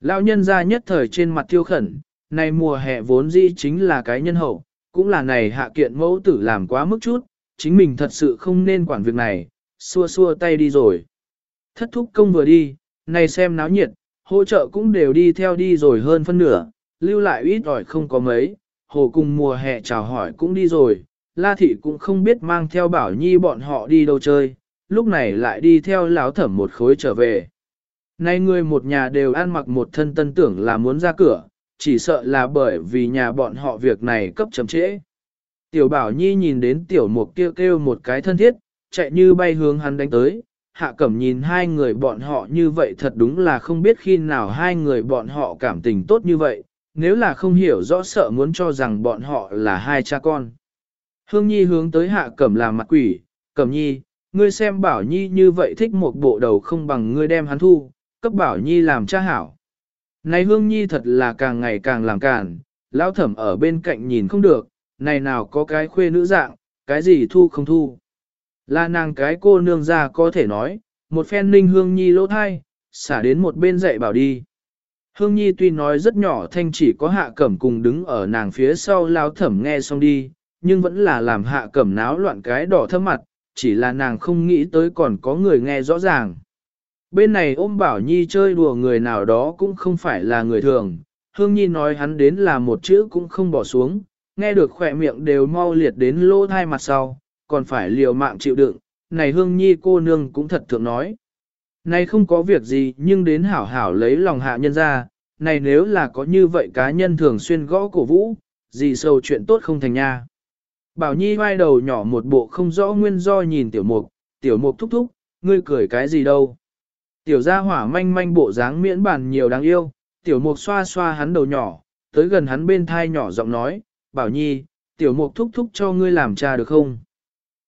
Lão nhân ra nhất thời trên mặt tiêu khẩn, này mùa hè vốn dĩ chính là cái nhân hậu, cũng là này hạ kiện mẫu tử làm quá mức chút, chính mình thật sự không nên quản việc này, xua xua tay đi rồi. Thất thúc công vừa đi, này xem náo nhiệt, hỗ trợ cũng đều đi theo đi rồi hơn phân nửa, lưu lại ít ỏi không có mấy, hồ cùng mùa hè chào hỏi cũng đi rồi, La Thị cũng không biết mang theo bảo nhi bọn họ đi đâu chơi, lúc này lại đi theo lão thẩm một khối trở về. Nay người một nhà đều ăn mặc một thân tân tưởng là muốn ra cửa, chỉ sợ là bởi vì nhà bọn họ việc này cấp chậm trễ. Tiểu bảo nhi nhìn đến tiểu mục kêu kêu một cái thân thiết, chạy như bay hướng hắn đánh tới. Hạ cẩm nhìn hai người bọn họ như vậy thật đúng là không biết khi nào hai người bọn họ cảm tình tốt như vậy, nếu là không hiểu rõ sợ muốn cho rằng bọn họ là hai cha con. Hương Nhi hướng tới hạ cẩm làm mặt quỷ, cẩm nhi, ngươi xem bảo nhi như vậy thích một bộ đầu không bằng ngươi đem hắn thu, cấp bảo nhi làm cha hảo. Này hương nhi thật là càng ngày càng làm càn, lão thẩm ở bên cạnh nhìn không được, này nào có cái khuê nữ dạng, cái gì thu không thu. Là nàng cái cô nương ra có thể nói, một phen ninh hương nhi lỗ thai, xả đến một bên dạy bảo đi. Hương nhi tuy nói rất nhỏ thanh chỉ có hạ cẩm cùng đứng ở nàng phía sau lão thẩm nghe xong đi, nhưng vẫn là làm hạ cẩm náo loạn cái đỏ thâm mặt, chỉ là nàng không nghĩ tới còn có người nghe rõ ràng. Bên này ôm bảo nhi chơi đùa người nào đó cũng không phải là người thường, hương nhi nói hắn đến là một chữ cũng không bỏ xuống, nghe được khỏe miệng đều mau liệt đến lỗ thai mặt sau, còn phải liều mạng chịu đựng, này hương nhi cô nương cũng thật thượng nói. Này không có việc gì nhưng đến hảo hảo lấy lòng hạ nhân ra, này nếu là có như vậy cá nhân thường xuyên gõ cổ vũ, gì sâu chuyện tốt không thành nha. Bảo Nhi vai đầu nhỏ một bộ không rõ nguyên do nhìn tiểu mục, tiểu mục thúc thúc, ngươi cười cái gì đâu. Tiểu gia hỏa manh manh bộ dáng miễn bàn nhiều đáng yêu, tiểu mục xoa xoa hắn đầu nhỏ, tới gần hắn bên thai nhỏ giọng nói, Bảo Nhi, tiểu mục thúc thúc cho ngươi làm cha được không?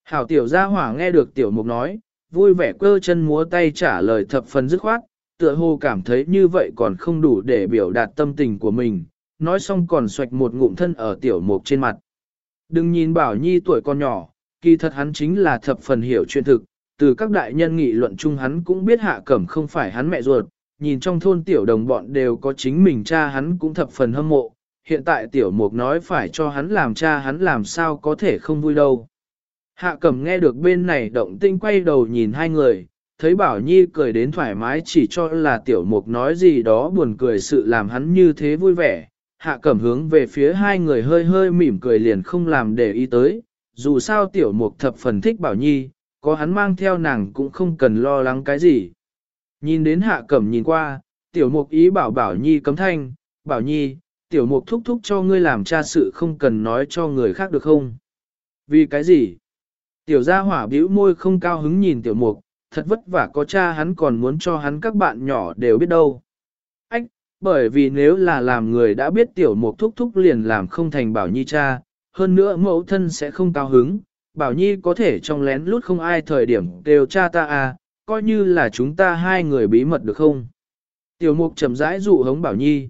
Hảo tiểu gia hỏa nghe được tiểu mục nói, vui vẻ cơ chân múa tay trả lời thập phần dứt khoát, tựa hồ cảm thấy như vậy còn không đủ để biểu đạt tâm tình của mình, nói xong còn xoạch một ngụm thân ở tiểu mục trên mặt. Đừng nhìn bảo nhi tuổi con nhỏ, kỳ thật hắn chính là thập phần hiểu chuyện thực, từ các đại nhân nghị luận chung hắn cũng biết hạ cẩm không phải hắn mẹ ruột, nhìn trong thôn tiểu đồng bọn đều có chính mình cha hắn cũng thập phần hâm mộ, hiện tại tiểu mục nói phải cho hắn làm cha hắn làm sao có thể không vui đâu. Hạ cẩm nghe được bên này động tinh quay đầu nhìn hai người, thấy bảo nhi cười đến thoải mái chỉ cho là tiểu mục nói gì đó buồn cười sự làm hắn như thế vui vẻ, hạ cẩm hướng về phía hai người hơi hơi mỉm cười liền không làm để ý tới, dù sao tiểu mục thập phần thích bảo nhi, có hắn mang theo nàng cũng không cần lo lắng cái gì. Nhìn đến hạ cẩm nhìn qua, tiểu mục ý bảo bảo nhi cấm thanh, bảo nhi, tiểu mục thúc thúc cho ngươi làm cha sự không cần nói cho người khác được không? Vì cái gì? Tiểu gia hỏa bĩu môi không cao hứng nhìn tiểu mục, thật vất vả có cha hắn còn muốn cho hắn các bạn nhỏ đều biết đâu bởi vì nếu là làm người đã biết tiểu mục thúc thúc liền làm không thành bảo nhi cha, hơn nữa mẫu thân sẽ không cao hứng, bảo nhi có thể trong lén lút không ai thời điểm đều cha ta à, coi như là chúng ta hai người bí mật được không? Tiểu mục chậm rãi dụ hống bảo nhi.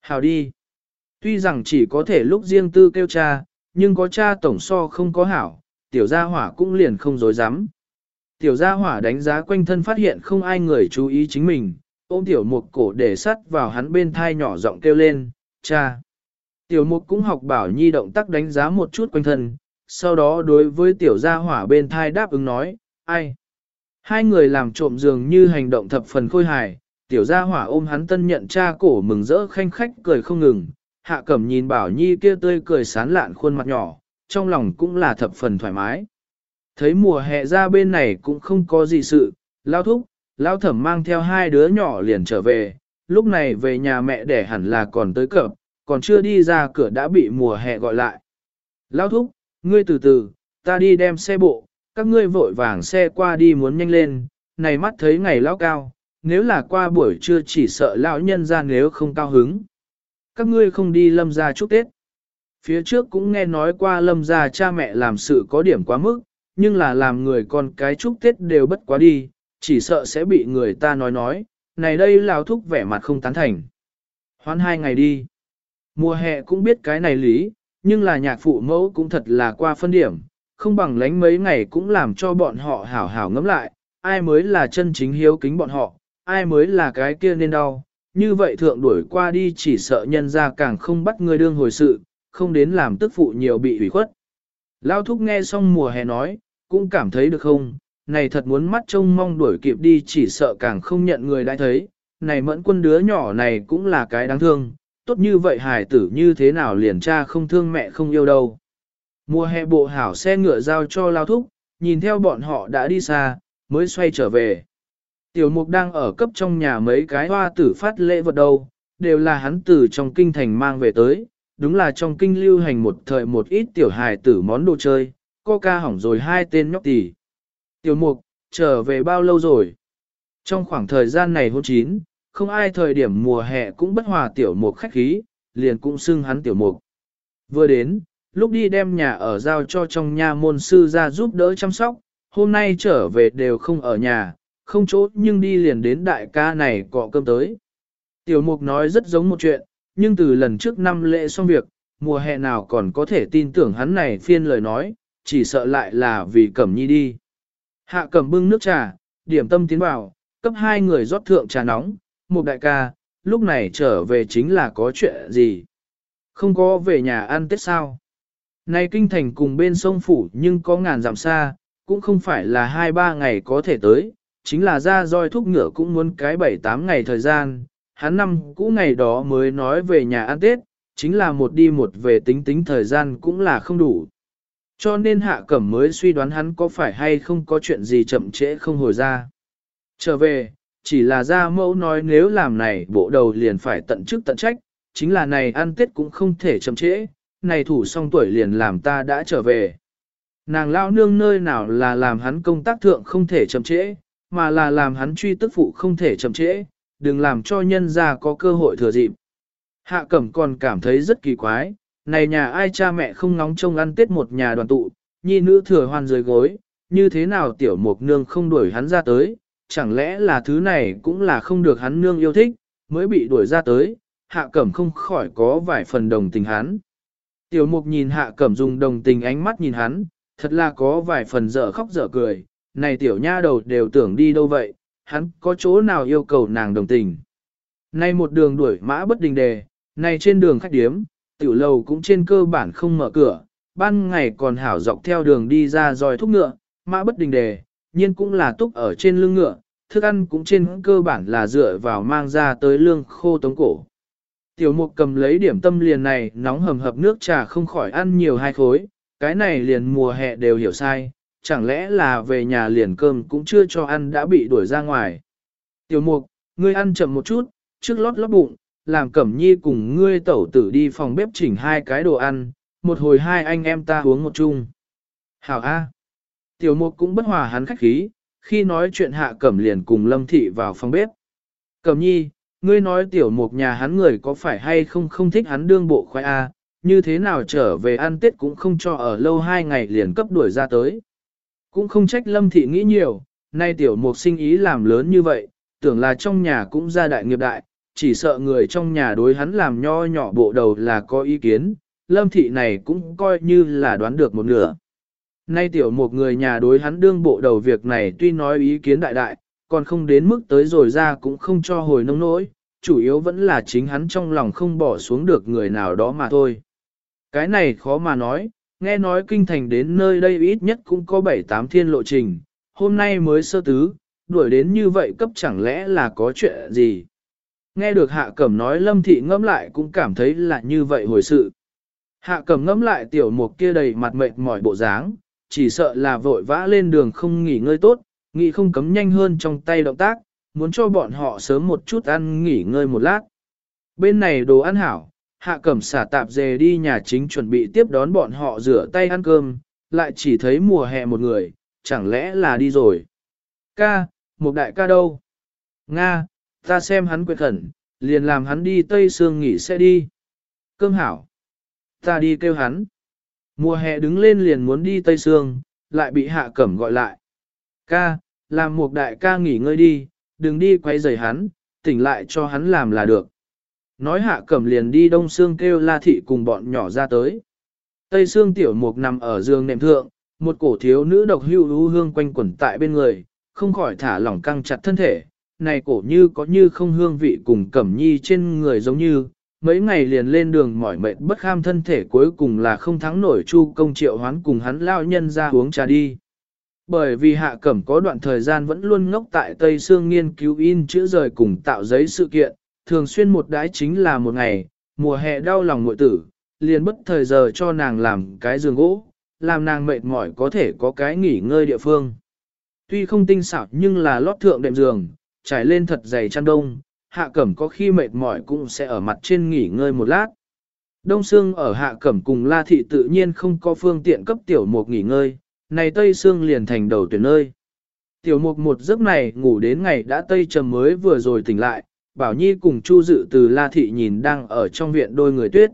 Hào đi. Tuy rằng chỉ có thể lúc riêng tư kêu cha, nhưng có cha tổng so không có hảo, tiểu gia hỏa cũng liền không dối dám. Tiểu gia hỏa đánh giá quanh thân phát hiện không ai người chú ý chính mình, ôm tiểu mục cổ để sắt vào hắn bên thai nhỏ giọng kêu lên, cha. Tiểu mục cũng học bảo nhi động tác đánh giá một chút quanh thân, sau đó đối với tiểu gia hỏa bên thai đáp ứng nói, ai. Hai người làm trộm dường như hành động thập phần khôi hài, tiểu gia hỏa ôm hắn tân nhận cha cổ mừng rỡ khanh khách cười không ngừng, hạ cẩm nhìn bảo nhi kia tươi cười sán lạn khuôn mặt nhỏ, trong lòng cũng là thập phần thoải mái. Thấy mùa hè ra bên này cũng không có gì sự, lao thúc, Lão thẩm mang theo hai đứa nhỏ liền trở về, lúc này về nhà mẹ để hẳn là còn tới cập, còn chưa đi ra cửa đã bị mùa hè gọi lại. Lão thúc, ngươi từ từ, ta đi đem xe bộ, các ngươi vội vàng xe qua đi muốn nhanh lên, này mắt thấy ngày lão cao, nếu là qua buổi trưa chỉ sợ lão nhân ra nếu không cao hứng. Các ngươi không đi lâm ra chúc Tết. Phía trước cũng nghe nói qua lâm ra cha mẹ làm sự có điểm quá mức, nhưng là làm người con cái chúc Tết đều bất quá đi, chỉ sợ sẽ bị người ta nói nói, này đây lão thúc vẻ mặt không tán thành. Hoán hai ngày đi. Mùa hè cũng biết cái này lý, nhưng là nhạc phụ mẫu cũng thật là qua phân điểm, không bằng lánh mấy ngày cũng làm cho bọn họ hảo hảo ngẫm lại, ai mới là chân chính hiếu kính bọn họ, ai mới là cái kia nên đau, như vậy thượng đuổi qua đi chỉ sợ nhân ra càng không bắt người đương hồi sự, không đến làm tức phụ nhiều bị hủy khuất. Lao thúc nghe xong mùa hè nói, cũng cảm thấy được không, này thật muốn mắt trông mong đuổi kịp đi chỉ sợ càng không nhận người đã thấy, này mẫn quân đứa nhỏ này cũng là cái đáng thương, tốt như vậy hài tử như thế nào liền cha không thương mẹ không yêu đâu. Mùa hè bộ hảo xe ngựa giao cho lao thúc, nhìn theo bọn họ đã đi xa, mới xoay trở về. Tiểu mục đang ở cấp trong nhà mấy cái hoa tử phát lễ vật đâu, đều là hắn từ trong kinh thành mang về tới, đúng là trong kinh lưu hành một thời một ít tiểu hài tử món đồ chơi, coca hỏng rồi hai tên nhóc tỷ. Tiểu mục, trở về bao lâu rồi? Trong khoảng thời gian này hôn chín, không ai thời điểm mùa hè cũng bất hòa tiểu mục khách khí, liền cũng xưng hắn tiểu mục. Vừa đến, lúc đi đem nhà ở giao cho trong nhà môn sư ra giúp đỡ chăm sóc, hôm nay trở về đều không ở nhà, không chỗ nhưng đi liền đến đại ca này cọ cơm tới. Tiểu mục nói rất giống một chuyện, nhưng từ lần trước năm lễ xong việc, mùa hè nào còn có thể tin tưởng hắn này phiên lời nói, chỉ sợ lại là vì cẩm nhi đi. Hạ cẩm bưng nước trà, điểm tâm tiến vào, cấp hai người rót thượng trà nóng, một đại ca, lúc này trở về chính là có chuyện gì? Không có về nhà ăn Tết sao? Nay kinh thành cùng bên sông Phủ nhưng có ngàn dặm xa, cũng không phải là hai ba ngày có thể tới, chính là ra roi thúc ngựa cũng muốn cái bảy tám ngày thời gian, hắn năm cũ ngày đó mới nói về nhà ăn Tết, chính là một đi một về tính tính thời gian cũng là không đủ. Cho nên hạ cẩm mới suy đoán hắn có phải hay không có chuyện gì chậm trễ không hồi ra. Trở về, chỉ là ra mẫu nói nếu làm này bộ đầu liền phải tận chức tận trách, chính là này ăn tết cũng không thể chậm trễ, này thủ xong tuổi liền làm ta đã trở về. Nàng lao nương nơi nào là làm hắn công tác thượng không thể chậm trễ, mà là làm hắn truy tức phụ không thể chậm trễ, đừng làm cho nhân ra có cơ hội thừa dịp. Hạ cẩm còn cảm thấy rất kỳ quái, này nhà ai cha mẹ không nóng trông ăn tết một nhà đoàn tụ, nhi nữ thừa hoan dưới gối, như thế nào tiểu mục nương không đuổi hắn ra tới, chẳng lẽ là thứ này cũng là không được hắn nương yêu thích, mới bị đuổi ra tới, hạ cẩm không khỏi có vài phần đồng tình hắn. Tiểu mục nhìn hạ cẩm dùng đồng tình ánh mắt nhìn hắn, thật là có vài phần dở khóc dở cười, này tiểu nha đầu đều tưởng đi đâu vậy, hắn có chỗ nào yêu cầu nàng đồng tình. Nay một đường đuổi mã bất đình đề, này trên đường khách điếm, tiểu lầu cũng trên cơ bản không mở cửa, ban ngày còn hảo dọc theo đường đi ra dòi thúc ngựa, mã bất đình đề, nhiên cũng là túc ở trên lưng ngựa, thức ăn cũng trên cơ bản là dựa vào mang ra tới lương khô tống cổ. Tiểu mục cầm lấy điểm tâm liền này nóng hầm hập nước trà không khỏi ăn nhiều hai khối, cái này liền mùa hè đều hiểu sai, chẳng lẽ là về nhà liền cơm cũng chưa cho ăn đã bị đuổi ra ngoài. Tiểu mục, ngươi ăn chậm một chút, trước lót lót bụng, làm cẩm nhi cùng ngươi tẩu tử đi phòng bếp chỉnh hai cái đồ ăn, một hồi hai anh em ta uống một chung. Hảo A. Tiểu mục cũng bất hòa hắn khách khí, khi nói chuyện hạ cẩm liền cùng lâm thị vào phòng bếp. Cẩm nhi, ngươi nói tiểu mục nhà hắn người có phải hay không không thích hắn đương bộ khoai A, như thế nào trở về ăn tết cũng không cho ở lâu hai ngày liền cấp đuổi ra tới. Cũng không trách lâm thị nghĩ nhiều, nay tiểu mục sinh ý làm lớn như vậy, tưởng là trong nhà cũng ra đại nghiệp đại, chỉ sợ người trong nhà đối hắn làm nho nhỏ bộ đầu là có ý kiến, lâm thị này cũng coi như là đoán được một nửa. Nay tiểu một người nhà đối hắn đương bộ đầu việc này tuy nói ý kiến đại đại, còn không đến mức tới rồi ra cũng không cho hồi nông nỗi, chủ yếu vẫn là chính hắn trong lòng không bỏ xuống được người nào đó mà thôi. Cái này khó mà nói, nghe nói kinh thành đến nơi đây ít nhất cũng có 7-8 thiên lộ trình, hôm nay mới sơ tứ, đuổi đến như vậy cấp chẳng lẽ là có chuyện gì. Nghe được hạ cẩm nói lâm thị ngẫm lại cũng cảm thấy là như vậy hồi sự. Hạ cẩm ngẫm lại tiểu mục kia đầy mặt mệt mỏi bộ dáng, chỉ sợ là vội vã lên đường không nghỉ ngơi tốt, nghĩ không cấm nhanh hơn trong tay động tác, muốn cho bọn họ sớm một chút ăn nghỉ ngơi một lát. Bên này đồ ăn hảo, hạ cẩm xả tạp dề đi nhà chính chuẩn bị tiếp đón bọn họ rửa tay ăn cơm, lại chỉ thấy mùa hè một người, chẳng lẽ là đi rồi. Ca, một đại ca đâu? Nga, ta xem hắn quyệt khẩn, liền làm hắn đi Tây Sương nghỉ sẽ đi. Cơm hảo. Ta đi kêu hắn. Mùa hè đứng lên liền muốn đi Tây Sương, lại bị hạ cẩm gọi lại. Ca, làm một đại ca nghỉ ngơi đi, đừng đi quay rời hắn, tỉnh lại cho hắn làm là được. Nói hạ cẩm liền đi đông Sương kêu la thị cùng bọn nhỏ ra tới. Tây Sương tiểu mục nằm ở giường nệm thượng, một cổ thiếu nữ độc hưu hưu hương quanh quẩn tại bên người, không khỏi thả lỏng căng chặt thân thể, này cổ như có như không hương vị cùng cẩm nhi trên người giống như, mấy ngày liền lên đường mỏi mệt bất kham thân thể cuối cùng là không thắng nổi chu công triệu hoán cùng hắn lao nhân ra uống trà đi. Bởi vì hạ cẩm có đoạn thời gian vẫn luôn ngốc tại Tây Sương nghiên cứu in chữ rời cùng tạo giấy sự kiện, thường xuyên một đái chính là một ngày, mùa hè đau lòng ngội tử, liền bất thời giờ cho nàng làm cái giường gỗ, làm nàng mệt mỏi có thể có cái nghỉ ngơi địa phương. Tuy không tinh xảo nhưng là lót thượng đệm giường, trải lên thật dày chăn đông, hạ cẩm có khi mệt mỏi cũng sẽ ở mặt trên nghỉ ngơi một lát. Đông Sương ở hạ cẩm cùng La Thị tự nhiên không có phương tiện cấp tiểu mục nghỉ ngơi, này Tây Sương liền thành đầu tuyển nơi. Tiểu mục một giấc này ngủ đến ngày đã Tây trầm mới vừa rồi tỉnh lại, Bảo Nhi cùng Chu Dự từ La Thị nhìn đang ở trong viện đôi người tuyết.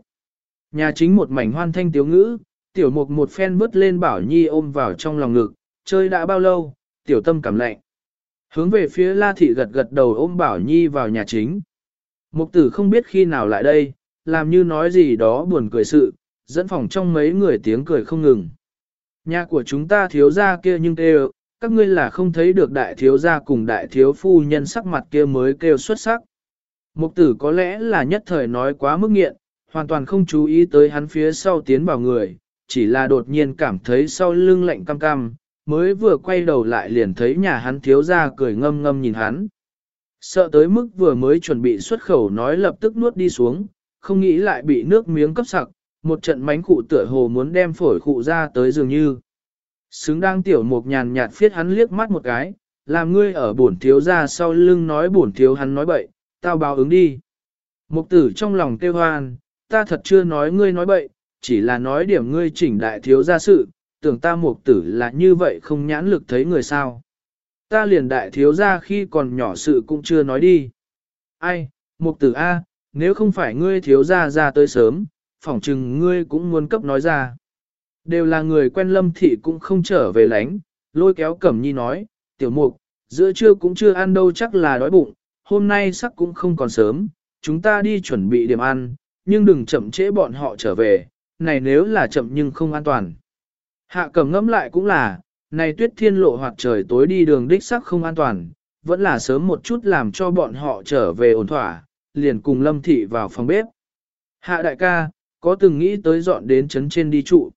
Nhà chính một mảnh hoan thanh tiếu ngữ, tiểu mục một phen vứt lên Bảo Nhi ôm vào trong lòng ngực, chơi đã bao lâu, tiểu tâm cảm lạnh. Hướng về phía La Thị gật gật đầu ôm Bảo Nhi vào nhà chính. Mục tử không biết khi nào lại đây, làm như nói gì đó buồn cười sự, dẫn phòng trong mấy người tiếng cười không ngừng. Nhà của chúng ta thiếu gia kia nhưng kêu, các ngươi là không thấy được đại thiếu gia cùng đại thiếu phu nhân sắc mặt kia mới kêu xuất sắc. Mục tử có lẽ là nhất thời nói quá mức nghiện, hoàn toàn không chú ý tới hắn phía sau tiến vào người, chỉ là đột nhiên cảm thấy sau lưng lạnh cam cam, mới vừa quay đầu lại liền thấy nhà hắn thiếu gia cười ngâm ngâm nhìn hắn. Sợ tới mức vừa mới chuẩn bị xuất khẩu nói lập tức nuốt đi xuống, không nghĩ lại bị nước miếng cấp sặc, một trận mánh cụ tựa hồ muốn đem phổi cụ ra tới dường như. Xứng đang tiểu mục nhàn nhạt phiết hắn liếc mắt một cái, làm ngươi ở bổn thiếu ra sau lưng nói bổn thiếu hắn nói bậy, tao báo ứng đi. Mục tử trong lòng kêu hoan, ta thật chưa nói ngươi nói bậy, chỉ là nói điểm ngươi chỉnh đại thiếu ra sự, tưởng ta mục tử là như vậy không nhãn lực thấy người sao. Ta liền đại thiếu ra khi còn nhỏ sự cũng chưa nói đi. Ai, mục tử A, nếu không phải ngươi thiếu ra ra tới sớm, phỏng chừng ngươi cũng muốn cấp nói ra. Đều là người quen lâm thị cũng không trở về lánh, lôi kéo cẩm nhi nói, tiểu mục, giữa trưa cũng chưa ăn đâu chắc là đói bụng, hôm nay sắc cũng không còn sớm, chúng ta đi chuẩn bị điểm ăn, nhưng đừng chậm trễ bọn họ trở về, này nếu là chậm nhưng không an toàn. Hạ cẩm ngẫm lại cũng là, này tuyết thiên lộ hoặc trời tối đi đường đích sắc không an toàn, vẫn là sớm một chút làm cho bọn họ trở về ổn thỏa, liền cùng lâm thị vào phòng bếp. Hạ đại ca, có từng nghĩ tới dọn đến trấn trên đi trụ.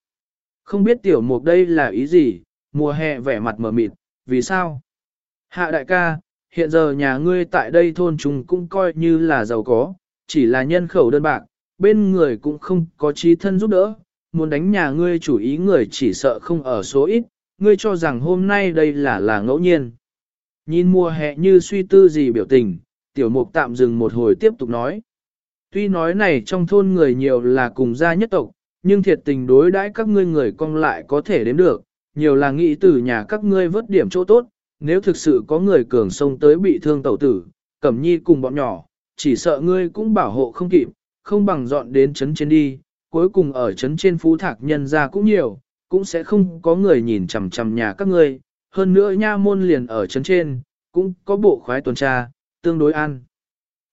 Không biết tiểu mục đây là ý gì, mùa hè vẻ mặt mờ mịt, vì sao? Hạ đại ca, hiện giờ nhà ngươi tại đây thôn chúng cũng coi như là giàu có, chỉ là nhân khẩu đơn bạc, bên người cũng không có trí thân giúp đỡ, muốn đánh nhà ngươi chủ ý người chỉ sợ không ở số ít, ngươi cho rằng hôm nay đây là là ngẫu nhiên. Nhìn mùa hè như suy tư gì biểu tình, tiểu mục tạm dừng một hồi tiếp tục nói. Tuy nói này trong thôn người nhiều là cùng gia nhất tộc, nhưng thiệt tình đối đãi các ngươi người cong lại có thể đến được, nhiều là nghĩ từ nhà các ngươi vớt điểm chỗ tốt, nếu thực sự có người cường sông tới bị thương tẩu tử, cẩm nhi cùng bọn nhỏ, chỉ sợ ngươi cũng bảo hộ không kịp, không bằng dọn đến chấn trên đi, cuối cùng ở chấn trên phú thạc nhân ra cũng nhiều, cũng sẽ không có người nhìn chằm chằm nhà các ngươi, hơn nữa nha môn liền ở chấn trên, cũng có bộ khoái tuần tra, tương đối an.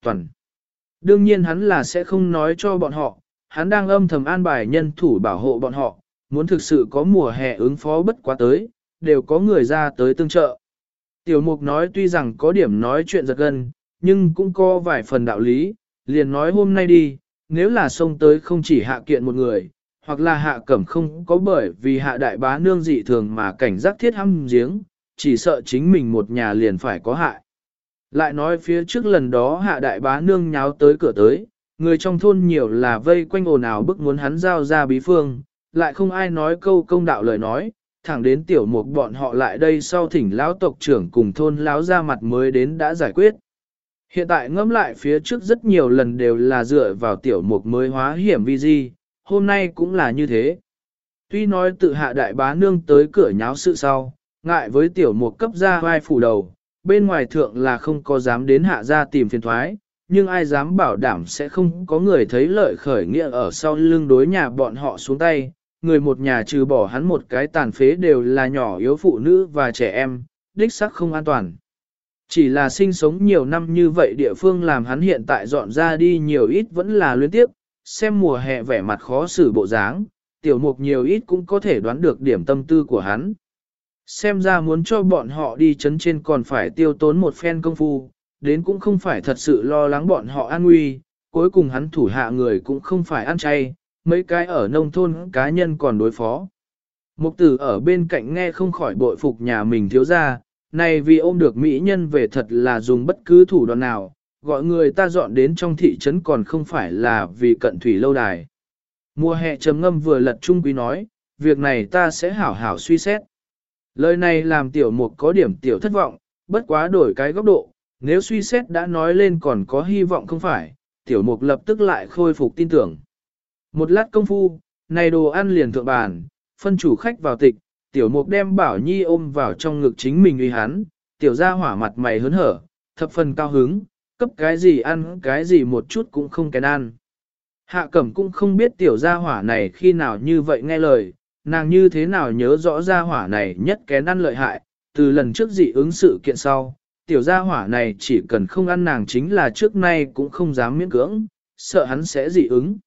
Toàn. Đương nhiên hắn là sẽ không nói cho bọn họ, hắn đang âm thầm an bài nhân thủ bảo hộ bọn họ, muốn thực sự có mùa hè ứng phó bất quá tới, đều có người ra tới tương trợ. Tiểu mục nói tuy rằng có điểm nói chuyện giật gân, nhưng cũng có vài phần đạo lý, liền nói hôm nay đi, nếu là xông tới không chỉ hạ kiện một người, hoặc là hạ cẩm không có bởi vì hạ đại bá nương dị thường mà cảnh giác thiết hăm giếng, chỉ sợ chính mình một nhà liền phải có hại. Lại nói phía trước lần đó hạ đại bá nương nháo tới cửa tới, người trong thôn nhiều là vây quanh ồn ào bức muốn hắn giao ra bí phương, lại không ai nói câu công đạo lời nói, thẳng đến tiểu mục bọn họ lại đây sau thỉnh lão tộc trưởng cùng thôn lão ra mặt mới đến đã giải quyết. Hiện tại ngẫm lại phía trước rất nhiều lần đều là dựa vào tiểu mục mới hóa hiểm vi di, hôm nay cũng là như thế. Tuy nói tự hạ đại bá nương tới cửa nháo sự sau, ngại với tiểu mục cấp ra vai phủ đầu, bên ngoài thượng là không có dám đến hạ ra tìm phiền thoái, nhưng ai dám bảo đảm sẽ không có người thấy lợi khởi nghĩa ở sau lưng đối nhà bọn họ xuống tay, người một nhà trừ bỏ hắn một cái tàn phế đều là nhỏ yếu phụ nữ và trẻ em, đích sắc không an toàn. Chỉ là sinh sống nhiều năm như vậy địa phương làm hắn hiện tại dọn ra đi nhiều ít vẫn là luyến tiếp, xem mùa hè vẻ mặt khó xử bộ dáng, tiểu mục nhiều ít cũng có thể đoán được điểm tâm tư của hắn. Xem ra muốn cho bọn họ đi chấn trên còn phải tiêu tốn một phen công phu, đến cũng không phải thật sự lo lắng bọn họ an nguy, cuối cùng hắn thủ hạ người cũng không phải ăn chay, mấy cái ở nông thôn cá nhân còn đối phó. Mục tử ở bên cạnh nghe không khỏi bội phục nhà mình thiếu ra, này vì ôm được mỹ nhân về thật là dùng bất cứ thủ đoạn nào, gọi người ta dọn đến trong thị trấn còn không phải là vì cận thủy lâu đài. Mùa hè trầm ngâm vừa lật trung quý nói, việc này ta sẽ hảo hảo suy xét. Lời này làm tiểu mục có điểm tiểu thất vọng, bất quá đổi cái góc độ, nếu suy xét đã nói lên còn có hy vọng không phải, tiểu mục lập tức lại khôi phục tin tưởng. Một lát công phu, này đồ ăn liền thượng bàn, phân chủ khách vào tịch, tiểu mục đem bảo nhi ôm vào trong ngực chính mình uy hắn, tiểu ra hỏa mặt mày hớn hở, thập phần cao hứng, cấp cái gì ăn cái gì một chút cũng không kén ăn. Hạ cẩm cũng không biết tiểu gia hỏa này khi nào như vậy nghe lời, nàng như thế nào nhớ rõ gia hỏa này nhất kén ăn lợi hại, từ lần trước dị ứng sự kiện sau, tiểu gia hỏa này chỉ cần không ăn nàng chính là trước nay cũng không dám miễn cưỡng, sợ hắn sẽ dị ứng.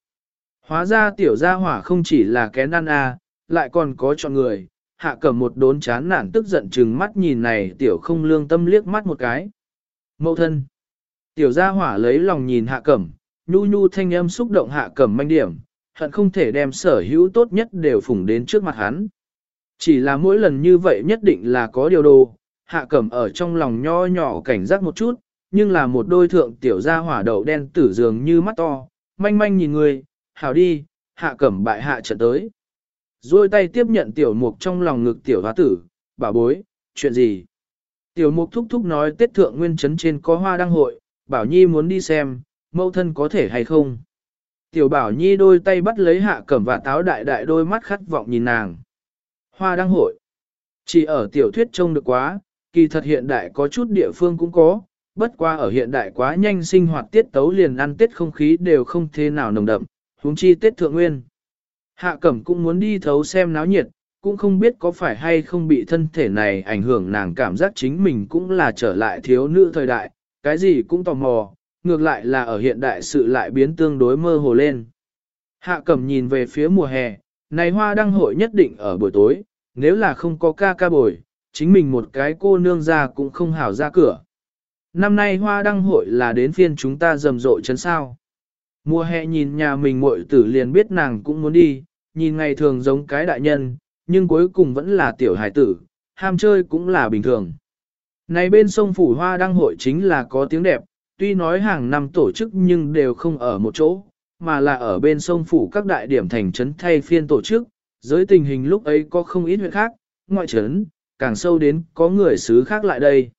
Hóa ra tiểu gia hỏa không chỉ là kén ăn à, lại còn có chọn người, hạ cẩm một đốn chán nản tức giận chừng mắt nhìn này tiểu không lương tâm liếc mắt một cái. Mậu thân. Tiểu gia hỏa lấy lòng nhìn hạ cẩm, nhu nhu thanh âm xúc động hạ cẩm manh điểm, hận không thể đem sở hữu tốt nhất đều phủng đến trước mặt hắn. Chỉ là mỗi lần như vậy nhất định là có điều đồ, hạ cẩm ở trong lòng nho nhỏ cảnh giác một chút, nhưng là một đôi thượng tiểu gia hỏa đậu đen tử dường như mắt to, manh manh nhìn người, hảo đi, hạ cẩm bại hạ trận tới. Rồi tay tiếp nhận tiểu mục trong lòng ngực tiểu hóa tử, bà bối, chuyện gì? Tiểu mục thúc thúc nói tết thượng nguyên trấn trên có hoa đăng hội, bảo nhi muốn đi xem, mẫu thân có thể hay không? Tiểu bảo nhi đôi tay bắt lấy hạ cẩm và táo đại đại đôi mắt khát vọng nhìn nàng. Hoa đăng hội. Chỉ ở tiểu thuyết trông được quá, kỳ thật hiện đại có chút địa phương cũng có, bất qua ở hiện đại quá nhanh sinh hoạt tiết tấu liền ăn tiết không khí đều không thế nào nồng đậm, huống chi tết thượng nguyên. Hạ cẩm cũng muốn đi thấu xem náo nhiệt, cũng không biết có phải hay không bị thân thể này ảnh hưởng nàng cảm giác chính mình cũng là trở lại thiếu nữ thời đại, cái gì cũng tò mò, ngược lại là ở hiện đại sự lại biến tương đối mơ hồ lên. Hạ cẩm nhìn về phía mùa hè, này hoa đăng hội nhất định ở buổi tối, nếu là không có ca ca bồi, chính mình một cái cô nương ra cũng không hảo ra cửa. Năm nay hoa đăng hội là đến phiên chúng ta rầm rộ chấn sao. Mùa hè nhìn nhà mình muội tử liền biết nàng cũng muốn đi, nhìn ngày thường giống cái đại nhân, nhưng cuối cùng vẫn là tiểu hải tử, ham chơi cũng là bình thường. Này bên sông Phủ Hoa đăng hội chính là có tiếng đẹp, tuy nói hàng năm tổ chức nhưng đều không ở một chỗ, mà là ở bên sông Phủ các đại điểm thành trấn thay phiên tổ chức, dưới tình hình lúc ấy có không ít huyện khác, ngoại trấn, càng sâu đến có người xứ khác lại đây.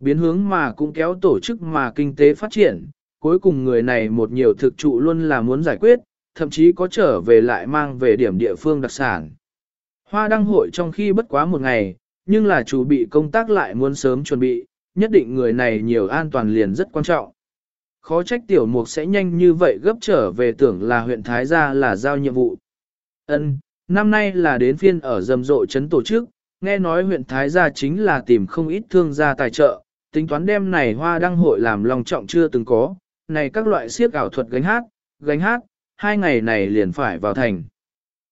Biến hướng mà cũng kéo tổ chức mà kinh tế phát triển, cuối cùng người này một nhiều thực trụ luôn là muốn giải quyết, thậm chí có trở về lại mang về điểm địa phương đặc sản. Hoa đăng hội trong khi bất quá một ngày, nhưng là chủ bị công tác lại muốn sớm chuẩn bị, nhất định người này nhiều an toàn liền rất quan trọng. Khó trách tiểu mục sẽ nhanh như vậy gấp trở về tưởng là huyện Thái Gia là giao nhiệm vụ. Ân, năm nay là đến phiên ở rầm rộ chấn tổ chức, nghe nói huyện Thái Gia chính là tìm không ít thương gia tài trợ, tính toán đem này hoa đăng hội làm lòng trọng chưa từng có, này các loại siếc ảo thuật gánh hát, gánh hát, hai ngày này liền phải vào thành.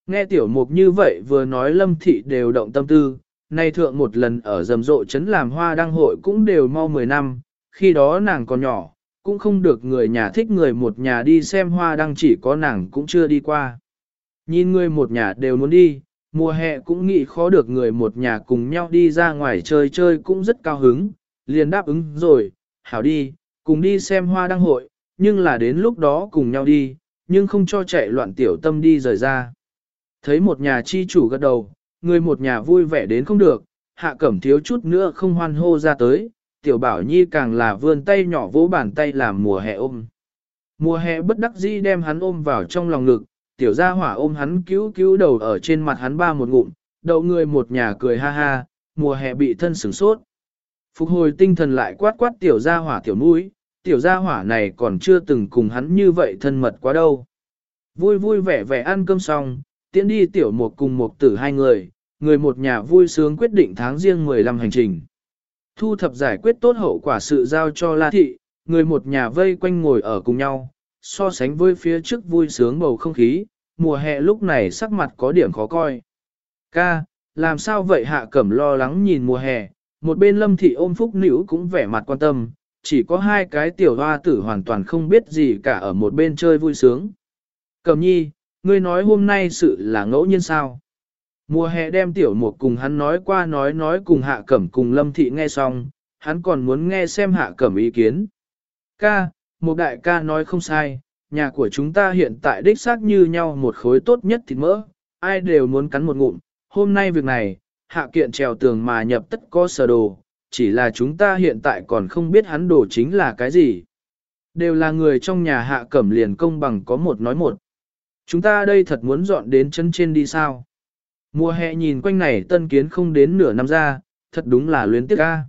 Nghe tiểu mục như vậy vừa nói lâm thị đều động tâm tư, nay thượng một lần ở rầm rộ chấn làm hoa đăng hội cũng đều mau 10 năm, khi đó nàng còn nhỏ, cũng không được người nhà thích người một nhà đi xem hoa đăng chỉ có nàng cũng chưa đi qua. Nhìn người một nhà đều muốn đi, mùa hè cũng nghĩ khó được người một nhà cùng nhau đi ra ngoài chơi chơi cũng rất cao hứng, liền đáp ứng rồi, hảo đi, cùng đi xem hoa đăng hội, nhưng là đến lúc đó cùng nhau đi, nhưng không cho chạy loạn tiểu tâm đi rời ra. Thấy một nhà chi chủ gật đầu, người một nhà vui vẻ đến không được, hạ cẩm thiếu chút nữa không hoan hô ra tới, tiểu bảo nhi càng là vươn tay nhỏ vỗ bàn tay làm mùa hè ôm. Mùa hè bất đắc dĩ đem hắn ôm vào trong lòng ngực, tiểu gia hỏa ôm hắn cứu cứu đầu ở trên mặt hắn ba một ngụm, đậu người một nhà cười ha ha, mùa hè bị thân sửng sốt. Phục hồi tinh thần lại quát quát tiểu gia hỏa tiểu mũi, tiểu gia hỏa này còn chưa từng cùng hắn như vậy thân mật quá đâu. Vui vui vẻ vẻ ăn cơm xong, tiễn đi tiểu một cùng một tử hai người, người một nhà vui sướng quyết định tháng riêng 15 hành trình. Thu thập giải quyết tốt hậu quả sự giao cho La Thị, người một nhà vây quanh ngồi ở cùng nhau, so sánh với phía trước vui sướng bầu không khí, mùa hè lúc này sắc mặt có điểm khó coi. Ca, làm sao vậy hạ cẩm lo lắng nhìn mùa hè, một bên lâm thị ôm phúc nữ cũng vẻ mặt quan tâm, chỉ có hai cái tiểu hoa tử hoàn toàn không biết gì cả ở một bên chơi vui sướng. Cẩm nhi, ngươi nói hôm nay sự là ngẫu nhiên sao? Mùa hè đem tiểu mục cùng hắn nói qua nói nói cùng hạ cẩm cùng lâm thị nghe xong, hắn còn muốn nghe xem hạ cẩm ý kiến. Ca, một đại ca nói không sai, nhà của chúng ta hiện tại đích xác như nhau một khối tốt nhất thịt mỡ, ai đều muốn cắn một ngụm. Hôm nay việc này, hạ kiện trèo tường mà nhập tất có sở đồ, chỉ là chúng ta hiện tại còn không biết hắn đồ chính là cái gì. Đều là người trong nhà hạ cẩm liền công bằng có một nói một. Chúng ta đây thật muốn dọn đến chân trên đi sao? Mùa hè nhìn quanh này tân kiến không đến nửa năm ra, thật đúng là luyến tiếc ca.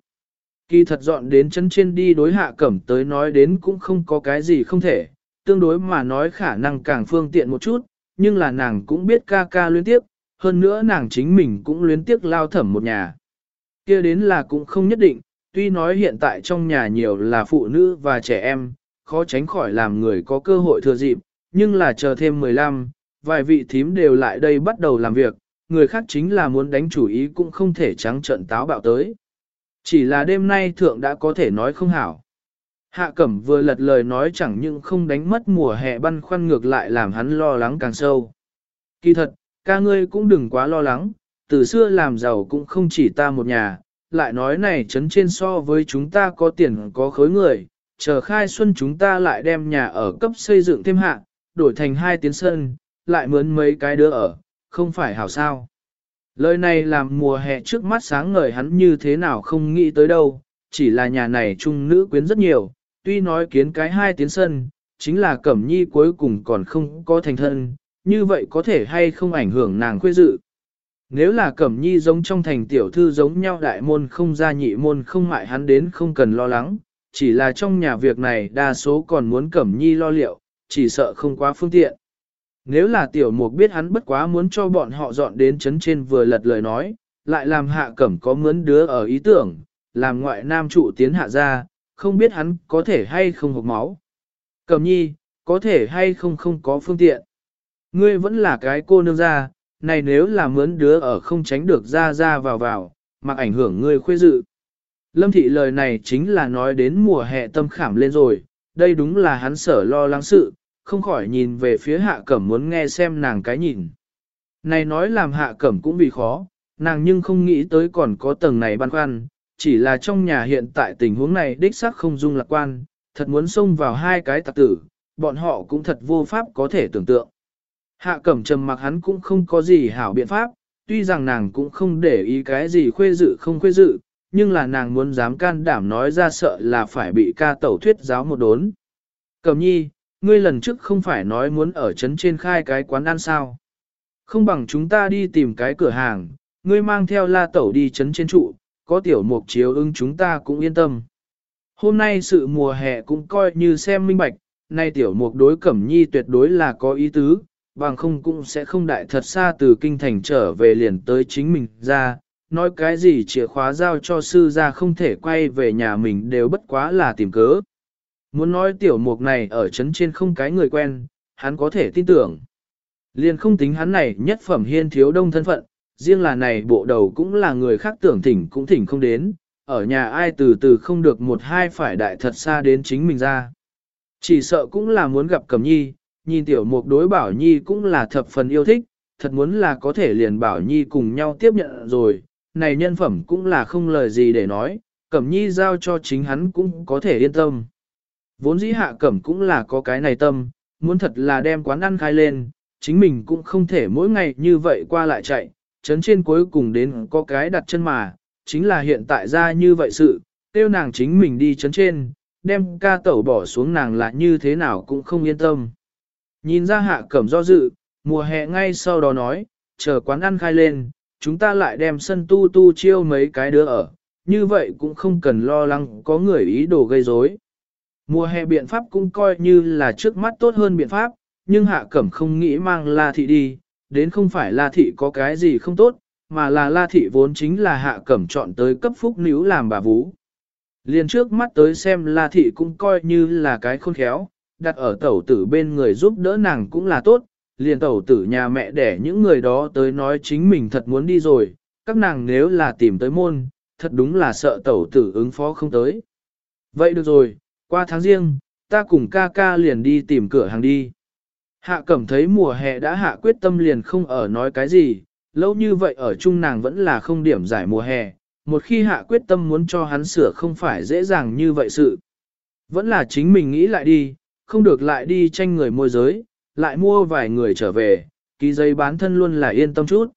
Kỳ thật dọn đến chân trên đi đối hạ cẩm tới nói đến cũng không có cái gì không thể, tương đối mà nói khả năng càng phương tiện một chút, nhưng là nàng cũng biết ca ca luyến tiếc, hơn nữa nàng chính mình cũng luyến tiếc lao thẩm một nhà kia đến là cũng không nhất định, tuy nói hiện tại trong nhà nhiều là phụ nữ và trẻ em, khó tránh khỏi làm người có cơ hội thừa dịp, nhưng là chờ thêm 15, vài vị thím đều lại đây bắt đầu làm việc, người khác chính là muốn đánh chủ ý cũng không thể trắng trận táo bạo tới. Chỉ là đêm nay thượng đã có thể nói không hảo. Hạ cẩm vừa lật lời nói chẳng những không đánh mất mùa hè băn khoăn ngược lại làm hắn lo lắng càng sâu. Kỳ thật, ca ngươi cũng đừng quá lo lắng, từ xưa làm giàu cũng không chỉ ta một nhà, lại nói này chấn trên so với chúng ta có tiền có khối người, chờ khai xuân chúng ta lại đem nhà ở cấp xây dựng thêm hạ, đổi thành hai tiến sân, lại mướn mấy cái đứa ở, không phải hảo sao. Lời này làm mùa hè trước mắt sáng ngời hắn như thế nào không nghĩ tới đâu, chỉ là nhà này trung nữ quyến rất nhiều, tuy nói kiến cái hai tiến sân, chính là cẩm nhi cuối cùng còn không có thành thân, như vậy có thể hay không ảnh hưởng nàng khuê dự. Nếu là cẩm nhi giống trong thành tiểu thư giống nhau đại môn không ra nhị môn không mại hắn đến không cần lo lắng, chỉ là trong nhà việc này đa số còn muốn cẩm nhi lo liệu, chỉ sợ không quá phương tiện. Nếu là tiểu mục biết hắn bất quá muốn cho bọn họ dọn đến chấn trên vừa lật lời nói, lại làm hạ cẩm có mướn đứa ở ý tưởng, làm ngoại nam trụ tiến hạ ra, không biết hắn có thể hay không hộp máu. Cẩm nhi, có thể hay không không có phương tiện. Ngươi vẫn là cái cô nương ra, này nếu là mướn đứa ở không tránh được ra ra vào vào, mặc ảnh hưởng ngươi khuê dự. Lâm thị lời này chính là nói đến mùa hè tâm khảm lên rồi, đây đúng là hắn sở lo lắng sự, không khỏi nhìn về phía hạ cẩm muốn nghe xem nàng cái nhìn. Này nói làm hạ cẩm cũng vì khó, nàng nhưng không nghĩ tới còn có tầng này băn khoăn, chỉ là trong nhà hiện tại tình huống này đích xác không dung lạc quan, thật muốn xông vào hai cái tạc tử, bọn họ cũng thật vô pháp có thể tưởng tượng. Hạ cẩm trầm mặc hắn cũng không có gì hảo biện pháp, tuy rằng nàng cũng không để ý cái gì khuê dự không khuê dự, nhưng là nàng muốn dám can đảm nói ra sợ là phải bị ca tẩu thuyết giáo một đốn. Cẩm nhi, ngươi lần trước không phải nói muốn ở trấn trên khai cái quán ăn sao. Không bằng chúng ta đi tìm cái cửa hàng, ngươi mang theo la tẩu đi trấn trên trụ, có tiểu mục chiếu ưng chúng ta cũng yên tâm. Hôm nay sự mùa hè cũng coi như xem minh bạch, nay tiểu mục đối cẩm nhi tuyệt đối là có ý tứ, bằng không cũng sẽ không đại thật xa từ kinh thành trở về liền tới chính mình ra, nói cái gì chìa khóa giao cho sư ra không thể quay về nhà mình đều bất quá là tìm cớ. Muốn nói tiểu mục này ở trấn trên không cái người quen, hắn có thể tin tưởng. Liền không tính hắn này nhất phẩm hiên thiếu đông thân phận, riêng là này bộ đầu cũng là người khác tưởng thỉnh cũng thỉnh không đến, ở nhà ai từ từ không được một hai phải đại thật xa đến chính mình ra. Chỉ sợ cũng là muốn gặp Cẩm Nhi, nhìn tiểu mục đối Bảo Nhi cũng là thập phần yêu thích, thật muốn là có thể liền Bảo Nhi cùng nhau tiếp nhận rồi, này nhân phẩm cũng là không lời gì để nói, Cẩm Nhi giao cho chính hắn cũng có thể yên tâm. Vốn dĩ hạ cẩm cũng là có cái này tâm, muốn thật là đem quán ăn khai lên, chính mình cũng không thể mỗi ngày như vậy qua lại chạy, chấn trên cuối cùng đến có cái đặt chân mà, chính là hiện tại ra như vậy sự, tiêu nàng chính mình đi chấn trên, đem ca tẩu bỏ xuống nàng là như thế nào cũng không yên tâm. Nhìn ra hạ cẩm do dự, mùa hè ngay sau đó nói, chờ quán ăn khai lên, chúng ta lại đem sân tu tu chiêu mấy cái đứa ở, như vậy cũng không cần lo lắng có người ý đồ gây rối. Mùa hè biện pháp cũng coi như là trước mắt tốt hơn biện pháp, nhưng hạ cẩm không nghĩ mang la thị đi, đến không phải la thị có cái gì không tốt, mà là la thị vốn chính là hạ cẩm chọn tới cấp phúc níu làm bà vũ Liền trước mắt tới xem la thị cũng coi như là cái khôn khéo, đặt ở tẩu tử bên người giúp đỡ nàng cũng là tốt, liền tẩu tử nhà mẹ để những người đó tới nói chính mình thật muốn đi rồi, các nàng nếu là tìm tới môn, thật đúng là sợ tẩu tử ứng phó không tới. Vậy được rồi, qua tháng riêng, ta cùng ca ca liền đi tìm cửa hàng đi. Hạ cẩm thấy mùa hè đã hạ quyết tâm liền không ở nói cái gì, lâu như vậy ở chung nàng vẫn là không điểm giải mùa hè, một khi hạ quyết tâm muốn cho hắn sửa không phải dễ dàng như vậy sự. Vẫn là chính mình nghĩ lại đi, không được lại đi tranh người môi giới, lại mua vài người trở về, ký giấy bán thân luôn là yên tâm chút.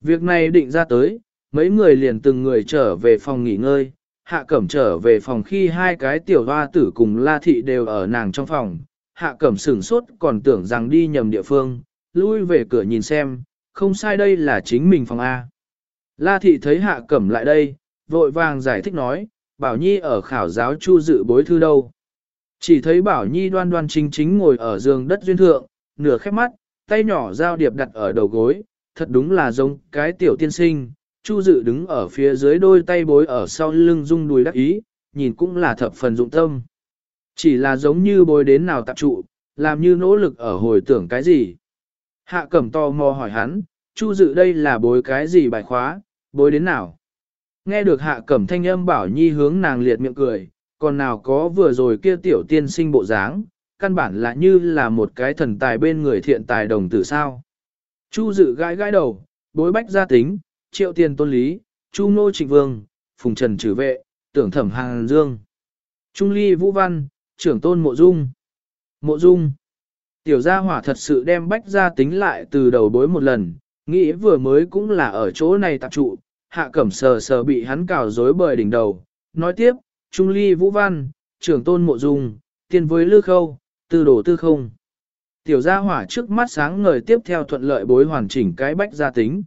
Việc này định ra tới, mấy người liền từng người trở về phòng nghỉ ngơi, hạ cẩm trở về phòng khi hai cái tiểu hoa tử cùng la thị đều ở nàng trong phòng, hạ cẩm sửng sốt còn tưởng rằng đi nhầm địa phương, lui về cửa nhìn xem, không sai đây là chính mình phòng A. La thị thấy hạ cẩm lại đây, vội vàng giải thích nói, Bảo Nhi ở khảo giáo chu dự bối thư đâu. Chỉ thấy Bảo Nhi đoan đoan chính chính ngồi ở giường đất duyên thượng, nửa khép mắt, tay nhỏ giao điệp đặt ở đầu gối, thật đúng là giống cái tiểu tiên sinh. Chu dự đứng ở phía dưới đôi tay bối ở sau lưng rung đùi đắc ý, nhìn cũng là thập phần dụng tâm. Chỉ là giống như bối đến nào tạp trụ, làm như nỗ lực ở hồi tưởng cái gì. Hạ cẩm to mò hỏi hắn, Chu dự đây là bối cái gì bài khóa, bối đến nào. Nghe được hạ cẩm thanh âm bảo nhi hướng nàng liệt miệng cười, còn nào có vừa rồi kia tiểu tiên sinh bộ dáng, căn bản là như là một cái thần tài bên người thiện tài đồng tử sao. Chu dự gãi gãi đầu, bối bách gia tính, triệu tiền tôn lý, chu nô trịnh vương, phùng trần trừ vệ, tưởng thẩm hàng dương. Trung ly vũ văn, trưởng tôn mộ dung. Mộ dung. Tiểu gia hỏa thật sự đem bách gia tính lại từ đầu bối một lần, nghĩ vừa mới cũng là ở chỗ này tạp trụ, hạ cẩm sờ sờ bị hắn cào dối bời đỉnh đầu. Nói tiếp, Trung ly vũ văn, trưởng tôn mộ dung, tiên với lư khâu, tư đồ tư không. Tiểu gia hỏa trước mắt sáng ngời tiếp theo thuận lợi bối hoàn chỉnh cái bách gia tính.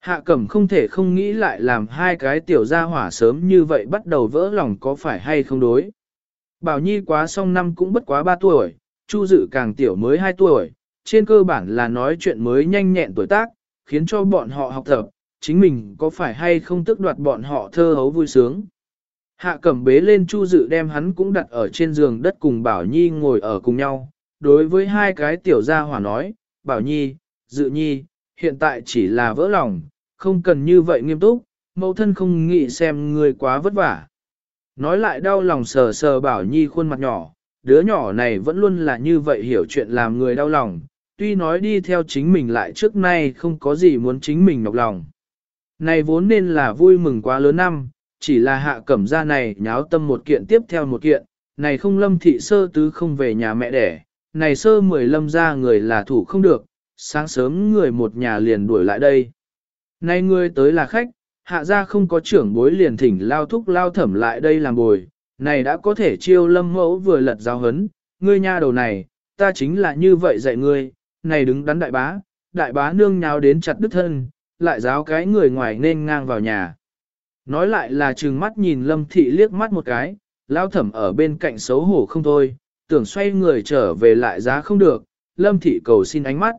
Hạ cẩm không thể không nghĩ lại làm hai cái tiểu gia hỏa sớm như vậy bắt đầu vỡ lòng có phải hay không đối. Bảo Nhi quá xong năm cũng bất quá 3 tuổi, Chu Dự càng tiểu mới 2 tuổi, trên cơ bản là nói chuyện mới nhanh nhẹn tuổi tác, khiến cho bọn họ học tập, chính mình có phải hay không tức đoạt bọn họ thơ hấu vui sướng. Hạ cẩm bế lên Chu Dự đem hắn cũng đặt ở trên giường đất cùng Bảo Nhi ngồi ở cùng nhau. Đối với hai cái tiểu gia hỏa nói, Bảo Nhi, Dự Nhi, hiện tại chỉ là vỡ lòng, không cần như vậy nghiêm túc, mẫu thân không nghĩ xem người quá vất vả. Nói lại đau lòng sờ sờ Bảo Nhi khuôn mặt nhỏ, đứa nhỏ này vẫn luôn là như vậy hiểu chuyện làm người đau lòng, tuy nói đi theo chính mình lại trước nay không có gì muốn chính mình nhọc lòng. Này vốn nên là vui mừng quá lớn năm, chỉ là hạ cẩm gia này nháo tâm một kiện tiếp theo một kiện, này không lâm thị sơ tứ không về nhà mẹ đẻ, này sơ mười lâm ra người là thủ không được, sáng sớm người một nhà liền đuổi lại đây. Này người tới là khách, hạ gia không có trưởng bối liền thỉnh lao thúc lao thẩm lại đây làm bồi, này đã có thể chiêu lâm mẫu vừa lật giáo hấn, ngươi nha đầu này, ta chính là như vậy dạy ngươi, này đứng đắn đại bá, đại bá nương nháo đến chặt đứt thân, lại giáo cái người ngoài nên ngang vào nhà. Nói lại là trừng mắt nhìn lâm thị liếc mắt một cái, lao thẩm ở bên cạnh xấu hổ không thôi, tưởng xoay người trở về lại giá không được, lâm thị cầu xin ánh mắt.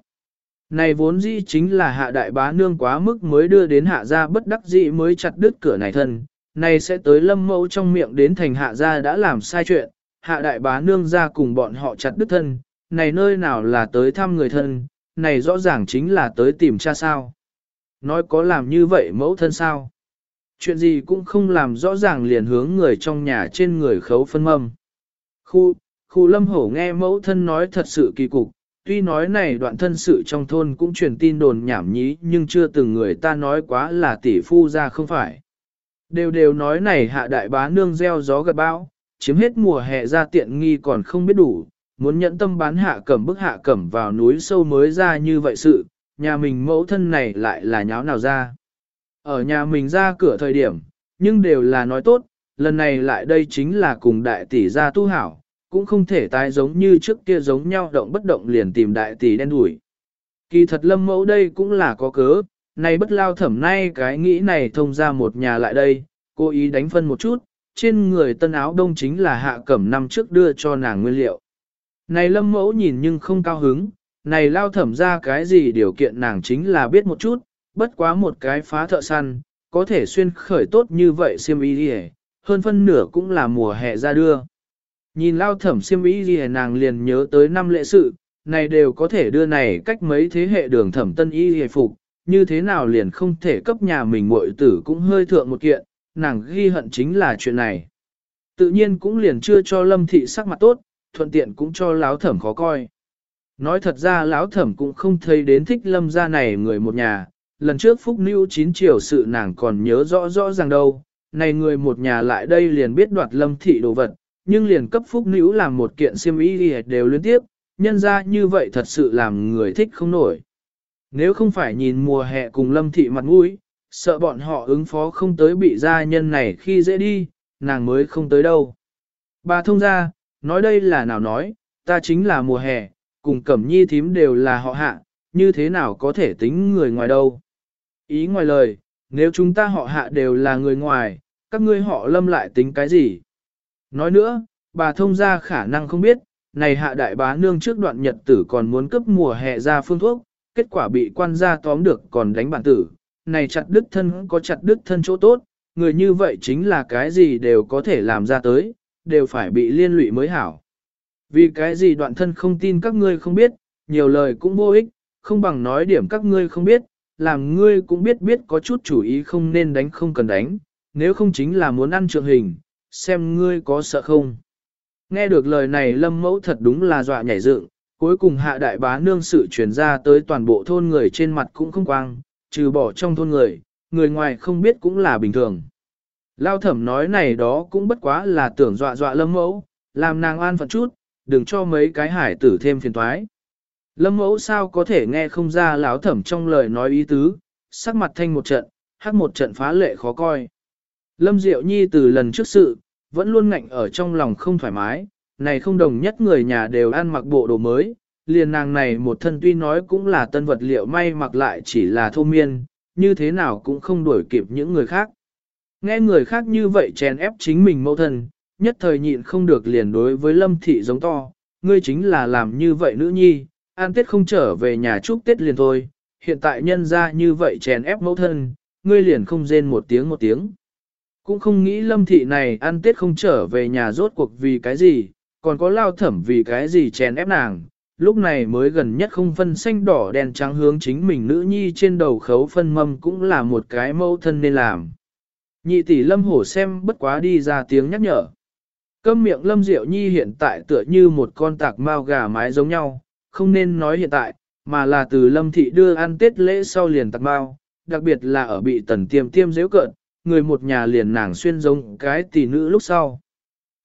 Này vốn dĩ chính là hạ đại bá nương quá mức mới đưa đến hạ gia bất đắc dĩ mới chặt đứt cửa này thân, này sẽ tới lâm mẫu trong miệng đến thành hạ gia đã làm sai chuyện, hạ đại bá nương ra cùng bọn họ chặt đứt thân, này nơi nào là tới thăm người thân, này rõ ràng chính là tới tìm cha sao. Nói có làm như vậy mẫu thân sao? Chuyện gì cũng không làm rõ ràng liền hướng người trong nhà trên người khấu phân mâm. Khu, khu lâm hổ nghe mẫu thân nói thật sự kỳ cục, tuy nói này đoạn thân sự trong thôn cũng truyền tin đồn nhảm nhí nhưng chưa từng người ta nói quá là tỷ phu ra không phải. Đều đều nói này hạ đại bá nương gieo gió gật bão, chiếm hết mùa hè ra tiện nghi còn không biết đủ, muốn nhận tâm bán hạ cẩm bức hạ cẩm vào núi sâu mới ra như vậy sự, nhà mình mẫu thân này lại là nháo nào ra. Ở nhà mình ra cửa thời điểm, nhưng đều là nói tốt, lần này lại đây chính là cùng đại tỷ ra tu hảo, cũng không thể tái giống như trước kia giống nhau động bất động liền tìm đại tỷ đen đuổi. Kỳ thật lâm mẫu đây cũng là có cớ, này bất lao thẩm nay cái nghĩ này thông ra một nhà lại đây, cố ý đánh phân một chút, trên người tân áo đông chính là hạ cẩm năm trước đưa cho nàng nguyên liệu. Này lâm mẫu nhìn nhưng không cao hứng, này lao thẩm ra cái gì điều kiện nàng chính là biết một chút, bất quá một cái phá thợ săn, có thể xuyên khởi tốt như vậy Siêm y đi hơn phân nửa cũng là mùa hè ra đưa. Nhìn lao thẩm Siêm y gì nàng liền nhớ tới năm lễ sự, này đều có thể đưa này cách mấy thế hệ đường thẩm tân y gì phục, như thế nào liền không thể cấp nhà mình muội tử cũng hơi thượng một kiện, nàng ghi hận chính là chuyện này. Tự nhiên cũng liền chưa cho lâm thị sắc mặt tốt, thuận tiện cũng cho Lão thẩm khó coi. Nói thật ra lão thẩm cũng không thấy đến thích lâm gia này người một nhà, lần trước phúc Nưu chín chiều sự nàng còn nhớ rõ rõ ràng đâu, này người một nhà lại đây liền biết đoạt lâm thị đồ vật, nhưng liền cấp phúc Nưu làm một kiện siêm y đều liên tiếp, nhân ra như vậy thật sự làm người thích không nổi. Nếu không phải nhìn mùa hè cùng lâm thị mặt mũi, sợ bọn họ ứng phó không tới bị gia nhân này khi dễ đi, nàng mới không tới đâu. Bà thông ra, nói đây là nào nói, ta chính là mùa hè, cùng cẩm nhi thím đều là họ hạ, như thế nào có thể tính người ngoài đâu. Ý ngoài lời, nếu chúng ta họ hạ đều là người ngoài, các ngươi họ lâm lại tính cái gì? Nói nữa, bà thông ra khả năng không biết, này hạ đại bá nương trước đoạn nhật tử còn muốn cấp mùa hè ra phương thuốc, kết quả bị quan gia tóm được còn đánh bản tử, này chặt đứt thân có chặt đứt thân chỗ tốt, người như vậy chính là cái gì đều có thể làm ra tới, đều phải bị liên lụy mới hảo. Vì cái gì đoạn thân không tin các ngươi không biết, nhiều lời cũng vô ích, không bằng nói điểm các ngươi không biết, làm ngươi cũng biết biết có chút chủ ý không nên đánh không cần đánh, nếu không chính là muốn ăn trượng hình, xem ngươi có sợ không. Nghe được lời này lâm mẫu thật đúng là dọa nhảy dựng, cuối cùng hạ đại bá nương sự truyền ra tới toàn bộ thôn người trên mặt cũng không quang, trừ bỏ trong thôn người, người ngoài không biết cũng là bình thường. Lao thẩm nói này đó cũng bất quá là tưởng dọa dọa lâm mẫu, làm nàng an phận chút, đừng cho mấy cái hải tử thêm phiền toái. Lâm mẫu sao có thể nghe không ra lão thẩm trong lời nói ý tứ, sắc mặt thanh một trận, hát một trận phá lệ khó coi. Lâm Diệu Nhi từ lần trước sự, vẫn luôn ngạnh ở trong lòng không thoải mái, này không đồng nhất người nhà đều ăn mặc bộ đồ mới, liền nàng này một thân tuy nói cũng là tân vật liệu may mặc lại chỉ là thô miên, như thế nào cũng không đuổi kịp những người khác. Nghe người khác như vậy chèn ép chính mình mẫu thân, nhất thời nhịn không được liền đối với lâm thị giống to, ngươi chính là làm như vậy nữ nhi, an tết không trở về nhà chúc tết liền thôi, hiện tại nhân ra như vậy chèn ép mẫu thân, ngươi liền không rên một tiếng một tiếng. Cũng không nghĩ lâm thị này ăn tết không trở về nhà rốt cuộc vì cái gì, còn có lao thẩm vì cái gì chèn ép nàng, lúc này mới gần nhất không phân xanh đỏ đen trắng hướng chính mình nữ nhi trên đầu khấu phân mâm cũng là một cái mẫu thân nên làm. Nhị tỷ lâm hổ xem bất quá đi ra tiếng nhắc nhở. Câm miệng lâm diệu nhi hiện tại tựa như một con tạc mao gà mái giống nhau, không nên nói hiện tại, mà là từ lâm thị đưa ăn tết lễ sau liền tạc bao. đặc biệt là ở bị tần tiêm tiêm dễ cợt, người một nhà liền nàng xuyên giống cái tỷ nữ lúc sau.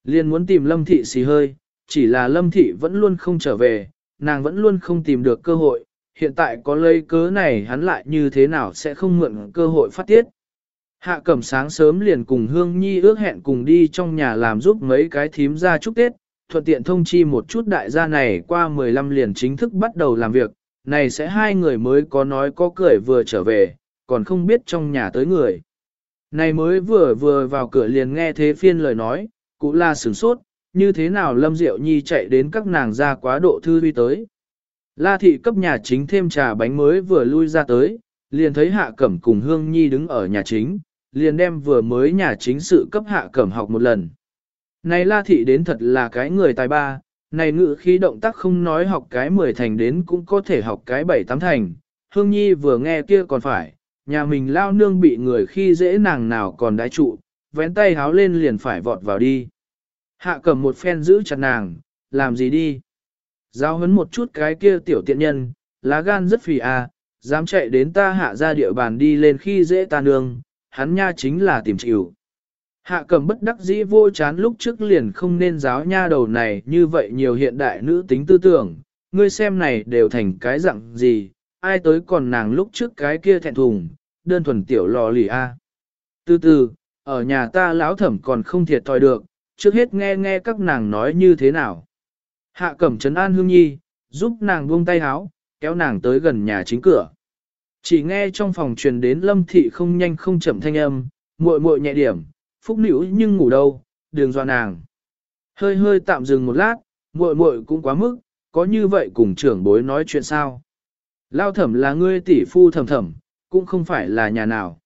Liền muốn tìm lâm thị xì hơi, chỉ là lâm thị vẫn luôn không trở về, nàng vẫn luôn không tìm được cơ hội, hiện tại có lấy cớ này hắn lại như thế nào sẽ không mượn cơ hội phát tiết. Hạ cẩm sáng sớm liền cùng Hương Nhi ước hẹn cùng đi trong nhà làm giúp mấy cái thím ra chúc Tết, thuận tiện thông chi một chút đại gia này qua 15 liền chính thức bắt đầu làm việc, này sẽ hai người mới có nói có cười vừa trở về, còn không biết trong nhà tới người. Này mới vừa vừa vào cửa liền nghe thế phiên lời nói, cũng là sửng sốt, như thế nào Lâm Diệu Nhi chạy đến các nàng ra quá độ thư vi tới. La thị cấp nhà chính thêm trà bánh mới vừa lui ra tới, liền thấy Hạ Cẩm cùng Hương Nhi đứng ở nhà chính, liền đem vừa mới nhà chính sự cấp Hạ Cẩm học một lần. Này La thị đến thật là cái người tài ba, này ngự khí động tác không nói học cái 10 thành đến cũng có thể học cái 7-8 thành. Hương Nhi vừa nghe kia còn phải, nhà mình lao nương bị người khi dễ nàng nào còn đái trụ, vén tay háo lên liền phải vọt vào đi. Hạ cầm một phen giữ chặt nàng, làm gì đi? Giao hấn một chút cái kia tiểu tiện nhân, lá gan rất phì à, dám chạy đến ta hạ ra địa bàn đi lên khi dễ ta nương, hắn nha chính là tìm chịu. Hạ cầm bất đắc dĩ vô chán lúc trước liền không nên giáo nha đầu này như vậy nhiều hiện đại nữ tính tư tưởng, ngươi xem này đều thành cái dạng gì, ai tới còn nàng lúc trước cái kia thẹn thùng, đơn thuần tiểu lò lì a. Từ từ, ở nhà ta lão thẩm còn không thiệt thòi được, trước hết nghe nghe các nàng nói như thế nào. Hạ cẩm trấn an hương nhi, giúp nàng buông tay háo, kéo nàng tới gần nhà chính cửa. Chỉ nghe trong phòng truyền đến lâm thị không nhanh không chậm thanh âm, muội muội nhẹ điểm, phúc nữ nhưng ngủ đâu, đường dọa nàng. Hơi hơi tạm dừng một lát, muội muội cũng quá mức, có như vậy cùng trưởng bối nói chuyện sao. Lao thẩm là ngươi tỷ phu thẩm thẩm, cũng không phải là nhà nào.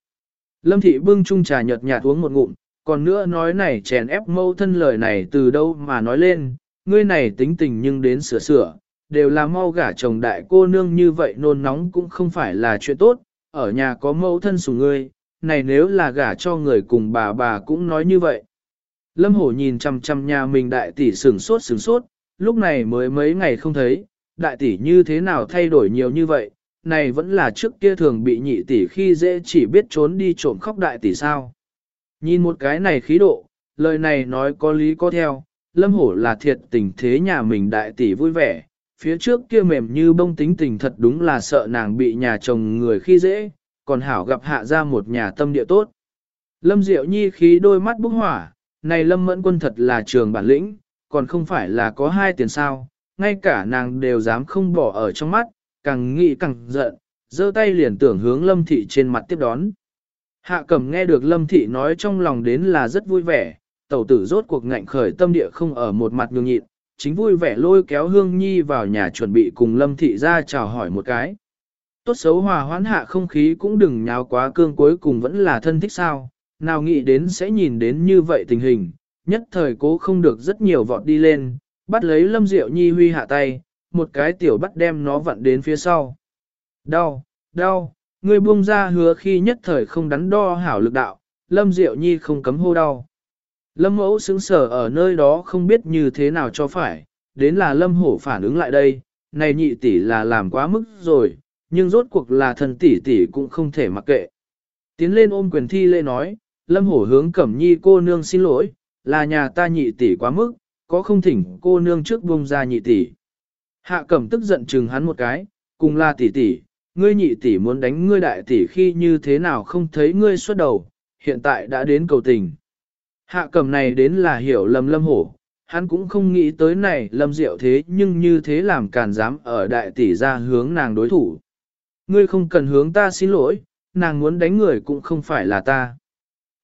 Lâm thị bưng chung trà nhợt nhạt uống một ngụm, còn nữa nói này chèn ép mâu thân lời này từ đâu mà nói lên, ngươi này tính tình nhưng đến sửa sửa, đều là mau gả chồng đại cô nương như vậy nôn nóng cũng không phải là chuyện tốt, ở nhà có mâu thân sủng ngươi, này nếu là gả cho người cùng bà bà cũng nói như vậy. Lâm hổ nhìn chằm chằm nhà mình đại tỷ sửng sốt sửng sốt, lúc này mới mấy ngày không thấy, đại tỷ như thế nào thay đổi nhiều như vậy, này vẫn là trước kia thường bị nhị tỷ khi dễ chỉ biết trốn đi trộm khóc đại tỷ sao. Nhìn một cái này khí độ, lời này nói có lý có theo, lâm hổ là thiệt tình thế nhà mình đại tỷ vui vẻ, phía trước kia mềm như bông tính tình thật đúng là sợ nàng bị nhà chồng người khi dễ, còn hảo gặp hạ ra một nhà tâm địa tốt. Lâm Diệu Nhi khí đôi mắt bốc hỏa, này Lâm Mẫn Quân thật là trường bản lĩnh, còn không phải là có hai tiền sao, ngay cả nàng đều dám không bỏ ở trong mắt, càng nghĩ càng giận, giơ tay liền tưởng hướng Lâm Thị trên mặt tiếp đón. Hạ cẩm nghe được Lâm Thị nói trong lòng đến là rất vui vẻ, tẩu tử rốt cuộc ngạnh khởi tâm địa không ở một mặt nhường nhịn, chính vui vẻ lôi kéo Hương Nhi vào nhà chuẩn bị cùng Lâm Thị ra chào hỏi một cái. Tốt xấu hòa hoãn hạ không khí cũng đừng nhào quá cương cuối cùng vẫn là thân thích sao, nào nghĩ đến sẽ nhìn đến như vậy tình hình, nhất thời cố không được rất nhiều vọt đi lên, bắt lấy Lâm Diệu Nhi huy hạ tay, một cái tiểu bắt đem nó vặn đến phía sau. Đau, đau, người buông ra hứa khi nhất thời không đắn đo hảo lực đạo, Lâm Diệu Nhi không cấm hô đau. Lâm mẫu xứng sở ở nơi đó không biết như thế nào cho phải, đến là Lâm hổ phản ứng lại đây, này nhị tỷ là làm quá mức rồi, nhưng rốt cuộc là thần tỷ tỷ cũng không thể mặc kệ. Tiến lên ôm quyền thi lễ nói, Lâm hổ hướng cẩm nhi cô nương xin lỗi, là nhà ta nhị tỷ quá mức, có không thỉnh cô nương trước buông ra nhị tỷ. Hạ cẩm tức giận chừng hắn một cái, cùng là tỷ tỷ, ngươi nhị tỷ muốn đánh ngươi đại tỷ khi như thế nào không thấy ngươi xuất đầu, hiện tại đã đến cầu tình. Hạ cẩm này đến là hiểu lầm lâm hổ, hắn cũng không nghĩ tới này lâm diệu thế nhưng như thế làm càn dám ở đại tỷ ra hướng nàng đối thủ. Ngươi không cần hướng ta xin lỗi, nàng muốn đánh người cũng không phải là ta.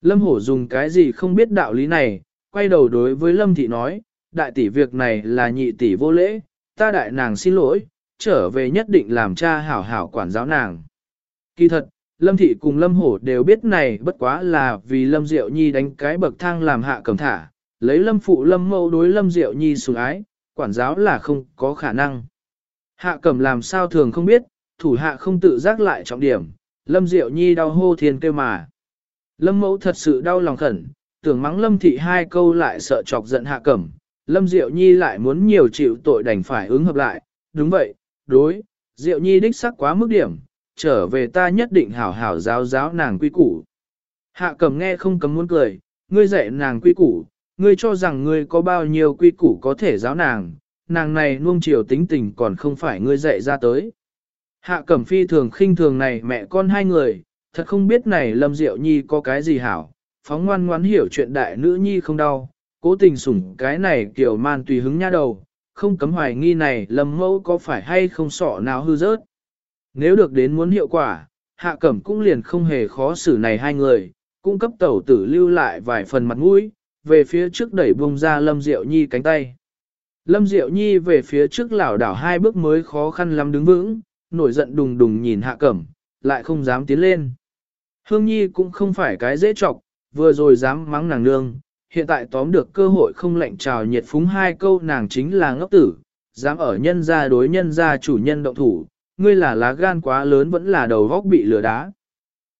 Lâm hổ dùng cái gì không biết đạo lý này, quay đầu đối với lâm thị nói, đại tỷ việc này là nhị tỷ vô lễ, ta đại nàng xin lỗi, trở về nhất định làm cha hảo hảo quản giáo nàng. Kỳ thật, Lâm Thị cùng Lâm Hổ đều biết này bất quá là vì Lâm Diệu Nhi đánh cái bậc thang làm hạ cầm thả, lấy Lâm Phụ Lâm Mâu đối Lâm Diệu Nhi sủng ái, quản giáo là không có khả năng. Hạ cầm làm sao thường không biết, thủ hạ không tự giác lại trọng điểm, Lâm Diệu Nhi đau hô thiên kêu mà. Lâm Mẫu thật sự đau lòng khẩn, tưởng mắng Lâm Thị hai câu lại sợ chọc giận hạ cẩm, Lâm Diệu Nhi lại muốn nhiều chịu tội đành phải ứng hợp lại, đúng vậy, đối, Diệu Nhi đích sắc quá mức điểm, trở về ta nhất định hảo hảo giáo giáo nàng quy củ. Hạ cẩm nghe không cấm muốn cười, ngươi dạy nàng quy củ, ngươi cho rằng ngươi có bao nhiêu quy củ có thể giáo nàng, nàng này nuông chiều tính tình còn không phải ngươi dạy ra tới. Hạ cẩm phi thường khinh thường này mẹ con hai người, thật không biết này lâm diệu nhi có cái gì hảo, phóng ngoan ngoãn hiểu chuyện đại nữ nhi không đau, cố tình sủng cái này kiểu man tùy hứng nha đầu, không cấm hoài nghi này lâm mẫu có phải hay không sọ nào hư rớt. Nếu được đến muốn hiệu quả, hạ cẩm cũng liền không hề khó xử này hai người, cung cấp tẩu tử lưu lại vài phần mặt mũi, về phía trước đẩy bung ra Lâm Diệu Nhi cánh tay. Lâm Diệu Nhi về phía trước lảo đảo hai bước mới khó khăn lắm đứng vững, nổi giận đùng đùng nhìn hạ cẩm, lại không dám tiến lên. Hương Nhi cũng không phải cái dễ trọc, vừa rồi dám mắng nàng nương, hiện tại tóm được cơ hội không lệnh trào nhiệt phúng hai câu nàng chính là ngốc tử, dám ở nhân gia đối nhân gia chủ nhân động thủ, ngươi là lá gan quá lớn vẫn là đầu góc bị lửa đá.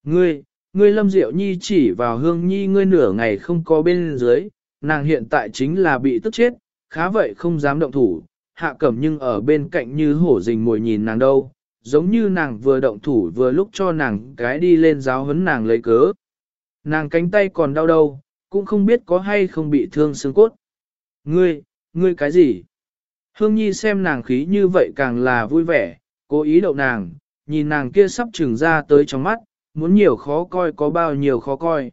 Ngươi, ngươi lâm diệu nhi chỉ vào hương nhi ngươi nửa ngày không có bên dưới, nàng hiện tại chính là bị tức chết, khá vậy không dám động thủ, hạ cẩm nhưng ở bên cạnh như hổ rình mồi nhìn nàng đâu, giống như nàng vừa động thủ vừa lúc cho nàng cái đi lên giáo huấn nàng lấy cớ. Nàng cánh tay còn đau đâu, cũng không biết có hay không bị thương xương cốt. Ngươi, ngươi cái gì? Hương Nhi xem nàng khí như vậy càng là vui vẻ, cố ý đậu nàng, nhìn nàng kia sắp trừng ra tới trong mắt, muốn nhiều khó coi có bao nhiêu khó coi.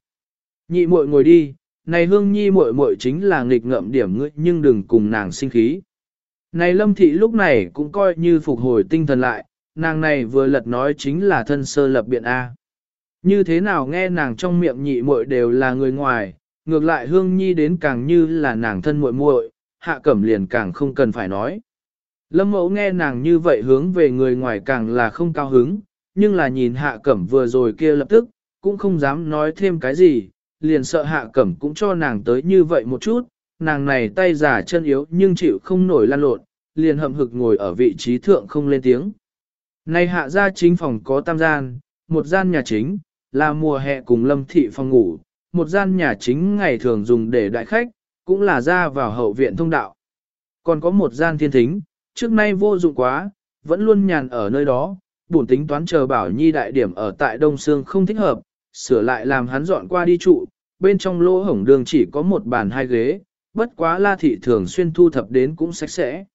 Nhị muội ngồi đi, này Hương Nhi muội muội chính là nghịch ngợm điểm ngươi nhưng đừng cùng nàng sinh khí. Này Lâm Thị lúc này cũng coi như phục hồi tinh thần lại, nàng này vừa lật nói chính là thân sơ lập biện A. Như thế nào nghe nàng trong miệng nhị muội đều là người ngoài, ngược lại hương nhi đến càng như là nàng thân muội muội, hạ cẩm liền càng không cần phải nói. Lâm mẫu nghe nàng như vậy hướng về người ngoài càng là không cao hứng, nhưng là nhìn hạ cẩm vừa rồi kia lập tức, cũng không dám nói thêm cái gì, liền sợ hạ cẩm cũng cho nàng tới như vậy một chút, nàng này tay giả chân yếu nhưng chịu không nổi lan lộn, liền hậm hực ngồi ở vị trí thượng không lên tiếng. Này hạ gia chính phòng có tam gian, một gian nhà chính, là mùa hè cùng lâm thị phòng ngủ, một gian nhà chính ngày thường dùng để đại khách, cũng là ra vào hậu viện thông đạo. Còn có một gian thiên thính, trước nay vô dụng quá, vẫn luôn nhàn ở nơi đó, bổn tính toán chờ bảo nhi đại điểm ở tại Đông Sương không thích hợp, sửa lại làm hắn dọn qua đi trụ, bên trong lỗ hổng đường chỉ có một bàn hai ghế, bất quá la thị thường xuyên thu thập đến cũng sạch sẽ.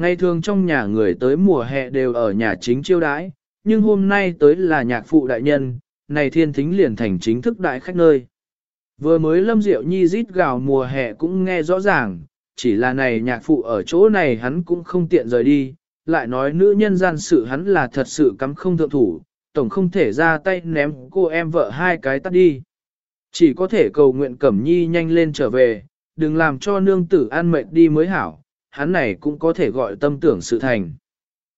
Ngày thường trong nhà người tới mùa hè đều ở nhà chính chiêu đãi, nhưng hôm nay tới là nhạc phụ đại nhân, này thiên thính liền thành chính thức đại khách nơi. Vừa mới lâm diệu nhi rít gào mùa hè cũng nghe rõ ràng, chỉ là này nhạc phụ ở chỗ này hắn cũng không tiện rời đi, lại nói nữ nhân gian sự hắn là thật sự cắm không thượng thủ, tổng không thể ra tay ném cô em vợ hai cái tắt đi. Chỉ có thể cầu nguyện Cẩm Nhi nhanh lên trở về, đừng làm cho nương tử an mệt đi mới hảo, hắn này cũng có thể gọi tâm tưởng sự thành.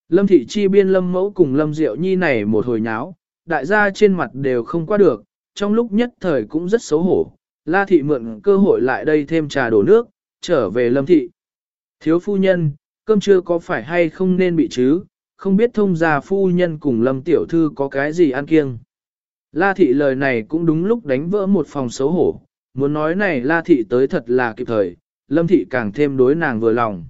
Lâm thị chi biên lâm mẫu cùng lâm diệu nhi này một hồi nháo, đại gia trên mặt đều không qua được, trong lúc nhất thời cũng rất xấu hổ. La thị mượn cơ hội lại đây thêm trà đổ nước, trở về lâm thị. Thiếu phu nhân, cơm trưa có phải hay không nên bị chứ, không biết thông gia phu nhân cùng lâm tiểu thư có cái gì ăn kiêng. La thị lời này cũng đúng lúc đánh vỡ một phòng xấu hổ, muốn nói này la thị tới thật là kịp thời, lâm thị càng thêm đối nàng vừa lòng.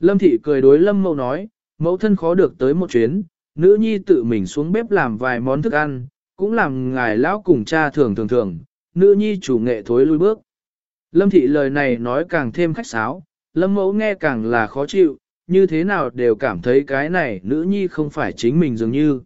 Lâm thị cười đối lâm mẫu nói, mẫu thân khó được tới một chuyến, nữ nhi tự mình xuống bếp làm vài món thức ăn, cũng làm ngài lão cùng cha thường thường thường, nữ nhi chủ nghệ thối lui bước. Lâm thị lời này nói càng thêm khách sáo, lâm mẫu nghe càng là khó chịu, như thế nào đều cảm thấy cái này nữ nhi không phải chính mình dường như.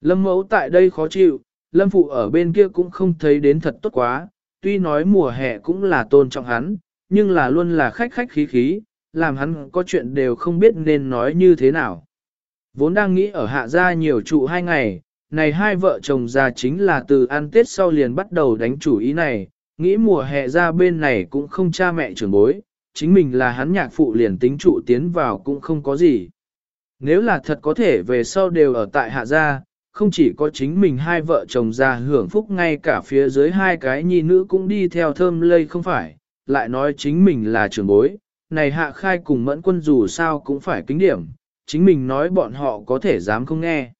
Lâm mẫu tại đây khó chịu, lâm phụ ở bên kia cũng không thấy đến thật tốt quá, tuy nói mùa hè cũng là tôn trọng hắn, nhưng là luôn là khách khách khí khí, làm hắn có chuyện đều không biết nên nói như thế nào. Vốn đang nghĩ ở hạ gia nhiều trụ hai ngày, này hai vợ chồng già chính là từ ăn tết sau liền bắt đầu đánh chủ ý này, nghĩ mùa hè ra bên này cũng không cha mẹ trưởng bối, chính mình là hắn nhạc phụ liền tính trụ tiến vào cũng không có gì. Nếu là thật có thể về sau đều ở tại hạ gia, không chỉ có chính mình hai vợ chồng già hưởng phúc ngay cả phía dưới hai cái nhi nữ cũng đi theo thơm lây không phải, lại nói chính mình là trưởng bối, này hạ khai cùng mẫn quân dù sao cũng phải kính điểm, chính mình nói bọn họ có thể dám không nghe.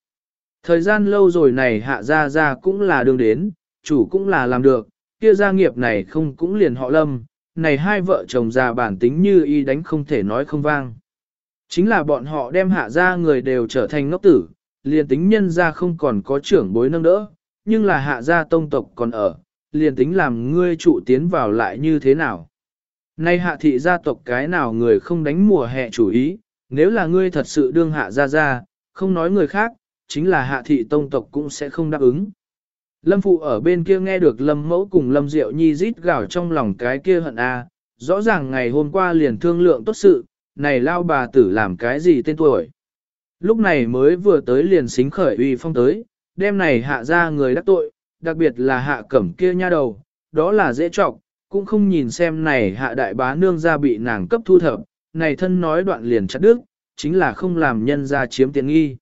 Thời gian lâu rồi này hạ ra ra cũng là đường đến, chủ cũng là làm được, kia gia nghiệp này không cũng liền họ lâm, này hai vợ chồng già bản tính như y đánh không thể nói không vang. Chính là bọn họ đem hạ ra người đều trở thành ngốc tử, liền tính nhân ra không còn có trưởng bối nâng đỡ, nhưng là hạ gia tông tộc còn ở, liền tính làm ngươi trụ tiến vào lại như thế nào. Nay hạ thị gia tộc cái nào người không đánh mùa hè chủ ý, nếu là ngươi thật sự đương hạ gia gia, không nói người khác, chính là hạ thị tông tộc cũng sẽ không đáp ứng. Lâm phụ ở bên kia nghe được lâm mẫu cùng lâm diệu nhi rít gào trong lòng cái kia hận a rõ ràng ngày hôm qua liền thương lượng tốt sự, này lao bà tử làm cái gì tên tuổi. Lúc này mới vừa tới liền xính khởi uy phong tới, đêm này hạ ra người đắc tội, đặc biệt là hạ cẩm kia nha đầu, đó là dễ trọng, cũng không nhìn xem này hạ đại bá nương ra bị nàng cấp thu thập, này thân nói đoạn liền chặt đứt, chính là không làm nhân ra chiếm tiện nghi.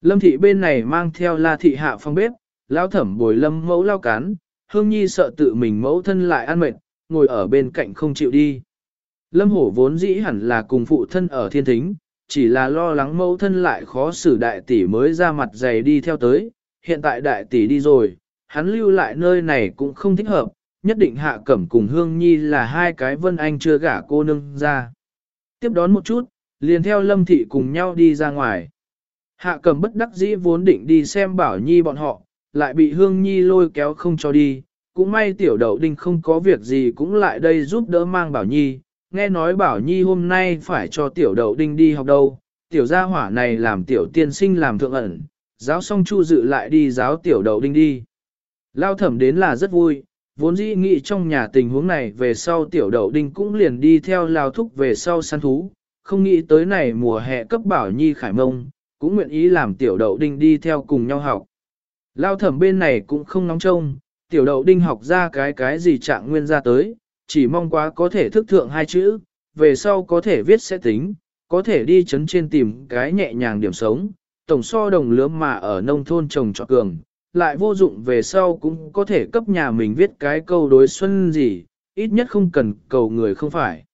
Lâm thị bên này mang theo la thị hạ phong bếp, lao thẩm bồi lâm mẫu lao cán, hương nhi sợ tự mình mẫu thân lại ăn mệt, ngồi ở bên cạnh không chịu đi. Lâm hổ vốn dĩ hẳn là cùng phụ thân ở thiên thính, chỉ là lo lắng mẫu thân lại khó xử đại tỷ mới ra mặt dày đi theo tới, hiện tại đại tỷ đi rồi, hắn lưu lại nơi này cũng không thích hợp, nhất định hạ cẩm cùng hương nhi là hai cái vân anh chưa gả cô nương ra. Tiếp đón một chút, liền theo lâm thị cùng nhau đi ra ngoài. Hạ cẩm bất đắc dĩ vốn định đi xem bảo nhi bọn họ, lại bị hương nhi lôi kéo không cho đi, cũng may tiểu đậu đinh không có việc gì cũng lại đây giúp đỡ mang bảo nhi, nghe nói bảo nhi hôm nay phải cho tiểu đậu đinh đi học đâu, tiểu gia hỏa này làm tiểu tiên sinh làm thượng ẩn, giáo xong chu dự lại đi giáo tiểu đậu đinh đi. Lao thẩm đến là rất vui, vốn dĩ nghĩ trong nhà tình huống này về sau tiểu đậu đinh cũng liền đi theo lao thúc về sau săn thú, không nghĩ tới này mùa hè cấp bảo nhi khải mông, cũng nguyện ý làm tiểu đậu đinh đi theo cùng nhau học. Lao thẩm bên này cũng không nóng trông, tiểu đậu đinh học ra cái cái gì trạng nguyên ra tới, chỉ mong quá có thể thức thượng hai chữ, về sau có thể viết sẽ tính, có thể đi chấn trên tìm cái nhẹ nhàng điểm sống, tổng so đồng lứa mà ở nông thôn trồng trọt cường, lại vô dụng về sau cũng có thể cấp nhà mình viết cái câu đối xuân gì, ít nhất không cần cầu người không phải.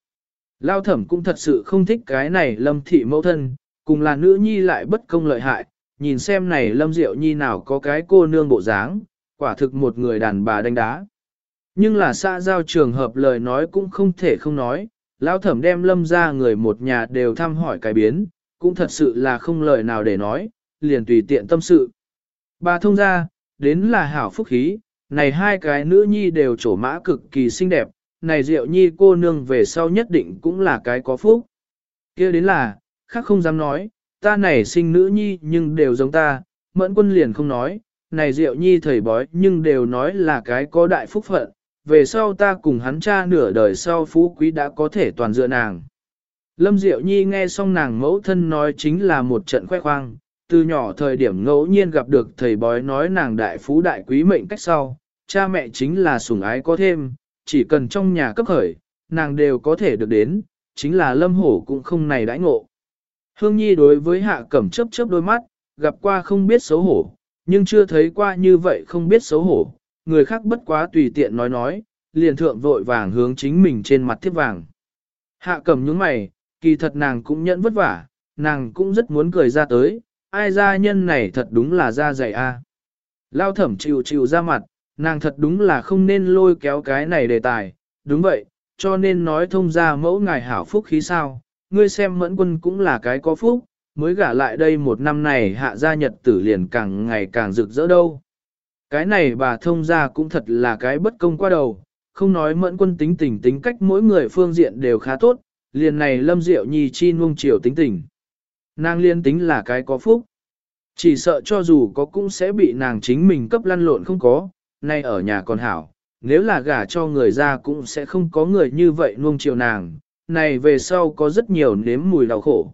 Lao thẩm cũng thật sự không thích cái này lâm thị mẫu thân, cùng là nữ nhi lại bất công lợi hại, nhìn xem này lâm diệu nhi nào có cái cô nương bộ dáng, quả thực một người đàn bà đánh đá. Nhưng là xã giao trường hợp lời nói cũng không thể không nói, lão thẩm đem lâm ra người một nhà đều thăm hỏi cái biến, cũng thật sự là không lời nào để nói, liền tùy tiện tâm sự. Bà thông ra, đến là hảo phúc khí, này hai cái nữ nhi đều trổ mã cực kỳ xinh đẹp, này diệu nhi cô nương về sau nhất định cũng là cái có phúc. kia đến là, khác không dám nói, ta này sinh nữ nhi nhưng đều giống ta, mẫn quân liền không nói, này diệu nhi thầy bói nhưng đều nói là cái có đại phúc phận, về sau ta cùng hắn cha nửa đời sau phú quý đã có thể toàn dựa nàng. Lâm Diệu Nhi nghe xong nàng mẫu thân nói chính là một trận khoe khoang, từ nhỏ thời điểm ngẫu nhiên gặp được thầy bói nói nàng đại phú đại quý mệnh cách sau, cha mẹ chính là sủng ái có thêm, chỉ cần trong nhà cấp khởi, nàng đều có thể được đến, chính là lâm hổ cũng không này đãi ngộ. Hương Nhi đối với hạ cẩm chớp chớp đôi mắt, gặp qua không biết xấu hổ, nhưng chưa thấy qua như vậy không biết xấu hổ, người khác bất quá tùy tiện nói nói, liền thượng vội vàng hướng chính mình trên mặt thiếp vàng. Hạ cẩm nhướng mày, kỳ thật nàng cũng nhẫn vất vả, nàng cũng rất muốn cười ra tới, ai gia nhân này thật đúng là da dày a. Lao thẩm chịu chịu ra mặt, nàng thật đúng là không nên lôi kéo cái này đề tài, đúng vậy, cho nên nói thông ra mẫu ngài hảo phúc khí sao, ngươi xem mẫn quân cũng là cái có phúc, mới gả lại đây một năm này hạ gia nhật tử liền càng ngày càng rực rỡ đâu. Cái này bà thông ra cũng thật là cái bất công qua đầu, không nói mẫn quân tính tình tính cách mỗi người phương diện đều khá tốt, liền này lâm diệu nhi chi nuông chiều tính tình. Nàng liên tính là cái có phúc. Chỉ sợ cho dù có cũng sẽ bị nàng chính mình cấp lăn lộn không có, nay ở nhà còn hảo, nếu là gả cho người ra cũng sẽ không có người như vậy nuông chiều nàng, này về sau có rất nhiều nếm mùi đau khổ.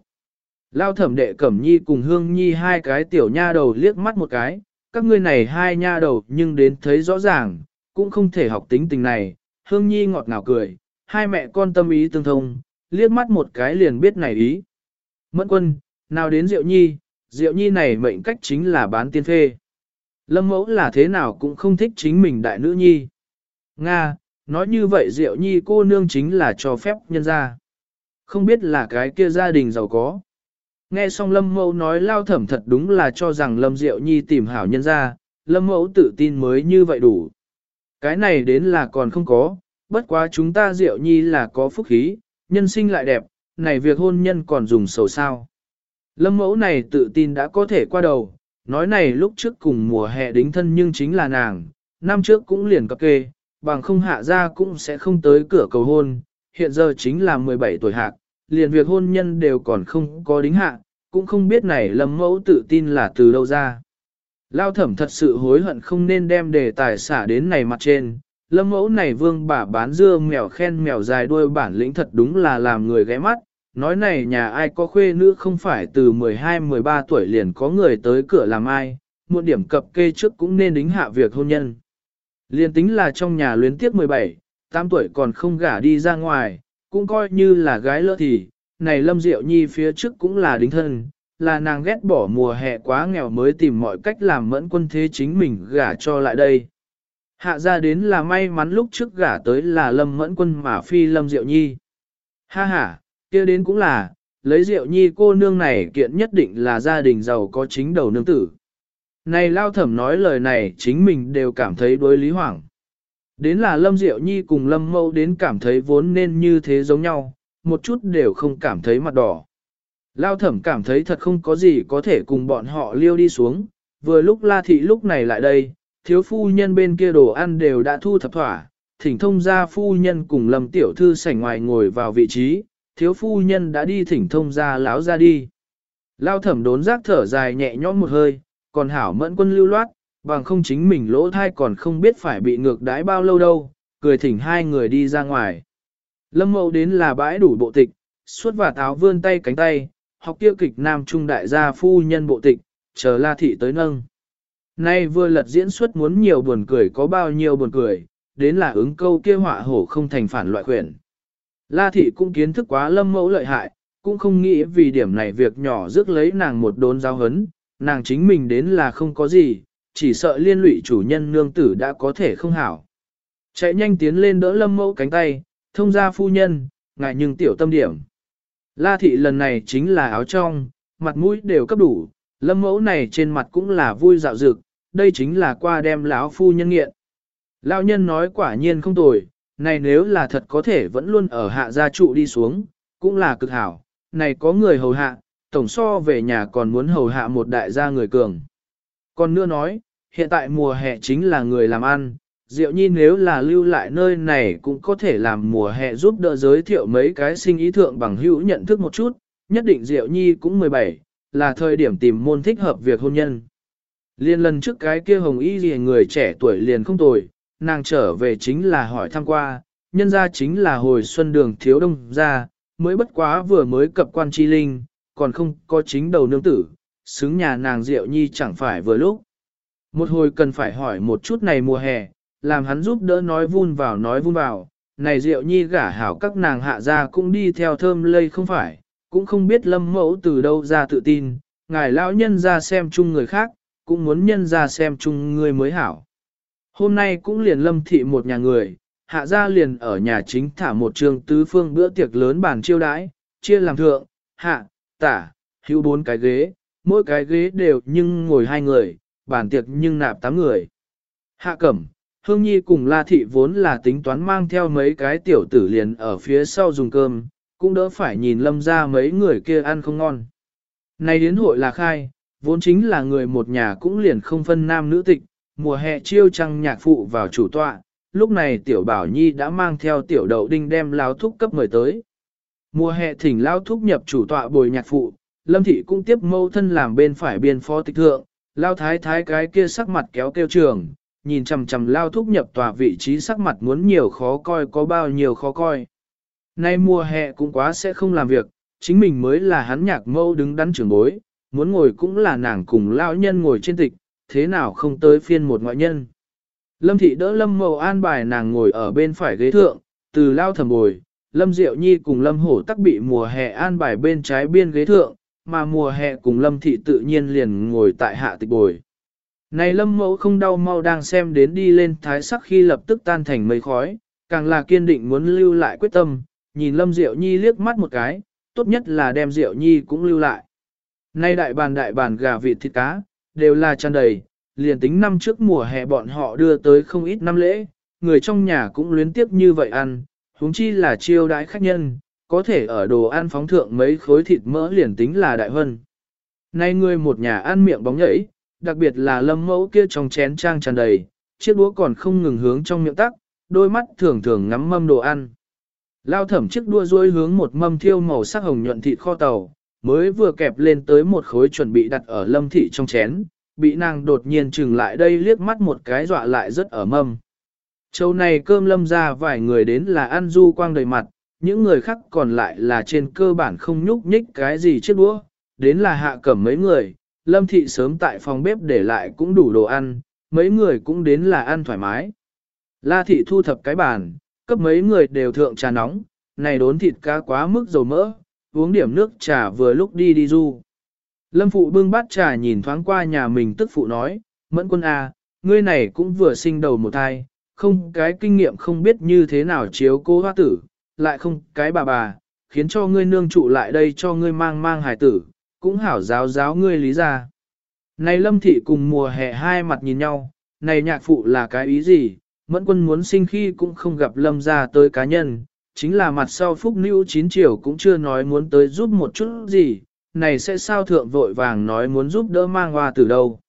Lao thẩm đệ cẩm nhi cùng hương nhi hai cái tiểu nha đầu liếc mắt một cái, các ngươi này hai nha đầu nhưng đến thấy rõ ràng, cũng không thể học tính tình này, hương nhi ngọt ngào cười, hai mẹ con tâm ý tương thông, liếc mắt một cái liền biết này ý. Mẫn quân, nào đến Diệu Nhi, Diệu Nhi này mệnh cách chính là bán tiên phê. Lâm mẫu là thế nào cũng không thích chính mình đại nữ nhi. Nga, nói như vậy Diệu Nhi cô nương chính là cho phép nhân ra. Không biết là cái kia gia đình giàu có. Nghe xong Lâm mẫu nói lao thẩm thật đúng là cho rằng Lâm Diệu Nhi tìm hảo nhân ra, Lâm mẫu tự tin mới như vậy đủ. Cái này đến là còn không có, bất quá chúng ta Diệu Nhi là có phúc khí, nhân sinh lại đẹp, này việc hôn nhân còn dùng sầu sao. Lâm mẫu này tự tin đã có thể qua đầu, nói này lúc trước cùng mùa hè đính thân nhưng chính là nàng, năm trước cũng liền cập kê, bằng không hạ ra cũng sẽ không tới cửa cầu hôn, hiện giờ chính là 17 tuổi hạc, liền việc hôn nhân đều còn không có đính hạ, cũng không biết này lâm mẫu tự tin là từ đâu ra. Lao thẩm thật sự hối hận không nên đem đề tài xả đến này mặt trên, lâm mẫu này vương bà bán dưa mèo khen mèo dài đuôi bản lĩnh thật đúng là làm người ghé mắt, nói này nhà ai có khuê nữ không phải từ 12-13 tuổi liền có người tới cửa làm ai, một điểm cập kê trước cũng nên đính hạ việc hôn nhân. Liên tính là trong nhà luyến tiếc 17, 8 tuổi còn không gả đi ra ngoài, cũng coi như là gái lỡ thì, này Lâm Diệu Nhi phía trước cũng là đính thân, là nàng ghét bỏ mùa hè quá nghèo mới tìm mọi cách làm mẫn quân thế chính mình gả cho lại đây. Hạ ra đến là may mắn lúc trước gả tới là Lâm mẫn quân mà phi Lâm Diệu Nhi. Ha ha, kia đến cũng là, lấy Diệu Nhi cô nương này kiện nhất định là gia đình giàu có chính đầu nương tử. Này lao thẩm nói lời này chính mình đều cảm thấy đối lý hoảng. Đến là Lâm Diệu Nhi cùng Lâm Mâu đến cảm thấy vốn nên như thế giống nhau, một chút đều không cảm thấy mặt đỏ. Lao thẩm cảm thấy thật không có gì có thể cùng bọn họ liêu đi xuống, vừa lúc La Thị lúc này lại đây, thiếu phu nhân bên kia đồ ăn đều đã thu thập thỏa, thỉnh thông gia phu nhân cùng Lâm Tiểu Thư sảnh ngoài ngồi vào vị trí, thiếu phu nhân đã đi thỉnh thông gia láo ra đi. Lao thẩm đốn giác thở dài nhẹ nhõm một hơi, còn hảo mẫn quân lưu loát, bằng không chính mình lỗ thai còn không biết phải bị ngược đãi bao lâu đâu, cười thỉnh hai người đi ra ngoài. Lâm mẫu đến là bãi đủ bộ tịch, suốt và táo vươn tay cánh tay, học kia kịch nam trung đại gia phu nhân bộ tịch, chờ la thị tới nâng. Nay vừa lật diễn xuất muốn nhiều buồn cười có bao nhiêu buồn cười, đến là ứng câu kia họa hổ không thành phản loại quyển. La thị cũng kiến thức quá lâm mẫu lợi hại, cũng không nghĩ vì điểm này việc nhỏ rước lấy nàng một đốn giao hấn, nàng chính mình đến là không có gì, chỉ sợ liên lụy chủ nhân nương tử đã có thể không hảo. Chạy nhanh tiến lên đỡ lâm mẫu cánh tay, thông ra phu nhân, ngại nhưng tiểu tâm điểm. La thị lần này chính là áo trong, mặt mũi đều cấp đủ, lâm mẫu này trên mặt cũng là vui dạo dực, đây chính là qua đem lão phu nhân nghiện. Lão nhân nói quả nhiên không tồi, này nếu là thật có thể vẫn luôn ở hạ gia trụ đi xuống, cũng là cực hảo, này có người hầu hạ, tổng so về nhà còn muốn hầu hạ một đại gia người cường. Còn nữa nói, hiện tại mùa hè chính là người làm ăn, Diệu Nhi nếu là lưu lại nơi này cũng có thể làm mùa hè giúp đỡ giới thiệu mấy cái sinh ý thượng bằng hữu nhận thức một chút, nhất định Diệu Nhi cũng 17, là thời điểm tìm môn thích hợp việc hôn nhân. Liên lần trước cái kia hồng y gì người trẻ tuổi liền không tồi, nàng trở về chính là hỏi thăm qua, nhân ra chính là hồi xuân đường thiếu đông ra, mới bất quá vừa mới cập quan chi linh, còn không có chính đầu nương tử, xứng nhà nàng Diệu Nhi chẳng phải vừa lúc. Một hồi cần phải hỏi một chút này mùa hè, làm hắn giúp đỡ nói vun vào nói vun vào, này Diệu Nhi gả hảo các nàng hạ ra cũng đi theo thơm lây không phải, cũng không biết lâm mẫu từ đâu ra tự tin, ngài lão nhân ra xem chung người khác, cũng muốn nhân ra xem chung người mới hảo. Hôm nay cũng liền lâm thị một nhà người, hạ gia liền ở nhà chính thả một trường tứ phương bữa tiệc lớn bàn chiêu đãi, chia làm thượng, hạ, tả, hữu bốn cái ghế, mỗi cái ghế đều nhưng ngồi hai người, bàn tiệc nhưng nạp tám người. Hạ cẩm, Hương Nhi cùng La Thị vốn là tính toán mang theo mấy cái tiểu tử liền ở phía sau dùng cơm, cũng đỡ phải nhìn lâm ra mấy người kia ăn không ngon. Này đến hội là khai, vốn chính là người một nhà cũng liền không phân nam nữ tịch, mùa hè chiêu trăng nhạc phụ vào chủ tọa, lúc này tiểu bảo nhi đã mang theo tiểu đậu đinh đem lao thúc cấp mời tới. Mùa hè thỉnh lao thúc nhập chủ tọa bồi nhạc phụ, lâm thị cũng tiếp mâu thân làm bên phải biên phó tịch thượng, lao thái thái cái kia sắc mặt kéo kêu trường, nhìn chằm chằm lao thúc nhập tòa vị trí sắc mặt muốn nhiều khó coi có bao nhiêu khó coi. Nay mùa hè cũng quá sẽ không làm việc, chính mình mới là hắn nhạc mâu đứng đắn trưởng bối, muốn ngồi cũng là nàng cùng lao nhân ngồi trên tịch, thế nào không tới phiên một ngoại nhân. Lâm thị đỡ lâm mầu an bài nàng ngồi ở bên phải ghế thượng, từ lao thầm bồi, lâm diệu nhi cùng lâm hổ tắc bị mùa hè an bài bên trái biên ghế thượng, mà mùa hè cùng lâm thị tự nhiên liền ngồi tại hạ tịch bồi. Này lâm mẫu không đau mau đang xem đến đi lên thái sắc khi lập tức tan thành mây khói, càng là kiên định muốn lưu lại quyết tâm, nhìn lâm diệu nhi liếc mắt một cái, tốt nhất là đem diệu nhi cũng lưu lại. Nay đại bàn đại bàn gà vịt thịt cá, đều là tràn đầy, liền tính năm trước mùa hè bọn họ đưa tới không ít năm lễ, người trong nhà cũng luyến tiếp như vậy ăn, huống chi là chiêu đãi khách nhân, có thể ở đồ ăn phóng thượng mấy khối thịt mỡ liền tính là đại hơn. Nay người một nhà ăn miệng bóng nhảy, đặc biệt là lâm mẫu kia trong chén trang tràn đầy, chiếc đũa còn không ngừng hướng trong miệng tắc, đôi mắt thường thường ngắm mâm đồ ăn. Lao thẩm chiếc đua ruôi hướng một mâm thiêu màu sắc hồng nhuận thịt kho tàu, mới vừa kẹp lên tới một khối chuẩn bị đặt ở lâm thị trong chén, bị nàng đột nhiên trừng lại đây liếc mắt một cái dọa lại rất ở mâm. Châu này cơm lâm ra vài người đến là ăn du quang đầy mặt, những người khác còn lại là trên cơ bản không nhúc nhích cái gì chiếc đũa, đến là hạ cẩm mấy người, lâm thị sớm tại phòng bếp để lại cũng đủ đồ ăn, mấy người cũng đến là ăn thoải mái. La thị thu thập cái bàn, cấp mấy người đều thượng trà nóng, này đốn thịt cá quá mức dầu mỡ, uống điểm nước trà vừa lúc đi đi du. Lâm phụ bưng bát trà nhìn thoáng qua nhà mình tức phụ nói, mẫn quân à, ngươi này cũng vừa sinh đầu một thai, không cái kinh nghiệm không biết như thế nào chiếu cô hoa tử, lại không cái bà bà, khiến cho ngươi nương trụ lại đây cho ngươi mang mang hài tử, cũng hảo giáo giáo ngươi lý ra. Này lâm thị cùng mùa hè hai mặt nhìn nhau, này nhạc phụ là cái ý gì, mẫn quân muốn sinh khi cũng không gặp lâm ra tới cá nhân, chính là mặt sau phúc nữ chín chiều cũng chưa nói muốn tới giúp một chút gì, này sẽ sao thượng vội vàng nói muốn giúp đỡ mang hoa từ đâu.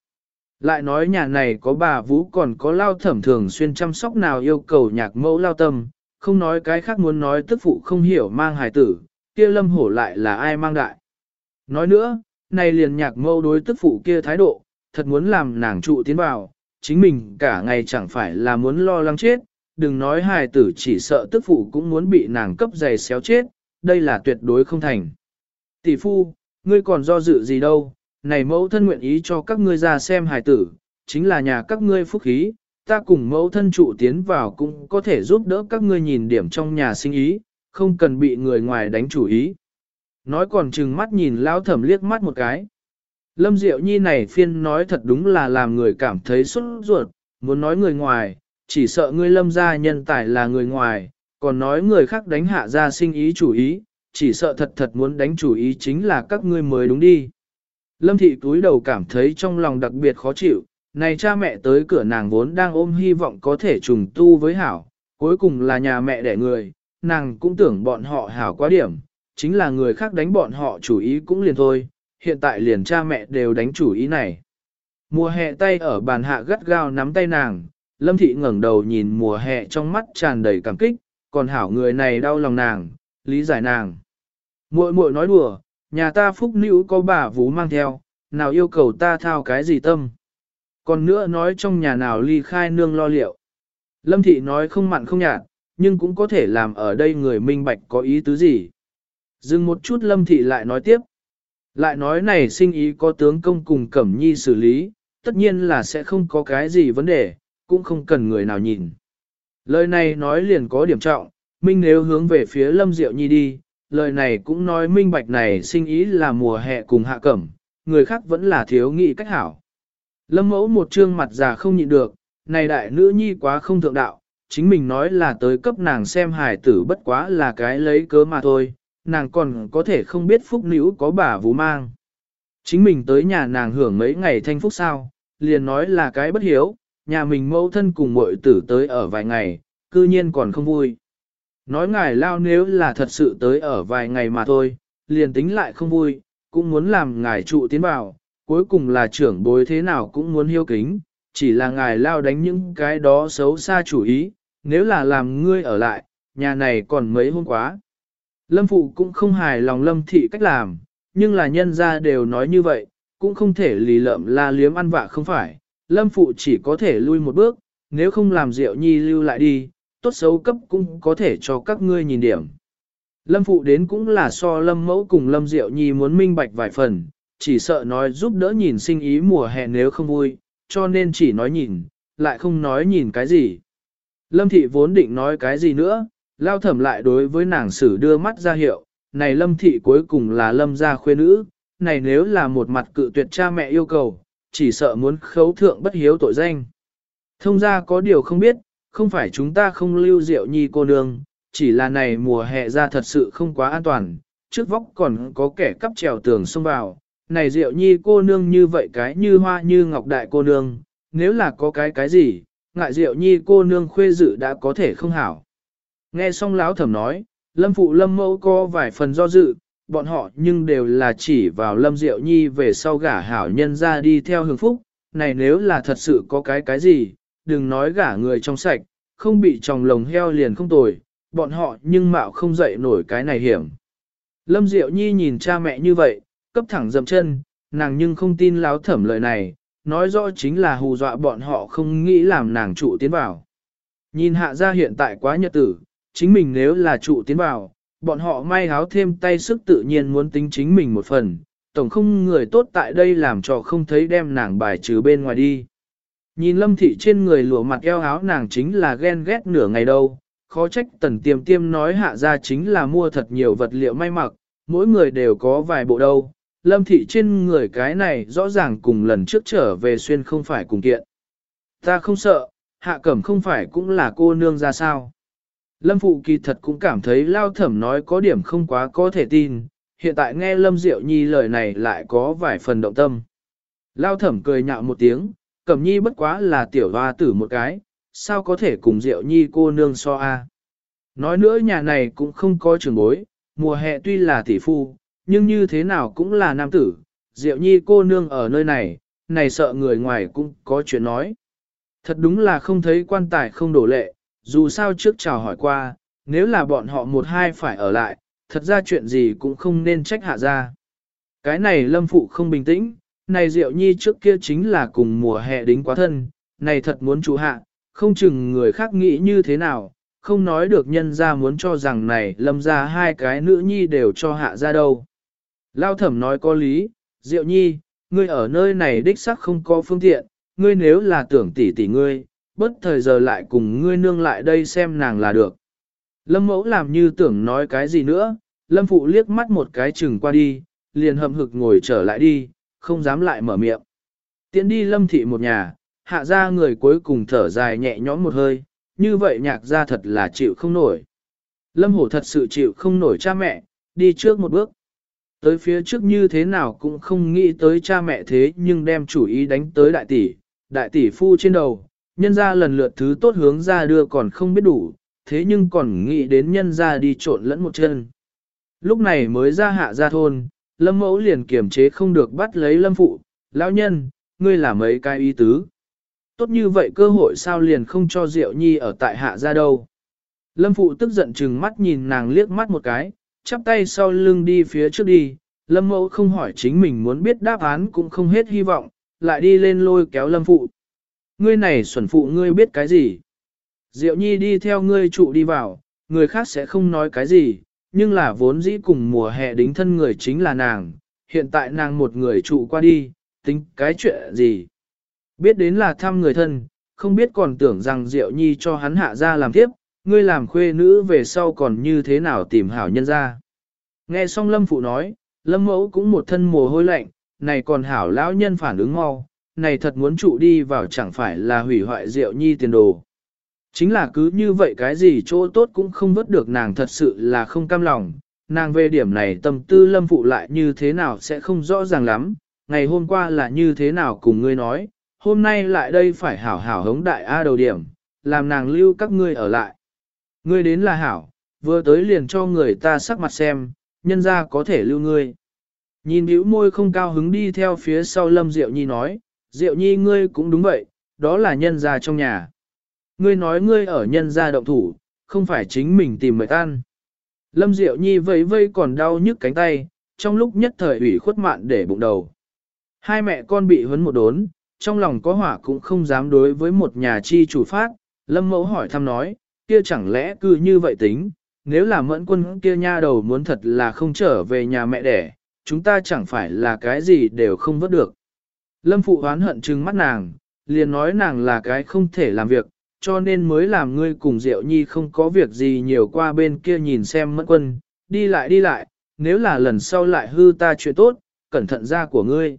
Lại nói nhà này có bà Vũ còn có lao thẩm thường xuyên chăm sóc nào yêu cầu nhạc mẫu lao tâm, không nói cái khác muốn nói tức phụ không hiểu mang hài tử, kia lâm hổ lại là ai mang đại. Nói nữa, này liền nhạc mẫu đối tức phụ kia thái độ, thật muốn làm nàng trụ tiến vào, chính mình cả ngày chẳng phải là muốn lo lắng chết, đừng nói hài tử chỉ sợ tức phụ cũng muốn bị nàng cấp giày xéo chết, đây là tuyệt đối không thành. Tỷ phu, ngươi còn do dự gì đâu, này mẫu thân nguyện ý cho các ngươi ra xem hài tử, chính là nhà các ngươi phúc khí, ta cùng mẫu thân trụ tiến vào cũng có thể giúp đỡ các ngươi nhìn điểm trong nhà sinh ý, không cần bị người ngoài đánh chủ ý. Nói còn chừng mắt nhìn lão thẩm liếc mắt một cái. Lâm Diệu Nhi này phiên nói thật đúng là làm người cảm thấy xuất ruột, muốn nói người ngoài, chỉ sợ ngươi lâm gia nhân tài là người ngoài, còn nói người khác đánh hạ ra sinh ý chủ ý, chỉ sợ thật thật muốn đánh chủ ý chính là các ngươi mới đúng đi. Lâm thị túi đầu cảm thấy trong lòng đặc biệt khó chịu, này cha mẹ tới cửa nàng vốn đang ôm hy vọng có thể trùng tu với hảo, cuối cùng là nhà mẹ đẻ người, nàng cũng tưởng bọn họ hảo quá điểm, chính là người khác đánh bọn họ chủ ý cũng liền thôi, hiện tại liền cha mẹ đều đánh chủ ý này. Mùa hè tay ở bàn hạ gắt gao nắm tay nàng, lâm thị ngẩng đầu nhìn mùa hè trong mắt tràn đầy cảm kích, còn hảo người này đau lòng nàng, lý giải nàng. Muội muội nói đùa, nhà ta phúc nữ có bà vú mang theo, nào yêu cầu ta thao cái gì tâm. Còn nữa nói trong nhà nào ly khai nương lo liệu. Lâm thị nói không mặn không nhạt, nhưng cũng có thể làm ở đây người minh bạch có ý tứ gì. Dừng một chút lâm thị lại nói tiếp. Lại nói này sinh ý có tướng công cùng Cẩm Nhi xử lý, tất nhiên là sẽ không có cái gì vấn đề, cũng không cần người nào nhìn. Lời này nói liền có điểm trọng, Minh nếu hướng về phía Lâm Diệu Nhi đi, lời này cũng nói minh bạch này sinh ý là mùa hè cùng hạ cẩm, người khác vẫn là thiếu nghị cách hảo. Lâm mẫu một trương mặt già không nhịn được, này đại nữ nhi quá không thượng đạo, chính mình nói là tới cấp nàng xem hài tử bất quá là cái lấy cớ mà thôi, nàng còn có thể không biết phúc nữ có bà vú mang. Chính mình tới nhà nàng hưởng mấy ngày thanh phúc sao, liền nói là cái bất hiếu, nhà mình mẫu thân cùng muội tử tới ở vài ngày, cư nhiên còn không vui. Nói ngài lao nếu là thật sự tới ở vài ngày mà thôi, liền tính lại không vui, cũng muốn làm ngài trụ tiến vào, cuối cùng là trưởng bối thế nào cũng muốn hiếu kính, chỉ là ngài lao đánh những cái đó xấu xa chủ ý, nếu là làm ngươi ở lại, nhà này còn mấy hôm quá. Lâm phụ cũng không hài lòng lâm thị cách làm, nhưng là nhân ra đều nói như vậy, cũng không thể lì lợm la liếm ăn vạ không phải, lâm phụ chỉ có thể lui một bước, nếu không làm Diệu nhi lưu lại đi, tốt xấu cấp cũng có thể cho các ngươi nhìn điểm. Lâm phụ đến cũng là so lâm mẫu cùng lâm diệu nhi muốn minh bạch vài phần, chỉ sợ nói giúp đỡ nhìn sinh ý mùa hè nếu không vui, cho nên chỉ nói nhìn, lại không nói nhìn cái gì. Lâm thị vốn định nói cái gì nữa, lao thẩm lại đối với nàng sử đưa mắt ra hiệu, này lâm thị cuối cùng là lâm gia khuê nữ, này nếu là một mặt cự tuyệt cha mẹ yêu cầu, chỉ sợ muốn khấu thượng bất hiếu tội danh. Thông ra có điều không biết, không phải chúng ta không lưu rượu nhi cô nương, chỉ là này mùa hè ra thật sự không quá an toàn, trước vóc còn có kẻ cắp trèo tường xông vào, này rượu nhi cô nương như vậy cái như hoa như ngọc đại cô nương, nếu là có cái cái gì, ngại rượu nhi cô nương khuê dự đã có thể không hảo. Nghe xong láo thẩm nói, lâm phụ lâm mẫu có vài phần do dự, bọn họ nhưng đều là chỉ vào lâm diệu nhi về sau gả hảo nhân ra đi theo hưởng phúc, này nếu là thật sự có cái cái gì, đừng nói gả người trong sạch, không bị tròng lồng heo liền không tồi, bọn họ nhưng mạo không dậy nổi cái này hiểm. Lâm Diệu Nhi nhìn cha mẹ như vậy, cấp thẳng dậm chân, nàng nhưng không tin láo thẩm lời này, nói rõ chính là hù dọa bọn họ không nghĩ làm nàng trụ tiến vào. Nhìn hạ ra hiện tại quá nhật tử, chính mình nếu là trụ tiến vào, bọn họ may háo thêm tay sức tự nhiên muốn tính chính mình một phần, tổng không người tốt tại đây làm cho không thấy đem nàng bài trừ bên ngoài đi. Nhìn lâm thị trên người lụa mặt eo áo nàng chính là ghen ghét nửa ngày đâu, khó trách tần tiêm tiêm nói hạ ra chính là mua thật nhiều vật liệu may mặc, mỗi người đều có vài bộ đâu. Lâm thị trên người cái này rõ ràng cùng lần trước trở về xuyên không phải cùng kiện. Ta không sợ, hạ cẩm không phải cũng là cô nương ra sao. Lâm phụ kỳ thật cũng cảm thấy lao thẩm nói có điểm không quá có thể tin, hiện tại nghe Lâm Diệu Nhi lời này lại có vài phần động tâm. Lao thẩm cười nhạo một tiếng, Cẩm nhi bất quá là tiểu hoa tử một cái, sao có thể cùng Diệu Nhi cô nương so a? Nói nữa nhà này cũng không có trường bối, mùa hè tuy là tỷ phu, nhưng như thế nào cũng là nam tử, Diệu Nhi cô nương ở nơi này, này sợ người ngoài cũng có chuyện nói. Thật đúng là không thấy quan tài không đổ lệ, dù sao trước chào hỏi qua, nếu là bọn họ một hai phải ở lại, thật ra chuyện gì cũng không nên trách hạ ra. Cái này lâm phụ không bình tĩnh, này Diệu Nhi trước kia chính là cùng mùa hè đính quá thân, này thật muốn chủ hạ, không chừng người khác nghĩ như thế nào, không nói được nhân ra muốn cho rằng này lâm ra hai cái nữ nhi đều cho hạ ra đâu. Lao thẩm nói có lý, Diệu Nhi, ngươi ở nơi này đích xác không có phương tiện, ngươi nếu là tưởng tỷ tỷ ngươi, bất thời giờ lại cùng ngươi nương lại đây xem nàng là được. Lâm mẫu làm như tưởng nói cái gì nữa, lâm phụ liếc mắt một cái chừng qua đi, liền hậm hực ngồi trở lại đi, không dám lại mở miệng. Tiến đi lâm thị một nhà, hạ ra người cuối cùng thở dài nhẹ nhõm một hơi, như vậy nhạc ra thật là chịu không nổi. Lâm hổ thật sự chịu không nổi cha mẹ, đi trước một bước. Tới phía trước như thế nào cũng không nghĩ tới cha mẹ thế nhưng đem chủ ý đánh tới đại tỷ, đại tỷ phu trên đầu, nhân ra lần lượt thứ tốt hướng ra đưa còn không biết đủ, thế nhưng còn nghĩ đến nhân ra đi trộn lẫn một chân. Lúc này mới ra hạ ra thôn, lâm mẫu liền kiềm chế không được bắt lấy lâm phụ, lão nhân, ngươi là mấy cái ý tứ. Tốt như vậy cơ hội sao liền không cho Diệu Nhi ở tại hạ ra đâu. Lâm phụ tức giận chừng mắt nhìn nàng liếc mắt một cái, chắp tay sau lưng đi phía trước đi, lâm mẫu không hỏi chính mình muốn biết đáp án cũng không hết hy vọng, lại đi lên lôi kéo lâm phụ. Ngươi này xuẩn phụ ngươi biết cái gì? Diệu Nhi đi theo ngươi trụ đi vào, người khác sẽ không nói cái gì, nhưng là vốn dĩ cùng mùa hè đính thân người chính là nàng, hiện tại nàng một người trụ qua đi, tính cái chuyện gì. Biết đến là thăm người thân, không biết còn tưởng rằng Diệu Nhi cho hắn hạ ra làm tiếp, ngươi làm khuê nữ về sau còn như thế nào tìm hảo nhân ra. Nghe xong Lâm Phụ nói, Lâm Mẫu cũng một thân mồ hôi lạnh, này còn hảo lão nhân phản ứng mau, này thật muốn trụ đi vào chẳng phải là hủy hoại Diệu Nhi tiền đồ. Chính là cứ như vậy cái gì chỗ tốt cũng không vớt được nàng thật sự là không cam lòng, nàng về điểm này tâm tư lâm phụ lại như thế nào sẽ không rõ ràng lắm, ngày hôm qua là như thế nào cùng ngươi nói, hôm nay lại đây phải hảo hảo hống đại A đầu điểm, làm nàng lưu các ngươi ở lại. Ngươi đến là hảo, vừa tới liền cho người ta sắc mặt xem, nhân ra có thể lưu ngươi. Nhìn bĩu môi không cao hứng đi theo phía sau lâm Diệu Nhi nói, Diệu Nhi ngươi cũng đúng vậy, đó là nhân gia trong nhà. Ngươi nói ngươi ở nhân gia động thủ, không phải chính mình tìm mệt tan. Lâm Diệu Nhi vẫy vây còn đau nhức cánh tay, trong lúc nhất thời ủy khuất mạn để bụng đầu. Hai mẹ con bị huấn một đốn, trong lòng có hỏa cũng không dám đối với một nhà chi chủ phát. Lâm mẫu hỏi thăm nói, kia chẳng lẽ cứ như vậy tính, nếu là mẫn quân kia nha đầu muốn thật là không trở về nhà mẹ đẻ, chúng ta chẳng phải là cái gì đều không vớt được. Lâm phụ hoán hận trừng mắt nàng, liền nói nàng là cái không thể làm việc, cho nên mới làm ngươi cùng Diệu Nhi không có việc gì nhiều qua bên kia nhìn xem mẫn quân, đi lại đi lại, nếu là lần sau lại hư ta chuyện tốt, cẩn thận ra của ngươi.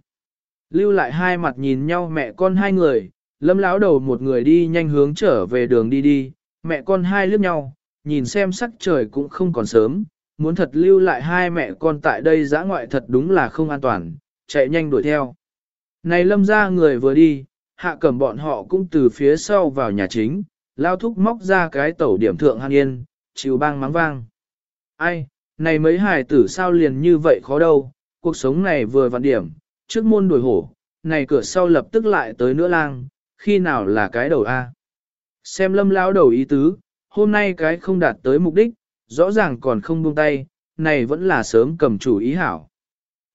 Lưu lại hai mặt nhìn nhau mẹ con hai người, lâm lão đầu một người đi nhanh hướng trở về đường đi đi, mẹ con hai liếc nhau, nhìn xem sắc trời cũng không còn sớm, muốn thật lưu lại hai mẹ con tại đây giã ngoại thật đúng là không an toàn, chạy nhanh đuổi theo. Này lâm ra người vừa đi, hạ cẩm bọn họ cũng từ phía sau vào nhà chính, lao thúc móc ra cái tẩu điểm thượng hàn yên, chịu bang mắng vang. Ai, này mấy hài tử sao liền như vậy khó đâu, cuộc sống này vừa vặn điểm, trước môn đuổi hổ, này cửa sau lập tức lại tới nữa lang, khi nào là cái đầu A. Xem lâm lao đầu ý tứ, hôm nay cái không đạt tới mục đích, rõ ràng còn không buông tay, này vẫn là sớm cầm chủ ý hảo.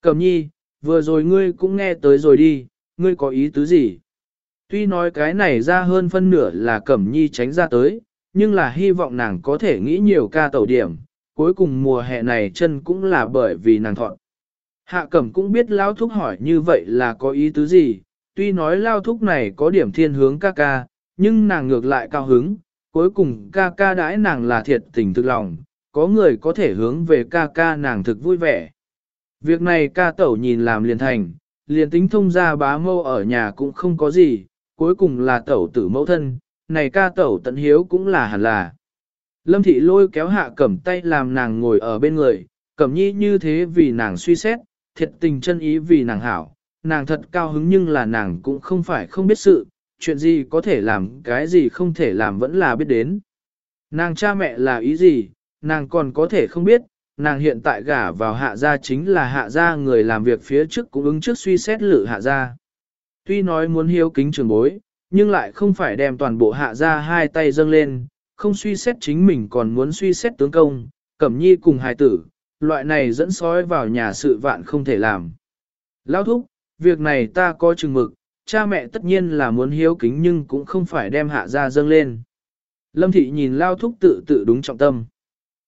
Cầm nhi, vừa rồi ngươi cũng nghe tới rồi đi, ngươi có ý tứ gì? Tuy nói cái này ra hơn phân nửa là Cẩm Nhi tránh ra tới, nhưng là hy vọng nàng có thể nghĩ nhiều ca tẩu điểm, cuối cùng mùa hè này chân cũng là bởi vì nàng thọn. Hạ Cẩm cũng biết Lao Thúc hỏi như vậy là có ý tứ gì, tuy nói Lao Thúc này có điểm thiên hướng ca ca, nhưng nàng ngược lại cao hứng, cuối cùng ca ca đãi nàng là thiệt tình thực lòng, có người có thể hướng về ca ca nàng thực vui vẻ. Việc này ca tẩu nhìn làm liền thành, liền tính thông ra bá mâu ở nhà cũng không có gì, cuối cùng là tẩu tử mẫu thân, này ca tẩu tận hiếu cũng là hẳn là. Lâm thị lôi kéo hạ cẩm tay làm nàng ngồi ở bên người, cẩm nhi như thế vì nàng suy xét, thiệt tình chân ý vì nàng hảo, nàng thật cao hứng nhưng là nàng cũng không phải không biết sự, chuyện gì có thể làm, cái gì không thể làm vẫn là biết đến. Nàng cha mẹ là ý gì, nàng còn có thể không biết, nàng hiện tại gả vào hạ gia chính là hạ gia người làm việc phía trước cũng ứng trước suy xét lự hạ gia tuy nói muốn hiếu kính trường bối, nhưng lại không phải đem toàn bộ hạ gia hai tay dâng lên, không suy xét chính mình còn muốn suy xét tướng công, cẩm nhi cùng hài tử, loại này dẫn sói vào nhà sự vạn không thể làm. Lao thúc, việc này ta có chừng mực, cha mẹ tất nhiên là muốn hiếu kính nhưng cũng không phải đem hạ gia dâng lên. Lâm thị nhìn Lao thúc tự tự đúng trọng tâm.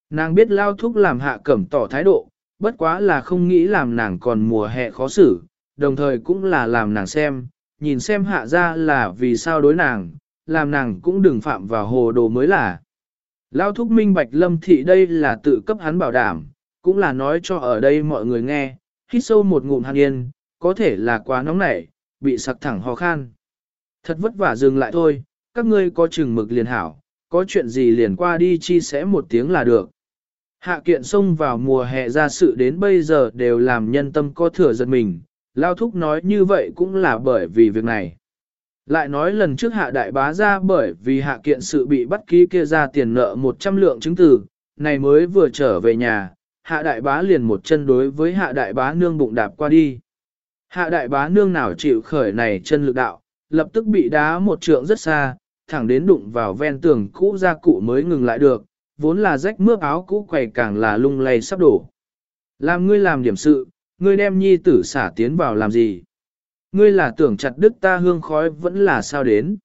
Nàng biết Lao thúc làm hạ cẩm tỏ thái độ, bất quá là không nghĩ làm nàng còn mùa hè khó xử, đồng thời cũng là làm nàng xem, nhìn xem hạ ra là vì sao đối nàng, làm nàng cũng đừng phạm vào hồ đồ mới là. Lao thúc minh bạch lâm thị đây là tự cấp hắn bảo đảm, cũng là nói cho ở đây mọi người nghe, hít sâu một ngụm hàn yên, có thể là quá nóng nảy, bị sặc thẳng ho khan. Thật vất vả dừng lại thôi, các ngươi có chừng mực liền hảo, có chuyện gì liền qua đi chi sẻ một tiếng là được. Hạ kiện xông vào mùa hè ra sự đến bây giờ đều làm nhân tâm có thừa giật mình, Lao thúc nói như vậy cũng là bởi vì việc này. Lại nói lần trước hạ đại bá ra bởi vì hạ kiện sự bị bắt ký kia ra tiền nợ 100 lượng chứng từ, này mới vừa trở về nhà, hạ đại bá liền một chân đối với hạ đại bá nương bụng đạp qua đi. Hạ đại bá nương nào chịu khởi này chân lực đạo, lập tức bị đá một trượng rất xa, thẳng đến đụng vào ven tường cũ ra cụ mới ngừng lại được, vốn là rách mướp áo cũ quầy càng là lung lay sắp đổ. Làm ngươi làm điểm sự, ngươi đem nhi tử xả tiến vào làm gì? Ngươi là tưởng chặt đứt ta hương khói vẫn là sao đến?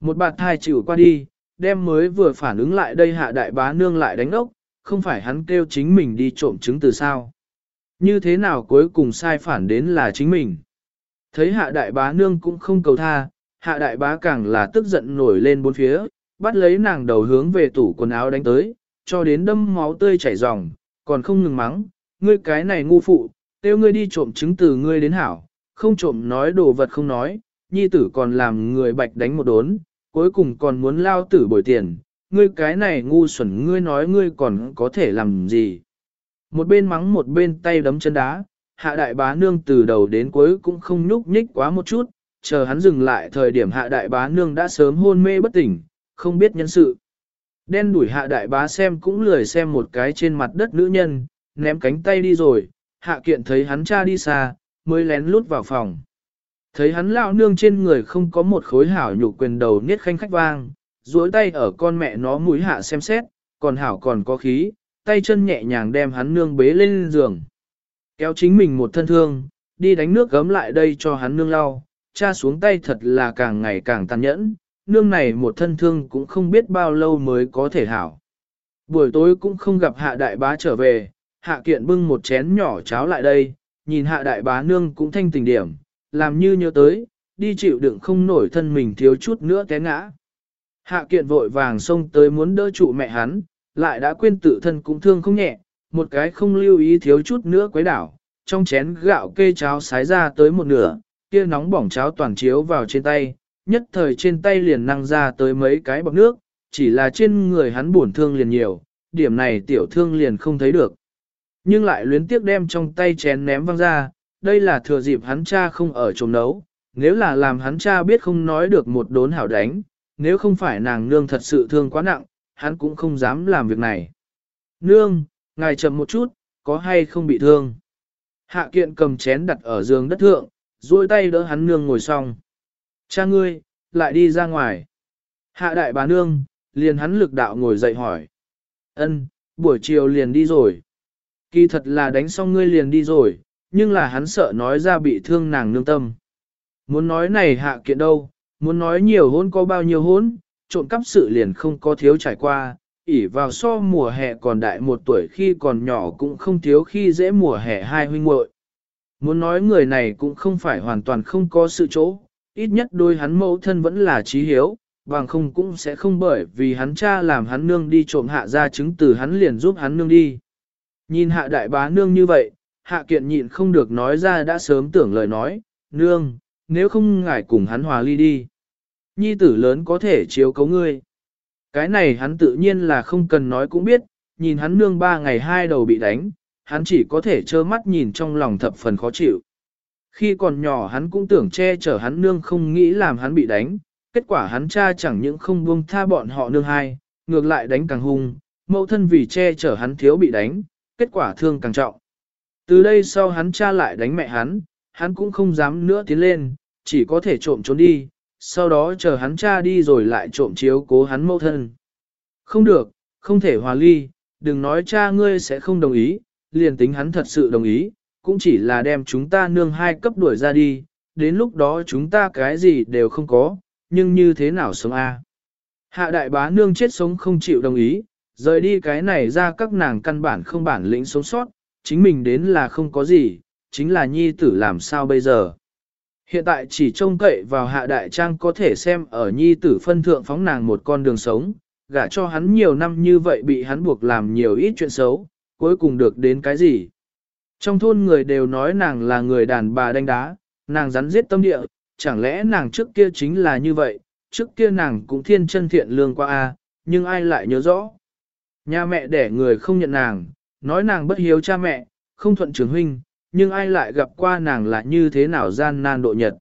Một bạt thai chịu qua đi, đem mới vừa phản ứng lại đây hạ đại bá nương lại đánh ốc, không phải hắn kêu chính mình đi trộm trứng từ sao. Như thế nào cuối cùng sai phản đến là chính mình. Thấy hạ đại bá nương cũng không cầu tha, hạ đại bá càng là tức giận nổi lên bốn phía, bắt lấy nàng đầu hướng về tủ quần áo đánh tới, cho đến đâm máu tươi chảy ròng, còn không ngừng mắng, ngươi cái này ngu phụ, tiêu ngươi đi trộm trứng từ ngươi đến hảo, không trộm nói đồ vật không nói, nhi tử còn làm người bạch đánh một đốn, cuối cùng còn muốn lao tử bồi tiền, ngươi cái này ngu xuẩn ngươi nói ngươi còn có thể làm gì. Một bên mắng một bên tay đấm chân đá, hạ đại bá nương từ đầu đến cuối cũng không nhúc nhích quá một chút, chờ hắn dừng lại thời điểm hạ đại bá nương đã sớm hôn mê bất tỉnh, không biết nhân sự. Đen đuổi hạ đại bá xem cũng lười xem một cái trên mặt đất nữ nhân, ném cánh tay đi rồi, hạ kiện thấy hắn cha đi xa, mới lén lút vào phòng. Thấy hắn lão nương trên người không có một khối hảo nhục quyền đầu niết khanh khách vang, duỗi tay ở con mẹ nó mũi hạ xem xét, còn hảo còn có khí, tay chân nhẹ nhàng đem hắn nương bế lên giường. Kéo chính mình một thân thương, đi đánh nước gấm lại đây cho hắn nương lau, cha xuống tay thật là càng ngày càng tàn nhẫn, nương này một thân thương cũng không biết bao lâu mới có thể hảo. Buổi tối cũng không gặp hạ đại bá trở về, hạ kiện bưng một chén nhỏ cháo lại đây, nhìn hạ đại bá nương cũng thanh tình điểm, làm như nhớ tới, đi chịu đựng không nổi thân mình thiếu chút nữa té ngã. Hạ kiện vội vàng xông tới muốn đỡ trụ mẹ hắn, lại đã quên tự thân cũng thương không nhẹ, một cái không lưu ý thiếu chút nữa quấy đảo, trong chén gạo kê cháo sái ra tới một nửa, kia nóng bỏng cháo toàn chiếu vào trên tay, nhất thời trên tay liền năng ra tới mấy cái bọc nước, chỉ là trên người hắn buồn thương liền nhiều, điểm này tiểu thương liền không thấy được. Nhưng lại luyến tiếc đem trong tay chén ném văng ra, đây là thừa dịp hắn cha không ở trồm nấu, nếu là làm hắn cha biết không nói được một đốn hảo đánh, nếu không phải nàng nương thật sự thương quá nặng, hắn cũng không dám làm việc này. Nương, ngài chậm một chút, có hay không bị thương? Hạ kiện cầm chén đặt ở giường đất thượng, duỗi tay đỡ hắn nương ngồi xong. Cha ngươi, lại đi ra ngoài. Hạ đại bà nương, liền hắn lực đạo ngồi dậy hỏi. Ân, buổi chiều liền đi rồi. Kỳ thật là đánh xong ngươi liền đi rồi, nhưng là hắn sợ nói ra bị thương nàng nương tâm. Muốn nói này hạ kiện đâu, muốn nói nhiều hôn có bao nhiêu hôn, trộn cắp sự liền không có thiếu trải qua, ỉ vào so mùa hè còn đại một tuổi khi còn nhỏ cũng không thiếu khi dễ mùa hè hai huynh muội. Muốn nói người này cũng không phải hoàn toàn không có sự chỗ, ít nhất đôi hắn mẫu thân vẫn là trí hiếu, bằng không cũng sẽ không bởi vì hắn cha làm hắn nương đi trộm hạ ra chứng từ hắn liền giúp hắn nương đi. Nhìn hạ đại bá nương như vậy, hạ kiện nhịn không được nói ra đã sớm tưởng lời nói, nương, nếu không ngại cùng hắn hòa ly đi. Nhi tử lớn có thể chiếu cấu ngươi. Cái này hắn tự nhiên là không cần nói cũng biết, nhìn hắn nương ba ngày hai đầu bị đánh, hắn chỉ có thể trơ mắt nhìn trong lòng thập phần khó chịu. Khi còn nhỏ hắn cũng tưởng che chở hắn nương không nghĩ làm hắn bị đánh, kết quả hắn cha chẳng những không buông tha bọn họ nương hai, ngược lại đánh càng hung, mẫu thân vì che chở hắn thiếu bị đánh, kết quả thương càng trọng. Từ đây sau hắn cha lại đánh mẹ hắn, hắn cũng không dám nữa tiến lên, chỉ có thể trộm trốn đi, sau đó chờ hắn cha đi rồi lại trộm chiếu cố hắn mẫu thân. Không được, không thể hòa ly, đừng nói cha ngươi sẽ không đồng ý, liền tính hắn thật sự đồng ý, cũng chỉ là đem chúng ta nương hai cấp đuổi ra đi, đến lúc đó chúng ta cái gì đều không có, nhưng như thế nào sống a? Hạ đại bá nương chết sống không chịu đồng ý, rời đi cái này ra các nàng căn bản không bản lĩnh sống sót, chính mình đến là không có gì, chính là nhi tử làm sao bây giờ. Hiện tại chỉ trông cậy vào hạ đại trang có thể xem ở nhi tử phân thượng phóng nàng một con đường sống, gả cho hắn nhiều năm như vậy bị hắn buộc làm nhiều ít chuyện xấu, cuối cùng được đến cái gì. Trong thôn người đều nói nàng là người đàn bà đánh đá, nàng rắn giết tâm địa, chẳng lẽ nàng trước kia chính là như vậy, trước kia nàng cũng thiên chân thiện lương qua a, nhưng ai lại nhớ rõ. Nhà mẹ đẻ người không nhận nàng, nói nàng bất hiếu cha mẹ, không thuận trưởng huynh, nhưng ai lại gặp qua nàng là như thế nào gian nan độ nhật.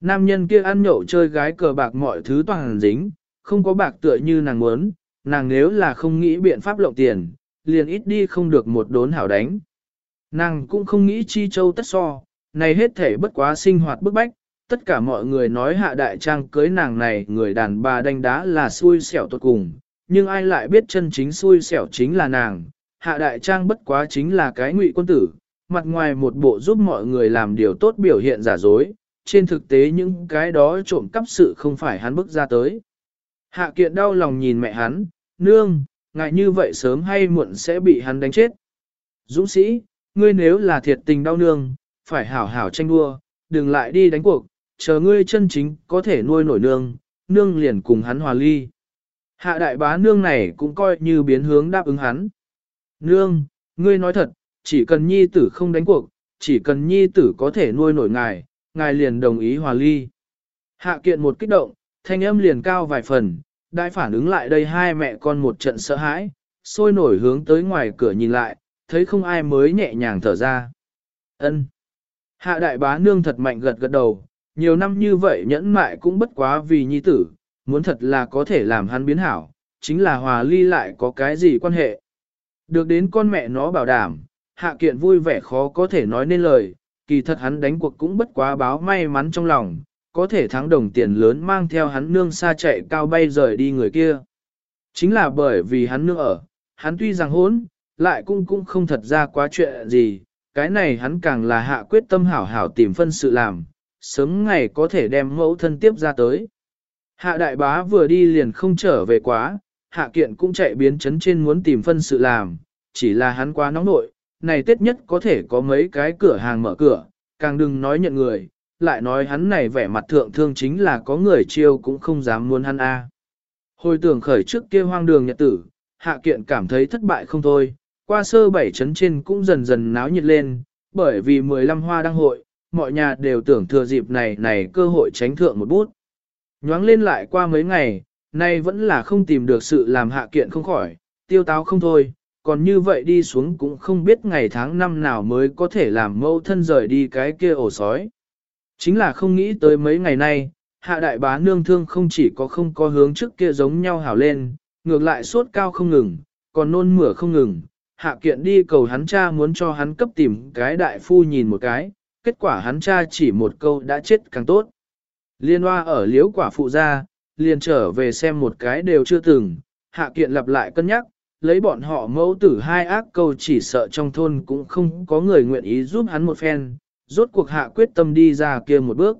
Nam nhân kia ăn nhậu chơi gái cờ bạc mọi thứ toàn dính, không có bạc tựa như nàng muốn, nàng nếu là không nghĩ biện pháp lộng tiền, liền ít đi không được một đốn hảo đánh. Nàng cũng không nghĩ chi châu tất so, này hết thể bất quá sinh hoạt bức bách, tất cả mọi người nói hạ đại trang cưới nàng này người đàn bà đánh đá là xui xẻo tốt cùng, nhưng ai lại biết chân chính xui xẻo chính là nàng, hạ đại trang bất quá chính là cái ngụy quân tử, mặt ngoài một bộ giúp mọi người làm điều tốt biểu hiện giả dối, trên thực tế những cái đó trộm cắp sự không phải hắn bức ra tới. Hạ kiện đau lòng nhìn mẹ hắn, nương, ngại như vậy sớm hay muộn sẽ bị hắn đánh chết. Dũng sĩ, ngươi nếu là thiệt tình đau nương, phải hảo hảo tranh đua, đừng lại đi đánh cuộc, chờ ngươi chân chính có thể nuôi nổi nương, nương liền cùng hắn hòa ly. Hạ đại bá nương này cũng coi như biến hướng đáp ứng hắn. Nương, ngươi nói thật, chỉ cần nhi tử không đánh cuộc, chỉ cần nhi tử có thể nuôi nổi ngài, ngài liền đồng ý hòa ly. Hạ kiện một kích động, thanh âm liền cao vài phần, đại phản ứng lại đây hai mẹ con một trận sợ hãi, sôi nổi hướng tới ngoài cửa nhìn lại, thấy không ai mới nhẹ nhàng thở ra. Ân. Hạ đại bá nương thật mạnh gật gật đầu, nhiều năm như vậy nhẫn mại cũng bất quá vì nhi tử, muốn thật là có thể làm hắn biến hảo, chính là hòa ly lại có cái gì quan hệ. Được đến con mẹ nó bảo đảm, hạ kiện vui vẻ khó có thể nói nên lời, kỳ thật hắn đánh cuộc cũng bất quá báo may mắn trong lòng, có thể thắng đồng tiền lớn mang theo hắn nương xa chạy cao bay rời đi người kia. Chính là bởi vì hắn nương ở, hắn tuy rằng hốn, lại cũng cũng không thật ra quá chuyện gì, cái này hắn càng là hạ quyết tâm hảo hảo tìm phân sự làm, sớm ngày có thể đem mẫu thân tiếp ra tới. Hạ đại bá vừa đi liền không trở về quá, hạ kiện cũng chạy biến chấn trên muốn tìm phân sự làm, chỉ là hắn quá nóng nội, này tết nhất có thể có mấy cái cửa hàng mở cửa, càng đừng nói nhận người, lại nói hắn này vẻ mặt thượng thương chính là có người chiêu cũng không dám muốn hắn a. Hồi tưởng khởi trước kia hoang đường nhật tử, hạ kiện cảm thấy thất bại không thôi, qua sơ bảy chấn trên cũng dần dần náo nhiệt lên, bởi vì 15 hoa đăng hội, mọi nhà đều tưởng thừa dịp này này cơ hội tránh thượng một bút. Nhoáng lên lại qua mấy ngày, nay vẫn là không tìm được sự làm hạ kiện không khỏi, tiêu táo không thôi, còn như vậy đi xuống cũng không biết ngày tháng năm nào mới có thể làm mâu thân rời đi cái kia ổ sói. Chính là không nghĩ tới mấy ngày nay, hạ đại bá nương thương không chỉ có không có hướng trước kia giống nhau hảo lên, ngược lại suốt cao không ngừng, còn nôn mửa không ngừng. Hạ kiện đi cầu hắn cha muốn cho hắn cấp tìm cái đại phu nhìn một cái, kết quả hắn cha chỉ một câu đã chết càng tốt. Liên hoa ở liếu quả phụ ra, liền trở về xem một cái đều chưa từng, hạ kiện lặp lại cân nhắc, lấy bọn họ mẫu tử hai ác câu chỉ sợ trong thôn cũng không có người nguyện ý giúp hắn một phen, rốt cuộc hạ quyết tâm đi ra kia một bước.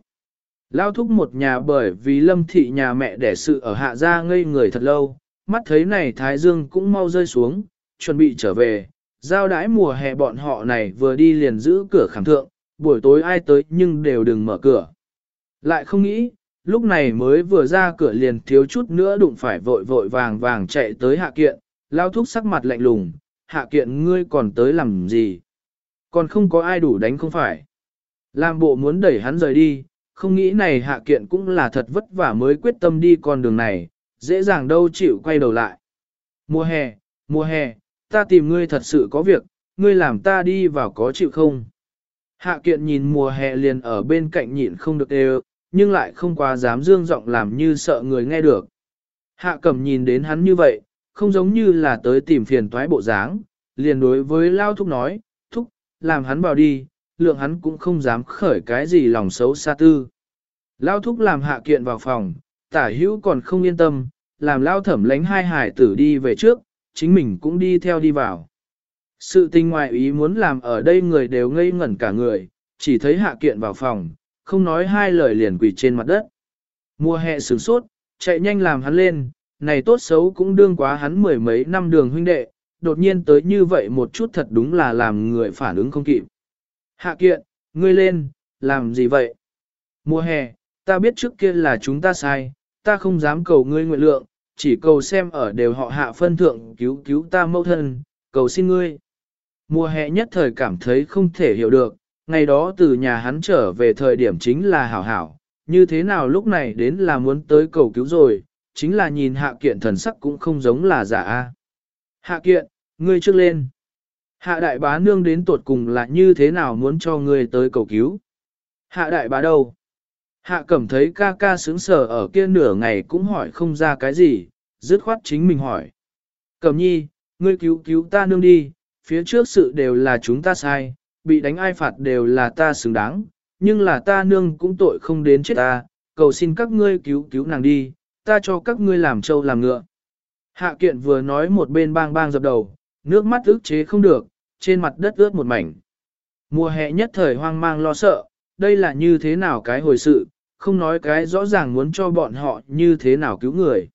Lao thúc một nhà bởi vì lâm thị nhà mẹ đẻ sự ở hạ gia ngây người thật lâu, mắt thấy này thái dương cũng mau rơi xuống, chuẩn bị trở về, giao đãi mùa hè bọn họ này vừa đi liền giữ cửa khẳng thượng, buổi tối ai tới nhưng đều đừng mở cửa. Lại không nghĩ, lúc này mới vừa ra cửa liền thiếu chút nữa đụng phải vội vội vàng vàng chạy tới hạ kiện, lao thúc sắc mặt lạnh lùng, hạ kiện ngươi còn tới làm gì? Còn không có ai đủ đánh không phải. Làm bộ muốn đẩy hắn rời đi, không nghĩ này hạ kiện cũng là thật vất vả mới quyết tâm đi con đường này, dễ dàng đâu chịu quay đầu lại. Mùa hè, mùa hè, ta tìm ngươi thật sự có việc, ngươi làm ta đi vào có chịu không? Hạ kiện nhìn mùa hè liền ở bên cạnh nhịn không được đều, nhưng lại không quá dám dương giọng làm như sợ người nghe được. Hạ cẩm nhìn đến hắn như vậy, không giống như là tới tìm phiền toái bộ dáng, liền đối với Lao Thúc nói, Thúc, làm hắn vào đi, lượng hắn cũng không dám khởi cái gì lòng xấu xa tư. Lao Thúc làm hạ kiện vào phòng, tả hữu còn không yên tâm, làm Lao thẩm lánh hai hải tử đi về trước, chính mình cũng đi theo đi vào. Sự tình ngoại ý muốn làm ở đây người đều ngây ngẩn cả người, chỉ thấy hạ kiện vào phòng, không nói hai lời liền quỳ trên mặt đất. Mùa hè sướng sốt, chạy nhanh làm hắn lên, này tốt xấu cũng đương quá hắn mười mấy năm đường huynh đệ, đột nhiên tới như vậy một chút thật đúng là làm người phản ứng không kịp. Hạ kiện, ngươi lên, làm gì vậy? Mùa hè, ta biết trước kia là chúng ta sai, ta không dám cầu ngươi nguyện lượng, chỉ cầu xem ở đều họ hạ phân thượng cứu cứu ta mẫu thân, cầu xin ngươi. Mùa hè nhất thời cảm thấy không thể hiểu được, ngày đó từ nhà hắn trở về thời điểm chính là hảo hảo, như thế nào lúc này đến là muốn tới cầu cứu rồi, chính là nhìn hạ kiện thần sắc cũng không giống là giả a. Hạ kiện, ngươi trước lên. Hạ đại bá nương đến tuột cùng là như thế nào muốn cho ngươi tới cầu cứu. Hạ đại bá đâu? Hạ cẩm thấy ca ca sướng sở ở kia nửa ngày cũng hỏi không ra cái gì, dứt khoát chính mình hỏi. Cẩm nhi, ngươi cứu cứu ta nương đi, phía trước sự đều là chúng ta sai, bị đánh ai phạt đều là ta xứng đáng, nhưng là ta nương cũng tội không đến chết ta, cầu xin các ngươi cứu cứu nàng đi, ta cho các ngươi làm trâu làm ngựa. Hạ kiện vừa nói một bên bang bang dập đầu, nước mắt ức chế không được, trên mặt đất ướt một mảnh. Mùa hè nhất thời hoang mang lo sợ, đây là như thế nào cái hồi sự, không nói cái rõ ràng muốn cho bọn họ như thế nào cứu người.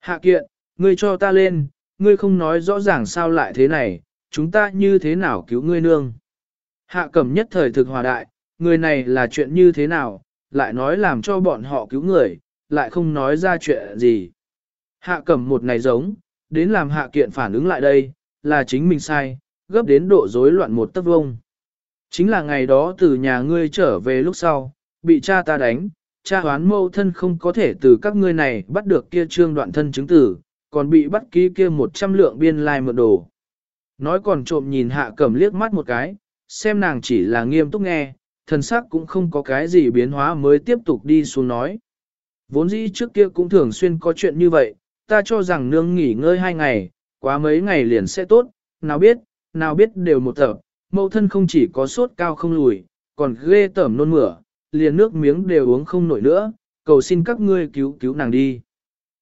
Hạ kiện, ngươi cho ta lên, ngươi không nói rõ ràng sao lại thế này, chúng ta như thế nào cứu ngươi nương. Hạ cẩm nhất thời thực hòa đại, người này là chuyện như thế nào, lại nói làm cho bọn họ cứu người, lại không nói ra chuyện gì. Hạ cẩm một này giống, đến làm hạ kiện phản ứng lại đây, là chính mình sai, gấp đến độ rối loạn một tấc vông. Chính là ngày đó từ nhà ngươi trở về lúc sau, bị cha ta đánh, cha hoán mâu thân không có thể từ các ngươi này bắt được kia trương đoạn thân chứng tử, còn bị bắt ký kia một trăm lượng biên lai mượn đồ. Nói còn trộm nhìn hạ cẩm liếc mắt một cái, xem nàng chỉ là nghiêm túc nghe, thần sắc cũng không có cái gì biến hóa mới tiếp tục đi xuống nói. Vốn dĩ trước kia cũng thường xuyên có chuyện như vậy, ta cho rằng nương nghỉ ngơi hai ngày, quá mấy ngày liền sẽ tốt, nào biết, nào biết đều một tập, mẫu thân không chỉ có sốt cao không lùi, còn ghê tởm nôn mửa, liền nước miếng đều uống không nổi nữa, cầu xin các ngươi cứu cứu nàng đi.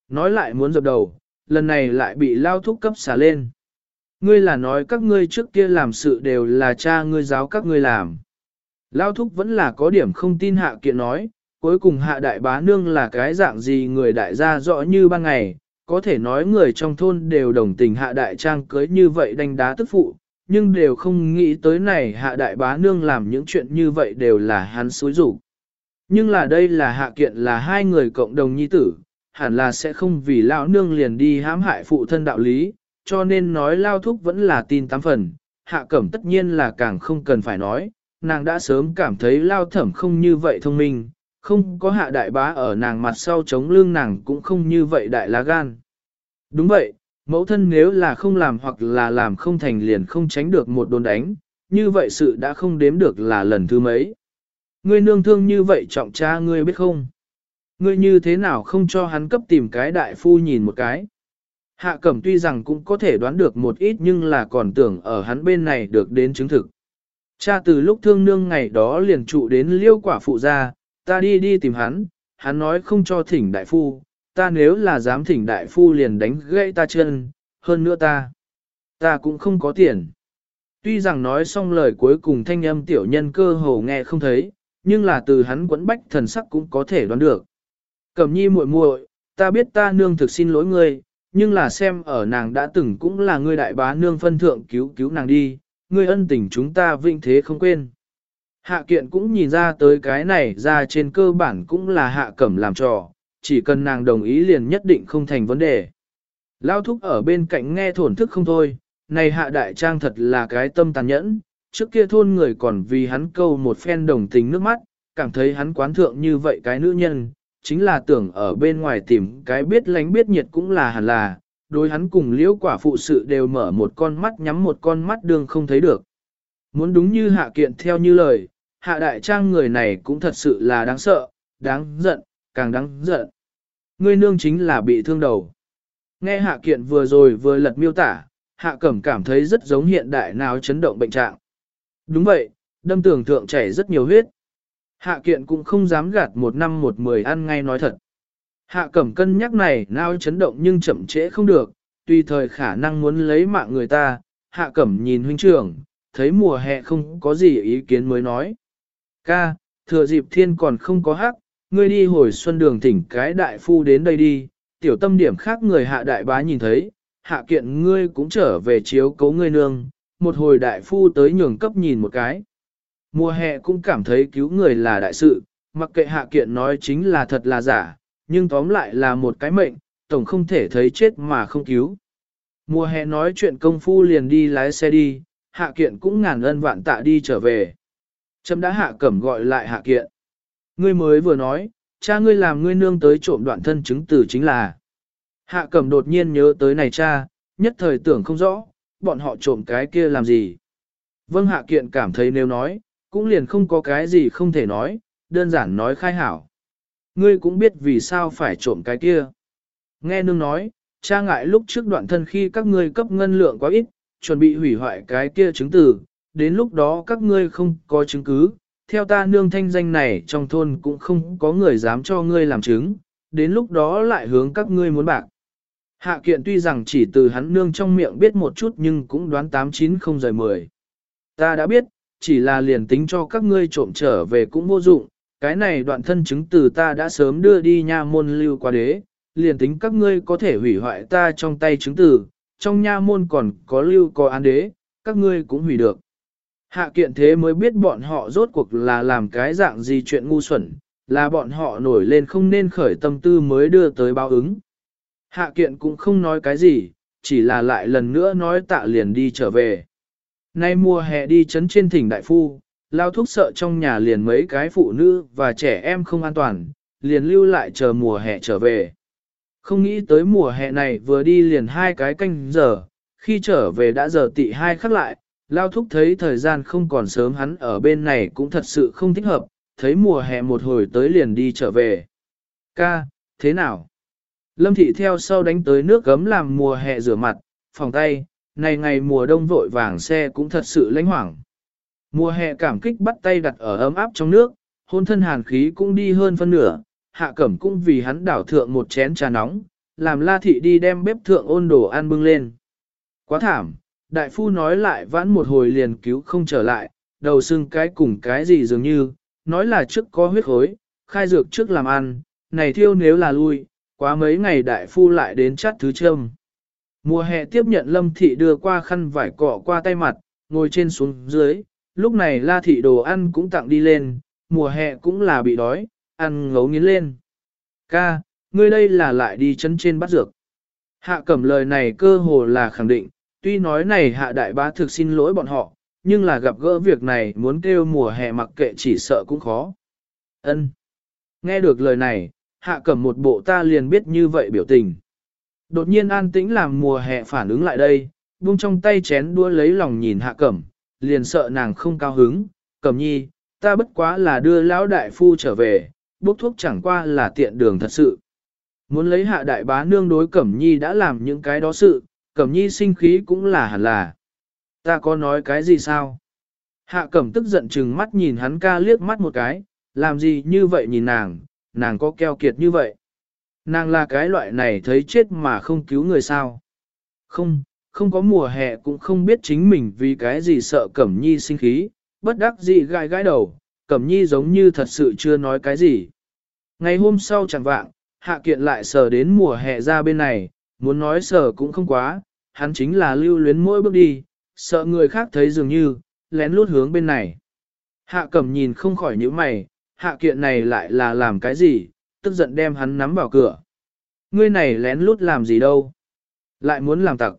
Nói lại muốn dập đầu, lần này lại bị lao thúc cấp xả lên. Ngươi là nói các ngươi trước kia làm sự đều là cha ngươi giáo các ngươi làm. Lao thúc vẫn là có điểm không tin hạ kiện nói, cuối cùng hạ đại bá nương là cái dạng gì người đại gia rõ như ban ngày, có thể nói người trong thôn đều đồng tình hạ đại trang cưới như vậy đánh đá tức phụ, nhưng đều không nghĩ tới này hạ đại bá nương làm những chuyện như vậy đều là hắn xối rủ. Nhưng là đây là hạ kiện là hai người cộng đồng nhi tử, hẳn là sẽ không vì lão nương liền đi hãm hại phụ thân đạo lý, cho nên nói lao thúc vẫn là tin tám phần, hạ cẩm tất nhiên là càng không cần phải nói, nàng đã sớm cảm thấy lao thẩm không như vậy thông minh, không có hạ đại bá ở nàng mặt sau chống lưng nàng cũng không như vậy đại lá gan. Đúng vậy, mẫu thân nếu là không làm hoặc là làm không thành liền không tránh được một đồn đánh, như vậy sự đã không đếm được là lần thứ mấy. Ngươi nương thương như vậy trọng cha ngươi biết không? Ngươi như thế nào không cho hắn cấp tìm cái đại phu nhìn một cái? Hạ cẩm tuy rằng cũng có thể đoán được một ít nhưng là còn tưởng ở hắn bên này được đến chứng thực. Cha từ lúc thương nương ngày đó liền trụ đến liêu quả phụ ra, ta đi đi tìm hắn, hắn nói không cho thỉnh đại phu, ta nếu là dám thỉnh đại phu liền đánh gãy ta chân, hơn nữa ta, ta cũng không có tiền. Tuy rằng nói xong lời cuối cùng thanh âm tiểu nhân cơ hồ nghe không thấy, nhưng là từ hắn quẫn bách thần sắc cũng có thể đoán được. Cẩm nhi muội muội, ta biết ta nương thực xin lỗi ngươi, nhưng là xem ở nàng đã từng cũng là ngươi đại bá nương phân thượng cứu cứu nàng đi, ngươi ân tình chúng ta vinh thế không quên. Hạ kiện cũng nhìn ra tới cái này ra trên cơ bản cũng là hạ cẩm làm trò, chỉ cần nàng đồng ý liền nhất định không thành vấn đề. Lao thúc ở bên cạnh nghe thổn thức không thôi, này hạ đại trang thật là cái tâm tàn nhẫn, trước kia thôn người còn vì hắn câu một phen đồng tình nước mắt, cảm thấy hắn quán thượng như vậy cái nữ nhân, chính là tưởng ở bên ngoài tìm cái biết lánh biết nhiệt cũng là hẳn là, đối hắn cùng liễu quả phụ sự đều mở một con mắt nhắm một con mắt đường không thấy được. Muốn đúng như hạ kiện theo như lời, hạ đại trang người này cũng thật sự là đáng sợ, đáng giận, càng đáng giận. Ngươi nương chính là bị thương đầu. Nghe hạ kiện vừa rồi vừa lật miêu tả, hạ cẩm cảm thấy rất giống hiện đại nào chấn động bệnh trạng. Đúng vậy, đâm tường thượng chảy rất nhiều huyết. Hạ kiện cũng không dám gạt một năm một mười ăn ngay nói thật. Hạ cẩm cân nhắc này nào chấn động nhưng chậm trễ không được, tùy thời khả năng muốn lấy mạng người ta. Hạ cẩm nhìn huynh trưởng, thấy mùa hè không có gì ý kiến mới nói. Ca, thừa dịp thiên còn không có hắc, ngươi đi hồi xuân đường thỉnh cái đại phu đến đây đi, tiểu tâm điểm khác người hạ đại bá nhìn thấy, hạ kiện ngươi cũng trở về chiếu cấu ngươi nương, một hồi đại phu tới nhường cấp nhìn một cái. Mùa hè cũng cảm thấy cứu người là đại sự, mặc kệ hạ kiện nói chính là thật là giả, nhưng tóm lại là một cái mệnh, tổng không thể thấy chết mà không cứu. Mùa hè nói chuyện công phu liền đi lái xe đi, hạ kiện cũng ngàn ân vạn tạ đi trở về. Trâm đã hạ cẩm gọi lại hạ kiện. Ngươi mới vừa nói, cha ngươi làm ngươi nương tới trộm đoạn thân chứng từ chính là. Hạ cẩm đột nhiên nhớ tới này cha, nhất thời tưởng không rõ, bọn họ trộm cái kia làm gì. Vâng hạ kiện cảm thấy nếu nói, cũng liền không có cái gì không thể nói, đơn giản nói khai hảo. Ngươi cũng biết vì sao phải trộm cái kia. Nghe nương nói, cha ngại lúc trước đoạn thân khi các ngươi cấp ngân lượng quá ít, chuẩn bị hủy hoại cái kia chứng từ, đến lúc đó các ngươi không có chứng cứ, theo ta nương thanh danh này trong thôn cũng không có người dám cho ngươi làm chứng, đến lúc đó lại hướng các ngươi muốn bạc. Hạ kiện tuy rằng chỉ từ hắn nương trong miệng biết một chút nhưng cũng đoán 89 không rời 10. Ta đã biết, chỉ là liền tính cho các ngươi trộm trở về cũng vô dụng, cái này đoạn thân chứng từ ta đã sớm đưa đi nha môn lưu qua đế, liền tính các ngươi có thể hủy hoại ta trong tay chứng từ, trong nha môn còn có lưu có án đế, các ngươi cũng hủy được. Hạ kiện thế mới biết bọn họ rốt cuộc là làm cái dạng gì chuyện ngu xuẩn, là bọn họ nổi lên không nên khởi tâm tư mới đưa tới báo ứng. Hạ kiện cũng không nói cái gì, chỉ là lại lần nữa nói tạ liền đi trở về. Nay mùa hè đi chấn trên thỉnh đại phu, lao thúc sợ trong nhà liền mấy cái phụ nữ và trẻ em không an toàn, liền lưu lại chờ mùa hè trở về. Không nghĩ tới mùa hè này vừa đi liền hai cái canh giờ, khi trở về đã giờ tị hai khắc lại, lao thúc thấy thời gian không còn sớm hắn ở bên này cũng thật sự không thích hợp, thấy mùa hè một hồi tới liền đi trở về. Ca, thế nào? Lâm thị theo sau đánh tới nước gấm làm mùa hè rửa mặt, phòng tay, này ngày mùa đông vội vàng xe cũng thật sự lãnh hoảng. Mùa hè cảm kích bắt tay đặt ở ấm áp trong nước, hôn thân hàn khí cũng đi hơn phân nửa, hạ cẩm cũng vì hắn đảo thượng một chén trà nóng, làm la thị đi đem bếp thượng ôn đồ ăn bưng lên. Quá thảm, đại phu nói lại vãn một hồi liền cứu không trở lại, đầu xương cái cùng cái gì dường như, nói là trước có huyết khối, khai dược trước làm ăn, này thiêu nếu là lui, quá mấy ngày đại phu lại đến chát thứ châm. Mùa hè tiếp nhận lâm thị đưa qua khăn vải cọ qua tay mặt, ngồi trên xuống dưới, lúc này la thị đồ ăn cũng tặng đi lên, mùa hè cũng là bị đói, ăn ngấu nghiến lên. Ca, ngươi đây là lại đi chân trên bắt dược. Hạ cẩm lời này cơ hồ là khẳng định, tuy nói này hạ đại bá thực xin lỗi bọn họ, nhưng là gặp gỡ việc này muốn kêu mùa hè mặc kệ chỉ sợ cũng khó. Ân. Nghe được lời này, hạ cẩm một bộ ta liền biết như vậy biểu tình. Đột nhiên an tĩnh làm mùa hè phản ứng lại đây, buông trong tay chén đua lấy lòng nhìn hạ cẩm, liền sợ nàng không cao hứng, cẩm nhi, ta bất quá là đưa lão đại phu trở về, bốc thuốc chẳng qua là tiện đường thật sự. Muốn lấy hạ đại bá nương đối cẩm nhi đã làm những cái đó sự, cẩm nhi sinh khí cũng là hẳn là. Ta có nói cái gì sao? Hạ cẩm tức giận chừng mắt nhìn hắn ca liếc mắt một cái, làm gì như vậy nhìn nàng, nàng có keo kiệt như vậy. Nàng là cái loại này thấy chết mà không cứu người sao. Không, không có mùa hè cũng không biết chính mình vì cái gì sợ Cẩm Nhi sinh khí, bất đắc dĩ gai gai đầu, Cẩm Nhi giống như thật sự chưa nói cái gì. Ngày hôm sau chẳng vạng, Hạ Kiện lại sờ đến mùa hè ra bên này, muốn nói sợ cũng không quá, hắn chính là lưu luyến mỗi bước đi, sợ người khác thấy dường như, lén lút hướng bên này. Hạ Cẩm nhìn không khỏi những mày, Hạ Kiện này lại là làm cái gì, tức giận đem hắn nắm vào cửa. Ngươi này lén lút làm gì đâu? Lại muốn làm tặc.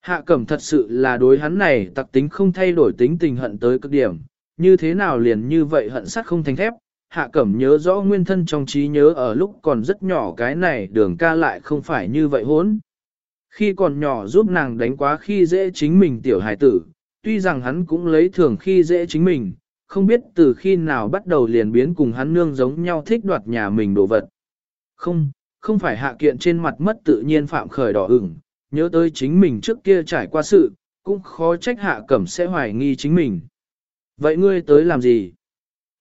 Hạ cẩm thật sự là đối hắn này tặc tính không thay đổi tính tình hận tới cực điểm, như thế nào liền như vậy hận sắt không thành thép. Hạ cẩm nhớ rõ nguyên thân trong trí nhớ ở lúc còn rất nhỏ cái này đường ca lại không phải như vậy hốn. Khi còn nhỏ giúp nàng đánh quá khi dễ chính mình tiểu hài tử, tuy rằng hắn cũng lấy thường khi dễ chính mình, không biết từ khi nào bắt đầu liền biến cùng hắn nương giống nhau thích đoạt nhà mình đồ vật. Không, không phải hạ kiện trên mặt mất tự nhiên phạm khởi đỏ ửng, nhớ tới chính mình trước kia trải qua sự, cũng khó trách hạ cẩm sẽ hoài nghi chính mình. Vậy ngươi tới làm gì?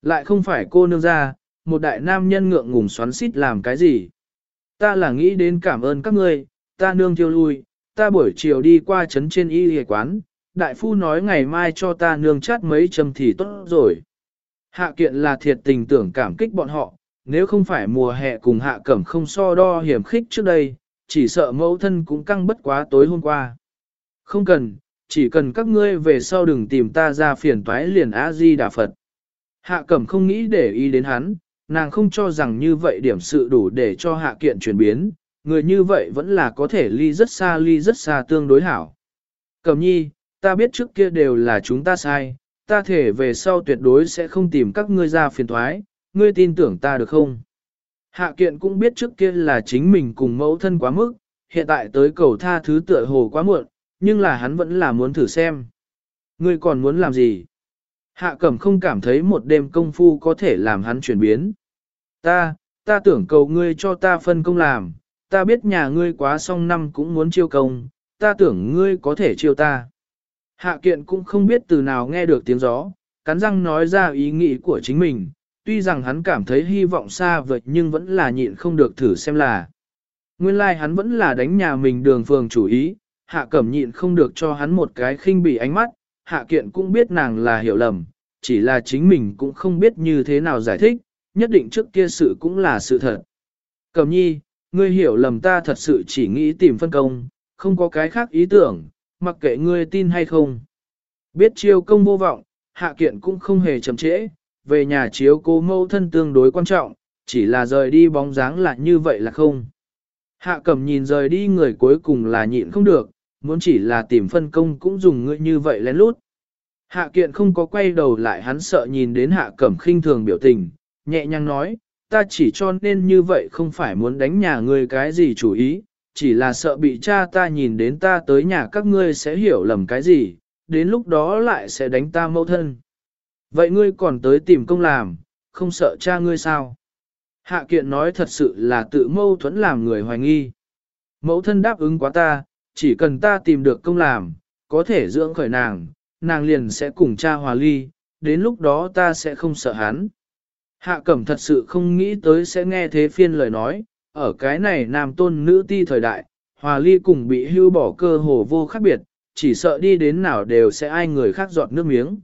Lại không phải cô nương ra, một đại nam nhân ngượng ngùng xoắn xít làm cái gì? Ta là nghĩ đến cảm ơn các ngươi, ta nương thiêu lui, ta buổi chiều đi qua trấn trên y hề quán, đại phu nói ngày mai cho ta nương chát mấy châm thì tốt rồi. Hạ kiện là thiệt tình tưởng cảm kích bọn họ, nếu không phải mùa hè cùng hạ cẩm không so đo hiểm khích trước đây, chỉ sợ mẫu thân cũng căng bất quá tối hôm qua. Không cần, chỉ cần các ngươi về sau đừng tìm ta ra phiền toái liền A-di Đà Phật. Hạ cẩm không nghĩ để ý đến hắn, nàng không cho rằng như vậy điểm sự đủ để cho hạ kiện chuyển biến, người như vậy vẫn là có thể ly rất xa ly rất xa tương đối hảo. Cẩm nhi, ta biết trước kia đều là chúng ta sai, ta thể về sau tuyệt đối sẽ không tìm các ngươi ra phiền thoái, ngươi tin tưởng ta được không? Hạ kiện cũng biết trước kia là chính mình cùng mẫu thân quá mức, hiện tại tới cầu tha thứ tựa hồ quá muộn, nhưng là hắn vẫn là muốn thử xem. Ngươi còn muốn làm gì? Hạ cẩm không cảm thấy một đêm công phu có thể làm hắn chuyển biến. Ta, ta tưởng cầu ngươi cho ta phân công làm, ta biết nhà ngươi quá xong năm cũng muốn chiêu công, ta tưởng ngươi có thể chiêu ta. Hạ kiện cũng không biết từ nào nghe được tiếng gió, cắn răng nói ra ý nghĩ của chính mình, tuy rằng hắn cảm thấy hy vọng xa vời nhưng vẫn là nhịn không được thử xem là. Nguyên lai like hắn vẫn là đánh nhà mình đường phường chủ ý, hạ cẩm nhịn không được cho hắn một cái khinh bỉ ánh mắt, hạ kiện cũng biết nàng là hiểu lầm, chỉ là chính mình cũng không biết như thế nào giải thích, nhất định trước kia sự cũng là sự thật. Cẩm nhi, ngươi hiểu lầm ta thật sự chỉ nghĩ tìm phân công, không có cái khác ý tưởng, mặc kệ ngươi tin hay không. Biết chiêu công vô vọng, hạ kiện cũng không hề chậm trễ, về nhà chiếu cố mâu thân tương đối quan trọng, chỉ là rời đi bóng dáng là như vậy là không. Hạ cẩm nhìn rời đi người cuối cùng là nhịn không được, muốn chỉ là tìm phân công cũng dùng ngươi như vậy lén lút. Hạ kiện không có quay đầu lại hắn sợ nhìn đến hạ cẩm khinh thường biểu tình, nhẹ nhàng nói, ta chỉ cho nên như vậy không phải muốn đánh nhà ngươi cái gì chủ ý, chỉ là sợ bị cha ta nhìn đến ta tới nhà các ngươi sẽ hiểu lầm cái gì, đến lúc đó lại sẽ đánh ta mẫu thân. Vậy ngươi còn tới tìm công làm, không sợ cha ngươi sao? Hạ kiện nói thật sự là tự mâu thuẫn làm người hoài nghi. Mẫu thân đáp ứng quá ta, chỉ cần ta tìm được công làm, có thể dưỡng khởi nàng, nàng liền sẽ cùng cha hòa ly, đến lúc đó ta sẽ không sợ hắn. Hạ cẩm thật sự không nghĩ tới sẽ nghe thế phiên lời nói, ở cái này nam tôn nữ ti thời đại, hòa ly cùng bị hưu bỏ cơ hồ vô khác biệt, chỉ sợ đi đến nào đều sẽ ai người khác giọt nước miếng.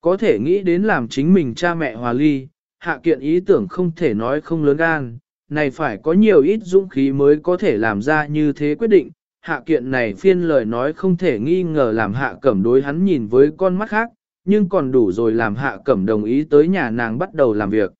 Có thể nghĩ đến làm chính mình cha mẹ hòa ly, hạ kiện ý tưởng không thể nói không lớn gan, này phải có nhiều ít dũng khí mới có thể làm ra như thế quyết định. Hạ kiện này phiên lời nói không thể nghi ngờ làm hạ cẩm đối hắn nhìn với con mắt khác, nhưng còn đủ rồi làm hạ cẩm đồng ý tới nhà nàng bắt đầu làm việc.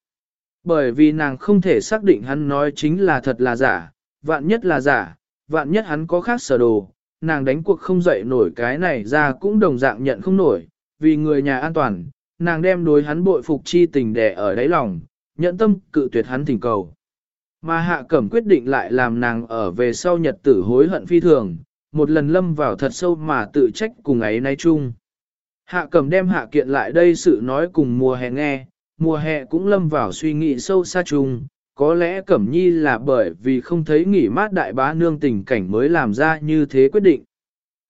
Bởi vì nàng không thể xác định hắn nói chính là thật là giả, vạn nhất là giả, vạn nhất hắn có khác sở đồ, nàng đánh cuộc không dậy nổi cái này ra cũng đồng dạng nhận không nổi, vì người nhà an toàn, nàng đem đối hắn bội phục chi tình đẻ ở đáy lòng, nhận tâm cự tuyệt hắn thỉnh cầu. Mà hạ cẩm quyết định lại làm nàng ở về sau nhật tử hối hận phi thường, một lần lâm vào thật sâu mà tự trách cùng ấy nay chung. Hạ cẩm đem hạ kiện lại đây sự nói cùng mùa hè nghe, mùa hè cũng lâm vào suy nghĩ sâu xa chung, có lẽ cẩm nhi là bởi vì không thấy nghỉ mát đại bá nương tình cảnh mới làm ra như thế quyết định.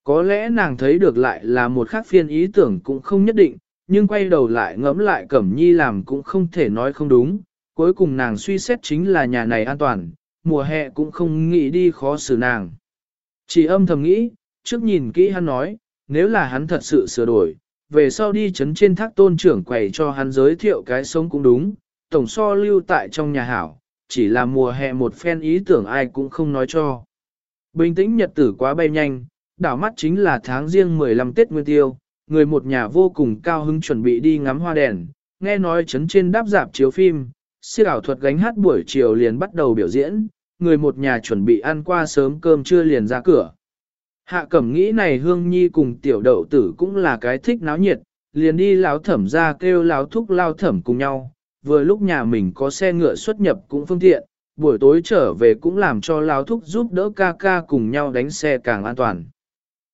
Có lẽ nàng thấy được lại là một khác phiên ý tưởng cũng không nhất định, nhưng quay đầu lại ngẫm lại Cẩm Nhi làm cũng không thể nói không đúng, cuối cùng nàng suy xét chính là nhà này an toàn, mùa hè cũng không nghĩ đi khó xử nàng. Chỉ âm thầm nghĩ, trước nhìn kỹ hắn nói, nếu là hắn thật sự sửa đổi, về sau đi chấn trên thác tôn trưởng quầy cho hắn giới thiệu cái sống cũng đúng, tổng so lưu tại trong nhà hảo, chỉ là mùa hè một phen ý tưởng ai cũng không nói cho. Bình tĩnh nhật tử quá bay nhanh, đảo mắt chính là tháng riêng 15 Tết Nguyên Tiêu, người một nhà vô cùng cao hứng chuẩn bị đi ngắm hoa đèn, nghe nói chấn trên đáp dạp chiếu phim, siêu ảo thuật gánh hát buổi chiều liền bắt đầu biểu diễn, người một nhà chuẩn bị ăn qua sớm cơm trưa liền ra cửa. Hạ cẩm nghĩ này hương nhi cùng tiểu đậu tử cũng là cái thích náo nhiệt, liền đi láo thẩm ra kêu láo thúc lao thẩm cùng nhau, vừa lúc nhà mình có xe ngựa xuất nhập cũng phương tiện, buổi tối trở về cũng làm cho láo thúc giúp đỡ ca ca cùng nhau đánh xe càng an toàn.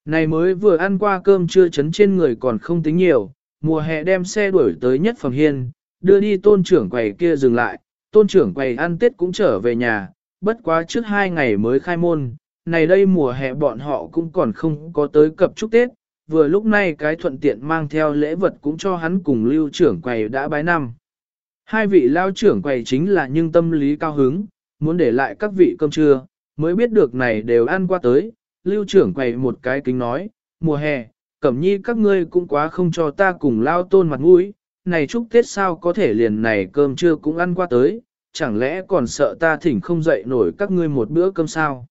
Này mới vừa ăn qua cơm trưa chấn trên người còn không tính nhiều, mùa hè đem xe đuổi tới nhất phẩm hiên, đưa đi tôn trưởng quầy kia dừng lại, tôn trưởng quầy ăn tết cũng trở về nhà, bất quá trước hai ngày mới khai môn, này đây mùa hè bọn họ cũng còn không có tới cập chúc tết, vừa lúc này cái thuận tiện mang theo lễ vật cũng cho hắn cùng lưu trưởng quầy đã bái năm. Hai vị lao trưởng quầy chính là nhưng tâm lý cao hứng, muốn để lại các vị cơm trưa, mới biết được này đều ăn qua tới, lưu trưởng quầy một cái kính nói, mùa hè, cẩm nhi các ngươi cũng quá không cho ta cùng lao tôn mặt mũi, này chúc Tết sao có thể liền này cơm trưa cũng ăn qua tới, chẳng lẽ còn sợ ta thỉnh không dậy nổi các ngươi một bữa cơm sao.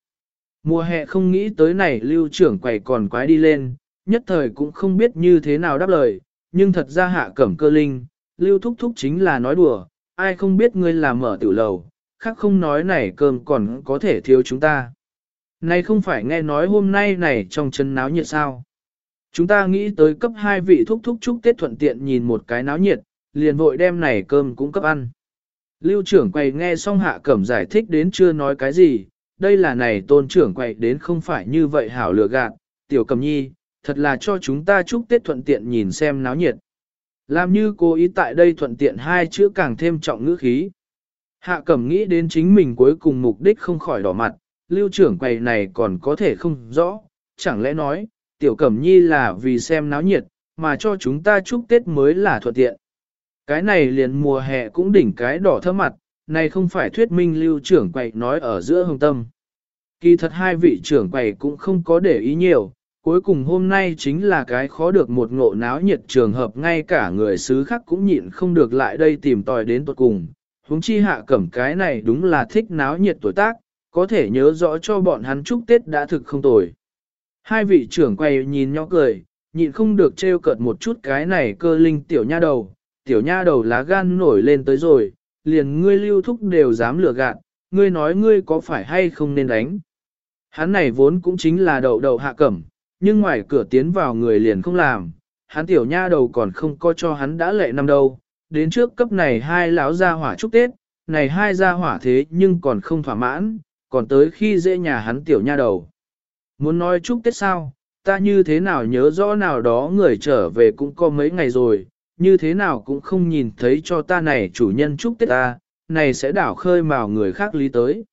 Mùa hè không nghĩ tới này lưu trưởng quầy còn quái đi lên, nhất thời cũng không biết như thế nào đáp lời, nhưng thật ra hạ cẩm cơ linh, lưu thúc thúc chính là nói đùa, ai không biết ngươi là mở tiểu lầu, khác không nói này cơm còn có thể thiếu chúng ta. Này không phải nghe nói hôm nay này trong chân náo nhiệt sao. Chúng ta nghĩ tới cấp hai vị thúc thúc chúc Tết thuận tiện nhìn một cái náo nhiệt, liền vội đem này cơm cũng cấp ăn. Lưu trưởng quầy nghe xong hạ cẩm giải thích đến chưa nói cái gì, đây là này tôn trưởng quầy đến không phải như vậy hảo lựa gạt, tiểu cầm nhi, thật là cho chúng ta chúc Tết thuận tiện nhìn xem náo nhiệt. Làm như cố ý tại đây thuận tiện hai chữ càng thêm trọng ngữ khí. Hạ cẩm nghĩ đến chính mình cuối cùng mục đích không khỏi đỏ mặt, lưu trưởng quầy này còn có thể không rõ, chẳng lẽ nói, tiểu cẩm nhi là vì xem náo nhiệt, mà cho chúng ta chúc Tết mới là thuận tiện. Cái này liền mùa hè cũng đỉnh cái đỏ thơm mặt, này không phải thuyết minh lưu trưởng quầy nói ở giữa hồng tâm. Kỳ thật hai vị trưởng quầy cũng không có để ý nhiều, cuối cùng hôm nay chính là cái khó được một ngộ náo nhiệt trường hợp ngay cả người xứ khác cũng nhịn không được lại đây tìm tòi đến tuột cùng. Huống chi hạ cẩm cái này đúng là thích náo nhiệt tuổi tác, có thể nhớ rõ cho bọn hắn chúc Tết đã thực không tồi. Hai vị trưởng quầy nhìn nhau cười, nhịn không được trêu cợt một chút cái này cơ linh tiểu nha đầu, tiểu nha đầu lá gan nổi lên tới rồi, liền ngươi lưu thúc đều dám lừa gạt, ngươi nói ngươi có phải hay không nên đánh. Hắn này vốn cũng chính là đậu đậu hạ cẩm, nhưng ngoài cửa tiến vào người liền không làm, hắn tiểu nha đầu còn không có cho hắn đã lệ năm đâu, đến trước cấp này hai lão gia hỏa chúc Tết, này hai gia hỏa thế nhưng còn không thỏa mãn, còn tới khi dễ nhà hắn tiểu nha đầu. Muốn nói chúc Tết sao, ta như thế nào nhớ rõ nào đó người trở về cũng có mấy ngày rồi, như thế nào cũng không nhìn thấy cho ta này chủ nhân chúc Tết ta, này sẽ đảo khơi mào người khác lý tới.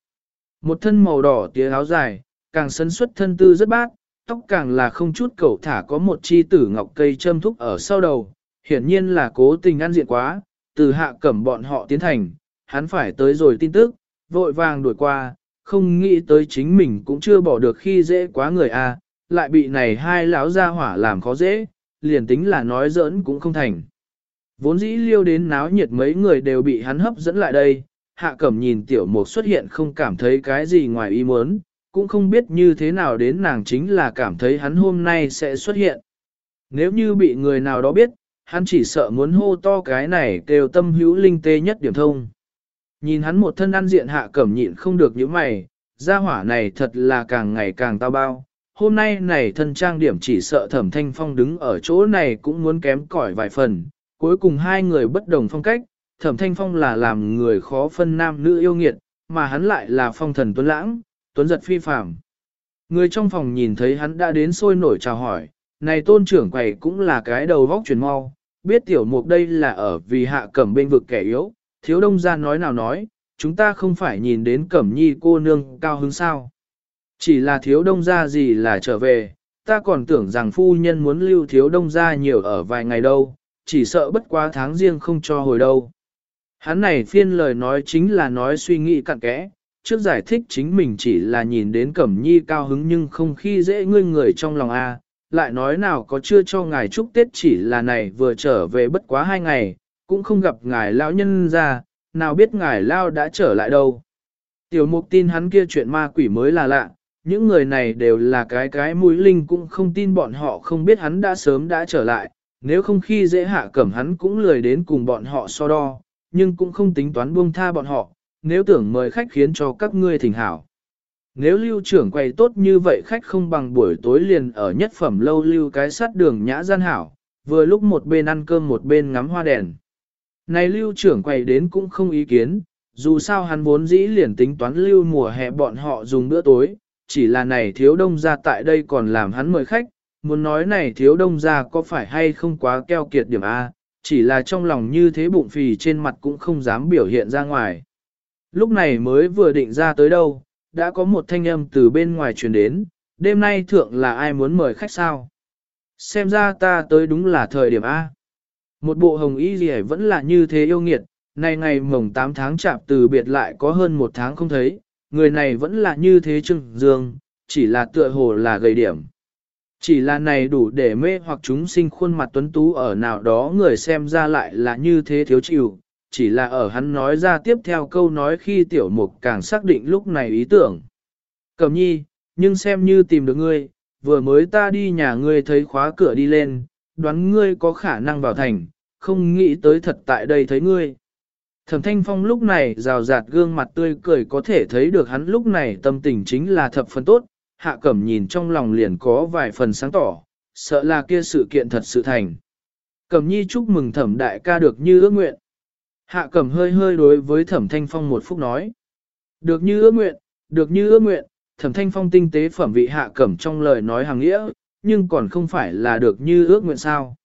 Một thân màu đỏ tía áo dài, càng sấn xuất thân tư rất bát, tóc càng là không chút cầu thả có một chi tử ngọc cây châm thúc ở sau đầu, hiển nhiên là cố tình ăn diện quá, từ hạ cẩm bọn họ tiến thành, hắn phải tới rồi tin tức, vội vàng đuổi qua, không nghĩ tới chính mình cũng chưa bỏ được khi dễ quá người a, lại bị này hai lão gia hỏa làm khó dễ, liền tính là nói giỡn cũng không thành. Vốn dĩ liêu đến náo nhiệt mấy người đều bị hắn hấp dẫn lại đây, hạ cẩm nhìn tiểu mục xuất hiện không cảm thấy cái gì ngoài ý muốn, cũng không biết như thế nào đến nàng chính là cảm thấy hắn hôm nay sẽ xuất hiện. Nếu như bị người nào đó biết, hắn chỉ sợ muốn hô to cái này kêu tâm hữu linh tê nhất điểm thông. Nhìn hắn một thân ăn diện hạ cẩm nhịn không được những mày, gia hỏa này thật là càng ngày càng tao bao. Hôm nay này thân trang điểm chỉ sợ thẩm thanh phong đứng ở chỗ này cũng muốn kém cỏi vài phần. Cuối cùng hai người bất đồng phong cách, thẩm thanh phong là làm người khó phân nam nữ yêu nghiệt, mà hắn lại là phong thần tuấn lãng, tuấn giật phi phàm. Người trong phòng nhìn thấy hắn đã đến sôi nổi chào hỏi, này tôn trưởng quầy cũng là cái đầu vóc chuyển mau, biết tiểu mục đây là ở vì hạ cẩm bên vực kẻ yếu, thiếu đông ra nói nào nói, chúng ta không phải nhìn đến cẩm nhi cô nương cao hứng sao. Chỉ là thiếu đông ra gì là trở về, ta còn tưởng rằng phu nhân muốn lưu thiếu đông ra nhiều ở vài ngày đâu, chỉ sợ bất quá tháng riêng không cho hồi đâu. Hắn này phiên lời nói chính là nói suy nghĩ cặn kẽ, trước giải thích chính mình chỉ là nhìn đến cẩm nhi cao hứng nhưng không khi dễ ngươi người trong lòng a lại nói nào có chưa cho ngài chúc Tết chỉ là này vừa trở về bất quá hai ngày, cũng không gặp ngài lão nhân ra, nào biết ngài lao đã trở lại đâu. Tiểu mục tin hắn kia chuyện ma quỷ mới là lạ, những người này đều là cái cái mũi linh cũng không tin bọn họ không biết hắn đã sớm đã trở lại, nếu không khi dễ hạ cẩm hắn cũng lười đến cùng bọn họ so đo, nhưng cũng không tính toán buông tha bọn họ, nếu tưởng mời khách khiến cho các ngươi thỉnh hảo. Nếu lưu trưởng quay tốt như vậy khách không bằng buổi tối liền ở nhất phẩm lâu lưu cái sát đường nhã gian hảo, vừa lúc một bên ăn cơm một bên ngắm hoa đèn. Này lưu trưởng quay đến cũng không ý kiến, dù sao hắn vốn dĩ liền tính toán lưu mùa hè bọn họ dùng bữa tối, chỉ là này thiếu đông ra tại đây còn làm hắn mời khách, muốn nói này thiếu đông ra có phải hay không quá keo kiệt điểm A, chỉ là trong lòng như thế bụng phì trên mặt cũng không dám biểu hiện ra ngoài. Lúc này mới vừa định ra tới đâu, đã có một thanh âm từ bên ngoài truyền đến, đêm nay thượng là ai muốn mời khách sao? Xem ra ta tới đúng là thời điểm A. Một bộ hồng y gì vẫn là như thế yêu nghiệt, nay ngày mồng 8 tháng chạp từ biệt lại có hơn một tháng không thấy, người này vẫn là như thế trưng dương, chỉ là tựa hồ là gầy điểm. Chỉ là này đủ để mê hoặc chúng sinh khuôn mặt tuấn tú ở nào đó người xem ra lại là như thế thiếu chịu, chỉ là ở hắn nói ra tiếp theo câu nói khi tiểu mục càng xác định lúc này ý tưởng. Cầm nhi, nhưng xem như tìm được ngươi, vừa mới ta đi nhà ngươi thấy khóa cửa đi lên, đoán ngươi có khả năng vào thành, không nghĩ tới thật tại đây thấy ngươi. Thẩm thanh phong lúc này rào rạt gương mặt tươi cười có thể thấy được hắn lúc này tâm tình chính là thập phần tốt, hạ cẩm nhìn trong lòng liền có vài phần sáng tỏ, sợ là kia sự kiện thật sự thành. Cẩm nhi chúc mừng thẩm đại ca được như ước nguyện. Hạ cẩm hơi hơi đối với thẩm thanh phong một phút nói. Được như ước nguyện, được như ước nguyện, thẩm thanh phong tinh tế phẩm vị hạ cẩm trong lời nói hàng nghĩa, nhưng còn không phải là được như ước nguyện sao.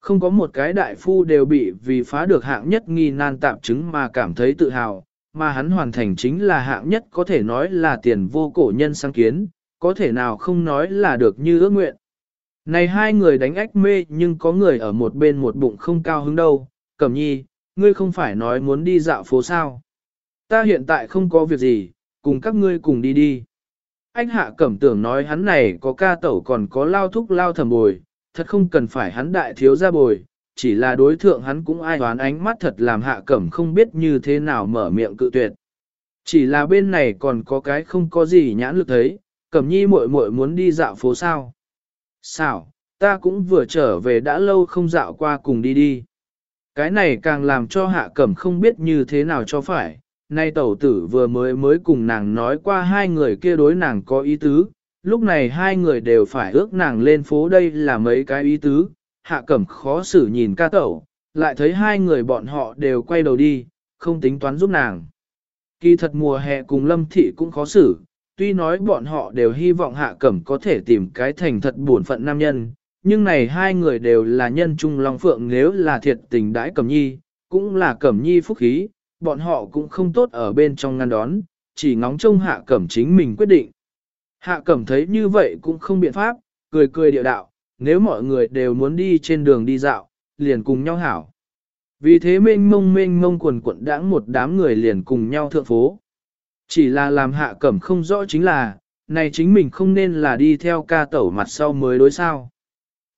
Không có một cái đại phu đều bị vì phá được hạng nhất nghi nan tạm chứng mà cảm thấy tự hào, mà hắn hoàn thành chính là hạng nhất có thể nói là tiền vô cổ nhân sáng kiến, có thể nào không nói là được như ước nguyện. Này hai người đánh ách mê nhưng có người ở một bên một bụng không cao hứng đâu, Cẩm nhi, ngươi không phải nói muốn đi dạo phố sao. Ta hiện tại không có việc gì, cùng các ngươi cùng đi đi. Anh hạ cẩm tưởng nói hắn này có ca tẩu còn có lao thúc lao thầm bồi, thật không cần phải hắn đại thiếu ra bồi, chỉ là đối thượng hắn cũng ai đoán ánh mắt thật làm hạ cẩm không biết như thế nào mở miệng cự tuyệt. Chỉ là bên này còn có cái không có gì nhãn lực thấy, cẩm nhi muội muội muốn đi dạo phố sao. Sao, ta cũng vừa trở về đã lâu không dạo qua cùng đi đi. Cái này càng làm cho hạ cẩm không biết như thế nào cho phải, nay tẩu tử vừa mới mới cùng nàng nói qua hai người kia đối nàng có ý tứ, lúc này hai người đều phải ước nàng lên phố đây là mấy cái ý tứ, hạ cẩm khó xử nhìn ca tẩu, lại thấy hai người bọn họ đều quay đầu đi, không tính toán giúp nàng. Kỳ thật mùa hè cùng lâm thị cũng khó xử, tuy nói bọn họ đều hy vọng hạ cẩm có thể tìm cái thành thật buồn phận nam nhân, nhưng này hai người đều là nhân trung long phượng nếu là thiệt tình đãi cẩm nhi, cũng là cẩm nhi phúc khí, bọn họ cũng không tốt ở bên trong ngăn đón, chỉ ngóng trông hạ cẩm chính mình quyết định. Hạ cẩm thấy như vậy cũng không biện pháp, cười cười địa đạo, nếu mọi người đều muốn đi trên đường đi dạo, liền cùng nhau hảo. Vì thế mênh mông mênh mông quần quận đãng một đám người liền cùng nhau thượng phố. Chỉ là làm hạ cẩm không rõ chính là, này chính mình không nên là đi theo ca tẩu mặt sau mới đối sao.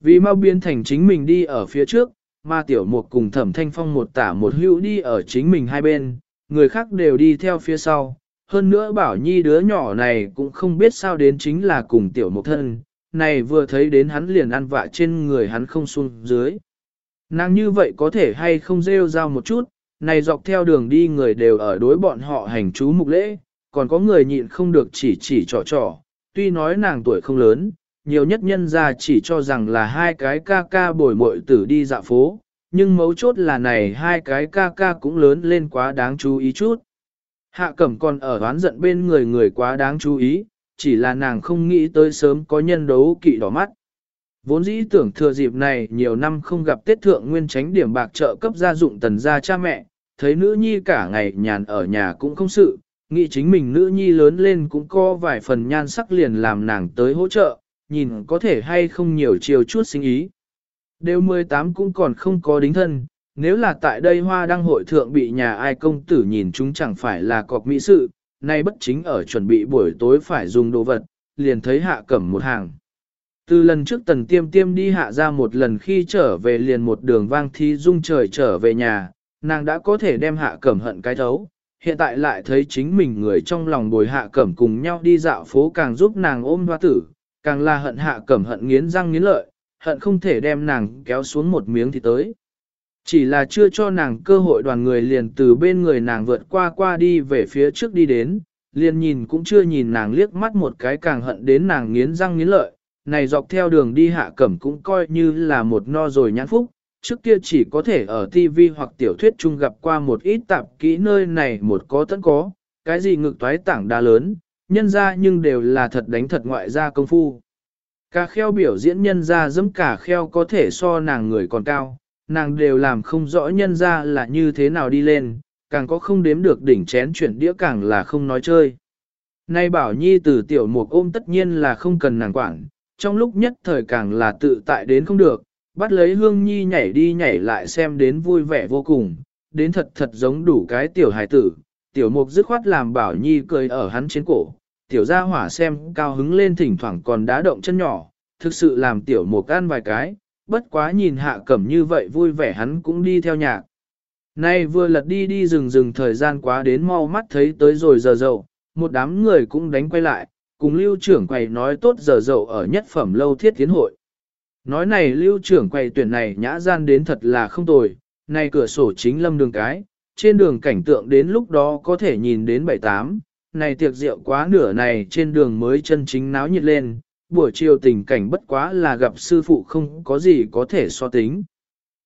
Vì mau biến thành chính mình đi ở phía trước, mà tiểu mục cùng thẩm thanh phong một tả một hữu đi ở chính mình hai bên, người khác đều đi theo phía sau. Hơn nữa bảo nhi đứa nhỏ này cũng không biết sao đến chính là cùng tiểu mục thân, này vừa thấy đến hắn liền ăn vạ trên người hắn không xuống dưới. Nàng như vậy có thể hay không rêu rao một chút, này dọc theo đường đi người đều ở đối bọn họ hành chú mục lễ, còn có người nhịn không được chỉ chỉ trò trò, tuy nói nàng tuổi không lớn, nhiều nhất nhân ra chỉ cho rằng là hai cái ca ca bồi mội tử đi dạo phố, nhưng mấu chốt là này hai cái ca ca cũng lớn lên quá đáng chú ý chút. Hạ cẩm còn ở oán giận bên người người quá đáng chú ý, chỉ là nàng không nghĩ tới sớm có nhân đấu kỵ đỏ mắt. Vốn dĩ tưởng thừa dịp này nhiều năm không gặp Tết Thượng Nguyên tránh điểm bạc trợ cấp gia dụng tần gia cha mẹ, thấy nữ nhi cả ngày nhàn ở nhà cũng không sự, nghĩ chính mình nữ nhi lớn lên cũng có vài phần nhan sắc liền làm nàng tới hỗ trợ, nhìn có thể hay không nhiều chiều chút sinh ý. Đều 18 cũng còn không có đính thân, nếu là tại đây hoa đăng hội thượng bị nhà ai công tử nhìn chúng chẳng phải là cọc mỹ sự, nay bất chính ở chuẩn bị buổi tối phải dùng đồ vật, liền thấy hạ cẩm một hàng. Từ lần trước tần tiêm tiêm đi hạ ra một lần khi trở về liền một đường vang thi dung trời trở về nhà, nàng đã có thể đem hạ cẩm hận cái thấu. Hiện tại lại thấy chính mình người trong lòng bồi hạ cẩm cùng nhau đi dạo phố càng giúp nàng ôm hoa tử, càng là hận hạ cẩm hận nghiến răng nghiến lợi, hận không thể đem nàng kéo xuống một miếng thì tới. Chỉ là chưa cho nàng cơ hội đoàn người liền từ bên người nàng vượt qua qua đi về phía trước đi đến, liền nhìn cũng chưa nhìn nàng liếc mắt một cái càng hận đến nàng nghiến răng nghiến lợi, này dọc theo đường đi hạ cẩm cũng coi như là một no rồi nhãn phúc, trước kia chỉ có thể ở TV hoặc tiểu thuyết chung gặp qua một ít tạp kỹ nơi này một có tấn có, cái gì ngực toái tảng đa lớn, nhân ra nhưng đều là thật đánh thật ngoại ra công phu. Cả kheo biểu diễn nhân ra dẫm cả kheo có thể so nàng người còn cao, nàng đều làm không rõ nhân ra là như thế nào đi lên, càng có không đếm được đỉnh chén chuyển đĩa càng là không nói chơi. Nay bảo nhi từ tiểu mục ôm tất nhiên là không cần nàng quản, trong lúc nhất thời càng là tự tại đến không được, bắt lấy hương nhi nhảy đi nhảy lại xem đến vui vẻ vô cùng, đến thật thật giống đủ cái tiểu hài tử, tiểu mục dứt khoát làm bảo nhi cười ở hắn trên cổ, tiểu gia hỏa xem cao hứng lên thỉnh thoảng còn đá động chân nhỏ, thực sự làm tiểu mục ăn vài cái, bất quá nhìn hạ cẩm như vậy vui vẻ hắn cũng đi theo nhạc. Nay vừa lật đi đi rừng rừng thời gian quá đến mau mắt thấy tới rồi giờ dậu, một đám người cũng đánh quay lại, cùng lưu trưởng quầy nói tốt giờ dậu ở nhất phẩm lâu thiết tiến hội. Nói này lưu trưởng quầy tuyển này nhã gian đến thật là không tồi, này cửa sổ chính lâm đường cái, trên đường cảnh tượng đến lúc đó có thể nhìn đến bảy tám, này tiệc rượu quá nửa này trên đường mới chân chính náo nhiệt lên, buổi chiều tình cảnh bất quá là gặp sư phụ không có gì có thể so tính.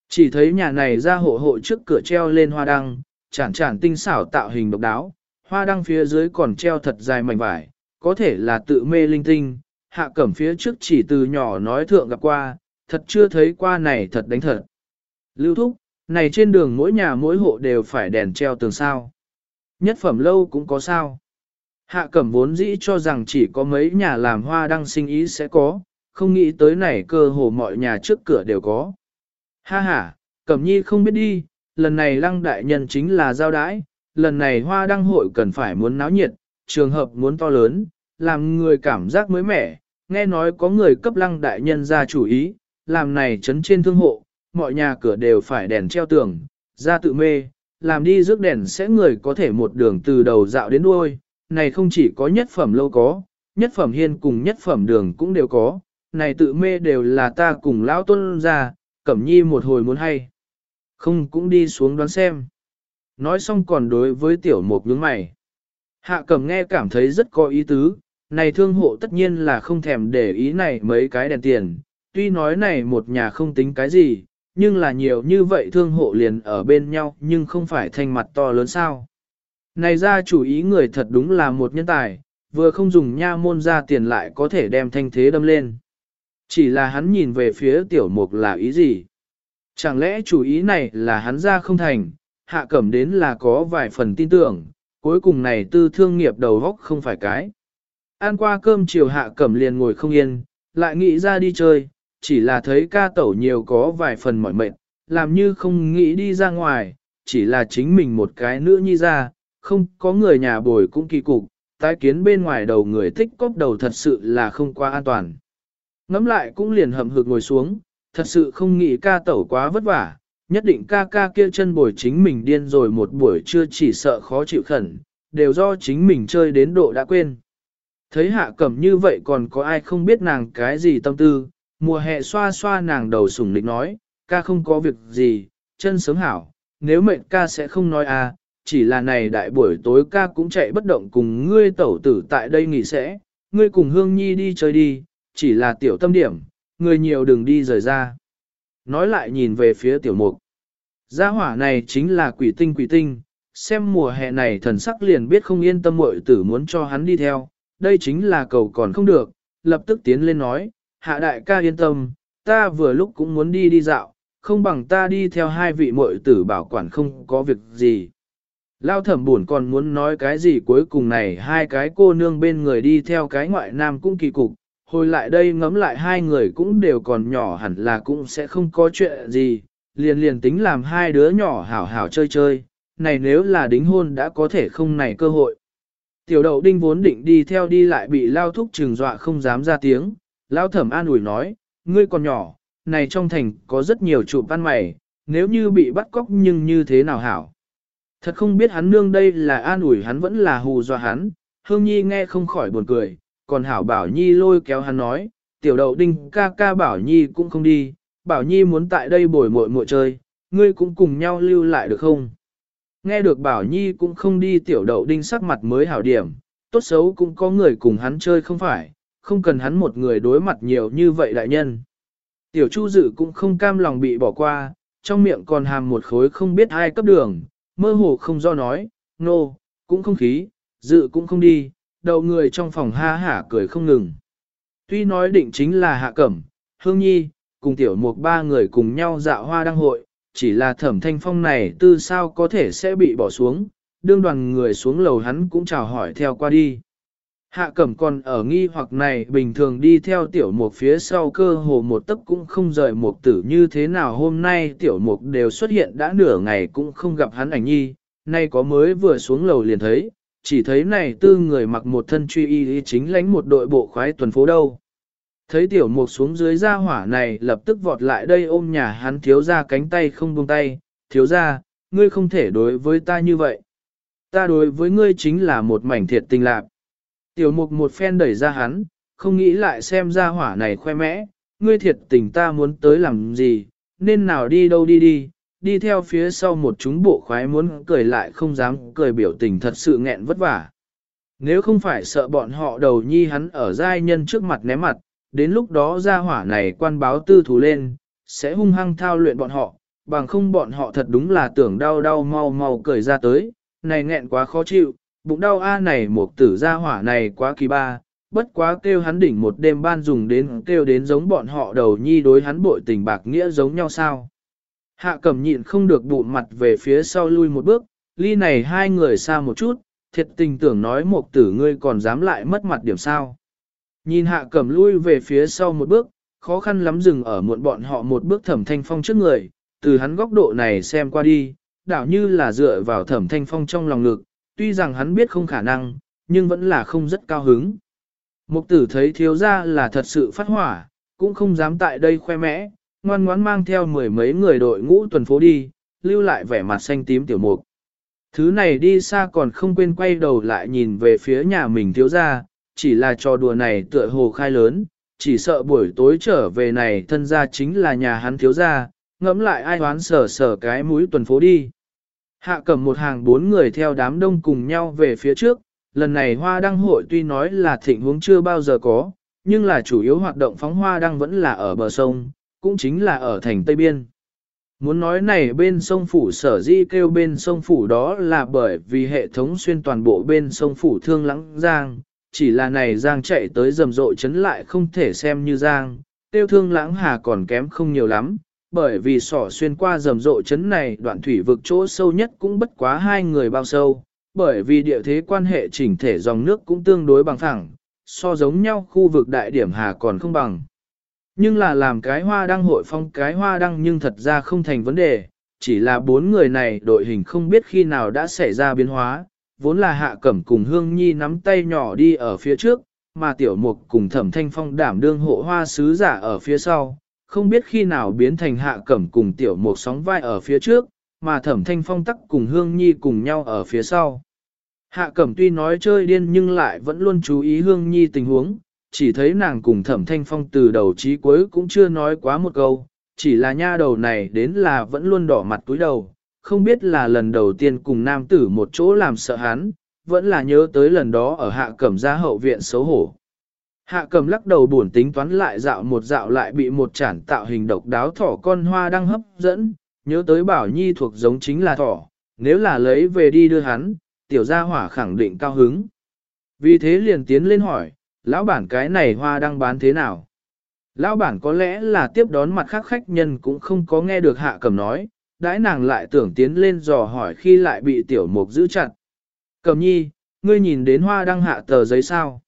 Chỉ thấy nhà này ra hộ hộ trước cửa treo lên hoa đăng, chản chản tinh xảo tạo hình độc đáo, hoa đăng phía dưới còn treo thật dài mảnh vải, có thể là tự mê linh tinh, hạ cẩm phía trước chỉ từ nhỏ nói thượng gặp qua, thật chưa thấy qua này thật đánh thật. Lưu thúc, này trên đường mỗi nhà mỗi hộ đều phải đèn treo tường sao. Nhất phẩm lâu cũng có sao. Hạ cẩm vốn dĩ cho rằng chỉ có mấy nhà làm hoa đăng sinh ý sẽ có, không nghĩ tới này cơ hồ mọi nhà trước cửa đều có. Ha ha, cẩm nhi không biết đi, lần này lăng đại nhân chính là giao đãi, lần này hoa đăng hội cần phải muốn náo nhiệt, trường hợp muốn to lớn, làm người cảm giác mới mẻ, nghe nói có người cấp lăng đại nhân ra chủ ý, làm này chấn trên thương hộ, mọi nhà cửa đều phải đèn treo tường, ra tự mê, làm đi rước đèn sẽ người có thể một đường từ đầu dạo đến đuôi, này không chỉ có nhất phẩm lâu có, nhất phẩm hiên cùng nhất phẩm đường cũng đều có, này tự mê đều là ta cùng lão tôn ra, cẩm nhi một hồi muốn hay. Không cũng đi xuống đoán xem. Nói xong còn đối với tiểu mục nhướng mày. Hạ cẩm nghe cảm thấy rất có ý tứ, này thương hộ tất nhiên là không thèm để ý này mấy cái đèn tiền, tuy nói này một nhà không tính cái gì, nhưng là nhiều như vậy thương hộ liền ở bên nhau nhưng không phải thanh mặt to lớn sao. Này ra chủ ý người thật đúng là một nhân tài, vừa không dùng nha môn ra tiền lại có thể đem thanh thế đâm lên. Chỉ là hắn nhìn về phía tiểu mục là ý gì? Chẳng lẽ chủ ý này là hắn ra không thành, hạ cẩm đến là có vài phần tin tưởng, cuối cùng này tư thương nghiệp đầu góc không phải cái. Ăn qua cơm chiều hạ cẩm liền ngồi không yên, lại nghĩ ra đi chơi, chỉ là thấy ca tẩu nhiều có vài phần mỏi mệt, làm như không nghĩ đi ra ngoài, chỉ là chính mình một cái nữa nhi ra, không có người nhà bồi cũng kỳ cục, tái kiến bên ngoài đầu người thích cóp đầu thật sự là không quá an toàn. Ngắm lại cũng liền hậm hực ngồi xuống, thật sự không nghĩ ca tẩu quá vất vả, nhất định ca ca kia chân bồi chính mình điên rồi một buổi trưa chỉ sợ khó chịu khẩn, đều do chính mình chơi đến độ đã quên. Thấy hạ cẩm như vậy còn có ai không biết nàng cái gì tâm tư, mùa hè xoa xoa nàng đầu sủng lịch nói, ca không có việc gì, chân sớm hảo, nếu mệnh ca sẽ không nói à, chỉ là này đại buổi tối ca cũng chạy bất động cùng ngươi tẩu tử tại đây nghỉ sẽ, ngươi cùng Hương Nhi đi chơi đi, chỉ là tiểu tâm điểm, người nhiều đừng đi rời ra. Nói lại nhìn về phía tiểu mục. Gia hỏa này chính là quỷ tinh quỷ tinh, xem mùa hè này thần sắc liền biết không yên tâm muội tử muốn cho hắn đi theo, đây chính là cầu còn không được, lập tức tiến lên nói, hạ đại ca yên tâm, ta vừa lúc cũng muốn đi đi dạo, không bằng ta đi theo hai vị muội tử bảo quản không có việc gì. Lao thẩm buồn còn muốn nói cái gì cuối cùng này hai cái cô nương bên người đi theo cái ngoại nam cũng kỳ cục, hồi lại đây ngấm lại hai người cũng đều còn nhỏ hẳn là cũng sẽ không có chuyện gì, liền liền tính làm hai đứa nhỏ hảo hảo chơi chơi, này nếu là đính hôn đã có thể không này cơ hội. Tiểu đậu đinh vốn định đi theo đi lại bị lao thúc trừng dọa không dám ra tiếng, Lão thẩm an ủi nói, ngươi còn nhỏ, này trong thành có rất nhiều trụ văn mày, nếu như bị bắt cóc nhưng như thế nào hảo. Thật không biết hắn nương đây là an ủi hắn vẫn là hù dọa hắn, hương nhi nghe không khỏi buồn cười, còn hảo bảo nhi lôi kéo hắn nói, tiểu đậu đinh ca ca bảo nhi cũng không đi, bảo nhi muốn tại đây bồi muội muội chơi, ngươi cũng cùng nhau lưu lại được không? Nghe được bảo nhi cũng không đi tiểu đậu đinh sắc mặt mới hảo điểm, tốt xấu cũng có người cùng hắn chơi không phải, không cần hắn một người đối mặt nhiều như vậy đại nhân. Tiểu chu dự cũng không cam lòng bị bỏ qua, trong miệng còn hàm một khối không biết ai cấp đường, mơ hồ không do nói, nô, no, cũng không khí, dự cũng không đi, đầu người trong phòng ha hả cười không ngừng. Tuy nói định chính là hạ cẩm, hương nhi, cùng tiểu mục ba người cùng nhau dạo hoa đăng hội, chỉ là thẩm thanh phong này tư sao có thể sẽ bị bỏ xuống, đương đoàn người xuống lầu hắn cũng chào hỏi theo qua đi. Hạ cẩm còn ở nghi hoặc này bình thường đi theo tiểu mục phía sau cơ hồ một tấc cũng không rời mục tử như thế nào hôm nay tiểu mục đều xuất hiện đã nửa ngày cũng không gặp hắn ảnh nhi, nay có mới vừa xuống lầu liền thấy, chỉ thấy này tư người mặc một thân truy y chính lánh một đội bộ khoái tuần phố đâu. Thấy tiểu mục xuống dưới ra hỏa này lập tức vọt lại đây ôm nhà hắn thiếu ra cánh tay không buông tay, thiếu ra, ngươi không thể đối với ta như vậy. Ta đối với ngươi chính là một mảnh thiệt tình lạc. Tiểu mục một phen đẩy ra hắn, không nghĩ lại xem ra hỏa này khoe mẽ, ngươi thiệt tình ta muốn tới làm gì, nên nào đi đâu đi đi, đi theo phía sau một chúng bộ khoái muốn cười lại không dám cười biểu tình thật sự nghẹn vất vả. Nếu không phải sợ bọn họ đầu nhi hắn ở giai nhân trước mặt ném mặt, đến lúc đó ra hỏa này quan báo tư thù lên, sẽ hung hăng thao luyện bọn họ, bằng không bọn họ thật đúng là tưởng đau đau mau mau cười ra tới, này nghẹn quá khó chịu, bụng đau a này một tử gia hỏa này quá kỳ ba, bất quá kêu hắn đỉnh một đêm ban dùng đến kêu đến giống bọn họ đầu nhi đối hắn bội tình bạc nghĩa giống nhau sao. Hạ cẩm nhịn không được bụng mặt về phía sau lui một bước, ly này hai người xa một chút, thiệt tình tưởng nói một tử ngươi còn dám lại mất mặt điểm sao. Nhìn hạ cẩm lui về phía sau một bước, khó khăn lắm dừng ở muộn bọn họ một bước thẩm thanh phong trước người, từ hắn góc độ này xem qua đi, đảo như là dựa vào thẩm thanh phong trong lòng ngực, tuy rằng hắn biết không khả năng, nhưng vẫn là không rất cao hứng. Mục tử thấy thiếu ra là thật sự phát hỏa, cũng không dám tại đây khoe mẽ, ngoan ngoãn mang theo mười mấy người đội ngũ tuần phố đi, lưu lại vẻ mặt xanh tím tiểu mục. Thứ này đi xa còn không quên quay đầu lại nhìn về phía nhà mình thiếu ra, chỉ là trò đùa này tựa hồ khai lớn, chỉ sợ buổi tối trở về này thân ra chính là nhà hắn thiếu ra, ngẫm lại ai hoán sở sở cái mũi tuần phố đi. Hạ cầm một hàng bốn người theo đám đông cùng nhau về phía trước, lần này hoa đăng hội tuy nói là thịnh huống chưa bao giờ có, nhưng là chủ yếu hoạt động phóng hoa đăng vẫn là ở bờ sông, cũng chính là ở thành Tây Biên. Muốn nói này bên sông phủ sở di kêu bên sông phủ đó là bởi vì hệ thống xuyên toàn bộ bên sông phủ thương lắng giang, chỉ là này giang chạy tới rầm rộ chấn lại không thể xem như giang, tiêu thương lãng hà còn kém không nhiều lắm, bởi vì sỏ xuyên qua rầm rộ chấn này đoạn thủy vực chỗ sâu nhất cũng bất quá hai người bao sâu, bởi vì địa thế quan hệ chỉnh thể dòng nước cũng tương đối bằng phẳng, so giống nhau khu vực đại điểm hà còn không bằng. Nhưng là làm cái hoa đăng hội phong cái hoa đăng nhưng thật ra không thành vấn đề, chỉ là bốn người này đội hình không biết khi nào đã xảy ra biến hóa, vốn là hạ cẩm cùng hương nhi nắm tay nhỏ đi ở phía trước, mà tiểu mục cùng thẩm thanh phong đảm đương hộ hoa sứ giả ở phía sau, không biết khi nào biến thành hạ cẩm cùng tiểu một sóng vai ở phía trước, mà thẩm thanh phong tắc cùng hương nhi cùng nhau ở phía sau. Hạ cẩm tuy nói chơi điên nhưng lại vẫn luôn chú ý hương nhi tình huống, chỉ thấy nàng cùng thẩm thanh phong từ đầu chí cuối cũng chưa nói quá một câu, chỉ là nha đầu này đến là vẫn luôn đỏ mặt túi đầu, không biết là lần đầu tiên cùng nam tử một chỗ làm sợ hắn, vẫn là nhớ tới lần đó ở hạ cẩm gia hậu viện xấu hổ. Hạ cầm lắc đầu buồn tính toán lại dạo một dạo lại bị một chản tạo hình độc đáo thỏ con hoa đang hấp dẫn, nhớ tới bảo nhi thuộc giống chính là thỏ, nếu là lấy về đi đưa hắn, tiểu gia hỏa khẳng định cao hứng. Vì thế liền tiến lên hỏi, lão bản cái này hoa đang bán thế nào? Lão bản có lẽ là tiếp đón mặt khác khách nhân cũng không có nghe được hạ cầm nói, đãi nàng lại tưởng tiến lên dò hỏi khi lại bị tiểu mục giữ chặt. cầm nhi, ngươi nhìn đến hoa đang hạ tờ giấy sao?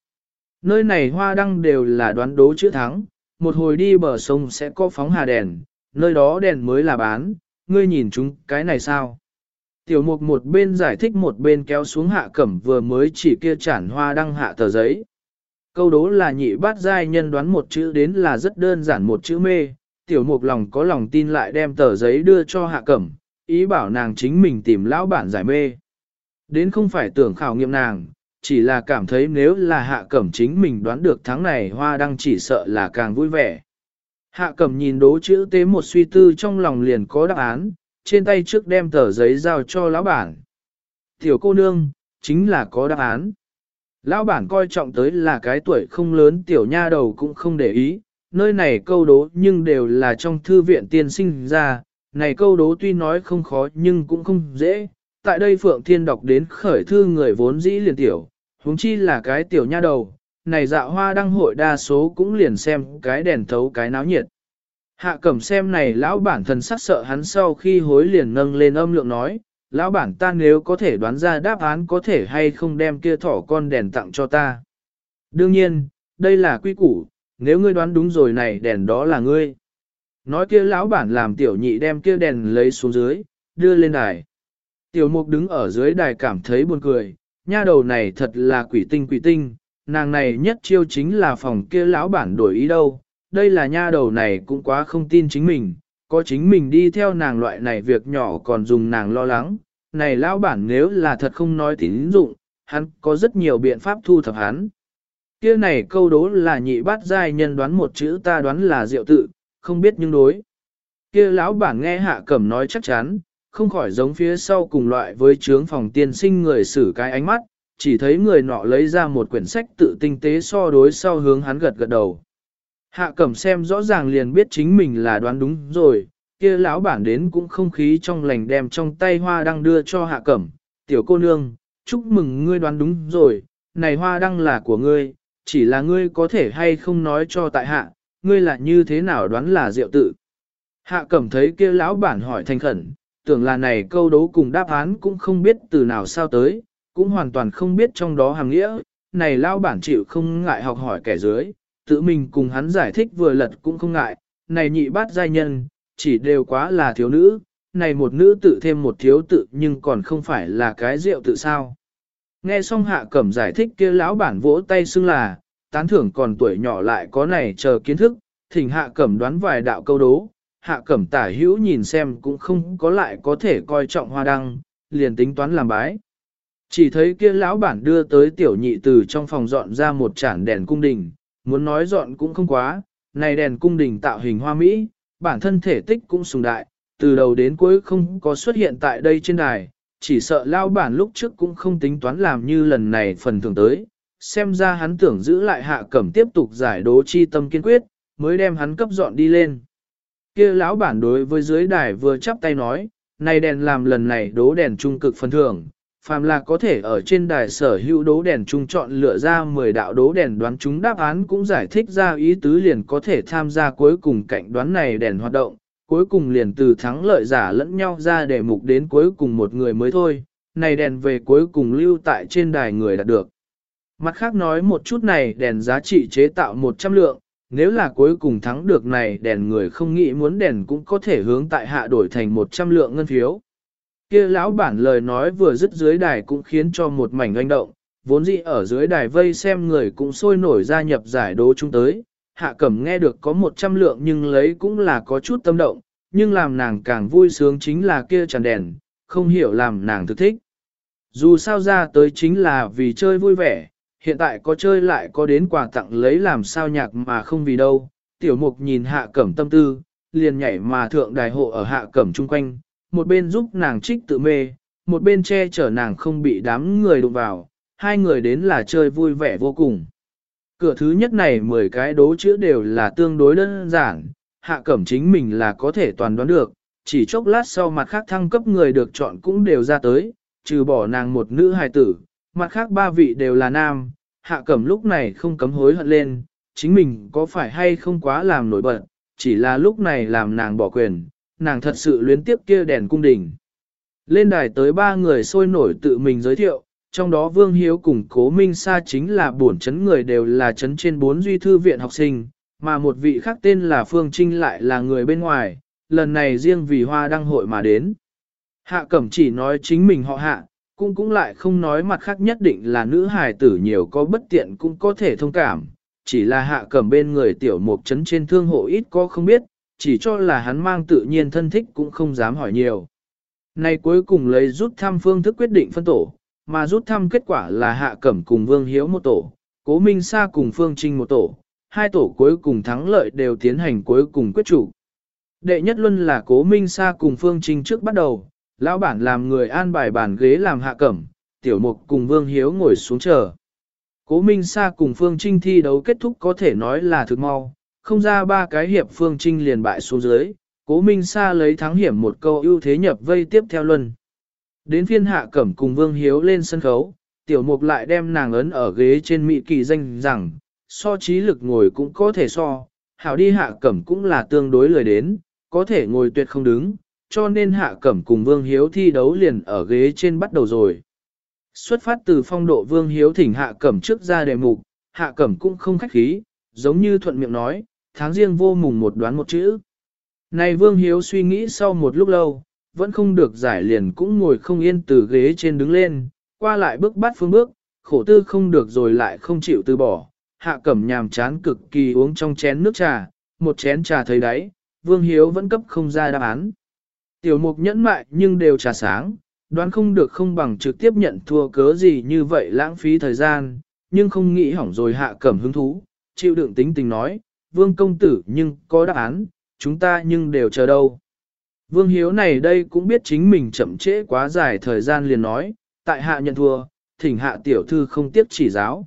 Nơi này hoa đăng đều là đoán đố chữ thắng, một hồi đi bờ sông sẽ có phóng hà đèn, nơi đó đèn mới là bán, ngươi nhìn chúng cái này sao? Tiểu mục một bên giải thích một bên kéo xuống hạ cẩm vừa mới chỉ kia chản hoa đăng hạ tờ giấy. Câu đố là nhị bát giai nhân đoán một chữ đến là rất đơn giản một chữ mê, tiểu mục lòng có lòng tin lại đem tờ giấy đưa cho hạ cẩm, ý bảo nàng chính mình tìm lão bản giải mê. Đến không phải tưởng khảo nghiệm nàng, chỉ là cảm thấy nếu là hạ cẩm chính mình đoán được tháng này hoa đăng chỉ sợ là càng vui vẻ. Hạ cẩm nhìn đố chữ tế một suy tư trong lòng liền có đáp án, trên tay trước đem tờ giấy giao cho lão bản. Tiểu cô nương, chính là có đáp án. Lão bản coi trọng tới là cái tuổi không lớn tiểu nha đầu cũng không để ý, nơi này câu đố nhưng đều là trong thư viện tiên sinh ra, này câu đố tuy nói không khó nhưng cũng không dễ. Tại đây Phượng Thiên đọc đến khởi thư người vốn dĩ liền tiểu, huống chi là cái tiểu nha đầu, này dạ hoa đăng hội đa số cũng liền xem cái đèn thấu cái náo nhiệt. Hạ cẩm xem này lão bản thần sắc sợ hắn sau khi hối liền nâng lên âm lượng nói, lão bản ta nếu có thể đoán ra đáp án có thể hay không đem kia thỏ con đèn tặng cho ta. Đương nhiên, đây là quy củ, nếu ngươi đoán đúng rồi này đèn đó là ngươi. Nói kia lão bản làm tiểu nhị đem kia đèn lấy xuống dưới, đưa lên đài. Tiểu mục đứng ở dưới đài cảm thấy buồn cười, nha đầu này thật là quỷ tinh quỷ tinh, nàng này nhất chiêu chính là phòng kia lão bản đổi ý đâu, đây là nha đầu này cũng quá không tin chính mình, có chính mình đi theo nàng loại này việc nhỏ còn dùng nàng lo lắng, này lão bản nếu là thật không nói tín dụng, hắn có rất nhiều biện pháp thu thập hắn. Kia này câu đố là nhị bát giai nhân đoán một chữ ta đoán là diệu tự, không biết nhưng đối. Kia lão bản nghe hạ cẩm nói chắc chắn, không khỏi giống phía sau cùng loại với trướng phòng tiên sinh người xử cái ánh mắt, chỉ thấy người nọ lấy ra một quyển sách tự tinh tế so đối sau hướng hắn gật gật đầu. Hạ cẩm xem rõ ràng liền biết chính mình là đoán đúng rồi, kia lão bản đến cũng không khí trong lành đem trong tay hoa đăng đưa cho hạ cẩm, tiểu cô nương, chúc mừng ngươi đoán đúng rồi, này hoa đăng là của ngươi, chỉ là ngươi có thể hay không nói cho tại hạ, ngươi là như thế nào đoán là diệu tự. Hạ cẩm thấy kia lão bản hỏi thành khẩn, tưởng là này câu đố cùng đáp án cũng không biết từ nào sao tới, cũng hoàn toàn không biết trong đó hàng nghĩa, này lao bản chịu không ngại học hỏi kẻ dưới, tự mình cùng hắn giải thích vừa lật cũng không ngại, này nhị bát giai nhân, chỉ đều quá là thiếu nữ, này một nữ tự thêm một thiếu tự nhưng còn không phải là cái rượu tự sao. Nghe xong hạ cẩm giải thích kia lão bản vỗ tay xưng là, tán thưởng còn tuổi nhỏ lại có này chờ kiến thức, thỉnh hạ cẩm đoán vài đạo câu đố, hạ cẩm tả hữu nhìn xem cũng không có lại có thể coi trọng hoa đăng, liền tính toán làm bái. Chỉ thấy kia lão bản đưa tới tiểu nhị từ trong phòng dọn ra một chản đèn cung đình, muốn nói dọn cũng không quá, này đèn cung đình tạo hình hoa mỹ, bản thân thể tích cũng sùng đại, từ đầu đến cuối không có xuất hiện tại đây trên đài, chỉ sợ lao bản lúc trước cũng không tính toán làm như lần này phần thưởng tới, xem ra hắn tưởng giữ lại hạ cẩm tiếp tục giải đố chi tâm kiên quyết, mới đem hắn cấp dọn đi lên kia lão bản đối với dưới đài vừa chắp tay nói, này đèn làm lần này đố đèn trung cực phần thưởng, phàm là có thể ở trên đài sở hữu đố đèn trung chọn lựa ra 10 đạo đố đèn đoán chúng đáp án cũng giải thích ra ý tứ liền có thể tham gia cuối cùng cạnh đoán này đèn hoạt động, cuối cùng liền từ thắng lợi giả lẫn nhau ra để mục đến cuối cùng một người mới thôi, này đèn về cuối cùng lưu tại trên đài người đạt được. Mặt khác nói một chút này đèn giá trị chế tạo 100 lượng, nếu là cuối cùng thắng được này đèn người không nghĩ muốn đèn cũng có thể hướng tại hạ đổi thành 100 lượng ngân phiếu. kia lão bản lời nói vừa dứt dưới đài cũng khiến cho một mảnh oanh động, vốn dĩ ở dưới đài vây xem người cũng sôi nổi gia nhập giải đố chúng tới. Hạ cẩm nghe được có 100 lượng nhưng lấy cũng là có chút tâm động, nhưng làm nàng càng vui sướng chính là kia tràn đèn, không hiểu làm nàng thực thích. Dù sao ra tới chính là vì chơi vui vẻ, hiện tại có chơi lại có đến quà tặng lấy làm sao nhạc mà không vì đâu. Tiểu mục nhìn hạ cẩm tâm tư, liền nhảy mà thượng đài hộ ở hạ cẩm chung quanh, một bên giúp nàng trích tự mê, một bên che chở nàng không bị đám người đụng vào, hai người đến là chơi vui vẻ vô cùng. Cửa thứ nhất này 10 cái đố chữ đều là tương đối đơn giản, hạ cẩm chính mình là có thể toàn đoán được, chỉ chốc lát sau mặt khác thăng cấp người được chọn cũng đều ra tới, trừ bỏ nàng một nữ hài tử, mặt khác ba vị đều là nam, hạ cẩm lúc này không cấm hối hận lên, chính mình có phải hay không quá làm nổi bật, chỉ là lúc này làm nàng bỏ quyền, nàng thật sự luyến tiếp kia đèn cung đình. Lên đài tới ba người sôi nổi tự mình giới thiệu, trong đó Vương Hiếu cùng Cố Minh Sa chính là bổn chấn người đều là chấn trên bốn duy thư viện học sinh, mà một vị khác tên là Phương Trinh lại là người bên ngoài, lần này riêng vì hoa đăng hội mà đến. Hạ Cẩm chỉ nói chính mình họ hạ, cũng cũng lại không nói mặt khác nhất định là nữ hài tử nhiều có bất tiện cũng có thể thông cảm, chỉ là hạ cẩm bên người tiểu mục chấn trên thương hộ ít có không biết, chỉ cho là hắn mang tự nhiên thân thích cũng không dám hỏi nhiều. Này cuối cùng lấy rút thăm phương thức quyết định phân tổ, mà rút thăm kết quả là hạ cẩm cùng vương hiếu một tổ, cố minh sa cùng phương trinh một tổ, hai tổ cuối cùng thắng lợi đều tiến hành cuối cùng quyết chủ. Đệ nhất luân là cố minh sa cùng phương trinh trước bắt đầu, lão bản làm người an bài bàn ghế làm hạ cẩm, tiểu mục cùng vương hiếu ngồi xuống chờ. Cố Minh Sa cùng Phương Trinh thi đấu kết thúc có thể nói là thực mau, không ra ba cái hiệp Phương Trinh liền bại xuống dưới, Cố Minh Sa lấy thắng hiểm một câu ưu thế nhập vây tiếp theo luân. Đến phiên hạ cẩm cùng Vương Hiếu lên sân khấu, tiểu mục lại đem nàng ấn ở ghế trên mị kỳ danh rằng, so trí lực ngồi cũng có thể so, hảo đi hạ cẩm cũng là tương đối lời đến, có thể ngồi tuyệt không đứng, cho nên hạ cẩm cùng Vương Hiếu thi đấu liền ở ghế trên bắt đầu rồi. Xuất phát từ phong độ Vương Hiếu thỉnh hạ cẩm trước ra đề mục, hạ cẩm cũng không khách khí, giống như thuận miệng nói, tháng riêng vô mùng một đoán một chữ. Này Vương Hiếu suy nghĩ sau một lúc lâu, vẫn không được giải liền cũng ngồi không yên từ ghế trên đứng lên, qua lại bước bắt phương bước, khổ tư không được rồi lại không chịu từ bỏ. Hạ cẩm nhàm chán cực kỳ uống trong chén nước trà, một chén trà thấy đáy, Vương Hiếu vẫn cấp không ra đáp án. Tiểu mục nhẫn mại nhưng đều trà sáng, đoán không được không bằng trực tiếp nhận thua cớ gì như vậy lãng phí thời gian, nhưng không nghĩ hỏng rồi hạ cẩm hứng thú, chịu đựng tính tình nói, vương công tử nhưng có đáp án, chúng ta nhưng đều chờ đâu. Vương Hiếu này đây cũng biết chính mình chậm trễ quá dài thời gian liền nói, tại hạ nhận thua, thỉnh hạ tiểu thư không tiếp chỉ giáo.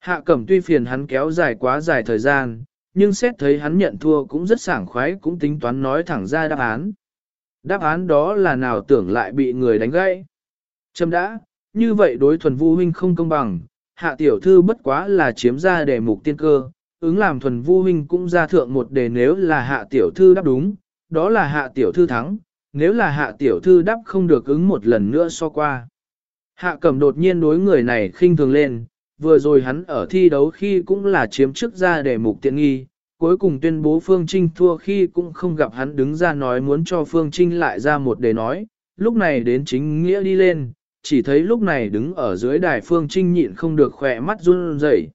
Hạ cẩm tuy phiền hắn kéo dài quá dài thời gian, nhưng xét thấy hắn nhận thua cũng rất sảng khoái cũng tính toán nói thẳng ra đáp án. Đáp án đó là nào tưởng lại bị người đánh gãy. châm đã, như vậy đối thuần vu huynh không công bằng, hạ tiểu thư bất quá là chiếm ra đề mục tiên cơ, ứng làm thuần vu huynh cũng ra thượng một đề nếu là hạ tiểu thư đáp đúng, đó là hạ tiểu thư thắng, nếu là hạ tiểu thư đáp không được ứng một lần nữa so qua. Hạ cẩm đột nhiên đối người này khinh thường lên, vừa rồi hắn ở thi đấu khi cũng là chiếm chức ra để mục tiện nghi, cuối cùng tuyên bố Phương Trinh thua khi cũng không gặp hắn đứng ra nói muốn cho Phương Trinh lại ra một đề nói, lúc này đến chính nghĩa đi lên, chỉ thấy lúc này đứng ở dưới đài Phương Trinh nhịn không được khỏe mắt run rẩy.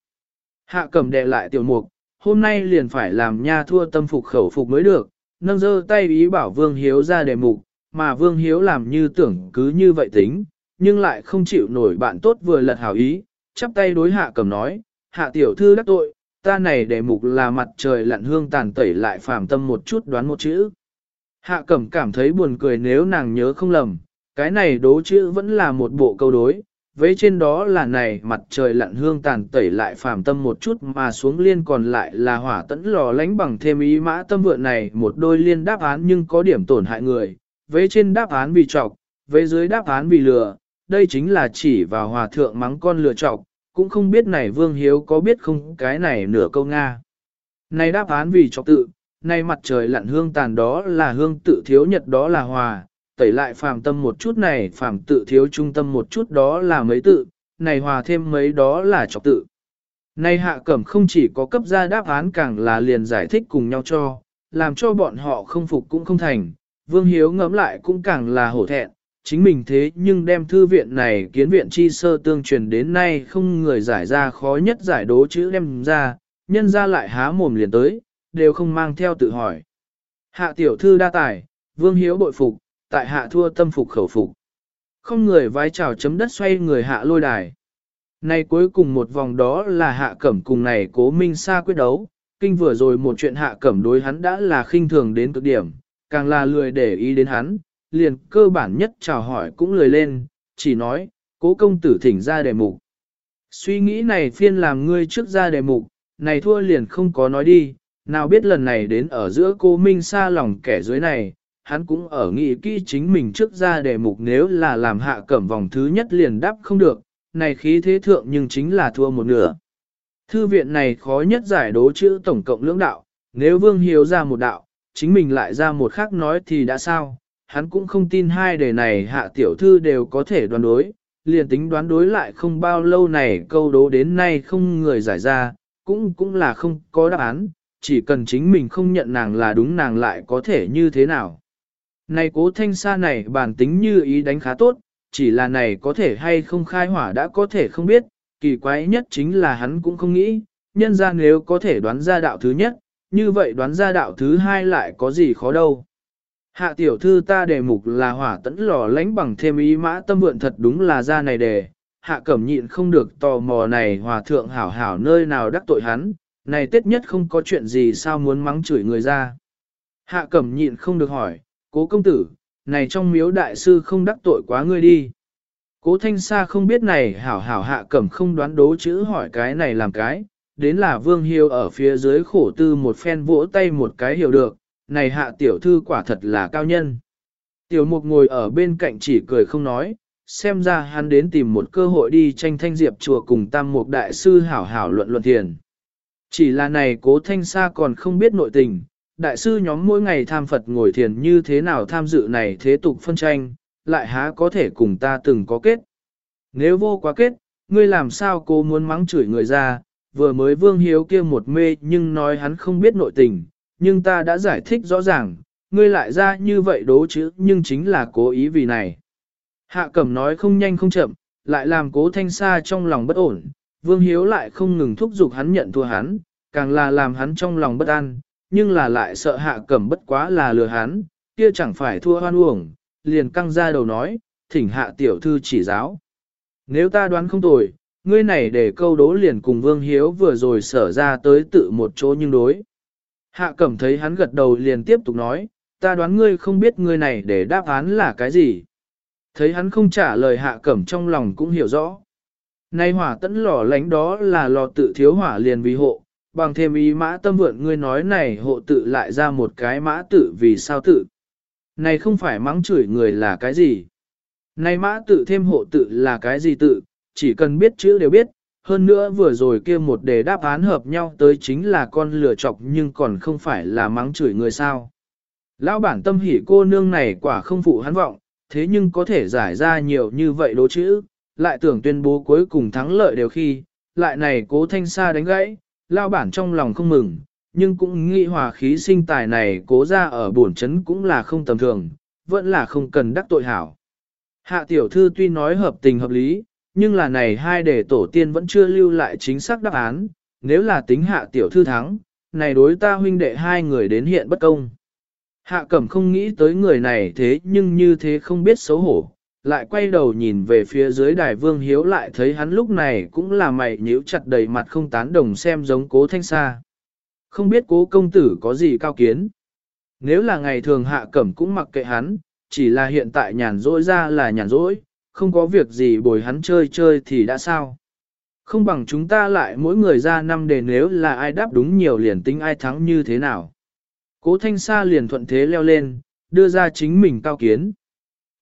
Hạ cầm đệ lại tiểu mục, hôm nay liền phải làm nha thua tâm phục khẩu phục mới được, nâng dơ tay ý bảo Vương Hiếu ra đề mục, mà Vương Hiếu làm như tưởng cứ như vậy tính, nhưng lại không chịu nổi bạn tốt vừa lật hảo ý, chắp tay đối hạ cầm nói, hạ tiểu thư đắc tội, ta này đề mục là mặt trời lặn hương tàn tẩy lại phàm tâm một chút đoán một chữ. Hạ cẩm cảm thấy buồn cười nếu nàng nhớ không lầm, cái này đố chữ vẫn là một bộ câu đối, với trên đó là này mặt trời lặn hương tàn tẩy lại phàm tâm một chút mà xuống liên còn lại là hỏa tẫn lò lánh bằng thêm ý mã tâm vượn này một đôi liên đáp án nhưng có điểm tổn hại người, với trên đáp án vì trọc, với dưới đáp án vì lừa, đây chính là chỉ vào hòa thượng mắng con lừa trọc, cũng không biết này vương hiếu có biết không cái này nửa câu Nga. Này đáp án vì cho tự, này mặt trời lặn hương tàn đó là hương tự thiếu nhật đó là hòa, tẩy lại phàm tâm một chút này phàm tự thiếu trung tâm một chút đó là mấy tự, này hòa thêm mấy đó là trọc tự. Này hạ cẩm không chỉ có cấp ra đáp án càng là liền giải thích cùng nhau cho, làm cho bọn họ không phục cũng không thành, vương hiếu ngẫm lại cũng càng là hổ thẹn, chính mình thế nhưng đem thư viện này kiến viện chi sơ tương truyền đến nay không người giải ra khó nhất giải đố chữ đem ra, nhân ra lại há mồm liền tới, đều không mang theo tự hỏi. Hạ tiểu thư đa tài, vương hiếu bội phục, tại hạ thua tâm phục khẩu phục. Không người vái chào chấm đất xoay người hạ lôi đài. nay cuối cùng một vòng đó là hạ cẩm cùng này cố minh xa quyết đấu, kinh vừa rồi một chuyện hạ cẩm đối hắn đã là khinh thường đến cực điểm, càng là lười để ý đến hắn, liền cơ bản nhất chào hỏi cũng lười lên, chỉ nói, cố công tử thỉnh ra đề mục. Suy nghĩ này phiên làm ngươi trước ra đề mục, này thua liền không có nói đi, nào biết lần này đến ở giữa cô Minh xa lòng kẻ dưới này, hắn cũng ở nghĩ kỹ chính mình trước ra đề mục nếu là làm hạ cẩm vòng thứ nhất liền đáp không được, này khí thế thượng nhưng chính là thua một nửa. Thư viện này khó nhất giải đố chữ tổng cộng lưỡng đạo, nếu Vương Hiếu ra một đạo, chính mình lại ra một khác nói thì đã sao, hắn cũng không tin hai đề này hạ tiểu thư đều có thể đoán đối, liền tính đoán đối lại không bao lâu này câu đố đến nay không người giải ra, cũng cũng là không có đáp án, chỉ cần chính mình không nhận nàng là đúng nàng lại có thể như thế nào. Này cố thanh xa này bản tính như ý đánh khá tốt, chỉ là này có thể hay không khai hỏa đã có thể không biết, kỳ quái nhất chính là hắn cũng không nghĩ, nhân ra nếu có thể đoán ra đạo thứ nhất, như vậy đoán ra đạo thứ hai lại có gì khó đâu. Hạ tiểu thư ta đề mục là hỏa tẫn lò lánh bằng thêm ý mã tâm vượn thật đúng là ra này đề, hạ cẩm nhịn không được tò mò này hòa thượng hảo hảo nơi nào đắc tội hắn, này tết nhất không có chuyện gì sao muốn mắng chửi người ra. Hạ cẩm nhịn không được hỏi, cố công tử, này trong miếu đại sư không đắc tội quá ngươi đi. Cố thanh sa không biết này hảo hảo hạ cẩm không đoán đố chữ hỏi cái này làm cái, đến là vương hiêu ở phía dưới khổ tư một phen vỗ tay một cái hiểu được, này hạ tiểu thư quả thật là cao nhân. Tiểu mục ngồi ở bên cạnh chỉ cười không nói, xem ra hắn đến tìm một cơ hội đi tranh thanh diệp chùa cùng tam mục đại sư hảo hảo luận luận thiền. Chỉ là này cố thanh sa còn không biết nội tình, đại sư nhóm mỗi ngày tham Phật ngồi thiền như thế nào tham dự này thế tục phân tranh, lại há có thể cùng ta từng có kết. Nếu vô quá kết, ngươi làm sao cô muốn mắng chửi người ra, vừa mới vương hiếu kia một mê nhưng nói hắn không biết nội tình, nhưng ta đã giải thích rõ ràng, ngươi lại ra như vậy đố chứ, nhưng chính là cố ý vì này. Hạ cẩm nói không nhanh không chậm, lại làm cố thanh xa trong lòng bất ổn, vương hiếu lại không ngừng thúc giục hắn nhận thua hắn, càng là làm hắn trong lòng bất an, nhưng là lại sợ hạ cẩm bất quá là lừa hắn, kia chẳng phải thua hoan uổng, liền căng ra đầu nói, thỉnh hạ tiểu thư chỉ giáo. Nếu ta đoán không tồi, ngươi này để câu đố liền cùng vương hiếu vừa rồi sở ra tới tự một chỗ nhưng đối. Hạ cẩm thấy hắn gật đầu liền tiếp tục nói, ta đoán ngươi không biết ngươi này để đáp án là cái gì. Thấy hắn không trả lời hạ cẩm trong lòng cũng hiểu rõ. Nay hỏa tẫn lò lánh đó là lò tự thiếu hỏa liền vì hộ, bằng thêm ý mã tâm vượn ngươi nói này hộ tự lại ra một cái mã tự vì sao tự. Này không phải mắng chửi người là cái gì. Này mã tự thêm hộ tự là cái gì tự, chỉ cần biết chữ đều biết, hơn nữa vừa rồi kia một đề đáp án hợp nhau tới chính là con lửa chọc nhưng còn không phải là mắng chửi người sao. Lão bản tâm hỉ cô nương này quả không phụ hắn vọng, thế nhưng có thể giải ra nhiều như vậy đố chữ, lại tưởng tuyên bố cuối cùng thắng lợi đều khi, lại này cố thanh xa đánh gãy, lão bản trong lòng không mừng, nhưng cũng nghĩ hòa khí sinh tài này cố ra ở bổn chấn cũng là không tầm thường, vẫn là không cần đắc tội hảo. Hạ tiểu thư tuy nói hợp tình hợp lý, nhưng là này hai đề tổ tiên vẫn chưa lưu lại chính xác đáp án, nếu là tính hạ tiểu thư thắng, này đối ta huynh đệ hai người đến hiện bất công. Hạ cẩm không nghĩ tới người này thế nhưng như thế không biết xấu hổ, lại quay đầu nhìn về phía dưới đài vương hiếu lại thấy hắn lúc này cũng là mày nhíu chặt đầy mặt không tán đồng xem giống cố thanh xa. Không biết cố công tử có gì cao kiến. Nếu là ngày thường hạ cẩm cũng mặc kệ hắn, chỉ là hiện tại nhàn rỗi ra là nhàn rỗi, không có việc gì bồi hắn chơi chơi thì đã sao. Không bằng chúng ta lại mỗi người ra năm đề nếu là ai đáp đúng nhiều liền tính ai thắng như thế nào. Cố thanh sa liền thuận thế leo lên, đưa ra chính mình cao kiến.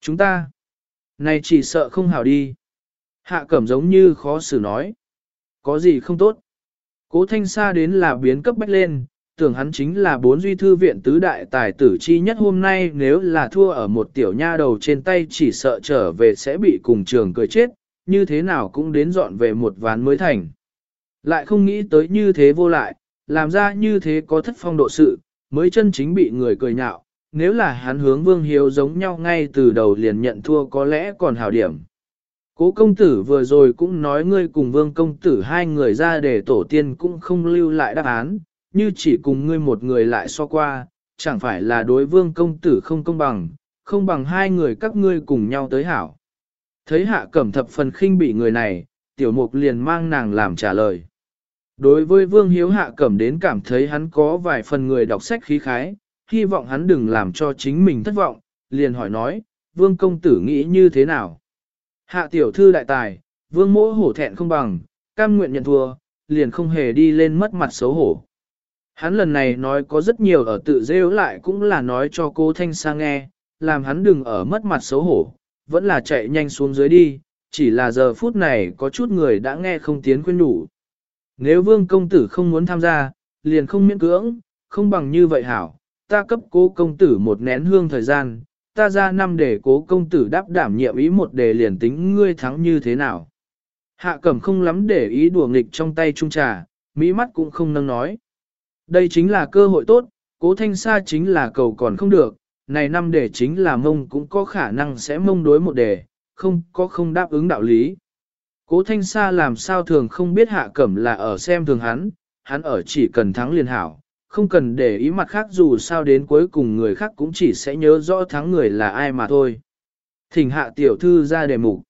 Chúng ta, này chỉ sợ không hảo đi. Hạ cẩm giống như khó xử nói. Có gì không tốt. Cố thanh sa đến là biến cấp bách lên, tưởng hắn chính là bốn duy thư viện tứ đại tài tử chi nhất hôm nay nếu là thua ở một tiểu nha đầu trên tay chỉ sợ trở về sẽ bị cùng trường cười chết, như thế nào cũng đến dọn về một ván mới thành. Lại không nghĩ tới như thế vô lại, làm ra như thế có thất phong độ sự, mới chân chính bị người cười nhạo, nếu là hắn hướng vương hiếu giống nhau ngay từ đầu liền nhận thua có lẽ còn hảo điểm. Cố công tử vừa rồi cũng nói ngươi cùng vương công tử hai người ra để tổ tiên cũng không lưu lại đáp án, như chỉ cùng ngươi một người lại so qua, chẳng phải là đối vương công tử không công bằng, không bằng hai người các ngươi cùng nhau tới hảo. Thấy hạ cẩm thập phần khinh bị người này, tiểu mục liền mang nàng làm trả lời. Đối với vương hiếu hạ cẩm đến cảm thấy hắn có vài phần người đọc sách khí khái, hy vọng hắn đừng làm cho chính mình thất vọng, liền hỏi nói, vương công tử nghĩ như thế nào? Hạ tiểu thư đại tài, vương mỗ hổ thẹn không bằng, cam nguyện nhận thua, liền không hề đi lên mất mặt xấu hổ. Hắn lần này nói có rất nhiều ở tự rêu lại cũng là nói cho cô Thanh Sa nghe, làm hắn đừng ở mất mặt xấu hổ, vẫn là chạy nhanh xuống dưới đi, chỉ là giờ phút này có chút người đã nghe không tiến khuyên đủ. Nếu vương công tử không muốn tham gia, liền không miễn cưỡng, không bằng như vậy hảo, ta cấp cố công tử một nén hương thời gian, ta ra năm để cố công tử đáp đảm nhiệm ý một đề liền tính ngươi thắng như thế nào. Hạ cẩm không lắm để ý đùa nghịch trong tay trung trà, mỹ mắt cũng không nâng nói. Đây chính là cơ hội tốt, cố thanh xa chính là cầu còn không được, này năm đề chính là mông cũng có khả năng sẽ mông đối một đề, không có không đáp ứng đạo lý. Cố thanh xa làm sao thường không biết hạ cẩm là ở xem thường hắn, hắn ở chỉ cần thắng liền hảo, không cần để ý mặt khác dù sao đến cuối cùng người khác cũng chỉ sẽ nhớ rõ thắng người là ai mà thôi. Thỉnh hạ tiểu thư ra đề mục.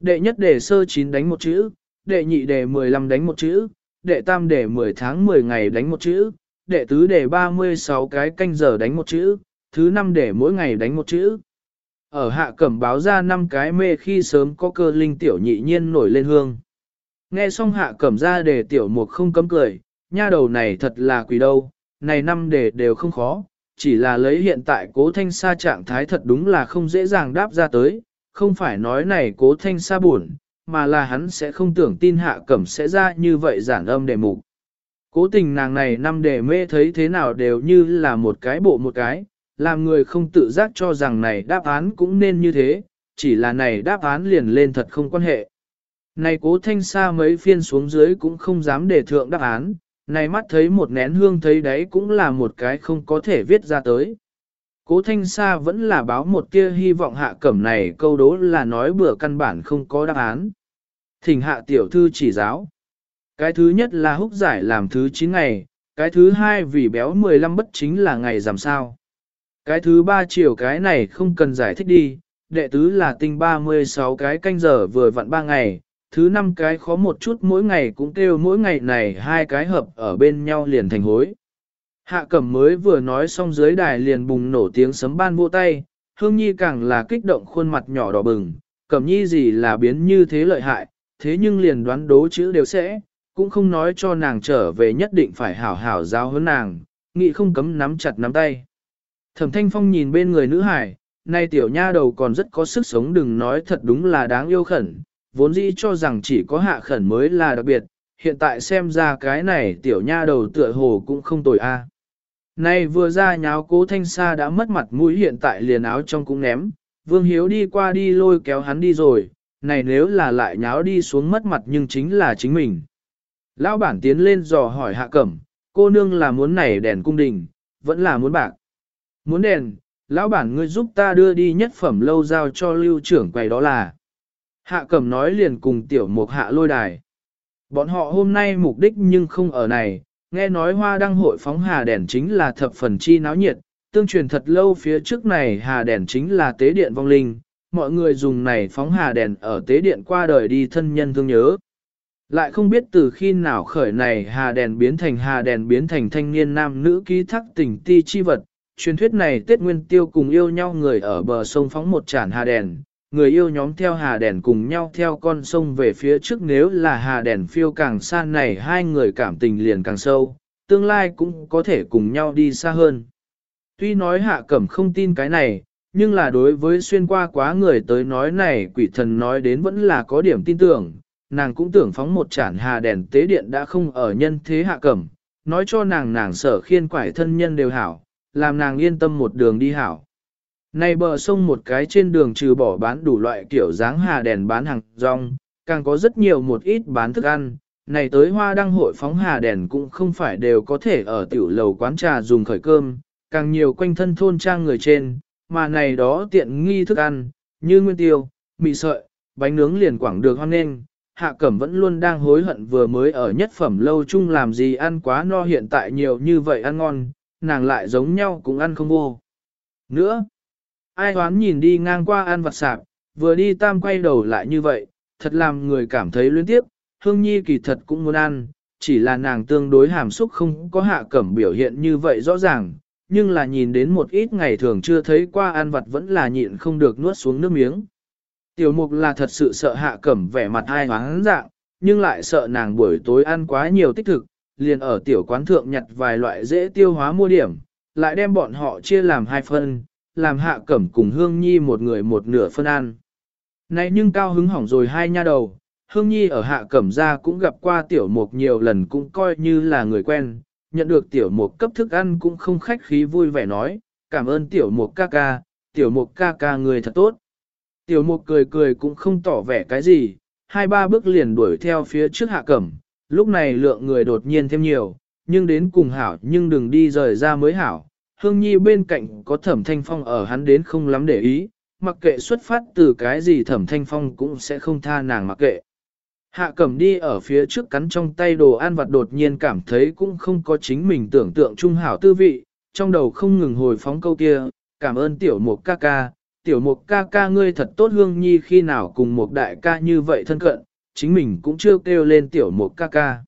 Đệ nhất đề sơ 9 đánh một chữ, đệ nhị đề 15 đánh một chữ, đệ tam đề 10 tháng 10 ngày đánh một chữ, đệ tứ đề 36 cái canh giờ đánh một chữ, thứ năm đề mỗi ngày đánh một chữ. Ở hạ cẩm báo ra năm cái mê khi sớm có cơ linh tiểu nhị nhiên nổi lên hương. Nghe xong hạ cẩm ra đề tiểu mục không cấm cười, nha đầu này thật là quỷ đâu, này năm đề đều không khó, chỉ là lấy hiện tại cố thanh sa trạng thái thật đúng là không dễ dàng đáp ra tới, không phải nói này cố thanh sa buồn, mà là hắn sẽ không tưởng tin hạ cẩm sẽ ra như vậy giản âm đề mục. Cố tình nàng này năm đề mê thấy thế nào đều như là một cái bộ một cái, làm người không tự giác cho rằng này đáp án cũng nên như thế, chỉ là này đáp án liền lên thật không quan hệ. Này cố thanh xa mấy phiên xuống dưới cũng không dám để thượng đáp án, này mắt thấy một nén hương thấy đấy cũng là một cái không có thể viết ra tới. Cố thanh xa vẫn là báo một tia hy vọng hạ cẩm này câu đố là nói bừa căn bản không có đáp án. Thỉnh hạ tiểu thư chỉ giáo. Cái thứ nhất là húc giải làm thứ 9 ngày, cái thứ hai vì béo 15 bất chính là ngày giảm sao. Cái thứ ba chiều cái này không cần giải thích đi, đệ tứ là tinh 36 cái canh giờ vừa vặn 3 ngày, thứ năm cái khó một chút mỗi ngày cũng kêu mỗi ngày này hai cái hợp ở bên nhau liền thành hối. Hạ cẩm mới vừa nói xong dưới đài liền bùng nổ tiếng sấm ban vô tay, hương nhi càng là kích động khuôn mặt nhỏ đỏ bừng, cẩm nhi gì là biến như thế lợi hại, thế nhưng liền đoán đố chữ đều sẽ, cũng không nói cho nàng trở về nhất định phải hảo hảo giáo hơn nàng, nghĩ không cấm nắm chặt nắm tay. Thẩm thanh phong nhìn bên người nữ hải, nay tiểu nha đầu còn rất có sức sống đừng nói thật đúng là đáng yêu khẩn, vốn dĩ cho rằng chỉ có hạ khẩn mới là đặc biệt, hiện tại xem ra cái này tiểu nha đầu tựa hồ cũng không tồi a. À. nay vừa ra nháo cố thanh xa đã mất mặt mũi hiện tại liền áo trong cũng ném, Vương Hiếu đi qua đi lôi kéo hắn đi rồi, này nếu là lại nháo đi xuống mất mặt nhưng chính là chính mình. Lão bản tiến lên dò hỏi hạ cẩm, cô nương là muốn này đèn cung đình, vẫn là muốn bạc. Muốn đèn, lão bản ngươi giúp ta đưa đi nhất phẩm lâu giao cho lưu trưởng quầy đó là. Hạ cẩm nói liền cùng tiểu mục hạ lôi đài. Bọn họ hôm nay mục đích nhưng không ở này, nghe nói hoa đăng hội phóng hà đèn chính là thập phần chi náo nhiệt, tương truyền thật lâu phía trước này hà đèn chính là tế điện vong linh, mọi người dùng này phóng hà đèn ở tế điện qua đời đi thân nhân thương nhớ. Lại không biết từ khi nào khởi này hà đèn biến thành hà đèn biến thành thanh niên nam nữ ký thắc tình ti chi vật. Truyền thuyết này Tết Nguyên Tiêu cùng yêu nhau người ở bờ sông phóng một chản hà đèn, người yêu nhóm theo hà đèn cùng nhau theo con sông về phía trước nếu là hà đèn phiêu càng xa này hai người cảm tình liền càng sâu, tương lai cũng có thể cùng nhau đi xa hơn. Tuy nói hạ cẩm không tin cái này, nhưng là đối với xuyên qua quá người tới nói này quỷ thần nói đến vẫn là có điểm tin tưởng, nàng cũng tưởng phóng một chản hà đèn tế điện đã không ở nhân thế hạ cẩm, nói cho nàng nàng sở khiên quải thân nhân đều hảo, làm nàng yên tâm một đường đi hảo. Này bờ sông một cái trên đường trừ bỏ bán đủ loại kiểu dáng hà đèn bán hàng rong, càng có rất nhiều một ít bán thức ăn. Này tới hoa đăng hội phóng hà đèn cũng không phải đều có thể ở tiểu lầu quán trà dùng khởi cơm, càng nhiều quanh thân thôn trang người trên, mà này đó tiện nghi thức ăn, như nguyên tiêu, mì sợi, bánh nướng liền quảng được hoan nghênh. Hạ Cẩm vẫn luôn đang hối hận vừa mới ở nhất phẩm lâu chung làm gì ăn quá no hiện tại nhiều như vậy ăn ngon, nàng lại giống nhau cũng ăn không vô. Nữa, ai hoán nhìn đi ngang qua ăn vặt sạp, vừa đi tam quay đầu lại như vậy, thật làm người cảm thấy luyến tiếp, hương nhi kỳ thật cũng muốn ăn, chỉ là nàng tương đối hàm xúc không có hạ cẩm biểu hiện như vậy rõ ràng, nhưng là nhìn đến một ít ngày thường chưa thấy qua ăn vặt vẫn là nhịn không được nuốt xuống nước miếng. Tiểu mục là thật sự sợ hạ cẩm vẻ mặt ai hoáng dạng, nhưng lại sợ nàng buổi tối ăn quá nhiều tích thực, liền ở tiểu quán thượng nhặt vài loại dễ tiêu hóa mua điểm, lại đem bọn họ chia làm hai phân, làm hạ cẩm cùng hương nhi một người một nửa phân ăn. Này nhưng cao hứng hỏng rồi hai nha đầu, hương nhi ở hạ cẩm ra cũng gặp qua tiểu mục nhiều lần cũng coi như là người quen, nhận được tiểu mục cấp thức ăn cũng không khách khí vui vẻ nói, cảm ơn tiểu mục ca ca, tiểu mục ca ca người thật tốt. Tiểu mục cười cười cũng không tỏ vẻ cái gì, hai ba bước liền đuổi theo phía trước hạ cẩm, lúc này lượng người đột nhiên thêm nhiều, nhưng đến cùng hảo nhưng đừng đi rời ra mới hảo. Hương Nhi bên cạnh có thẩm thanh phong ở hắn đến không lắm để ý, mặc kệ xuất phát từ cái gì thẩm thanh phong cũng sẽ không tha nàng mặc kệ. Hạ cẩm đi ở phía trước cắn trong tay đồ ăn vặt đột nhiên cảm thấy cũng không có chính mình tưởng tượng trung hảo tư vị, trong đầu không ngừng hồi phóng câu kia, cảm ơn tiểu mục ca ca, tiểu mục ca ca ngươi thật tốt hương nhi khi nào cùng một đại ca như vậy thân cận, chính mình cũng chưa kêu lên tiểu mục ca ca.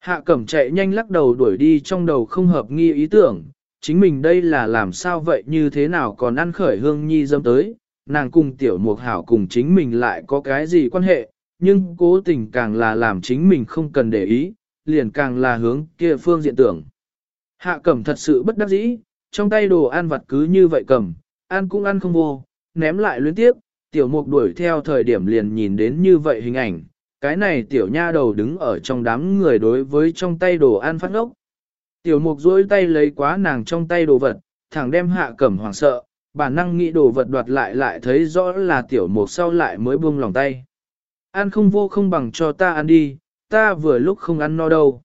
Hạ cẩm chạy nhanh lắc đầu đuổi đi trong đầu không hợp nghi ý tưởng, chính mình đây là làm sao vậy như thế nào còn ăn khởi hương nhi dâm tới, nàng cùng tiểu mục hảo cùng chính mình lại có cái gì quan hệ, nhưng cố tình càng là làm chính mình không cần để ý, liền càng là hướng kia phương diện tưởng. Hạ cẩm thật sự bất đắc dĩ, trong tay đồ ăn vặt cứ như vậy cầm, ăn cũng ăn không vô, ném lại luyến tiếp, tiểu mục đuổi theo thời điểm liền nhìn đến như vậy hình ảnh, cái này tiểu nha đầu đứng ở trong đám người đối với trong tay đồ ăn phát ốc. Tiểu mục duỗi tay lấy quá nàng trong tay đồ vật, thẳng đem hạ cẩm hoảng sợ, bản năng nghĩ đồ vật đoạt lại lại thấy rõ là tiểu mục sau lại mới buông lòng tay. Ăn không vô không bằng cho ta ăn đi, ta vừa lúc không ăn no đâu.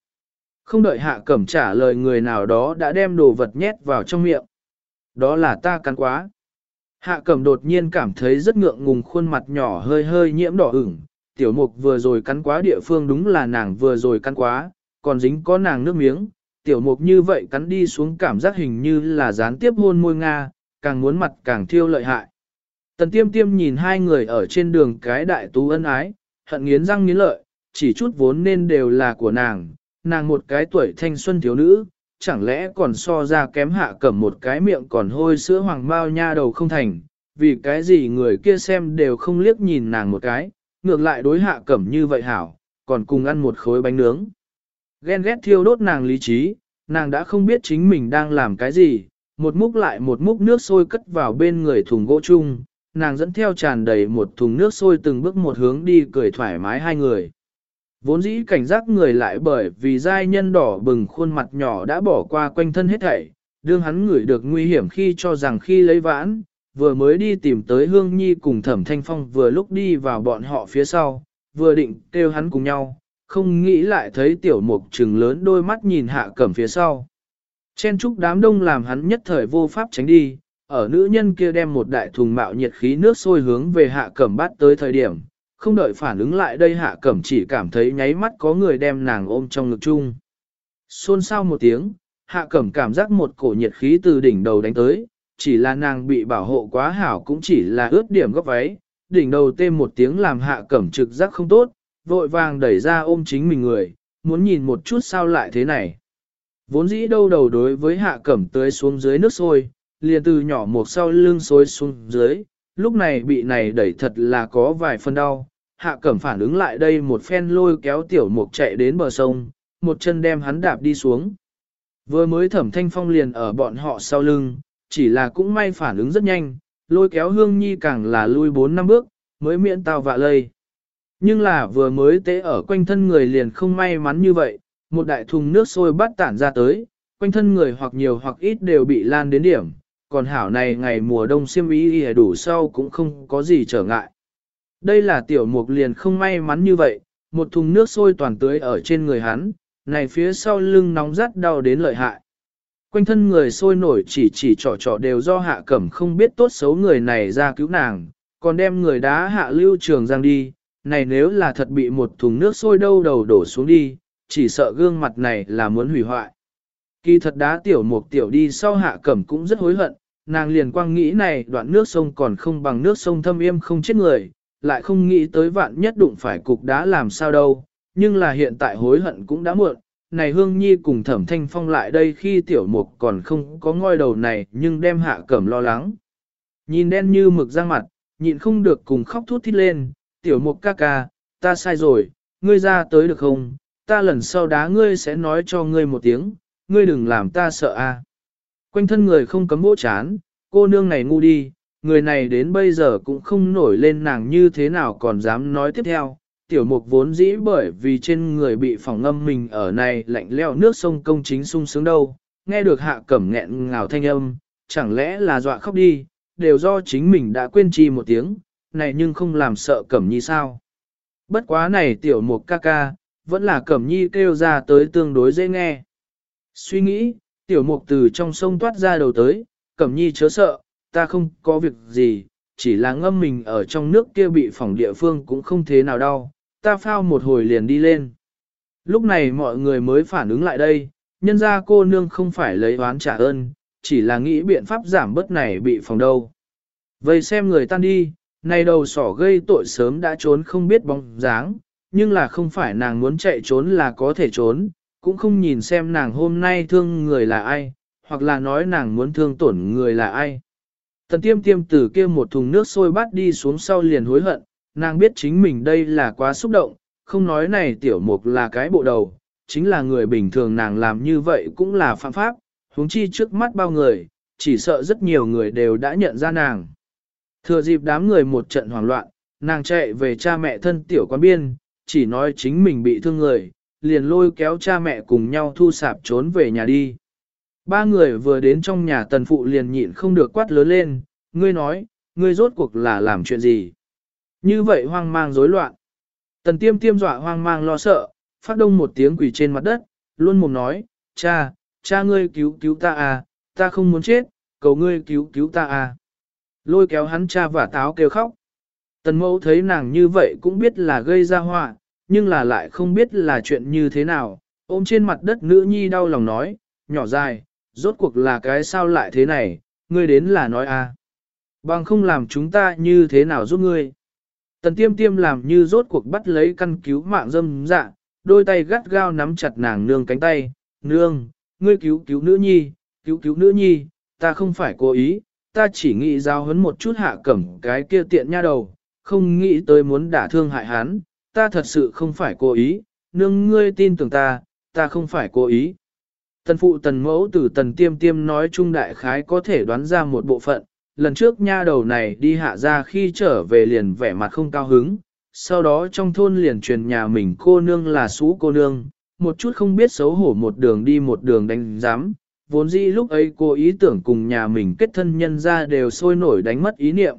Không đợi hạ cẩm trả lời người nào đó đã đem đồ vật nhét vào trong miệng. Đó là ta cắn quá. Hạ cẩm đột nhiên cảm thấy rất ngượng ngùng khuôn mặt nhỏ hơi hơi nhiễm đỏ ửng. Tiểu mục vừa rồi cắn quá địa phương đúng là nàng vừa rồi cắn quá, còn dính có nàng nước miếng. Tiểu mục như vậy cắn đi xuống cảm giác hình như là gián tiếp hôn môi Nga, càng muốn mặt càng thiêu lợi hại. Tần tiêm tiêm nhìn hai người ở trên đường cái đại tú ân ái, hận nghiến răng nghiến lợi, chỉ chút vốn nên đều là của nàng, nàng một cái tuổi thanh xuân thiếu nữ, chẳng lẽ còn so ra kém hạ cẩm một cái miệng còn hôi sữa hoàng bao nha đầu không thành, vì cái gì người kia xem đều không liếc nhìn nàng một cái, ngược lại đối hạ cẩm như vậy hảo, còn cùng ăn một khối bánh nướng. Ghen ghét thiêu đốt nàng lý trí, nàng đã không biết chính mình đang làm cái gì, một múc lại một múc nước sôi cất vào bên người thùng gỗ chung, nàng dẫn theo tràn đầy một thùng nước sôi từng bước một hướng đi cười thoải mái hai người. Vốn dĩ cảnh giác người lại bởi vì giai nhân đỏ bừng khuôn mặt nhỏ đã bỏ qua quanh thân hết thảy, đương hắn ngửi được nguy hiểm khi cho rằng khi lấy vãn, vừa mới đi tìm tới Hương Nhi cùng Thẩm Thanh Phong vừa lúc đi vào bọn họ phía sau, vừa định kêu hắn cùng nhau, không nghĩ lại thấy tiểu mục trừng lớn đôi mắt nhìn hạ cẩm phía sau. Chen trúc đám đông làm hắn nhất thời vô pháp tránh đi, ở nữ nhân kia đem một đại thùng mạo nhiệt khí nước sôi hướng về hạ cẩm bắt tới thời điểm, không đợi phản ứng lại đây hạ cẩm chỉ cảm thấy nháy mắt có người đem nàng ôm trong ngực chung. Xôn xao một tiếng, hạ cẩm cảm giác một cổ nhiệt khí từ đỉnh đầu đánh tới, chỉ là nàng bị bảo hộ quá hảo cũng chỉ là ướt điểm góc váy, đỉnh đầu tê một tiếng làm hạ cẩm trực giác không tốt, vội vàng đẩy ra ôm chính mình người, muốn nhìn một chút sao lại thế này. Vốn dĩ đâu đầu đối với hạ cẩm tới xuống dưới nước sôi, liền từ nhỏ một sau lưng xối xuống dưới, lúc này bị này đẩy thật là có vài phân đau. Hạ cẩm phản ứng lại đây một phen lôi kéo tiểu mục chạy đến bờ sông, một chân đem hắn đạp đi xuống. Vừa mới thẩm thanh phong liền ở bọn họ sau lưng, chỉ là cũng may phản ứng rất nhanh, lôi kéo hương nhi càng là lui 4 năm bước, mới miễn tao vạ lây. Nhưng là vừa mới tế ở quanh thân người liền không may mắn như vậy, một đại thùng nước sôi bắt tản ra tới, quanh thân người hoặc nhiều hoặc ít đều bị lan đến điểm, còn hảo này ngày mùa đông xiêm y đủ sau cũng không có gì trở ngại. Đây là tiểu mục liền không may mắn như vậy, một thùng nước sôi toàn tưới ở trên người hắn, này phía sau lưng nóng rát đau đến lợi hại. Quanh thân người sôi nổi chỉ chỉ trọ trọ đều do hạ cẩm không biết tốt xấu người này ra cứu nàng, còn đem người đá hạ lưu trường giang đi, này nếu là thật bị một thùng nước sôi đâu đầu đổ xuống đi, chỉ sợ gương mặt này là muốn hủy hoại. Kỳ thật đá tiểu mục tiểu đi sau hạ cẩm cũng rất hối hận, nàng liền quang nghĩ này đoạn nước sông còn không bằng nước sông thâm yêm không chết người, lại không nghĩ tới vạn nhất đụng phải cục đá làm sao đâu, nhưng là hiện tại hối hận cũng đã muộn. Này Hương Nhi cùng Thẩm Thanh Phong lại đây khi tiểu mục còn không có ngoi đầu này nhưng đem hạ cẩm lo lắng. Nhìn đen như mực ra mặt, nhịn không được cùng khóc thút thít lên, tiểu mục ca ca, ta sai rồi, ngươi ra tới được không, ta lần sau đá ngươi sẽ nói cho ngươi một tiếng, ngươi đừng làm ta sợ a. Quanh thân người không cấm vỗ chán, cô nương này ngu đi, người này đến bây giờ cũng không nổi lên nàng như thế nào còn dám nói tiếp theo. Tiểu mục vốn dĩ bởi vì trên người bị phỏng ngâm mình ở này lạnh leo nước sông công chính sung sướng đâu, nghe được hạ cẩm nghẹn ngào thanh âm, chẳng lẽ là dọa khóc đi, đều do chính mình đã quên chi một tiếng, này nhưng không làm sợ cẩm nhi sao. Bất quá này tiểu mục ca ca, vẫn là cẩm nhi kêu ra tới tương đối dễ nghe. Suy nghĩ, tiểu mục từ trong sông toát ra đầu tới, cẩm nhi chớ sợ, ta không có việc gì, chỉ là ngâm mình ở trong nước kia bị phỏng địa phương cũng không thế nào đau, ta phao một hồi liền đi lên. Lúc này mọi người mới phản ứng lại đây, nhân ra cô nương không phải lấy oán trả ơn, chỉ là nghĩ biện pháp giảm bớt này bị phòng đâu. Vậy xem người tan đi, này đầu sỏ gây tội sớm đã trốn không biết bóng dáng, nhưng là không phải nàng muốn chạy trốn là có thể trốn, cũng không nhìn xem nàng hôm nay thương người là ai, hoặc là nói nàng muốn thương tổn người là ai. Tần tiêm tiêm từ kia một thùng nước sôi bắt đi xuống sau liền hối hận, nàng biết chính mình đây là quá xúc động, không nói này tiểu mục là cái bộ đầu, chính là người bình thường nàng làm như vậy cũng là phạm pháp, huống chi trước mắt bao người, chỉ sợ rất nhiều người đều đã nhận ra nàng. Thừa dịp đám người một trận hoảng loạn, nàng chạy về cha mẹ thân tiểu quan biên, chỉ nói chính mình bị thương người, liền lôi kéo cha mẹ cùng nhau thu sạp trốn về nhà đi. Ba người vừa đến trong nhà tần phụ liền nhịn không được quát lớn lên, ngươi nói, ngươi rốt cuộc là làm chuyện gì? Như vậy hoang mang rối loạn. Tần tiêm tiêm dọa hoang mang lo sợ, phát đông một tiếng quỳ trên mặt đất, luôn mồm nói, cha, cha ngươi cứu cứu ta à, ta không muốn chết, cầu ngươi cứu cứu ta à. Lôi kéo hắn cha và táo kêu khóc. Tần mẫu thấy nàng như vậy cũng biết là gây ra họa, nhưng là lại không biết là chuyện như thế nào, ôm trên mặt đất nữ nhi đau lòng nói, nhỏ dài, rốt cuộc là cái sao lại thế này, ngươi đến là nói a à. Bằng không làm chúng ta như thế nào giúp ngươi. Tần tiêm tiêm làm như rốt cuộc bắt lấy căn cứu mạng dâm dạ, đôi tay gắt gao nắm chặt nàng nương cánh tay, nương, ngươi cứu cứu nữ nhi, cứu cứu nữ nhi, ta không phải cố ý, ta chỉ nghĩ giao hấn một chút hạ cẩm cái kia tiện nha đầu, không nghĩ tới muốn đả thương hại hắn, ta thật sự không phải cố ý, nương ngươi tin tưởng ta, ta không phải cố ý. Tần phụ tần mẫu từ tần tiêm tiêm nói chung đại khái có thể đoán ra một bộ phận, lần trước nha đầu này đi hạ ra khi trở về liền vẻ mặt không cao hứng, sau đó trong thôn liền truyền nhà mình cô nương là xú cô nương, một chút không biết xấu hổ một đường đi một đường đánh giám, vốn dĩ lúc ấy cô ý tưởng cùng nhà mình kết thân nhân ra đều sôi nổi đánh mất ý niệm.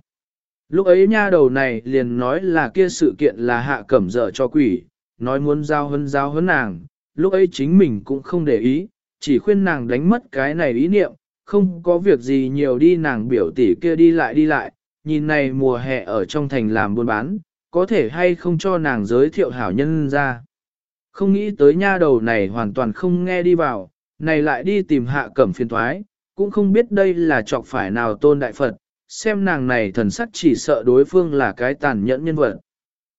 Lúc ấy nha đầu này liền nói là kia sự kiện là hạ cẩm dở cho quỷ, nói muốn giao hân giao hân nàng, lúc ấy chính mình cũng không để ý, chỉ khuyên nàng đánh mất cái này ý niệm, không có việc gì nhiều đi nàng biểu tỷ kia đi lại đi lại, nhìn này mùa hè ở trong thành làm buôn bán, có thể hay không cho nàng giới thiệu hảo nhân ra. Không nghĩ tới nha đầu này hoàn toàn không nghe đi vào, này lại đi tìm hạ cẩm phiền thoái, cũng không biết đây là chọc phải nào tôn đại Phật, xem nàng này thần sắc chỉ sợ đối phương là cái tàn nhẫn nhân vật.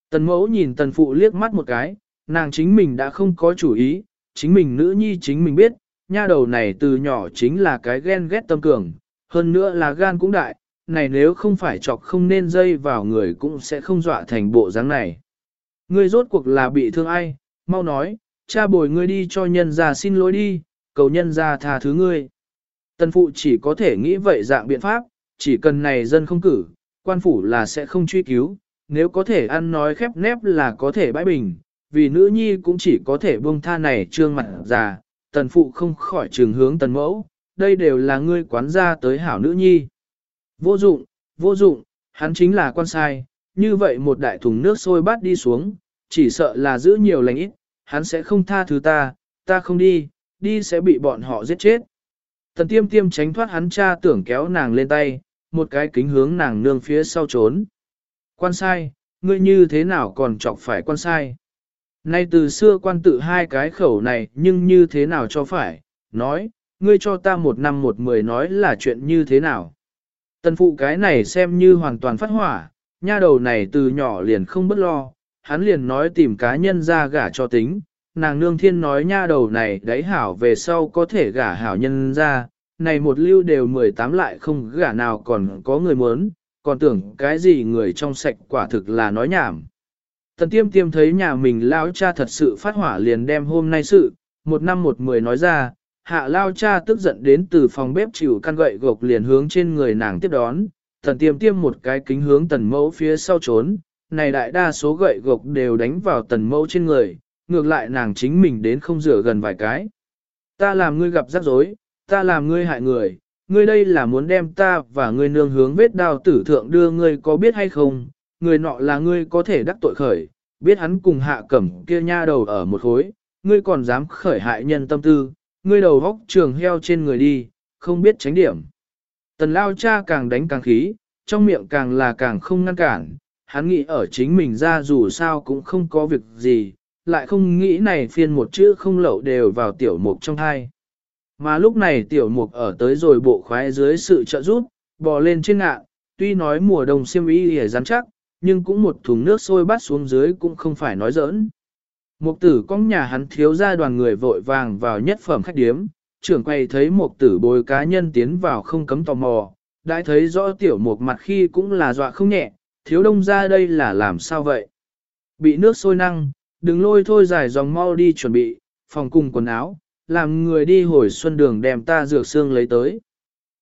Tần mẫu nhìn tần phụ liếc mắt một cái, nàng chính mình đã không có chủ ý, chính mình nữ nhi chính mình biết, nha đầu này từ nhỏ chính là cái ghen ghét tâm cường, hơn nữa là gan cũng đại, này nếu không phải chọc không nên dây vào người cũng sẽ không dọa thành bộ dáng này. Ngươi rốt cuộc là bị thương ai, mau nói, cha bồi ngươi đi cho nhân ra xin lỗi đi, cầu nhân ra tha thứ ngươi. tần phụ chỉ có thể nghĩ vậy dạng biện pháp, chỉ cần này dân không cử, quan phủ là sẽ không truy cứu, nếu có thể ăn nói khép nép là có thể bãi bình, vì nữ nhi cũng chỉ có thể buông tha này trương mặt già, tần phụ không khỏi trường hướng tần mẫu, đây đều là ngươi quán ra tới hảo nữ nhi. Vô dụng, vô dụng, hắn chính là quan sai, như vậy một đại thùng nước sôi bát đi xuống, chỉ sợ là giữ nhiều lành ít, hắn sẽ không tha thứ ta, ta không đi, đi sẽ bị bọn họ giết chết. Tần tiêm tiêm tránh thoát hắn cha tưởng kéo nàng lên tay, một cái kính hướng nàng nương phía sau trốn. Quan sai, ngươi như thế nào còn chọc phải quan sai? Nay từ xưa quan tự hai cái khẩu này nhưng như thế nào cho phải, nói, ngươi cho ta một năm một mười nói là chuyện như thế nào. Tần phụ cái này xem như hoàn toàn phát hỏa, nha đầu này từ nhỏ liền không bất lo, hắn liền nói tìm cá nhân ra gả cho tính, nàng nương thiên nói nha đầu này đáy hảo về sau có thể gả hảo nhân ra, này một lưu đều 18 lại không gả nào còn có người muốn, còn tưởng cái gì người trong sạch quả thực là nói nhảm. Tần tiêm tiêm thấy nhà mình lao cha thật sự phát hỏa liền đem hôm nay sự, một năm một mười nói ra, hạ lao cha tức giận đến từ phòng bếp chịu căn gậy gộc liền hướng trên người nàng tiếp đón, tần tiêm tiêm một cái kính hướng tần mẫu phía sau trốn, này đại đa số gậy gộc đều đánh vào tần mẫu trên người, ngược lại nàng chính mình đến không rửa gần vài cái. Ta làm ngươi gặp rắc rối, ta làm ngươi hại người, ngươi đây là muốn đem ta và ngươi nương hướng vết đao tử thượng đưa ngươi có biết hay không, người nọ là ngươi có thể đắc tội khởi, biết hắn cùng hạ cẩm kia nha đầu ở một khối, ngươi còn dám khởi hại nhân tâm tư, ngươi đầu góc trường heo trên người đi, không biết tránh điểm. Tần lao cha càng đánh càng khí, trong miệng càng là càng không ngăn cản, hắn nghĩ ở chính mình ra dù sao cũng không có việc gì, lại không nghĩ này phiên một chữ không lậu đều vào tiểu mục trong hai. Mà lúc này tiểu mục ở tới rồi bộ khoái dưới sự trợ giúp, bò lên trên ngạn, tuy nói mùa đông xiêm y hề rắn chắc, nhưng cũng một thùng nước sôi bắt xuống dưới cũng không phải nói giỡn. Mục tử con nhà hắn thiếu ra đoàn người vội vàng vào nhất phẩm khách điếm, trưởng quay thấy mục tử bồi cá nhân tiến vào không cấm tò mò, đã thấy rõ tiểu mục mặt khi cũng là dọa không nhẹ, thiếu đông ra đây là làm sao vậy? Bị nước sôi năng, đừng lôi thôi dài dòng mau đi chuẩn bị, phòng cùng quần áo, làm người đi hồi xuân đường đem ta dược xương lấy tới.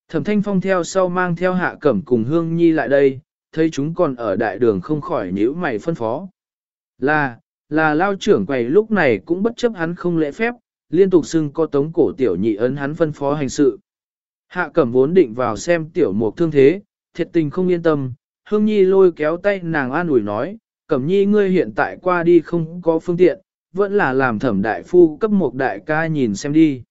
Thẩm thanh phong theo sau mang theo hạ cẩm cùng hương nhi lại đây, thấy chúng còn ở đại đường không khỏi nhíu mày phân phó. Là, là lao trưởng quầy lúc này cũng bất chấp hắn không lễ phép, liên tục xưng có tống cổ tiểu nhị ấn hắn phân phó hành sự. Hạ cẩm vốn định vào xem tiểu mục thương thế, thiệt tình không yên tâm, hương nhi lôi kéo tay nàng an ủi nói, cẩm nhi ngươi hiện tại qua đi không có phương tiện, vẫn là làm thẩm đại phu cấp một đại ca nhìn xem đi.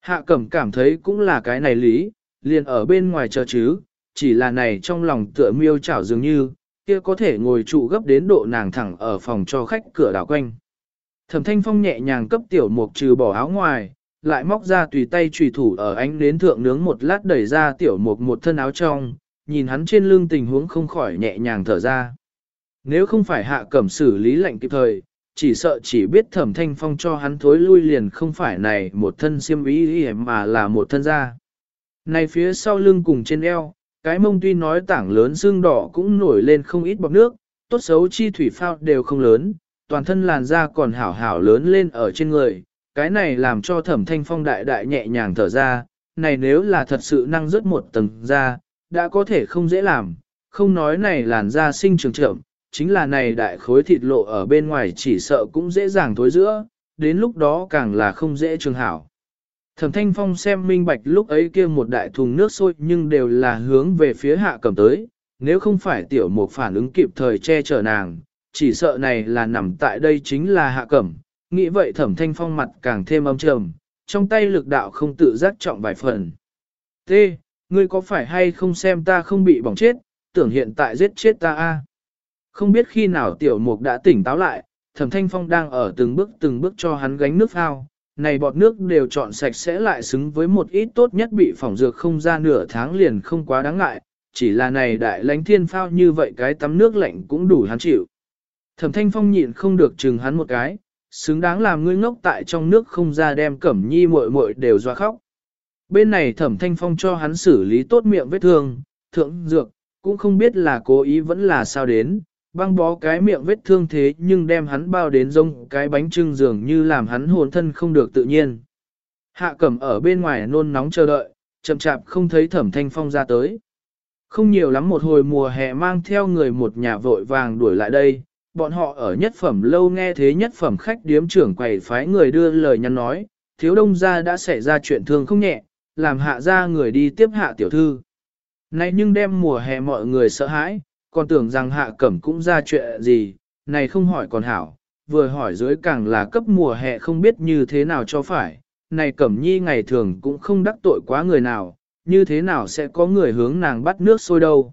Hạ cẩm cảm thấy cũng là cái này lý, liền ở bên ngoài chờ chứ, chỉ là này trong lòng tựa miêu chảo dường như, kia có thể ngồi trụ gấp đến độ nàng thẳng ở phòng cho khách cửa đảo quanh. Thẩm thanh phong nhẹ nhàng cấp tiểu mục trừ bỏ áo ngoài, lại móc ra tùy tay trùy thủ ở ánh đến thượng nướng một lát đẩy ra tiểu mục một thân áo trong, nhìn hắn trên lưng tình huống không khỏi nhẹ nhàng thở ra. Nếu không phải hạ cẩm xử lý lệnh kịp thời, chỉ sợ chỉ biết thẩm thanh phong cho hắn thối lui liền không phải này một thân siêm ý mà là một thân da. Này phía sau lưng cùng trên eo, cái mông tuy nói tảng lớn xương đỏ cũng nổi lên không ít bọt nước, tốt xấu chi thủy phao đều không lớn, toàn thân làn da còn hảo hảo lớn lên ở trên người, cái này làm cho thẩm thanh phong đại đại nhẹ nhàng thở ra, này nếu là thật sự năng rớt một tầng da, đã có thể không dễ làm, không nói này làn da sinh trường trưởng, chính là này đại khối thịt lộ ở bên ngoài chỉ sợ cũng dễ dàng thối giữa, đến lúc đó càng là không dễ trường hảo. Thẩm thanh phong xem minh bạch lúc ấy kia một đại thùng nước sôi nhưng đều là hướng về phía hạ cầm tới, nếu không phải tiểu mục phản ứng kịp thời che chở nàng, chỉ sợ này là nằm tại đây chính là hạ cẩm. Nghĩ vậy thẩm thanh phong mặt càng thêm âm trầm, trong tay lực đạo không tự giác trọng vài phần. T. Ngươi có phải hay không xem ta không bị bỏng chết, tưởng hiện tại giết chết ta a không biết khi nào tiểu mục đã tỉnh táo lại, thẩm thanh phong đang ở từng bước từng bước cho hắn gánh nước phao. Này bọt nước đều chọn sạch sẽ lại xứng với một ít tốt nhất bị phỏng dược không ra nửa tháng liền không quá đáng ngại, chỉ là này đại lánh thiên phao như vậy cái tắm nước lạnh cũng đủ hắn chịu. Thẩm thanh phong nhịn không được chừng hắn một cái, xứng đáng làm ngươi ngốc tại trong nước không ra đem cẩm nhi muội muội đều doa khóc. Bên này thẩm thanh phong cho hắn xử lý tốt miệng vết thương, thượng dược, cũng không biết là cố ý vẫn là sao đến, băng bó cái miệng vết thương thế nhưng đem hắn bao đến rông cái bánh trưng dường như làm hắn hồn thân không được tự nhiên. Hạ cẩm ở bên ngoài nôn nóng chờ đợi, chậm chạp không thấy thẩm thanh phong ra tới. Không nhiều lắm một hồi mùa hè mang theo người một nhà vội vàng đuổi lại đây, bọn họ ở nhất phẩm lâu nghe thế nhất phẩm khách điếm trưởng quầy phái người đưa lời nhắn nói, thiếu đông gia đã xảy ra chuyện thương không nhẹ, làm hạ ra người đi tiếp hạ tiểu thư. Này nhưng đem mùa hè mọi người sợ hãi, còn tưởng rằng hạ cẩm cũng ra chuyện gì, này không hỏi còn hảo, vừa hỏi dưới càng là cấp mùa hè không biết như thế nào cho phải, này cẩm nhi ngày thường cũng không đắc tội quá người nào, như thế nào sẽ có người hướng nàng bắt nước sôi đâu.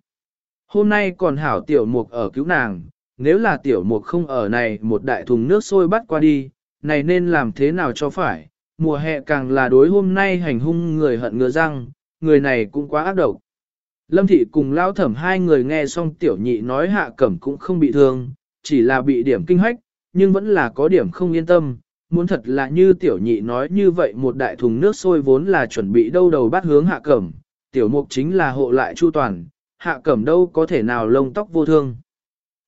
Hôm nay còn hảo tiểu mục ở cứu nàng, nếu là tiểu mục không ở này một đại thùng nước sôi bắt qua đi, này nên làm thế nào cho phải, mùa hè càng là đối hôm nay hành hung người hận ngựa răng, người này cũng quá ác độc. Lâm thị cùng lao thẩm hai người nghe xong tiểu nhị nói hạ cẩm cũng không bị thương, chỉ là bị điểm kinh hách, nhưng vẫn là có điểm không yên tâm. Muốn thật là như tiểu nhị nói như vậy một đại thùng nước sôi vốn là chuẩn bị đâu đầu bắt hướng hạ cẩm, tiểu mục chính là hộ lại chu toàn, hạ cẩm đâu có thể nào lông tóc vô thương.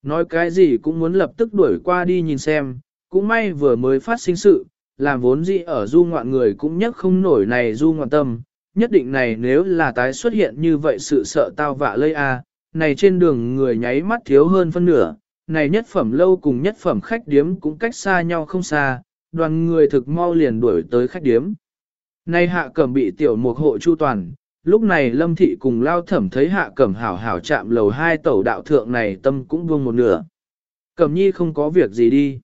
Nói cái gì cũng muốn lập tức đuổi qua đi nhìn xem, cũng may vừa mới phát sinh sự, làm vốn dĩ ở du ngoạn người cũng nhất không nổi này du ngoạn tâm, nhất định này nếu là tái xuất hiện như vậy sự sợ tao vạ lây a, này trên đường người nháy mắt thiếu hơn phân nửa, này nhất phẩm lâu cùng nhất phẩm khách điếm cũng cách xa nhau không xa, đoàn người thực mau liền đuổi tới khách điếm. Này hạ cẩm bị tiểu mục hộ chu toàn, lúc này lâm thị cùng lao thẩm thấy hạ cẩm hảo hảo chạm lầu hai tẩu đạo thượng này tâm cũng buông một nửa. Cẩm nhi không có việc gì đi.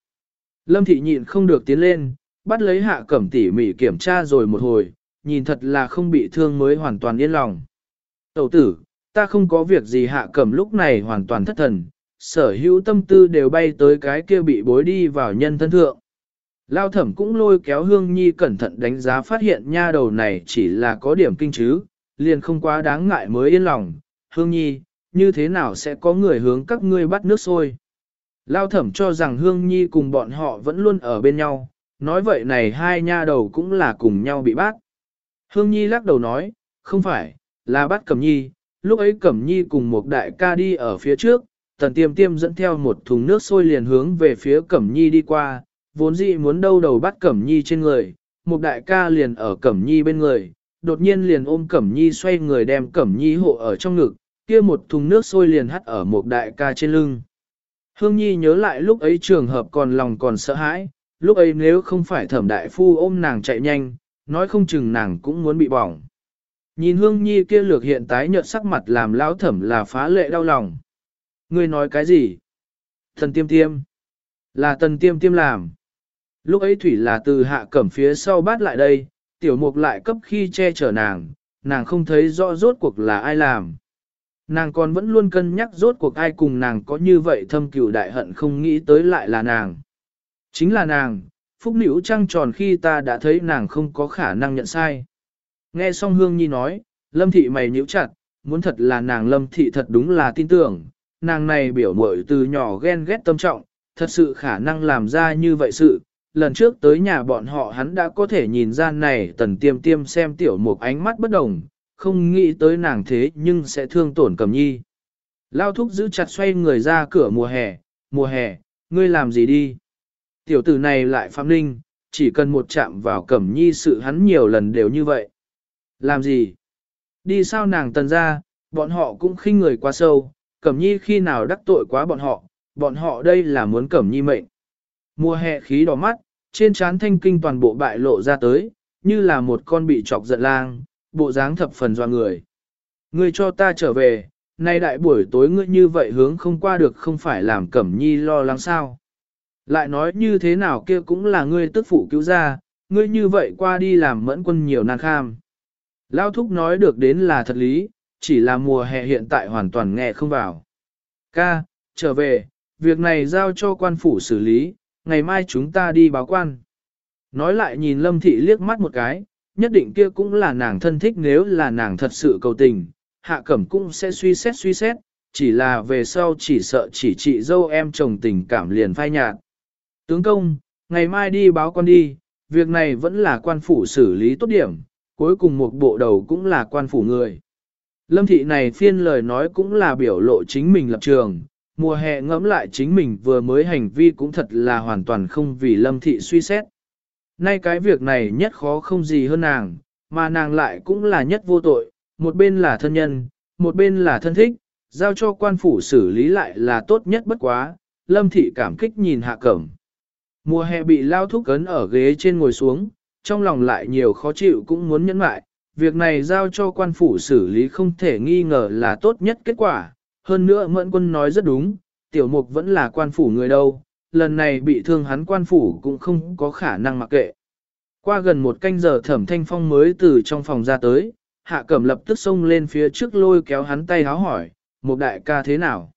Lâm thị nhịn không được tiến lên, bắt lấy hạ cẩm tỉ mỉ kiểm tra rồi một hồi, nhìn thật là không bị thương mới hoàn toàn yên lòng. Tẩu tử, ta không có việc gì hạ cẩm lúc này hoàn toàn thất thần, sở hữu tâm tư đều bay tới cái kia bị bối đi vào nhân thân thượng. Lao thẩm cũng lôi kéo hương nhi cẩn thận đánh giá phát hiện nha đầu này chỉ là có điểm kinh chứ, liền không quá đáng ngại mới yên lòng. Hương nhi, như thế nào sẽ có người hướng các ngươi bắt nước sôi? Lao thẩm cho rằng Hương Nhi cùng bọn họ vẫn luôn ở bên nhau, nói vậy này hai nha đầu cũng là cùng nhau bị bắt. Hương Nhi lắc đầu nói, không phải, là bắt Cẩm Nhi, lúc ấy Cẩm Nhi cùng một đại ca đi ở phía trước, tần tiêm tiêm dẫn theo một thùng nước sôi liền hướng về phía Cẩm Nhi đi qua, vốn dĩ muốn đâu đầu bắt Cẩm Nhi trên người, một đại ca liền ở Cẩm Nhi bên người, đột nhiên liền ôm Cẩm Nhi xoay người đem Cẩm Nhi hộ ở trong ngực, kia một thùng nước sôi liền hắt ở một đại ca trên lưng. Hương Nhi nhớ lại lúc ấy trường hợp còn lòng còn sợ hãi, lúc ấy nếu không phải thẩm đại phu ôm nàng chạy nhanh, nói không chừng nàng cũng muốn bị bỏng. Nhìn Hương Nhi kia lược hiện tái nhợt sắc mặt làm lão thẩm là phá lệ đau lòng. Ngươi nói cái gì? Thần tiêm tiêm. Là tần tiêm tiêm làm. Lúc ấy Thủy là từ hạ cẩm phía sau bát lại đây, tiểu mục lại cấp khi che chở nàng, nàng không thấy rõ rốt cuộc là ai làm. Nàng còn vẫn luôn cân nhắc rốt cuộc ai cùng nàng có như vậy thâm cừu đại hận không nghĩ tới lại là nàng. Chính là nàng, phúc nữ trăng tròn khi ta đã thấy nàng không có khả năng nhận sai. Nghe xong Hương Nhi nói, Lâm Thị mày nhíu chặt, muốn thật là nàng Lâm Thị thật đúng là tin tưởng, nàng này biểu mội từ nhỏ ghen ghét tâm trọng, thật sự khả năng làm ra như vậy sự. Lần trước tới nhà bọn họ hắn đã có thể nhìn ra này tần tiêm tiêm xem tiểu một ánh mắt bất đồng, không nghĩ tới nàng thế nhưng sẽ thương tổn cầm nhi. Lao thúc giữ chặt xoay người ra cửa mùa hè, mùa hè, ngươi làm gì đi? Tiểu tử này lại phạm ninh, chỉ cần một chạm vào cẩm nhi sự hắn nhiều lần đều như vậy. Làm gì? Đi sao nàng tần ra, bọn họ cũng khinh người quá sâu, cẩm nhi khi nào đắc tội quá bọn họ, bọn họ đây là muốn cẩm nhi mệnh. Mùa hè khí đỏ mắt, trên trán thanh kinh toàn bộ bại lộ ra tới, như là một con bị chọc giận lang, bộ dáng thập phần doa người. Ngươi cho ta trở về, nay đại buổi tối ngươi như vậy hướng không qua được không phải làm cẩm nhi lo lắng sao. Lại nói như thế nào kia cũng là ngươi tức phụ cứu ra, ngươi như vậy qua đi làm mẫn quân nhiều nan kham. Lao thúc nói được đến là thật lý, chỉ là mùa hè hiện tại hoàn toàn nghe không vào. Ca, trở về, việc này giao cho quan phủ xử lý, ngày mai chúng ta đi báo quan. Nói lại nhìn Lâm Thị liếc mắt một cái, nhất định kia cũng là nàng thân thích nếu là nàng thật sự cầu tình, hạ cẩm cũng sẽ suy xét suy xét, chỉ là về sau chỉ sợ chỉ chị dâu em chồng tình cảm liền phai nhạt. Tướng công, ngày mai đi báo quan đi, việc này vẫn là quan phủ xử lý tốt điểm, cuối cùng một bộ đầu cũng là quan phủ người. Lâm thị này phiên lời nói cũng là biểu lộ chính mình lập trường, mùa hè ngẫm lại chính mình vừa mới hành vi cũng thật là hoàn toàn không vì lâm thị suy xét. Nay cái việc này nhất khó không gì hơn nàng, mà nàng lại cũng là nhất vô tội, một bên là thân nhân, một bên là thân thích, giao cho quan phủ xử lý lại là tốt nhất bất quá, lâm thị cảm kích nhìn hạ cẩm. Mùa hè bị lao thúc cấn ở ghế trên ngồi xuống, trong lòng lại nhiều khó chịu cũng muốn nhẫn lại, việc này giao cho quan phủ xử lý không thể nghi ngờ là tốt nhất kết quả, hơn nữa mẫn quân nói rất đúng, tiểu mục vẫn là quan phủ người đâu, lần này bị thương hắn quan phủ cũng không có khả năng mặc kệ. Qua gần một canh giờ thẩm thanh phong mới từ trong phòng ra tới, hạ cẩm lập tức xông lên phía trước lôi kéo hắn tay háo hỏi, một đại ca thế nào?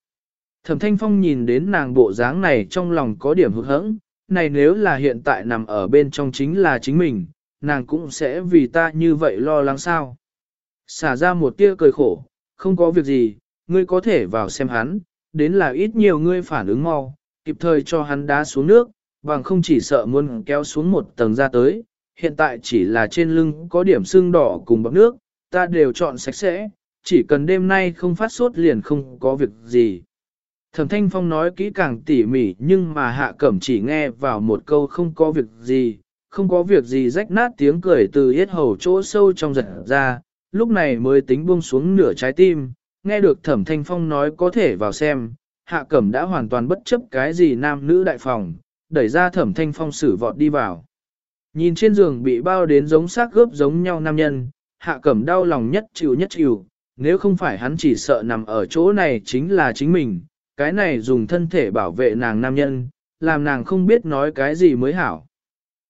Thẩm thanh phong nhìn đến nàng bộ dáng này trong lòng có điểm hụt hẫng, này nếu là hiện tại nằm ở bên trong chính là chính mình, nàng cũng sẽ vì ta như vậy lo lắng sao. Xả ra một tia cười khổ, không có việc gì, ngươi có thể vào xem hắn, đến là ít nhiều ngươi phản ứng mau, kịp thời cho hắn đá xuống nước, bằng không chỉ sợ muốn kéo xuống một tầng ra tới, hiện tại chỉ là trên lưng có điểm sưng đỏ cùng bọc nước, ta đều chọn sạch sẽ, chỉ cần đêm nay không phát sốt liền không có việc gì. Thẩm Thanh Phong nói kỹ càng tỉ mỉ nhưng mà Hạ Cẩm chỉ nghe vào một câu không có việc gì, không có việc gì rách nát tiếng cười từ yết hầu chỗ sâu trong giật ra, lúc này mới tính buông xuống nửa trái tim, nghe được Thẩm Thanh Phong nói có thể vào xem, Hạ Cẩm đã hoàn toàn bất chấp cái gì nam nữ đại phòng, đẩy ra Thẩm Thanh Phong xử vọt đi vào. Nhìn trên giường bị bao đến giống xác gớp giống nhau nam nhân, Hạ Cẩm đau lòng nhất chịu nhất chịu, nếu không phải hắn chỉ sợ nằm ở chỗ này chính là chính mình cái này dùng thân thể bảo vệ nàng nam nhân, làm nàng không biết nói cái gì mới hảo.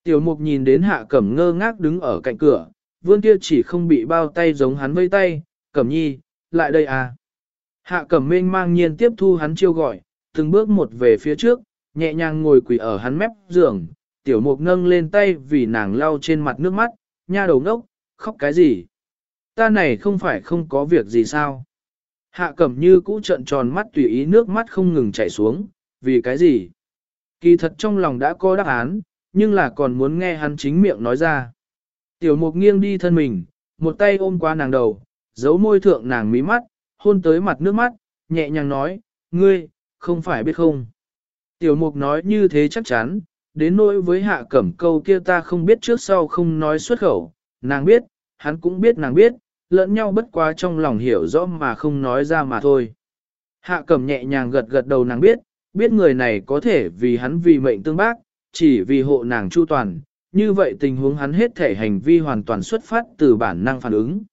Tiểu mục nhìn đến hạ cẩm ngơ ngác đứng ở cạnh cửa, vương kia chỉ không bị bao tay giống hắn vây tay, cẩm nhi, lại đây à. Hạ cẩm mênh mang nhiên tiếp thu hắn chiêu gọi, từng bước một về phía trước, nhẹ nhàng ngồi quỳ ở hắn mép giường, tiểu mục nâng lên tay vì nàng lau trên mặt nước mắt, nha đầu ngốc, khóc cái gì? Ta này không phải không có việc gì sao? Hạ cẩm như cũ trận tròn mắt tùy ý nước mắt không ngừng chảy xuống, vì cái gì? Kỳ thật trong lòng đã có đáp án, nhưng là còn muốn nghe hắn chính miệng nói ra. Tiểu mục nghiêng đi thân mình, một tay ôm qua nàng đầu, giấu môi thượng nàng mí mắt, hôn tới mặt nước mắt, nhẹ nhàng nói, ngươi, không phải biết không. Tiểu mục nói như thế chắc chắn, đến nỗi với hạ cẩm câu kia ta không biết trước sau không nói xuất khẩu, nàng biết, hắn cũng biết nàng biết, lẫn nhau bất quá trong lòng hiểu rõ mà không nói ra mà thôi. Hạ cẩm nhẹ nhàng gật gật đầu nàng biết, biết người này có thể vì hắn vì mệnh tương bác, chỉ vì hộ nàng chu toàn, như vậy tình huống hắn hết thể hành vi hoàn toàn xuất phát từ bản năng phản ứng.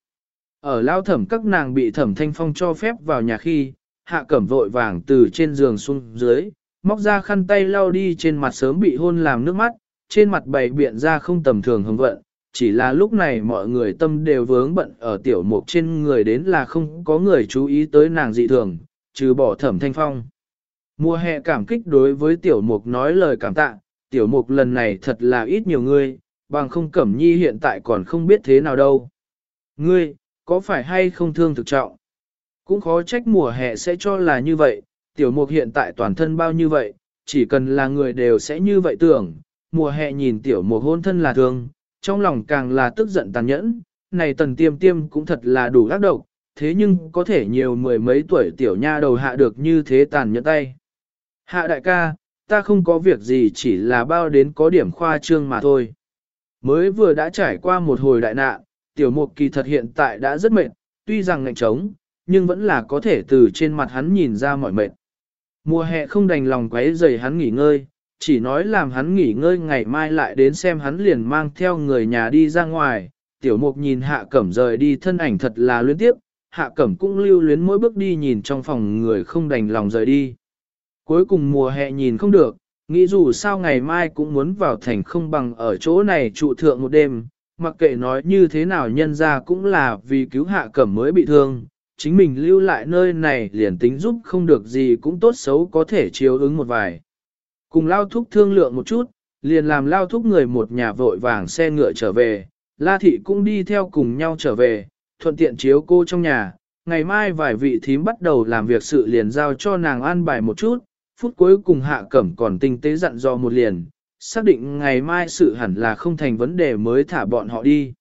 Ở lao thẩm các nàng bị thẩm thanh phong cho phép vào nhà khi, hạ cẩm vội vàng từ trên giường xuống dưới, móc ra khăn tay lau đi trên mặt sớm bị hôn làm nước mắt, trên mặt bày biện ra không tầm thường hứng vận, chỉ là lúc này mọi người tâm đều vướng bận ở tiểu mục trên người đến là không có người chú ý tới nàng dị thường, trừ bỏ thẩm thanh phong. Mùa hè cảm kích đối với tiểu mục nói lời cảm tạ, tiểu mục lần này thật là ít nhiều người, bằng không cẩm nhi hiện tại còn không biết thế nào đâu. Ngươi, có phải hay không thương thực trọng? Cũng khó trách mùa hè sẽ cho là như vậy, tiểu mục hiện tại toàn thân bao như vậy, chỉ cần là người đều sẽ như vậy tưởng, mùa hè nhìn tiểu mục hôn thân là thương, trong lòng càng là tức giận tàn nhẫn, này tần tiêm tiêm cũng thật là đủ ác độc, thế nhưng có thể nhiều mười mấy tuổi tiểu nha đầu hạ được như thế tàn nhẫn tay. Hạ đại ca, ta không có việc gì chỉ là bao đến có điểm khoa trương mà thôi. Mới vừa đã trải qua một hồi đại nạn, tiểu mục kỳ thật hiện tại đã rất mệt, tuy rằng ngạnh trống, nhưng vẫn là có thể từ trên mặt hắn nhìn ra mọi mệt. Mùa hè không đành lòng quấy rầy hắn nghỉ ngơi, chỉ nói làm hắn nghỉ ngơi ngày mai lại đến xem hắn liền mang theo người nhà đi ra ngoài. Tiểu mục nhìn hạ cẩm rời đi thân ảnh thật là luyến tiếp, hạ cẩm cũng lưu luyến mỗi bước đi nhìn trong phòng người không đành lòng rời đi. Cuối cùng mùa hè nhìn không được, nghĩ dù sao ngày mai cũng muốn vào thành không bằng ở chỗ này trụ thượng một đêm, mặc kệ nói như thế nào nhân ra cũng là vì cứu hạ cẩm mới bị thương, chính mình lưu lại nơi này liền tính giúp không được gì cũng tốt xấu có thể chiếu ứng một vài. Cùng lao thúc thương lượng một chút, liền làm lao thúc người một nhà vội vàng xe ngựa trở về, La Thị cũng đi theo cùng nhau trở về, thuận tiện chiếu cô trong nhà. Ngày mai vài vị thím bắt đầu làm việc sự liền giao cho nàng an bài một chút, phút cuối cùng hạ cẩm còn tinh tế dặn dò một liền, xác định ngày mai sự hẳn là không thành vấn đề mới thả bọn họ đi.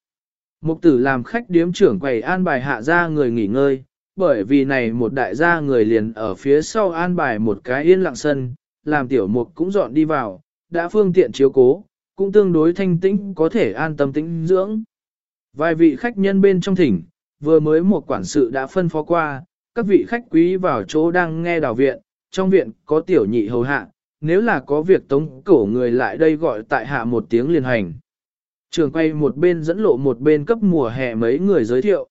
Mục tử làm khách điếm trưởng quầy an bài hạ ra người nghỉ ngơi, bởi vì này một đại gia người liền ở phía sau an bài một cái yên lặng sân, làm tiểu mục cũng dọn đi vào, đã phương tiện chiếu cố, cũng tương đối thanh tĩnh có thể an tâm tĩnh dưỡng. Vài vị khách nhân bên trong thỉnh, vừa mới một quản sự đã phân phó qua, các vị khách quý vào chỗ đang nghe đào viện, trong viện có tiểu nhị hầu hạ, nếu là có việc tống cổ người lại đây gọi tại hạ một tiếng liền hành. Trường quay một bên dẫn lộ một bên cấp mùa hè mấy người giới thiệu.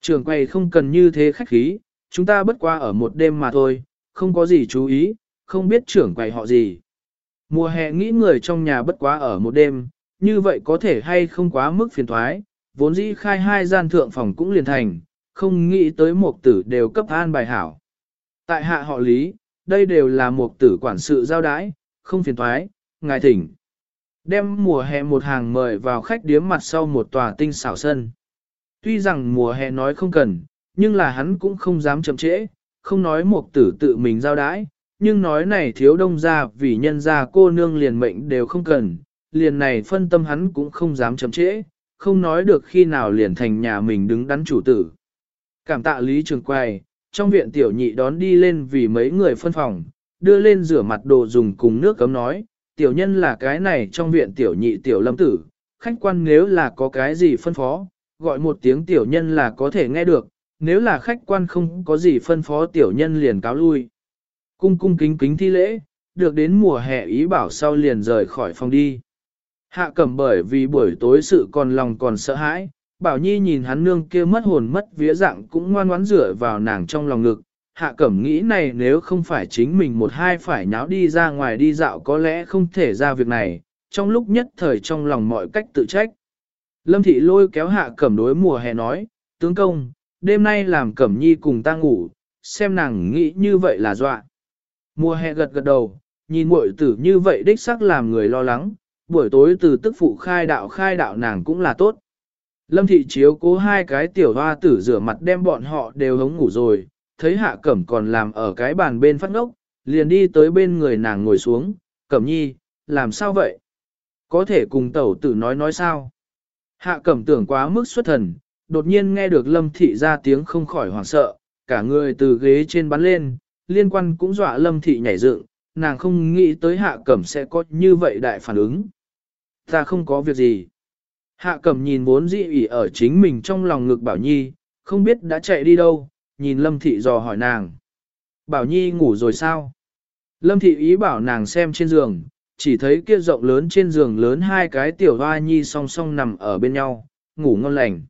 Trường quay không cần như thế khách khí, chúng ta bất qua ở một đêm mà thôi, không có gì chú ý, không biết trưởng quầy họ gì. Mùa hè nghĩ người trong nhà bất quá ở một đêm, như vậy có thể hay không quá mức phiền thoái, vốn dĩ khai hai gian thượng phòng cũng liền thành, không nghĩ tới một tử đều cấp an bài hảo. Tại hạ họ lý, đây đều là một tử quản sự giao đái, không phiền thoái, ngài thỉnh. Đem mùa hè một hàng mời vào khách điếm mặt sau một tòa tinh xảo sân. Tuy rằng mùa hè nói không cần, nhưng là hắn cũng không dám chậm trễ, không nói một tử tự mình giao đái, nhưng nói này thiếu đông ra vì nhân ra cô nương liền mệnh đều không cần, liền này phân tâm hắn cũng không dám chậm trễ, không nói được khi nào liền thành nhà mình đứng đắn chủ tử. Cảm tạ Lý Trường Quay, trong viện tiểu nhị đón đi lên vì mấy người phân phòng, đưa lên rửa mặt đồ dùng cùng nước cấm nói, tiểu nhân là cái này trong viện tiểu nhị tiểu lâm tử, khách quan nếu là có cái gì phân phó, gọi một tiếng tiểu nhân là có thể nghe được, nếu là khách quan không có gì phân phó tiểu nhân liền cáo lui. Cung cung kính kính thi lễ, được đến mùa hè ý bảo sau liền rời khỏi phòng đi. Hạ cẩm bởi vì buổi tối sự còn lòng còn sợ hãi, bảo nhi nhìn hắn nương kia mất hồn mất vía dạng cũng ngoan ngoãn rửa vào nàng trong lòng ngực. Hạ cẩm nghĩ này nếu không phải chính mình một hai phải nháo đi ra ngoài đi dạo có lẽ không thể ra việc này, trong lúc nhất thời trong lòng mọi cách tự trách. Lâm thị lôi kéo hạ cẩm đối mùa hè nói, tướng công, đêm nay làm cẩm nhi cùng ta ngủ, xem nàng nghĩ như vậy là dọa. Mùa hè gật gật đầu, nhìn muội tử như vậy đích xác làm người lo lắng, buổi tối từ tức phụ khai đạo khai đạo nàng cũng là tốt. Lâm thị chiếu cố hai cái tiểu hoa tử rửa mặt đem bọn họ đều hống ngủ rồi, thấy hạ cẩm còn làm ở cái bàn bên phát ngốc, liền đi tới bên người nàng ngồi xuống, cẩm nhi, làm sao vậy? Có thể cùng tẩu tử nói nói sao? Hạ cẩm tưởng quá mức xuất thần, đột nhiên nghe được lâm thị ra tiếng không khỏi hoảng sợ, cả người từ ghế trên bắn lên, liên quan cũng dọa lâm thị nhảy dựng, nàng không nghĩ tới hạ cẩm sẽ có như vậy đại phản ứng. Ta không có việc gì. Hạ cẩm nhìn vốn dị ủy ở chính mình trong lòng ngực Bảo Nhi, không biết đã chạy đi đâu, nhìn lâm thị dò hỏi nàng. Bảo Nhi ngủ rồi sao? Lâm thị ý bảo nàng xem trên giường, chỉ thấy kia rộng lớn trên giường lớn hai cái tiểu hoa nhi song song nằm ở bên nhau, ngủ ngon lành.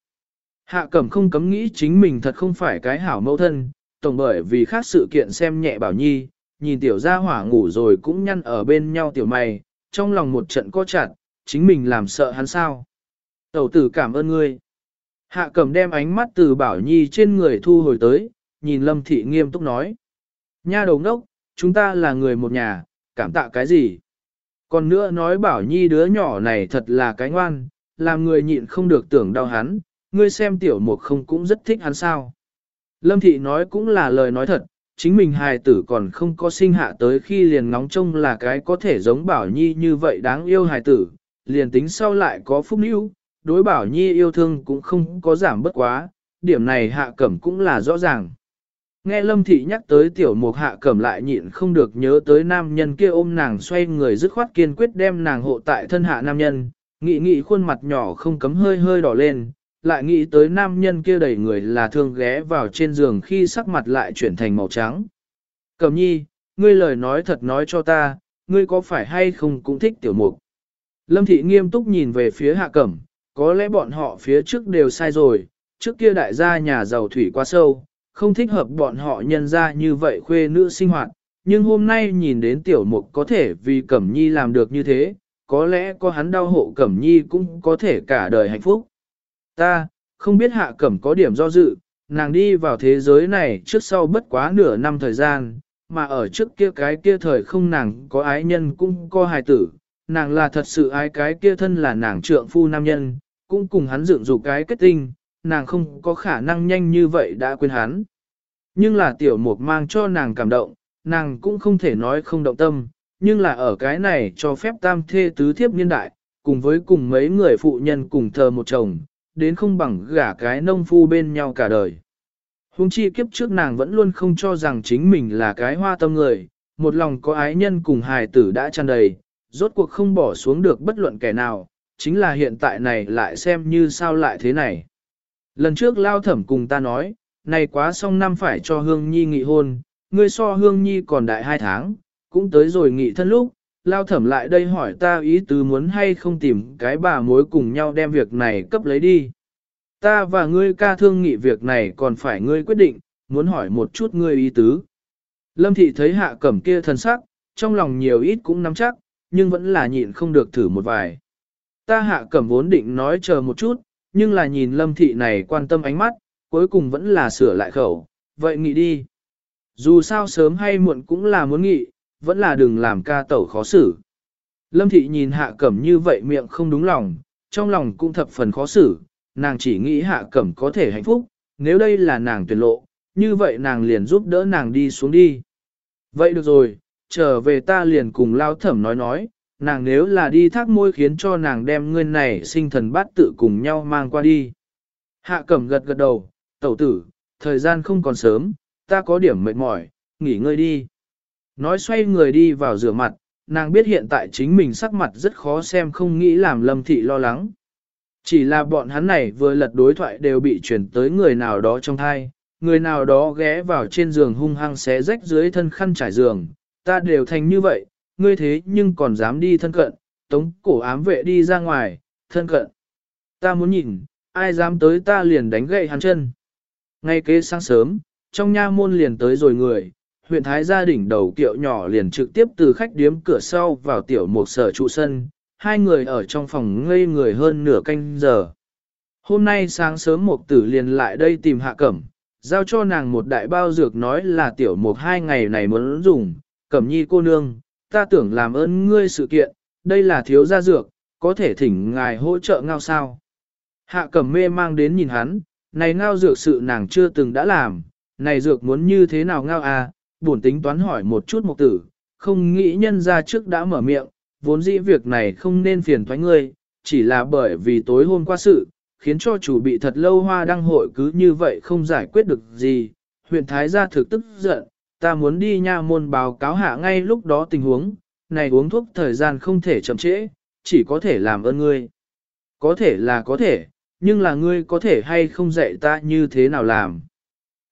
Hạ cẩm không cấm nghĩ chính mình thật không phải cái hảo mẫu thân, tổng bởi vì khác sự kiện xem nhẹ bảo nhi, nhìn tiểu gia hỏa ngủ rồi cũng nhăn ở bên nhau tiểu mày, trong lòng một trận co chặt, chính mình làm sợ hắn sao. Tẩu tử cảm ơn ngươi. Hạ cầm đem ánh mắt từ bảo nhi trên người thu hồi tới, nhìn lâm thị nghiêm túc nói. Nha đầu ngốc, chúng ta là người một nhà, cảm tạ cái gì? Còn nữa nói bảo nhi đứa nhỏ này thật là cái ngoan, làm người nhịn không được tưởng đau hắn, ngươi xem tiểu mục không cũng rất thích hắn sao. Lâm thị nói cũng là lời nói thật, chính mình hài tử còn không có sinh hạ tới khi liền ngóng trông là cái có thể giống bảo nhi như vậy đáng yêu hài tử, liền tính sau lại có phúc níu, đối bảo nhi yêu thương cũng không có giảm bất quá, điểm này hạ cẩm cũng là rõ ràng. Nghe lâm thị nhắc tới tiểu mục hạ cẩm lại nhịn không được nhớ tới nam nhân kia ôm nàng xoay người dứt khoát kiên quyết đem nàng hộ tại thân hạ nam nhân, nghị nghị khuôn mặt nhỏ không cấm hơi hơi đỏ lên, lại nghĩ tới nam nhân kia đầy người là thương ghé vào trên giường khi sắc mặt lại chuyển thành màu trắng. Cẩm nhi, ngươi lời nói thật nói cho ta, ngươi có phải hay không cũng thích tiểu mục. Lâm thị nghiêm túc nhìn về phía hạ cẩm, có lẽ bọn họ phía trước đều sai rồi, trước kia đại gia nhà giàu thủy quá sâu, không thích hợp bọn họ nhân ra như vậy khuê nữ sinh hoạt, nhưng hôm nay nhìn đến tiểu mục có thể vì Cẩm Nhi làm được như thế, có lẽ có hắn đau hộ Cẩm Nhi cũng có thể cả đời hạnh phúc. Ta, không biết hạ Cẩm có điểm do dự, nàng đi vào thế giới này trước sau bất quá nửa năm thời gian, mà ở trước kia cái kia thời không nàng có ái nhân cũng có hài tử, nàng là thật sự ái cái kia thân là nàng trượng phu nam nhân, cũng cùng hắn dựng dục cái kết tinh, nàng không có khả năng nhanh như vậy đã quên hắn. Nhưng là tiểu mục mang cho nàng cảm động, nàng cũng không thể nói không động tâm, nhưng là ở cái này cho phép tam thê tứ thiếp niên đại, cùng với cùng mấy người phụ nhân cùng thờ một chồng, đến không bằng gả cái nông phu bên nhau cả đời. Hùng chi kiếp trước nàng vẫn luôn không cho rằng chính mình là cái hoa tâm người, một lòng có ái nhân cùng hài tử đã tràn đầy, rốt cuộc không bỏ xuống được bất luận kẻ nào, chính là hiện tại này lại xem như sao lại thế này. Lần trước lao thẩm cùng ta nói, này quá xong năm phải cho Hương Nhi nghị hôn, ngươi so Hương Nhi còn đại hai tháng, cũng tới rồi nghị thân lúc, lao thẩm lại đây hỏi ta ý tứ muốn hay không tìm cái bà mối cùng nhau đem việc này cấp lấy đi. Ta và ngươi ca thương nghị việc này còn phải ngươi quyết định, muốn hỏi một chút ngươi ý tứ. Lâm thị thấy hạ cẩm kia thần sắc, trong lòng nhiều ít cũng nắm chắc, nhưng vẫn là nhịn không được thử một vài. Ta hạ cẩm vốn định nói chờ một chút, nhưng là nhìn lâm thị này quan tâm ánh mắt, cuối cùng vẫn là sửa lại khẩu, vậy nghĩ đi. Dù sao sớm hay muộn cũng là muốn nghị, vẫn là đừng làm ca tẩu khó xử. Lâm thị nhìn hạ cẩm như vậy miệng không đúng lòng, trong lòng cũng thập phần khó xử, nàng chỉ nghĩ hạ cẩm có thể hạnh phúc, nếu đây là nàng tuyệt lộ, như vậy nàng liền giúp đỡ nàng đi xuống đi. Vậy được rồi, trở về ta liền cùng lao thẩm nói nói, nàng nếu là đi thác môi khiến cho nàng đem ngươi này sinh thần bát tự cùng nhau mang qua đi. Hạ cẩm gật gật đầu, tẩu tử, thời gian không còn sớm, ta có điểm mệt mỏi, nghỉ ngơi đi. Nói xoay người đi vào rửa mặt, nàng biết hiện tại chính mình sắc mặt rất khó xem không nghĩ làm lâm thị lo lắng. Chỉ là bọn hắn này vừa lật đối thoại đều bị chuyển tới người nào đó trong thai, người nào đó ghé vào trên giường hung hăng xé rách dưới thân khăn trải giường, ta đều thành như vậy, ngươi thế nhưng còn dám đi thân cận, tống cổ ám vệ đi ra ngoài, thân cận. Ta muốn nhìn, ai dám tới ta liền đánh gậy hắn chân. Ngay kế sáng sớm, trong nha môn liền tới rồi người, huyện thái gia đình đầu kiệu nhỏ liền trực tiếp từ khách điếm cửa sau vào tiểu một sở trụ sân, hai người ở trong phòng ngây người hơn nửa canh giờ. Hôm nay sáng sớm một tử liền lại đây tìm hạ cẩm, giao cho nàng một đại bao dược nói là tiểu một hai ngày này muốn dùng, cẩm nhi cô nương, ta tưởng làm ơn ngươi sự kiện, đây là thiếu gia dược, có thể thỉnh ngài hỗ trợ ngao sao. Hạ cẩm mê mang đến nhìn hắn, này ngao dược sự nàng chưa từng đã làm, này dược muốn như thế nào ngao à, buồn tính toán hỏi một chút một tử, không nghĩ nhân ra trước đã mở miệng, vốn dĩ việc này không nên phiền thoái ngươi, chỉ là bởi vì tối hôm qua sự, khiến cho chủ bị thật lâu hoa đăng hội cứ như vậy không giải quyết được gì. Huyện Thái gia thực tức giận, ta muốn đi nha môn báo cáo hạ ngay lúc đó tình huống, này uống thuốc thời gian không thể chậm trễ, chỉ có thể làm ơn ngươi. Có thể là có thể, nhưng là ngươi có thể hay không dạy ta như thế nào làm.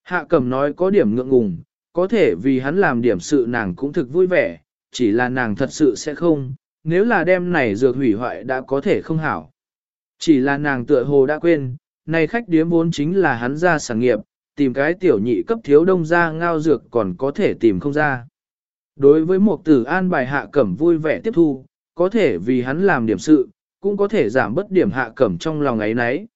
Hạ cẩm nói có điểm ngượng ngùng, có thể vì hắn làm điểm sự nàng cũng thực vui vẻ, chỉ là nàng thật sự sẽ không, nếu là đem này dược hủy hoại đã có thể không hảo. Chỉ là nàng tựa hồ đã quên, này khách điếm vốn chính là hắn ra sản nghiệp, tìm cái tiểu nhị cấp thiếu đông ra ngao dược còn có thể tìm không ra. Đối với một tử an bài hạ cẩm vui vẻ tiếp thu, có thể vì hắn làm điểm sự, cũng có thể giảm bất điểm hạ cẩm trong lòng ấy nấy.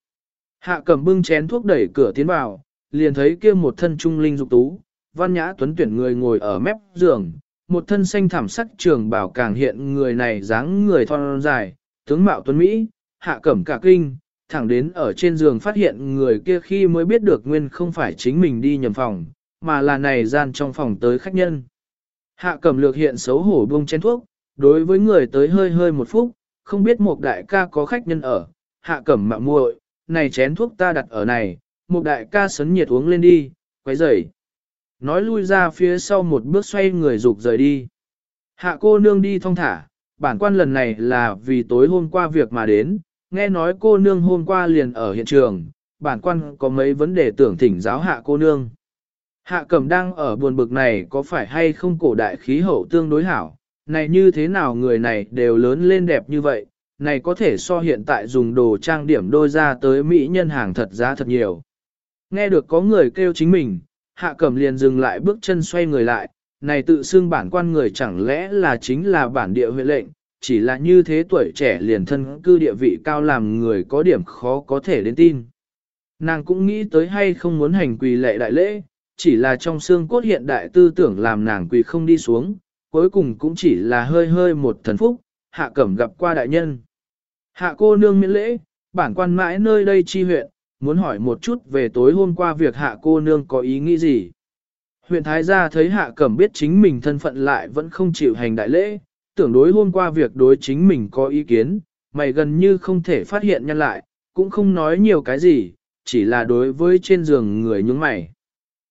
Hạ cẩm bưng chén thuốc đẩy cửa tiến vào, liền thấy kia một thân trung linh dục tú, văn nhã tuấn tuyển người ngồi ở mép giường, một thân xanh thảm sắc trường bảo càng hiện người này dáng người thon dài, tướng mạo tuấn Mỹ, hạ cẩm cả kinh, thẳng đến ở trên giường phát hiện người kia khi mới biết được nguyên không phải chính mình đi nhầm phòng, mà là này gian trong phòng tới khách nhân. Hạ cẩm lược hiện xấu hổ buông chén thuốc, đối với người tới hơi hơi một phút, không biết một đại ca có khách nhân ở, hạ cẩm mạo muội, này chén thuốc ta đặt ở này, một đại ca sấn nhiệt uống lên đi, quấy rầy. Nói lui ra phía sau một bước xoay người rục rời đi. Hạ cô nương đi thong thả, bản quan lần này là vì tối hôm qua việc mà đến, nghe nói cô nương hôm qua liền ở hiện trường, bản quan có mấy vấn đề tưởng thỉnh giáo hạ cô nương. Hạ cẩm đang ở buồn bực này có phải hay không cổ đại khí hậu tương đối hảo, này như thế nào người này đều lớn lên đẹp như vậy, này có thể so hiện tại dùng đồ trang điểm đôi ra tới mỹ nhân hàng thật giá thật nhiều. Nghe được có người kêu chính mình, hạ cẩm liền dừng lại bước chân xoay người lại, này tự xưng bản quan người chẳng lẽ là chính là bản địa huyện lệnh, chỉ là như thế tuổi trẻ liền thân cư địa vị cao làm người có điểm khó có thể đến tin. Nàng cũng nghĩ tới hay không muốn hành quỳ lệ đại lễ, chỉ là trong xương cốt hiện đại tư tưởng làm nàng quỳ không đi xuống, cuối cùng cũng chỉ là hơi hơi một thần phúc, hạ cẩm gặp qua đại nhân. Hạ cô nương miễn lễ, bản quan mãi nơi đây chi huyện, muốn hỏi một chút về tối hôm qua việc hạ cô nương có ý nghĩ gì. Huyện Thái gia thấy hạ cẩm biết chính mình thân phận lại vẫn không chịu hành đại lễ, tưởng đối hôm qua việc đối chính mình có ý kiến, mày gần như không thể phát hiện nhân lại, cũng không nói nhiều cái gì, chỉ là đối với trên giường người nhướng mày.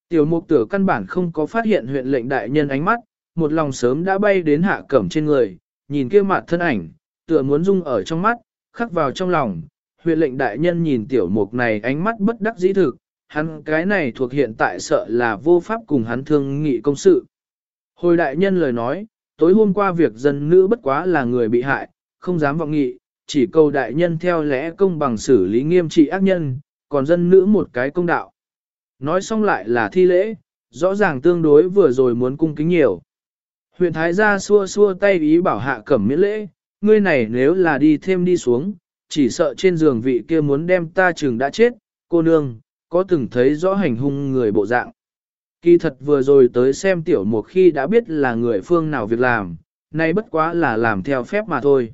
Tiểu mục tử căn bản không có phát hiện huyện lệnh đại nhân ánh mắt, một lòng sớm đã bay đến hạ cẩm trên người, nhìn kia mặt thân ảnh, tựa muốn dung ở trong mắt, khắc vào trong lòng. Huyện lệnh đại nhân nhìn tiểu mục này ánh mắt bất đắc dĩ thực, hắn cái này thuộc hiện tại sợ là vô pháp cùng hắn thương nghị công sự. Hồi đại nhân lời nói, tối hôm qua việc dân nữ bất quá là người bị hại, không dám vọng nghị, chỉ cầu đại nhân theo lẽ công bằng xử lý nghiêm trị ác nhân, còn dân nữ một cái công đạo. Nói xong lại là thi lễ, rõ ràng tương đối vừa rồi muốn cung kính nhiều. Huyện Thái gia xua xua tay ý bảo hạ cẩm miễn lễ, ngươi này nếu là đi thêm đi xuống, chỉ sợ trên giường vị kia muốn đem ta chừng đã chết, cô nương, có từng thấy rõ hành hung người bộ dạng. Kỳ thật vừa rồi tới xem tiểu một khi đã biết là người phương nào việc làm, nay bất quá là làm theo phép mà thôi.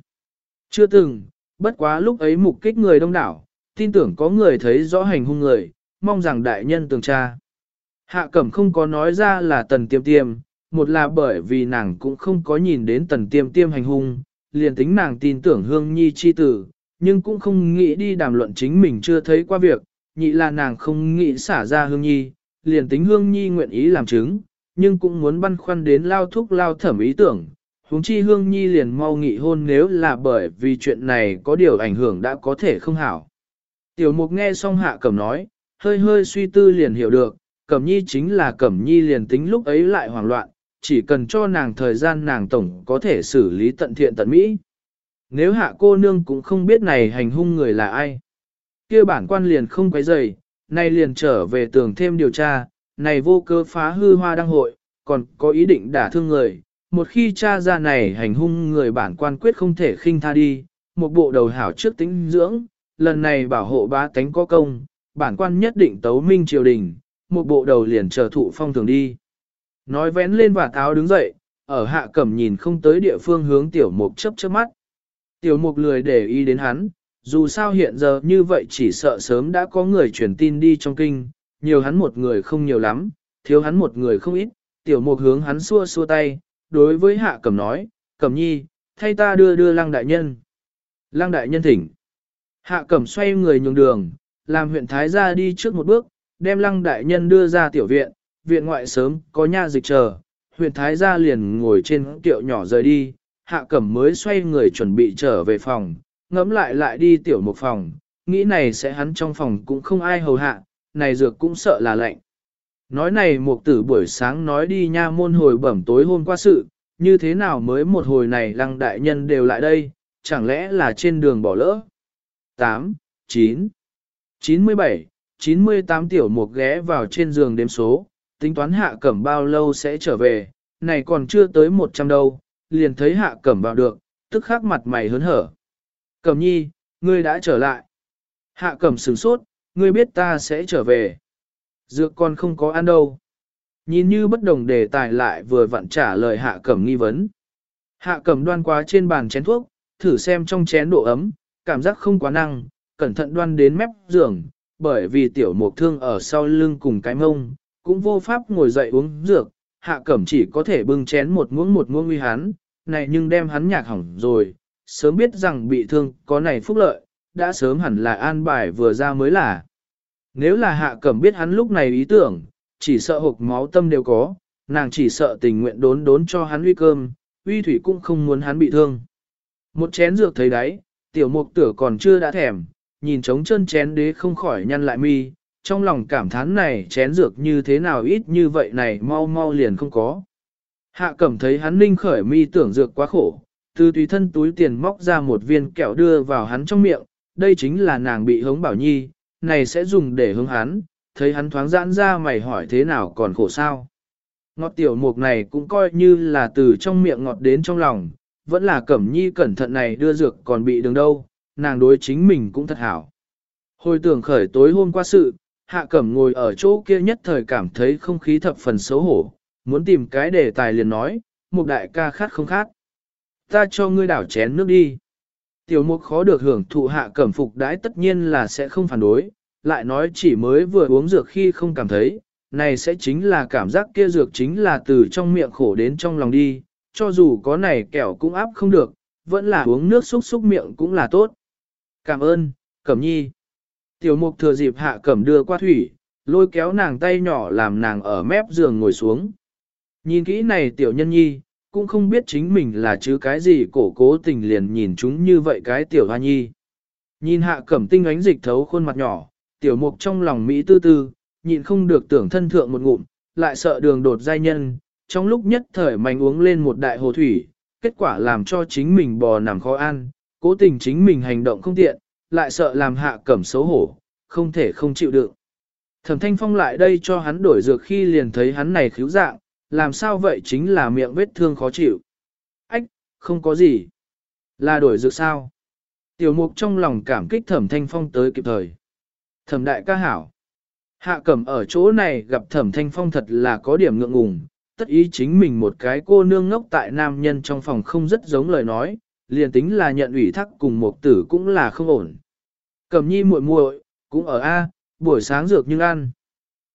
Chưa từng, bất quá lúc ấy mục kích người đông đảo, tin tưởng có người thấy rõ hành hung người, mong rằng đại nhân tường tra. Hạ cẩm không có nói ra là tần tiêm tiêm, một là bởi vì nàng cũng không có nhìn đến tần tiêm tiêm hành hung, liền tính nàng tin tưởng hương nhi chi tử, nhưng cũng không nghĩ đi đàm luận chính mình chưa thấy qua việc, nhị là nàng không nghĩ xả ra hương nhi, liền tính hương nhi nguyện ý làm chứng, nhưng cũng muốn băn khoăn đến lao thúc lao thẩm ý tưởng. Huống chi hương nhi liền mau nghị hôn nếu là bởi vì chuyện này có điều ảnh hưởng đã có thể không hảo. Tiểu mục nghe xong hạ cẩm nói, hơi hơi suy tư liền hiểu được, cẩm nhi chính là cẩm nhi liền tính lúc ấy lại hoảng loạn, chỉ cần cho nàng thời gian nàng tổng có thể xử lý tận thiện tận mỹ. Nếu hạ cô nương cũng không biết này hành hung người là ai, kia bản quan liền không quấy rầy, nay liền trở về tường thêm điều tra, này vô cơ phá hư hoa đăng hội, còn có ý định đả thương người. Một khi tra ra này hành hung người bản quan quyết không thể khinh tha đi, một bộ đầu hảo trước tính dưỡng, lần này bảo hộ bá tánh có công, bản quan nhất định tấu minh triều đình, một bộ đầu liền chờ thụ phong thường đi. Nói vén lên và tháo đứng dậy, ở hạ cẩm nhìn không tới địa phương hướng tiểu mục chấp chớp mắt. Tiểu mục lười để ý đến hắn, dù sao hiện giờ như vậy chỉ sợ sớm đã có người truyền tin đi trong kinh, nhiều hắn một người không nhiều lắm, thiếu hắn một người không ít, tiểu mục hướng hắn xua xua tay, đối với hạ cẩm nói, cẩm nhi, thay ta đưa đưa lăng đại nhân. Lăng đại nhân thỉnh. Hạ cẩm xoay người nhường đường, làm huyện Thái gia đi trước một bước, đem lăng đại nhân đưa ra tiểu viện, viện ngoại sớm có nha dịch chờ, huyện Thái gia liền ngồi trên kiệu nhỏ rời đi, hạ cẩm mới xoay người chuẩn bị trở về phòng, ngẫm lại lại đi tiểu một phòng, nghĩ này sẽ hắn trong phòng cũng không ai hầu hạ, này dược cũng sợ là lạnh. Nói này một tử buổi sáng nói đi nha môn hồi bẩm tối hôm qua sự, như thế nào mới một hồi này lăng đại nhân đều lại đây, chẳng lẽ là trên đường bỏ lỡ. 8, 9, 97, 98 tiểu mục ghé vào trên giường đếm số, tính toán hạ cẩm bao lâu sẽ trở về, này còn chưa tới 100 đâu, liền thấy hạ cẩm vào được, tức khắc mặt mày hớn hở. Cẩm nhi, ngươi đã trở lại. Hạ cẩm sửng sốt, ngươi biết ta sẽ trở về. Dược con không có ăn đâu. Nhìn như bất đồng đề tài lại vừa vặn trả lời hạ cẩm nghi vấn. Hạ cẩm đoan qua trên bàn chén thuốc, thử xem trong chén độ ấm, cảm giác không quá năng, cẩn thận đoan đến mép giường, bởi vì tiểu mục thương ở sau lưng cùng cái mông, cũng vô pháp ngồi dậy uống dược, hạ cẩm chỉ có thể bưng chén một muỗng một muỗng uy hắn, này nhưng đem hắn nhạc hỏng rồi, sớm biết rằng bị thương có này phúc lợi, đã sớm hẳn là an bài vừa ra mới là. Nếu là hạ cẩm biết hắn lúc này ý tưởng, chỉ sợ hộp máu tâm đều có, nàng chỉ sợ tình nguyện đốn đốn cho hắn uy cơm, uy thủy cũng không muốn hắn bị thương. Một chén dược thấy đấy, tiểu mục tử còn chưa đã thèm, nhìn trống chân chén đế không khỏi nhăn lại mi, trong lòng cảm thán này chén dược như thế nào ít như vậy này mau mau liền không có. Hạ cẩm thấy hắn ninh khởi mi tưởng dược quá khổ, từ tùy thân túi tiền móc ra một viên kẹo đưa vào hắn trong miệng, đây chính là nàng bị hống bảo nhi, này sẽ dùng để hướng hắn, thấy hắn thoáng giãn ra mày hỏi thế nào còn khổ sao. Ngọt tiểu mục này cũng coi như là từ trong miệng ngọt đến trong lòng, vẫn là cẩm nhi cẩn thận này đưa dược còn bị đường đâu, nàng đối chính mình cũng thật hảo. Hồi tưởng khởi tối hôm qua sự, hạ cẩm ngồi ở chỗ kia nhất thời cảm thấy không khí thập phần xấu hổ, muốn tìm cái đề tài liền nói, một đại ca khát không khát. Ta cho ngươi đảo chén nước đi. Tiểu mục khó được hưởng thụ hạ cẩm phục đãi tất nhiên là sẽ không phản đối, lại nói chỉ mới vừa uống dược khi không cảm thấy, này sẽ chính là cảm giác kia dược chính là từ trong miệng khổ đến trong lòng đi, cho dù có này kẹo cũng áp không được, vẫn là uống nước xúc xúc miệng cũng là tốt. Cảm ơn, Cẩm Nhi. Tiểu mục thừa dịp hạ Cẩm đưa qua thủy, lôi kéo nàng tay nhỏ làm nàng ở mép giường ngồi xuống. Nhìn kỹ này tiểu nhân nhi, cũng không biết chính mình là chứ cái gì cổ cố tình liền nhìn chúng như vậy cái tiểu hoa nhi. Nhìn hạ cẩm tinh ánh dịch thấu khuôn mặt nhỏ, tiểu mục trong lòng Mỹ tư tư, nhịn không được tưởng thân thượng một ngụm, lại sợ đường đột giai nhân, trong lúc nhất thời mạnh uống lên một đại hồ thủy, kết quả làm cho chính mình bò nằm khó ăn, cố tình chính mình hành động không tiện, lại sợ làm hạ cẩm xấu hổ, không thể không chịu đựng. Thẩm thanh phong lại đây cho hắn đổi dược khi liền thấy hắn này khiếu dạng, làm sao vậy chính là miệng vết thương khó chịu. Ách, không có gì. Là đổi dược sao? Tiểu mục trong lòng cảm kích thẩm thanh phong tới kịp thời. Thẩm đại ca hảo. Hạ cẩm ở chỗ này gặp thẩm thanh phong thật là có điểm ngượng ngùng, tất ý chính mình một cái cô nương ngốc tại nam nhân trong phòng không rất giống lời nói, liền tính là nhận ủy thác cùng một tử cũng là không ổn. Cẩm nhi muội muội cũng ở A, buổi sáng dược nhưng ăn.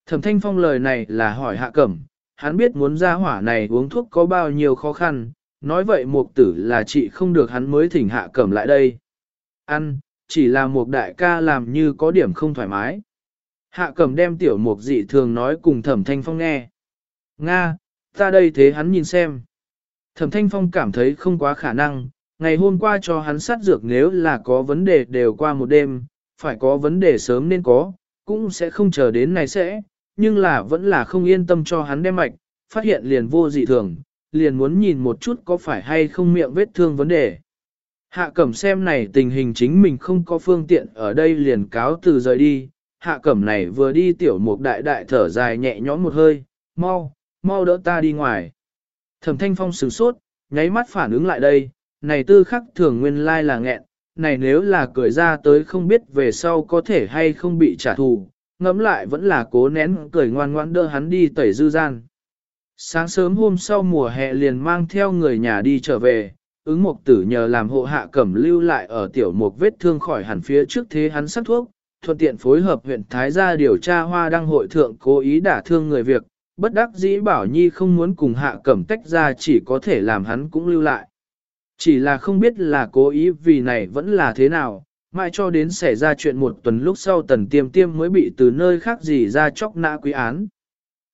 Thẩm thanh phong lời này là hỏi hạ cẩm, hắn biết muốn ra hỏa này uống thuốc có bao nhiêu khó khăn, nói vậy mục tử là chị không được hắn mới thỉnh hạ cẩm lại đây. Ăn, chỉ là một đại ca làm như có điểm không thoải mái. Hạ cẩm đem tiểu mục dị thường nói cùng thẩm thanh phong nghe. Nga, ta đây thế hắn nhìn xem. Thẩm thanh phong cảm thấy không quá khả năng, ngày hôm qua cho hắn sát dược nếu là có vấn đề đều qua một đêm, phải có vấn đề sớm nên có, cũng sẽ không chờ đến này sẽ, nhưng là vẫn là không yên tâm cho hắn đem mạch, phát hiện liền vô dị thường, liền muốn nhìn một chút có phải hay không miệng vết thương vấn đề. Hạ cẩm xem này tình hình chính mình không có phương tiện ở đây liền cáo từ rời đi, hạ cẩm này vừa đi tiểu mục đại đại thở dài nhẹ nhõm một hơi, mau, mau đỡ ta đi ngoài. Thẩm thanh phong sửng sốt, nháy mắt phản ứng lại đây, này tư khắc thường nguyên lai là nghẹn, này nếu là cười ra tới không biết về sau có thể hay không bị trả thù, ngẫm lại vẫn là cố nén cười ngoan ngoãn đỡ hắn đi tẩy dư gian. Sáng sớm hôm sau mùa hè liền mang theo người nhà đi trở về, ứng mục tử nhờ làm hộ hạ cẩm lưu lại ở tiểu mục vết thương khỏi hẳn phía trước thế hắn sắc thuốc, thuận tiện phối hợp huyện Thái gia điều tra hoa đăng hội thượng cố ý đả thương người việc, bất đắc dĩ bảo nhi không muốn cùng hạ cẩm tách ra chỉ có thể làm hắn cũng lưu lại. Chỉ là không biết là cố ý vì này vẫn là thế nào, mãi cho đến xảy ra chuyện một tuần lúc sau tần tiêm tiêm mới bị từ nơi khác gì ra chóc nã quý án.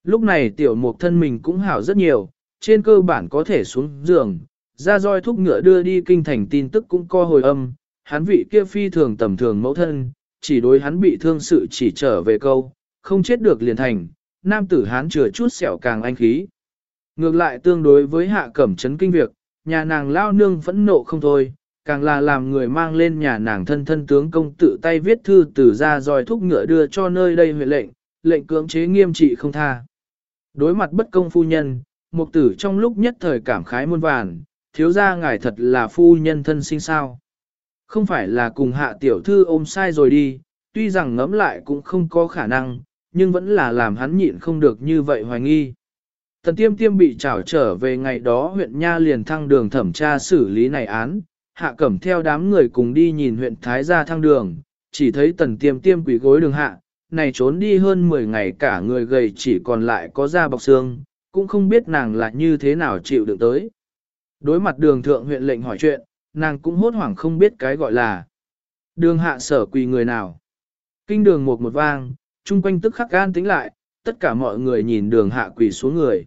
Lúc này tiểu mục thân mình cũng hảo rất nhiều, trên cơ bản có thể xuống giường, ra roi thúc ngựa đưa đi kinh thành tin tức cũng co hồi âm, hắn vị kia phi thường tầm thường mẫu thân, chỉ đối hắn bị thương sự chỉ trở về câu, không chết được liền thành, nam tử hắn chừa chút sẹo càng anh khí. Ngược lại tương đối với hạ cẩm chấn kinh việc, nhà nàng lao nương phẫn nộ không thôi, càng là làm người mang lên nhà nàng thân thân tướng công tự tay viết thư từ ra dòi thúc ngựa đưa cho nơi đây huyện lệnh, lệnh cưỡng chế nghiêm trị không tha. Đối mặt bất công phu nhân, mục tử trong lúc nhất thời cảm khái muôn vàn, thiếu ra ngài thật là phu nhân thân sinh sao. Không phải là cùng hạ tiểu thư ôm sai rồi đi, tuy rằng ngẫm lại cũng không có khả năng, nhưng vẫn là làm hắn nhịn không được như vậy hoài nghi. Tần tiêm tiêm bị trảo trở về ngày đó huyện Nha liền thăng đường thẩm tra xử lý này án, hạ cẩm theo đám người cùng đi nhìn huyện Thái gia thăng đường, chỉ thấy tần tiêm tiêm quỷ gối đường hạ, này trốn đi hơn 10 ngày cả người gầy chỉ còn lại có da bọc xương, cũng không biết nàng là như thế nào chịu được tới. Đối mặt đường thượng huyện lệnh hỏi chuyện, nàng cũng hốt hoảng không biết cái gọi là đường hạ sở quỳ người nào. Kinh đường một một vang, chung quanh tức khắc gan tính lại, tất cả mọi người nhìn đường hạ quỳ xuống người.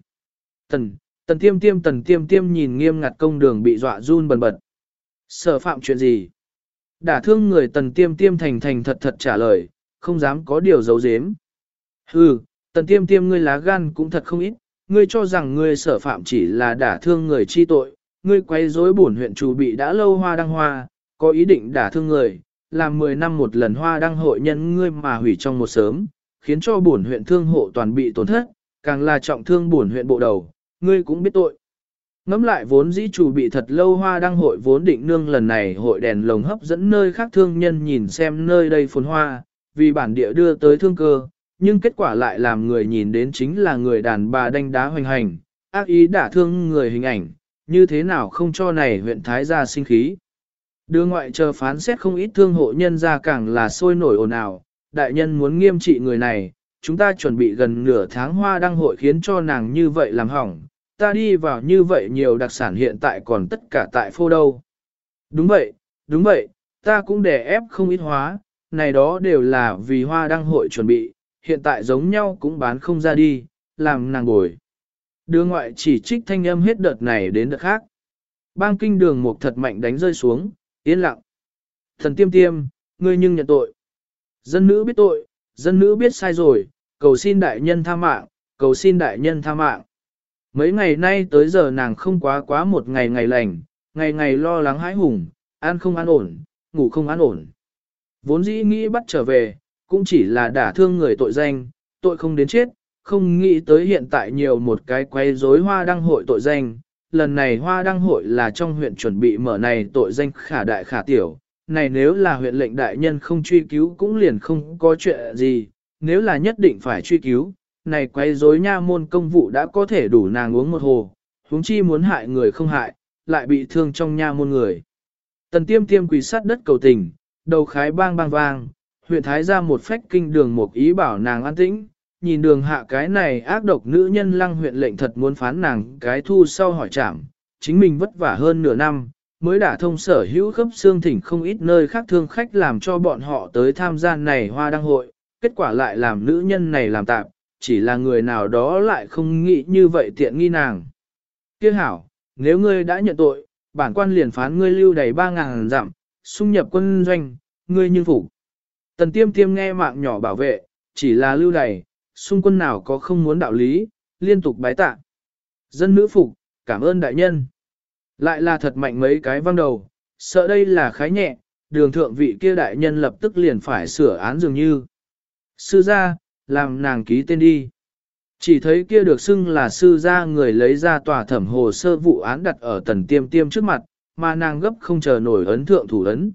Tần, tần tiêm tiêm tần tiêm tiêm nhìn nghiêm ngặt công đường bị dọa run bần bật. Sở phạm chuyện gì? Đả thương người tần tiêm tiêm thành thành thật thật trả lời, không dám có điều giấu giếm. Hừ, tần tiêm tiêm ngươi lá gan cũng thật không ít, ngươi cho rằng ngươi sở phạm chỉ là đả thương người chi tội, ngươi quay rối bổn huyện chủ bị đã lâu hoa đăng hoa, có ý định đả thương người, làm 10 năm một lần hoa đăng hội nhân ngươi mà hủy trong một sớm, khiến cho bổn huyện thương hộ toàn bị tổn thất, càng là trọng thương bổn huyện bộ đầu, ngươi cũng biết tội. Ngắm lại vốn dĩ chủ bị thật lâu hoa đăng hội vốn định nương lần này hội đèn lồng hấp dẫn nơi khác thương nhân nhìn xem nơi đây phồn hoa, vì bản địa đưa tới thương cơ, nhưng kết quả lại làm người nhìn đến chính là người đàn bà đánh đá hoành hành, ác ý đả thương người hình ảnh, như thế nào không cho này huyện Thái gia sinh khí. Đưa ngoại chờ phán xét không ít thương hộ nhân ra càng là sôi nổi ồn ào, đại nhân muốn nghiêm trị người này, chúng ta chuẩn bị gần nửa tháng hoa đăng hội khiến cho nàng như vậy làm hỏng, ta đi vào như vậy nhiều đặc sản hiện tại còn tất cả tại phô đâu. Đúng vậy, đúng vậy, ta cũng để ép không ít hóa, này đó đều là vì hoa đăng hội chuẩn bị, hiện tại giống nhau cũng bán không ra đi, làm nàng bồi. Đưa ngoại chỉ trích thanh âm hết đợt này đến đợt khác. Bang kinh đường một thật mạnh đánh rơi xuống, yên lặng. Thần tiêm tiêm, ngươi nhưng nhận tội. Dân nữ biết tội, dân nữ biết sai rồi, cầu xin đại nhân tha mạng, cầu xin đại nhân tha mạng. Mấy ngày nay tới giờ nàng không quá quá một ngày ngày lành, ngày ngày lo lắng hãi hùng, ăn không an ổn, ngủ không an ổn. Vốn dĩ nghĩ bắt trở về, cũng chỉ là đả thương người tội danh, tội không đến chết, không nghĩ tới hiện tại nhiều một cái quay rối hoa đăng hội tội danh. Lần này hoa đăng hội là trong huyện chuẩn bị mở này tội danh khả đại khả tiểu, này nếu là huyện lệnh đại nhân không truy cứu cũng liền không có chuyện gì, nếu là nhất định phải truy cứu, này quay rối nha môn công vụ đã có thể đủ nàng uống một hồ, huống chi muốn hại người không hại, lại bị thương trong nha môn người. Tần tiêm tiêm quỳ sát đất cầu tình, đầu khái bang bang vang, huyện thái ra một phách kinh đường một ý bảo nàng an tĩnh, nhìn đường hạ cái này ác độc nữ nhân lăng huyện lệnh thật muốn phán nàng cái thu sau hỏi trảm, chính mình vất vả hơn nửa năm, mới đã thông sở hữu khớp xương thỉnh không ít nơi khác thương khách làm cho bọn họ tới tham gia này hoa đăng hội, kết quả lại làm nữ nhân này làm tạm, chỉ là người nào đó lại không nghĩ như vậy tiện nghi nàng. Tiếc hảo, nếu ngươi đã nhận tội, bản quan liền phán ngươi lưu đầy 3.000 dặm, xung nhập quân doanh, ngươi như phục. Tần tiêm tiêm nghe mạng nhỏ bảo vệ, chỉ là lưu đầy, xung quân nào có không muốn đạo lý, liên tục bái tạ. Dân nữ phục, cảm ơn đại nhân. Lại là thật mạnh mấy cái văng đầu, sợ đây là khái nhẹ, đường thượng vị kia đại nhân lập tức liền phải sửa án dường như. Sư gia, làm nàng ký tên đi. Chỉ thấy kia được xưng là sư gia người lấy ra tòa thẩm hồ sơ vụ án đặt ở tần tiêm tiêm trước mặt, mà nàng gấp không chờ nổi ấn thượng thủ ấn.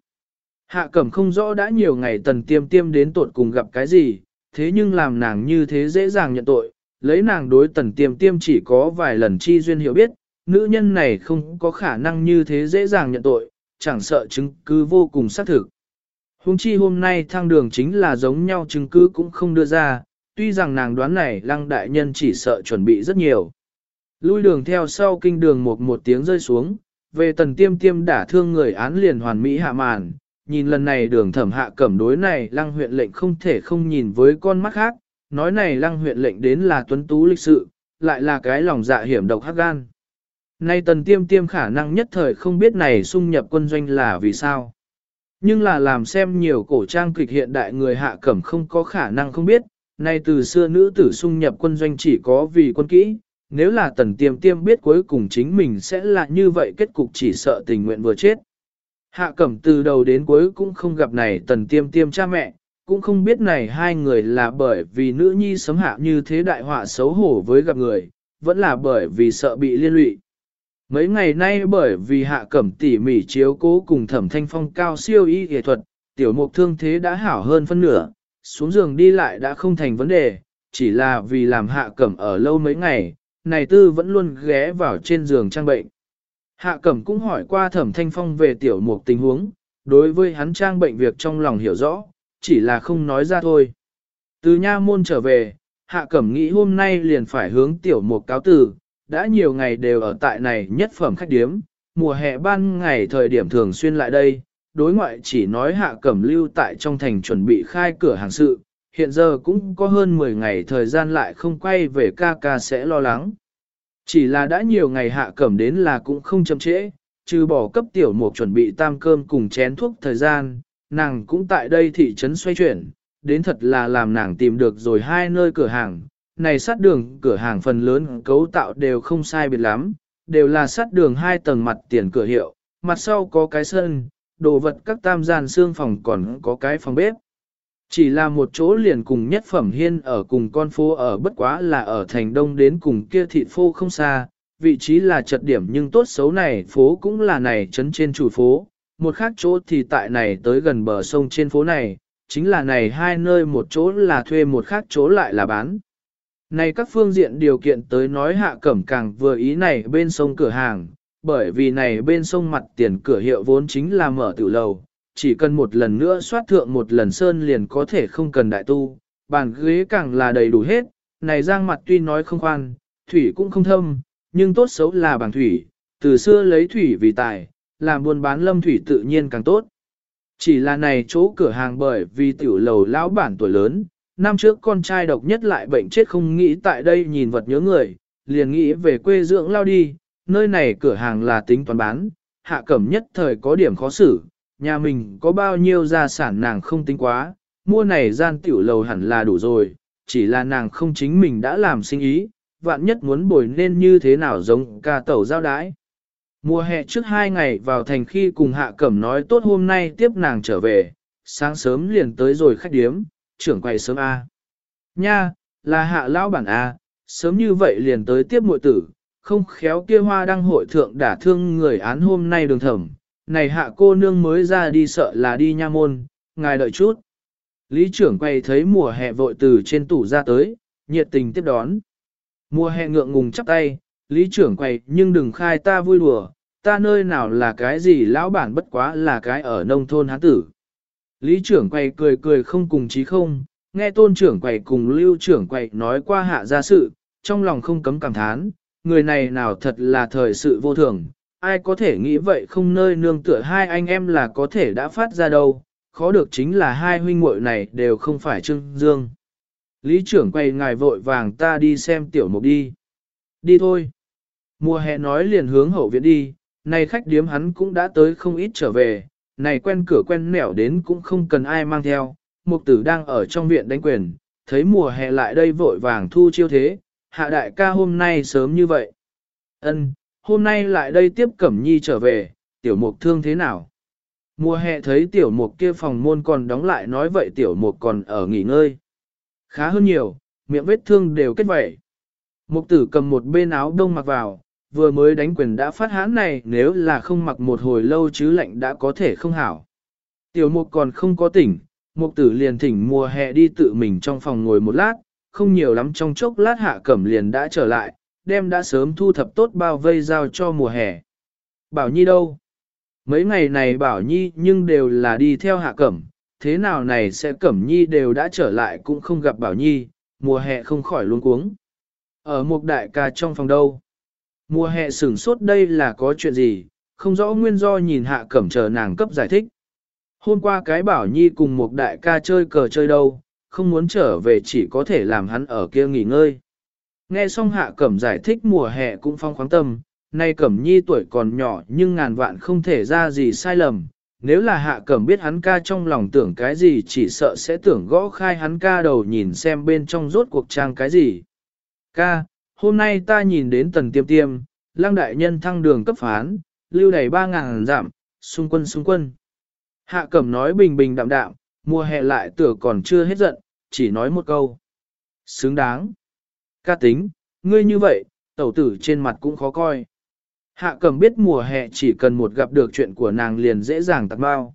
Hạ cẩm không rõ đã nhiều ngày tần tiêm tiêm đến tột cùng gặp cái gì, thế nhưng làm nàng như thế dễ dàng nhận tội, lấy nàng đối tần tiêm tiêm chỉ có vài lần chi duyên hiểu biết, nữ nhân này không có khả năng như thế dễ dàng nhận tội, chẳng sợ chứng cứ vô cùng xác thực. Hùng chi hôm nay thang đường chính là giống nhau chứng cứ cũng không đưa ra, tuy rằng nàng đoán này lăng đại nhân chỉ sợ chuẩn bị rất nhiều. Lui đường theo sau kinh đường một một tiếng rơi xuống, về tần tiêm tiêm đả thương người án liền hoàn mỹ hạ màn, nhìn lần này đường thẩm hạ cẩm đối này lăng huyện lệnh không thể không nhìn với con mắt khác, nói này lăng huyện lệnh đến là tuấn tú lịch sự, lại là cái lòng dạ hiểm độc hắc gan. Nay tần tiêm tiêm khả năng nhất thời không biết này xung nhập quân doanh là vì sao. Nhưng là làm xem nhiều cổ trang kịch hiện đại người hạ cẩm không có khả năng không biết, nay từ xưa nữ tử xung nhập quân doanh chỉ có vì quân kỹ, nếu là tần tiêm tiêm biết cuối cùng chính mình sẽ là như vậy kết cục chỉ sợ tình nguyện vừa chết. Hạ cẩm từ đầu đến cuối cũng không gặp này tần tiêm tiêm cha mẹ, cũng không biết này hai người là bởi vì nữ nhi sấm hạ như thế đại họa xấu hổ với gặp người, vẫn là bởi vì sợ bị liên lụy. Mấy ngày nay bởi vì hạ cẩm tỉ mỉ chiếu cố cùng thẩm thanh phong cao siêu y nghệ thuật, tiểu mục thương thế đã hảo hơn phân nửa, xuống giường đi lại đã không thành vấn đề, chỉ là vì làm hạ cẩm ở lâu mấy ngày, này tư vẫn luôn ghé vào trên giường trang bệnh. Hạ cẩm cũng hỏi qua thẩm thanh phong về tiểu mục tình huống, đối với hắn trang bệnh việc trong lòng hiểu rõ, chỉ là không nói ra thôi. Từ nha môn trở về, hạ cẩm nghĩ hôm nay liền phải hướng tiểu mục cáo từ, đã nhiều ngày đều ở tại này nhất phẩm khách điếm, mùa hè ban ngày thời điểm thường xuyên lại đây, đối ngoại chỉ nói hạ cẩm lưu tại trong thành chuẩn bị khai cửa hàng sự, hiện giờ cũng có hơn 10 ngày thời gian lại không quay về ca ca sẽ lo lắng. Chỉ là đã nhiều ngày hạ cẩm đến là cũng không chậm trễ, trừ bỏ cấp tiểu mục chuẩn bị tam cơm cùng chén thuốc thời gian, nàng cũng tại đây thị trấn xoay chuyển, đến thật là làm nàng tìm được rồi hai nơi cửa hàng, này sát đường cửa hàng phần lớn cấu tạo đều không sai biệt lắm, đều là sát đường hai tầng mặt tiền cửa hiệu, mặt sau có cái sân, đồ vật các tam gian xương phòng còn có cái phòng bếp. Chỉ là một chỗ liền cùng nhất phẩm hiên ở cùng con phố ở bất quá là ở thành đông đến cùng kia thị phố không xa, vị trí là chật điểm nhưng tốt xấu này phố cũng là này trấn trên chủ phố, một khác chỗ thì tại này tới gần bờ sông trên phố này, chính là này hai nơi một chỗ là thuê một khác chỗ lại là bán. Này các phương diện điều kiện tới nói hạ cẩm càng vừa ý này bên sông cửa hàng, bởi vì này bên sông mặt tiền cửa hiệu vốn chính là mở tiểu lầu, chỉ cần một lần nữa soát thượng một lần sơn liền có thể không cần đại tu, bàn ghế càng là đầy đủ hết, này giang mặt tuy nói không khoan, thủy cũng không thâm, nhưng tốt xấu là bằng thủy, từ xưa lấy thủy vì tài, làm buôn bán lâm thủy tự nhiên càng tốt. Chỉ là này chỗ cửa hàng bởi vì tiểu lầu lão bản tuổi lớn, năm trước con trai độc nhất lại bệnh chết không nghĩ tại đây nhìn vật nhớ người, liền nghĩ về quê dưỡng lao đi, nơi này cửa hàng là tính toán bán, hạ cẩm nhất thời có điểm khó xử, nhà mình có bao nhiêu gia sản nàng không tính quá, mua này gian tiểu lầu hẳn là đủ rồi, chỉ là nàng không chính mình đã làm sinh ý, vạn nhất muốn bồi nên như thế nào giống ca tẩu giao đái. Mùa hè trước hai ngày vào thành khi cùng hạ cẩm nói tốt hôm nay tiếp nàng trở về, sáng sớm liền tới rồi khách điếm, trưởng quầy sớm A. Nha, là hạ lão bản A, sớm như vậy liền tới tiếp muội tử, không khéo kia hoa đăng hội thượng đả thương người án hôm nay đường thẩm, này hạ cô nương mới ra đi sợ là đi nha môn, ngài đợi chút. Lý trưởng quay thấy mùa hè vội từ trên tủ ra tới, nhiệt tình tiếp đón. Mùa hè ngượng ngùng chắp tay, lý trưởng quay nhưng đừng khai ta vui đùa, ta nơi nào là cái gì lão bản bất quá là cái ở nông thôn hán tử. Lý trưởng quầy cười cười không cùng chí không, nghe tôn trưởng quầy cùng lưu trưởng quầy nói qua hạ gia sự, trong lòng không cấm cảm thán, người này nào thật là thời sự vô thường, ai có thể nghĩ vậy không nơi nương tựa hai anh em là có thể đã phát ra đâu, khó được chính là hai huynh muội này đều không phải Trương Dương. Lý trưởng quay ngài vội vàng ta đi xem tiểu mục đi. Đi thôi. Mùa hè nói liền hướng hậu viện đi, nay khách điếm hắn cũng đã tới không ít trở về, này quen cửa quen nẻo đến cũng không cần ai mang theo. Mục tử đang ở trong viện đánh quyền, thấy mùa hè lại đây vội vàng thu chiêu thế, hạ đại ca hôm nay sớm như vậy. Ân, hôm nay lại đây tiếp Cẩm Nhi trở về, tiểu mục thương thế nào? Mùa hè thấy tiểu mục kia phòng môn còn đóng lại nói vậy tiểu mục còn ở nghỉ ngơi. Khá hơn nhiều, miệng vết thương đều kết vẩy. Mục tử cầm một bên áo đông mặc vào, vừa mới đánh quyền đã phát hãn này nếu là không mặc một hồi lâu chứ lạnh đã có thể không hảo. Tiểu mục còn không có tỉnh, mục tử liền thỉnh mùa hè đi tự mình trong phòng ngồi một lát, không nhiều lắm trong chốc lát hạ cẩm liền đã trở lại, đem đã sớm thu thập tốt bao vây giao cho mùa hè. Bảo Nhi đâu? Mấy ngày này Bảo Nhi nhưng đều là đi theo hạ cẩm, thế nào này sẽ cẩm Nhi đều đã trở lại cũng không gặp Bảo Nhi, mùa hè không khỏi luôn cuống. Ở một đại ca trong phòng đâu? Mùa hè sửng sốt đây là có chuyện gì, không rõ nguyên do nhìn hạ cẩm chờ nàng cấp giải thích. Hôm qua cái Bảo Nhi cùng một đại ca chơi cờ chơi đâu, không muốn trở về chỉ có thể làm hắn ở kia nghỉ ngơi. Nghe xong hạ cẩm giải thích mùa hè cũng phong khoáng tâm, nay cẩm nhi tuổi còn nhỏ nhưng ngàn vạn không thể ra gì sai lầm. Nếu là hạ cẩm biết hắn ca trong lòng tưởng cái gì chỉ sợ sẽ tưởng gõ khai hắn ca đầu nhìn xem bên trong rốt cuộc trang cái gì. Ca, hôm nay ta nhìn đến tần tiêm tiêm, lăng đại nhân thăng đường cấp phán, lưu đầy ba ngàn giảm, xung quân xung quân. Hạ cẩm nói bình bình đạm đạm, mùa hè lại tựa còn chưa hết giận, chỉ nói một câu. Xứng đáng. Ca tính, ngươi như vậy, tẩu tử trên mặt cũng khó coi. Hạ cầm biết mùa hè chỉ cần một gặp được chuyện của nàng liền dễ dàng tặng bao.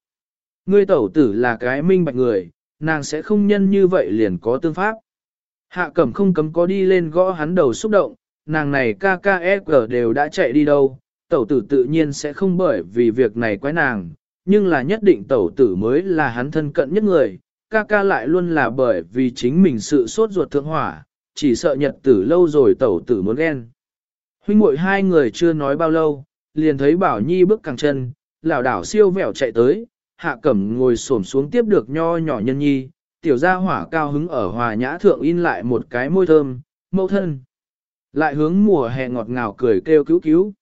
Ngươi tẩu tử là cái minh bạch người, nàng sẽ không nhân như vậy liền có tương pháp. Hạ cẩm không cấm có đi lên gõ hắn đầu xúc động, nàng này KKSG e đều đã chạy đi đâu, tẩu tử tự nhiên sẽ không bởi vì việc này quái nàng, nhưng là nhất định tẩu tử mới là hắn thân cận nhất người, ca ca lại luôn là bởi vì chính mình sự sốt ruột thượng hỏa, chỉ sợ nhật tử lâu rồi tẩu tử muốn ghen. Huynh muội hai người chưa nói bao lâu, liền thấy Bảo Nhi bước càng chân, lảo đảo siêu vẹo chạy tới, hạ cẩm ngồi xổm xuống tiếp được nho nhỏ nhân nhi, tiểu gia hỏa cao hứng ở hòa nhã thượng in lại một cái môi thơm, mẫu thân. Lại hướng mùa hè ngọt ngào cười kêu cứu cứu.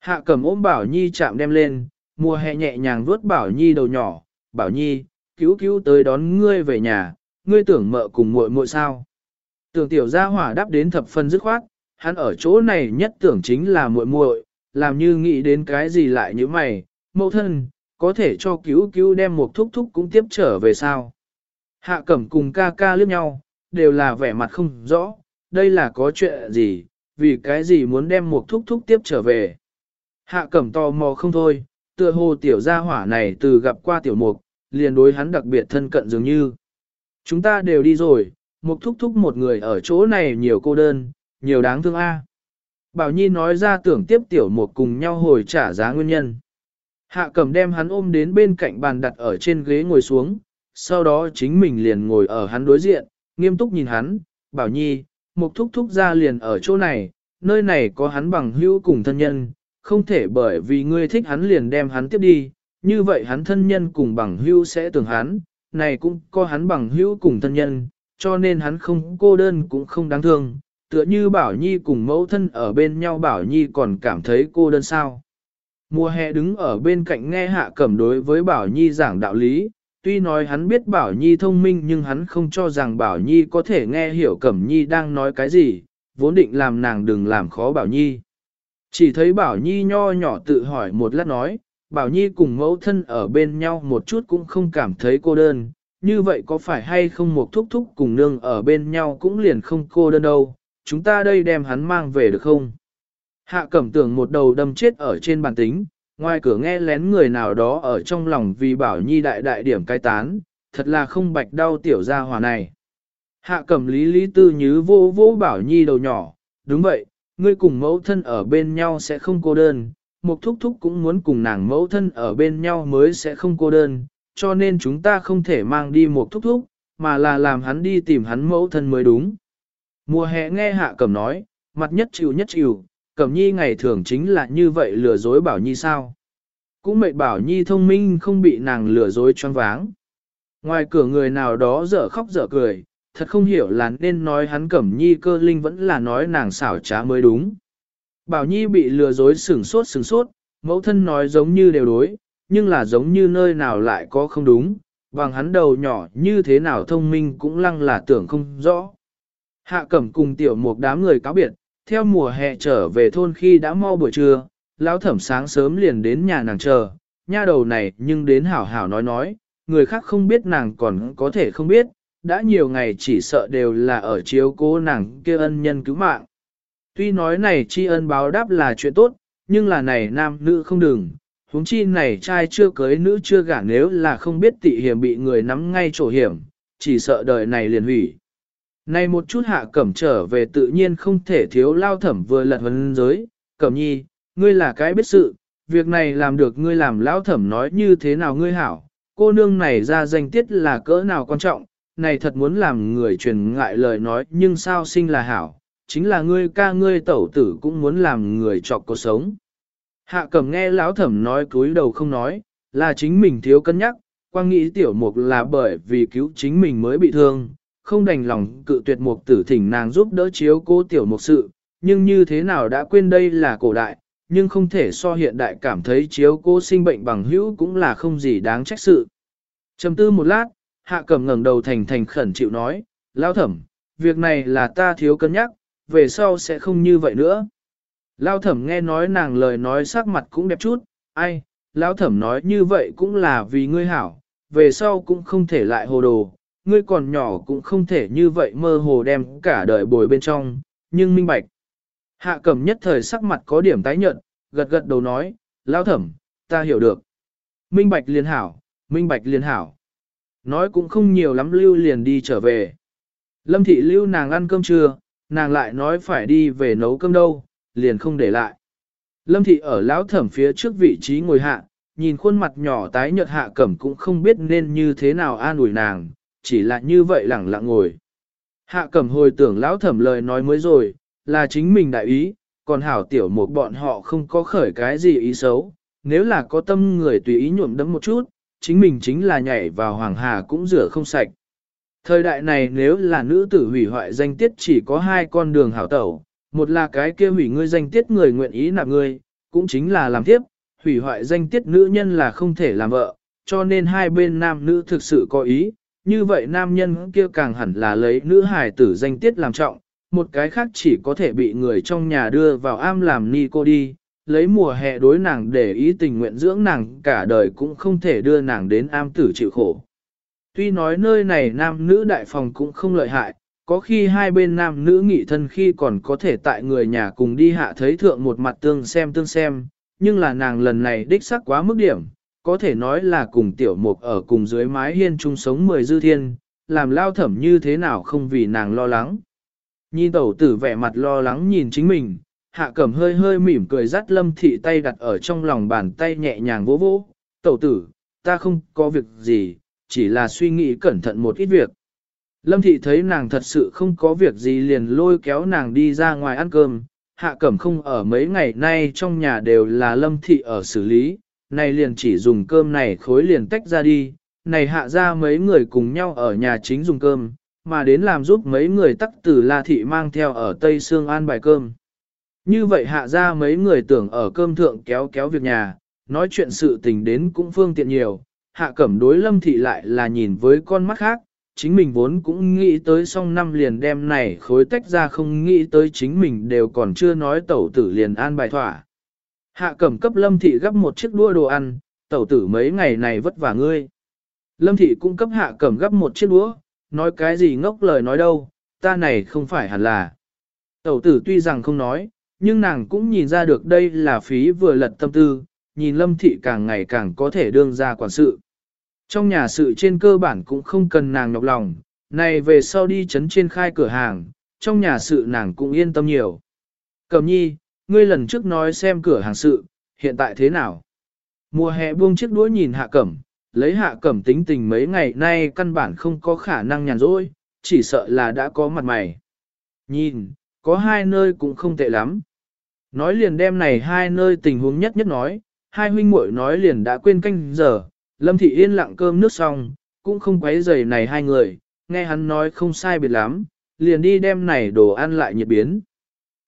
Hạ cầm ôm Bảo Nhi chạm đem lên, mùa hè nhẹ nhàng vuốt Bảo Nhi đầu nhỏ, Bảo Nhi, cứu cứu tới đón ngươi về nhà, ngươi tưởng mợ cùng muội muội sao. Tưởng tiểu gia hỏa đáp đến thập phân dứt khoát, hắn ở chỗ này nhất tưởng chính là muội muội, làm như nghĩ đến cái gì lại như mày, mẫu thân, có thể cho cứu cứu đem một thúc thúc cũng tiếp trở về sao. Hạ cẩm cùng ca ca liếc nhau, đều là vẻ mặt không rõ, đây là có chuyện gì, vì cái gì muốn đem một thúc thúc tiếp trở về. Hạ cẩm tò mò không thôi, tựa hồ tiểu gia hỏa này từ gặp qua tiểu mục, liền đối hắn đặc biệt thân cận dường như. Chúng ta đều đi rồi, mục thúc thúc một người ở chỗ này nhiều cô đơn, nhiều đáng thương a. Bảo Nhi nói ra tưởng tiếp tiểu mục cùng nhau hồi trả giá nguyên nhân. Hạ cẩm đem hắn ôm đến bên cạnh bàn đặt ở trên ghế ngồi xuống, sau đó chính mình liền ngồi ở hắn đối diện, nghiêm túc nhìn hắn, Bảo Nhi, mục thúc thúc ra liền ở chỗ này, nơi này có hắn bằng hữu cùng thân nhân, không thể bởi vì ngươi thích hắn liền đem hắn tiếp đi, như vậy hắn thân nhân cùng bằng hữu sẽ tưởng hắn, này cũng có hắn bằng hữu cùng thân nhân, cho nên hắn không cô đơn cũng không đáng thương, tựa như Bảo Nhi cùng mẫu thân ở bên nhau Bảo Nhi còn cảm thấy cô đơn sao. Mùa hè đứng ở bên cạnh nghe hạ cẩm đối với Bảo Nhi giảng đạo lý, tuy nói hắn biết Bảo Nhi thông minh nhưng hắn không cho rằng Bảo Nhi có thể nghe hiểu Cẩm Nhi đang nói cái gì, vốn định làm nàng đừng làm khó Bảo Nhi. Chỉ thấy Bảo Nhi nho nhỏ tự hỏi một lát nói, Bảo Nhi cùng mẫu thân ở bên nhau một chút cũng không cảm thấy cô đơn, như vậy có phải hay không một thúc thúc cùng nương ở bên nhau cũng liền không cô đơn đâu, chúng ta đây đem hắn mang về được không? Hạ cẩm tưởng một đầu đâm chết ở trên bàn tính, ngoài cửa nghe lén người nào đó ở trong lòng vì Bảo Nhi đại đại điểm cai tán, thật là không bạch đau tiểu gia hòa này. Hạ cẩm lý lý tư như vô vô Bảo Nhi đầu nhỏ, đúng vậy, ngươi cùng mẫu thân ở bên nhau sẽ không cô đơn, một thúc thúc cũng muốn cùng nàng mẫu thân ở bên nhau mới sẽ không cô đơn, cho nên chúng ta không thể mang đi một thúc thúc, mà là làm hắn đi tìm hắn mẫu thân mới đúng. Mùa hè nghe hạ cẩm nói, mặt nhất chịu nhất chịu, cẩm nhi ngày thường chính là như vậy lừa dối bảo nhi sao. Cũng mệt bảo nhi thông minh không bị nàng lừa dối choáng váng. Ngoài cửa người nào đó dở khóc dở cười, thật không hiểu là nên nói hắn cẩm nhi cơ linh vẫn là nói nàng xảo trá mới đúng. Bảo nhi bị lừa dối sửng sốt sửng sốt, mẫu thân nói giống như đều đối, nhưng là giống như nơi nào lại có không đúng, bằng hắn đầu nhỏ như thế nào thông minh cũng lăng là tưởng không rõ. Hạ cẩm cùng tiểu một đám người cáo biệt, theo mùa hè trở về thôn khi đã mau buổi trưa, lão thẩm sáng sớm liền đến nhà nàng chờ, nha đầu này nhưng đến hảo hảo nói nói, người khác không biết nàng còn có thể không biết, đã nhiều ngày chỉ sợ đều là ở chiếu cố nàng kia ân nhân cứu mạng. Tuy nói này tri ân báo đáp là chuyện tốt, nhưng là này nam nữ không đừng, huống chi này trai chưa cưới nữ chưa gả nếu là không biết tị hiểm bị người nắm ngay chỗ hiểm, chỉ sợ đời này liền hủy. Này một chút hạ cẩm trở về tự nhiên không thể thiếu lao thẩm vừa lật vấn giới, cẩm nhi, ngươi là cái biết sự, việc này làm được ngươi làm lao thẩm nói như thế nào ngươi hảo, cô nương này ra danh tiết là cỡ nào quan trọng, này thật muốn làm người truyền ngại lời nói nhưng sao sinh là hảo, chính là ngươi ca ngươi tẩu tử cũng muốn làm người trọc cuộc sống. Hạ cẩm nghe lão thẩm nói cúi đầu không nói, là chính mình thiếu cân nhắc, quang nghĩ tiểu mục là bởi vì cứu chính mình mới bị thương, không đành lòng cự tuyệt mục tử thỉnh nàng giúp đỡ chiếu cố tiểu mục sự, nhưng như thế nào đã quên đây là cổ đại, nhưng không thể so hiện đại cảm thấy chiếu cố sinh bệnh bằng hữu cũng là không gì đáng trách sự. Trầm tư một lát, hạ cẩm ngẩng đầu thành thành khẩn chịu nói, lao thẩm, việc này là ta thiếu cân nhắc, về sau sẽ không như vậy nữa. Lao thẩm nghe nói nàng lời nói sắc mặt cũng đẹp chút, ai, lao thẩm nói như vậy cũng là vì ngươi hảo, về sau cũng không thể lại hồ đồ, ngươi còn nhỏ cũng không thể như vậy mơ hồ đem cả đời bồi bên trong, nhưng minh bạch. Hạ cẩm nhất thời sắc mặt có điểm tái nhợt, gật gật đầu nói, lao thẩm, ta hiểu được. Minh bạch liền hảo, minh bạch liền hảo. Nói cũng không nhiều lắm lưu liền đi trở về. Lâm thị lưu nàng ăn cơm trưa, nàng lại nói phải đi về nấu cơm đâu, liền không để lại. Lâm thị ở lão thẩm phía trước vị trí ngồi hạ, nhìn khuôn mặt nhỏ tái nhợt hạ cẩm cũng không biết nên như thế nào an ủi nàng, chỉ là như vậy lẳng lặng ngồi. Hạ cẩm hồi tưởng lão thẩm lời nói mới rồi, là chính mình đại ý, còn hảo tiểu một bọn họ không có khởi cái gì ý xấu, nếu là có tâm người tùy ý nhuộm đấm một chút, chính mình chính là nhảy vào hoàng hà cũng rửa không sạch. Thời đại này nếu là nữ tử hủy hoại danh tiết chỉ có hai con đường hảo tẩu, một là cái kia hủy ngươi danh tiết người nguyện ý nạp ngươi, cũng chính là làm tiếp, hủy hoại danh tiết nữ nhân là không thể làm vợ, cho nên hai bên nam nữ thực sự có ý, như vậy nam nhân kia càng hẳn là lấy nữ hài tử danh tiết làm trọng, một cái khác chỉ có thể bị người trong nhà đưa vào am làm ni cô đi, lấy mùa hè đối nàng để ý tình nguyện dưỡng nàng cả đời cũng không thể đưa nàng đến am tử chịu khổ. Tuy nói nơi này nam nữ đại phòng cũng không lợi hại, có khi hai bên nam nữ nghị thân khi còn có thể tại người nhà cùng đi hạ thấy thượng một mặt tương xem tương xem, nhưng là nàng lần này đích sắc quá mức điểm, có thể nói là cùng tiểu mục ở cùng dưới mái hiên chung sống mười dư thiên, làm lao thẩm như thế nào không vì nàng lo lắng. Nhìn tẩu tử vẻ mặt lo lắng nhìn chính mình, hạ cẩm hơi hơi mỉm cười dắt lâm thị tay đặt ở trong lòng bàn tay nhẹ nhàng vỗ vỗ, tẩu tử, ta không có việc gì, chỉ là suy nghĩ cẩn thận một ít việc. Lâm thị thấy nàng thật sự không có việc gì liền lôi kéo nàng đi ra ngoài ăn cơm, hạ cẩm không ở mấy ngày nay trong nhà đều là lâm thị ở xử lý, này liền chỉ dùng cơm này khối liền tách ra đi, này hạ ra mấy người cùng nhau ở nhà chính dùng cơm, mà đến làm giúp mấy người tắc từ La Thị mang theo ở Tây Sương An bài cơm. Như vậy hạ ra mấy người tưởng ở cơm thượng kéo kéo việc nhà, nói chuyện sự tình đến cũng phương tiện nhiều, hạ cẩm đối lâm thị lại là nhìn với con mắt khác, chính mình vốn cũng nghĩ tới xong năm liền đem này khối tách ra không nghĩ tới chính mình đều còn chưa nói tẩu tử liền an bài thỏa. Hạ cẩm cấp lâm thị gấp một chiếc đua đồ ăn, tẩu tử mấy ngày này vất vả ngươi. Lâm thị cũng cấp hạ cẩm gấp một chiếc đũa, nói cái gì ngốc lời nói đâu, ta này không phải hẳn là. Tẩu tử tuy rằng không nói, nhưng nàng cũng nhìn ra được đây là phí vừa lật tâm tư, nhìn lâm thị càng ngày càng có thể đương ra quản sự. Trong nhà sự trên cơ bản cũng không cần nàng nhọc lòng, này về sau đi chấn trên khai cửa hàng, trong nhà sự nàng cũng yên tâm nhiều. Cẩm nhi, ngươi lần trước nói xem cửa hàng sự, hiện tại thế nào? Mùa hè buông chiếc đuôi nhìn hạ cẩm, lấy hạ cẩm tính tình mấy ngày nay căn bản không có khả năng nhàn rỗi, chỉ sợ là đã có mặt mày. Nhìn, có hai nơi cũng không tệ lắm. Nói liền đem này hai nơi tình huống nhất nhất nói, hai huynh muội nói liền đã quên canh giờ, Lâm Thị yên lặng cơm nước xong, cũng không quấy rầy này hai người, nghe hắn nói không sai biệt lắm, liền đi đem này đồ ăn lại nhiệt biến.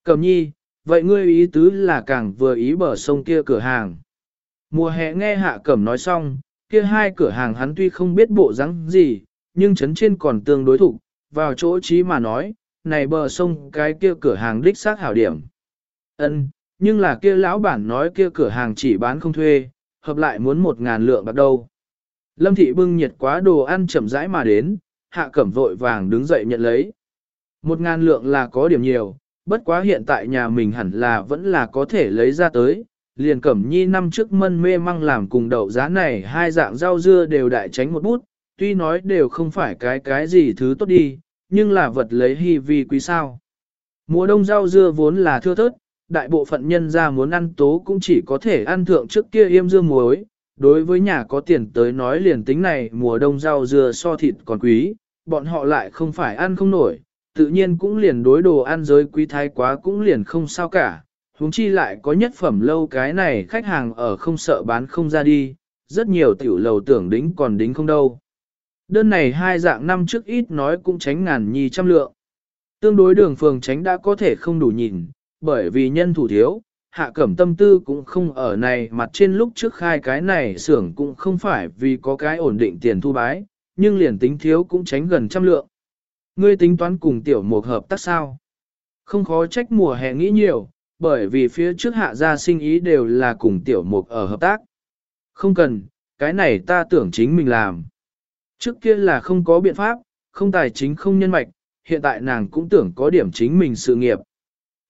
Cẩm nhi, vậy ngươi ý tứ là càng vừa ý bờ sông kia cửa hàng. Mùa hè nghe hạ cẩm nói xong, kia hai cửa hàng hắn tuy không biết bộ dáng gì, nhưng chấn trên còn tương đối thủ, vào chỗ trí mà nói, này bờ sông cái kia cửa hàng đích xác hảo điểm. Ân, nhưng là kia lão bản nói kia cửa hàng chỉ bán không thuê, hợp lại muốn một ngàn lượng bạc đâu. Lâm thị bưng nhiệt quá đồ ăn chậm rãi mà đến, hạ cẩm vội vàng đứng dậy nhận lấy. Một ngàn lượng là có điểm nhiều, bất quá hiện tại nhà mình hẳn là vẫn là có thể lấy ra tới. Liền cẩm nhi năm trước mân mê măng làm cùng đậu giá này hai dạng rau dưa đều đại tránh một bút, tuy nói đều không phải cái cái gì thứ tốt đi, nhưng là vật lấy hy vi quý sao. Mùa đông rau dưa vốn là thưa thớt, đại bộ phận nhân ra muốn ăn tố cũng chỉ có thể ăn thượng trước kia yêm dưa muối. Đối với nhà có tiền tới nói liền tính này mùa đông rau dưa so thịt còn quý, bọn họ lại không phải ăn không nổi, tự nhiên cũng liền đối đồ ăn giới quý thái quá cũng liền không sao cả. Huống chi lại có nhất phẩm lâu cái này khách hàng ở không sợ bán không ra đi, rất nhiều tiểu lầu tưởng đính còn đính không đâu. Đơn này hai dạng năm trước ít nói cũng tránh ngàn nhi trăm lượng. Tương đối đường phường tránh đã có thể không đủ nhìn, bởi vì nhân thủ thiếu, hạ cẩm tâm tư cũng không ở này mặt trên lúc trước khai cái này xưởng cũng không phải vì có cái ổn định tiền thu bái, nhưng liền tính thiếu cũng tránh gần trăm lượng. Ngươi tính toán cùng tiểu mục hợp tác sao? Không khó trách mùa hè nghĩ nhiều, bởi vì phía trước hạ gia sinh ý đều là cùng tiểu mục ở hợp tác. Không cần, cái này ta tưởng chính mình làm. Trước kia là không có biện pháp, không tài chính không nhân mạch, hiện tại nàng cũng tưởng có điểm chính mình sự nghiệp.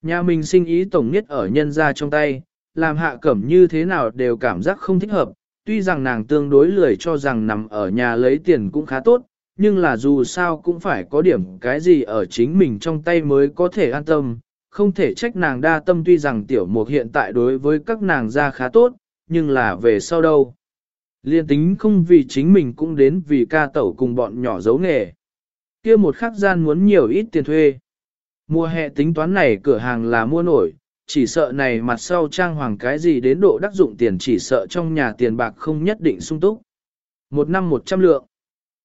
Nhà mình sinh ý tổng nhất ở nhân gia trong tay, làm hạ cẩm như thế nào đều cảm giác không thích hợp, tuy rằng nàng tương đối lười cho rằng nằm ở nhà lấy tiền cũng khá tốt, nhưng là dù sao cũng phải có điểm cái gì ở chính mình trong tay mới có thể an tâm, không thể trách nàng đa tâm tuy rằng tiểu mục hiện tại đối với các nàng ra khá tốt, nhưng là về sau đâu. Liên tính không vì chính mình cũng đến vì ca tẩu cùng bọn nhỏ giấu nghề. kia một khắc gian muốn nhiều ít tiền thuê. Mùa hè tính toán này cửa hàng là mua nổi, chỉ sợ này mặt sau trang hoàng cái gì đến độ đắc dụng tiền chỉ sợ trong nhà tiền bạc không nhất định sung túc. Một năm một trăm lượng.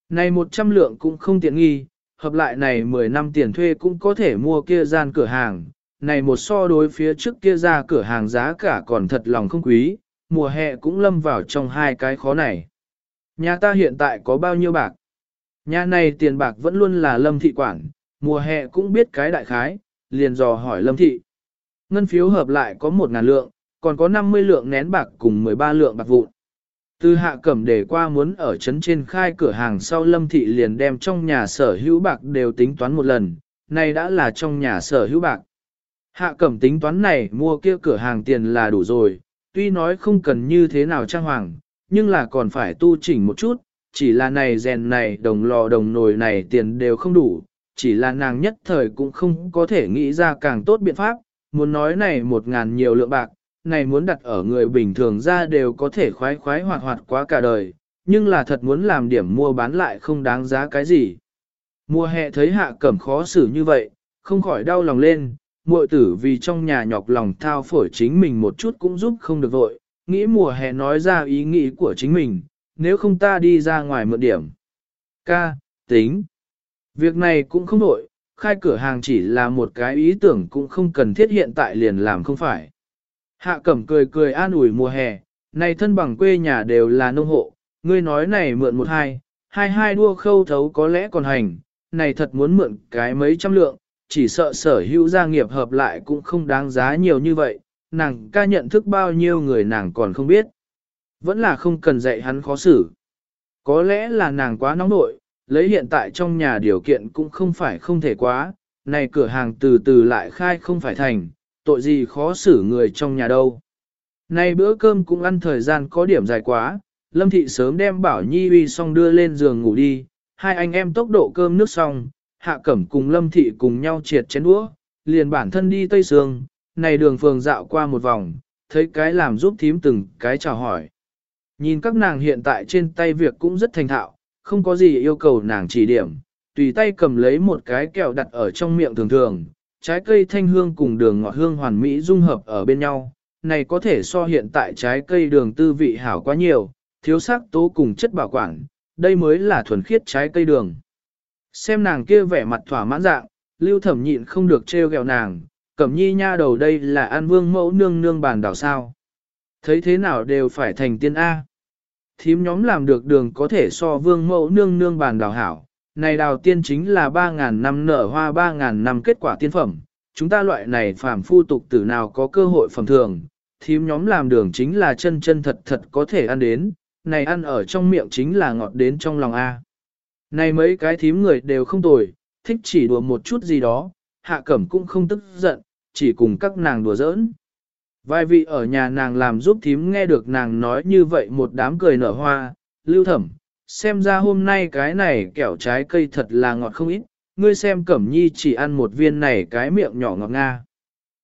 Này một trăm lượng cũng không tiện nghi, hợp lại này 10 năm tiền thuê cũng có thể mua kia gian cửa hàng. Này một so đối phía trước kia ra cửa hàng giá cả còn thật lòng không quý, mùa hè cũng lâm vào trong hai cái khó này. Nhà ta hiện tại có bao nhiêu bạc? Nhà này tiền bạc vẫn luôn là lâm thị quản, mùa hè cũng biết cái đại khái, liền dò hỏi lâm thị. Ngân phiếu hợp lại có 1 ngàn lượng, còn có 50 lượng nén bạc cùng 13 lượng bạc vụn. Từ hạ cẩm để qua muốn ở trấn trên khai cửa hàng sau lâm thị liền đem trong nhà sở hữu bạc đều tính toán một lần, này đã là trong nhà sở hữu bạc. Hạ cẩm tính toán này mua kia cửa hàng tiền là đủ rồi, tuy nói không cần như thế nào trang hoàng, nhưng là còn phải tu chỉnh một chút, chỉ là này rèn này đồng lò đồng nồi này tiền đều không đủ, chỉ là nàng nhất thời cũng không có thể nghĩ ra càng tốt biện pháp, muốn nói này một ngàn nhiều lượng bạc, này muốn đặt ở người bình thường ra đều có thể khoái khoái hoạt hoạt quá cả đời, nhưng là thật muốn làm điểm mua bán lại không đáng giá cái gì. Mùa hè thấy hạ cẩm khó xử như vậy, không khỏi đau lòng lên, muội tử vì trong nhà nhọc lòng thao phổi chính mình một chút cũng giúp không được vội, nghĩ mùa hè nói ra ý nghĩ của chính mình, nếu không ta đi ra ngoài mượn điểm. Ca, tính. Việc này cũng không đổi, khai cửa hàng chỉ là một cái ý tưởng cũng không cần thiết hiện tại liền làm không phải. Hạ cẩm cười cười an ủi mùa hè, này thân bằng quê nhà đều là nông hộ, ngươi nói này mượn một hai, hai hai đua khâu thấu có lẽ còn hành, này thật muốn mượn cái mấy trăm lượng, chỉ sợ sở hữu gia nghiệp hợp lại cũng không đáng giá nhiều như vậy, nàng ca nhận thức bao nhiêu người nàng còn không biết. Vẫn là không cần dạy hắn khó xử. Có lẽ là nàng quá nóng nội, lấy hiện tại trong nhà điều kiện cũng không phải không thể quá, này cửa hàng từ từ lại khai không phải thành, tội gì khó xử người trong nhà đâu. Này bữa cơm cũng ăn thời gian có điểm dài quá, Lâm Thị sớm đem Bảo Nhi uy xong đưa lên giường ngủ đi, hai anh em tốc độ cơm nước xong, Hạ Cẩm cùng Lâm Thị cùng nhau triệt chén đũa, liền bản thân đi Tây Sương, này đường phường dạo qua một vòng, thấy cái làm giúp thím từng cái chào hỏi. Nhìn các nàng hiện tại trên tay việc cũng rất thành thạo, không có gì yêu cầu nàng chỉ điểm, tùy tay cầm lấy một cái kẹo đặt ở trong miệng thường thường, trái cây thanh hương cùng đường ngọt hương hoàn mỹ dung hợp ở bên nhau, này có thể so hiện tại trái cây đường tư vị hảo quá nhiều, thiếu sắc tố cùng chất bảo quản, đây mới là thuần khiết trái cây đường. Xem nàng kia vẻ mặt thỏa mãn dạng, lưu thẩm nhịn không được trêu ghẹo nàng, cẩm nhi nha đầu đây là an vương mẫu nương nương bàn đảo sao. Thấy thế nào đều phải thành tiên A. Thím nhóm làm được đường có thể so vương mẫu nương nương bàn đảo hảo, này đào tiên chính là 3.000 năm nở hoa 3.000 năm kết quả tiên phẩm, chúng ta loại này phàm phu tục tử nào có cơ hội phẩm thường, thím nhóm làm đường chính là chân chân thật thật có thể ăn đến, này ăn ở trong miệng chính là ngọt đến trong lòng A. Này mấy cái thím người đều không tồi, thích chỉ đùa một chút gì đó, hạ cẩm cũng không tức giận, chỉ cùng các nàng đùa giỡn. Vài vị ở nhà nàng làm giúp thím nghe được nàng nói như vậy một đám cười nở hoa, lưu thẩm, xem ra hôm nay cái này kẹo trái cây thật là ngọt không ít, ngươi xem Cẩm Nhi chỉ ăn một viên này cái miệng nhỏ ngọt nga.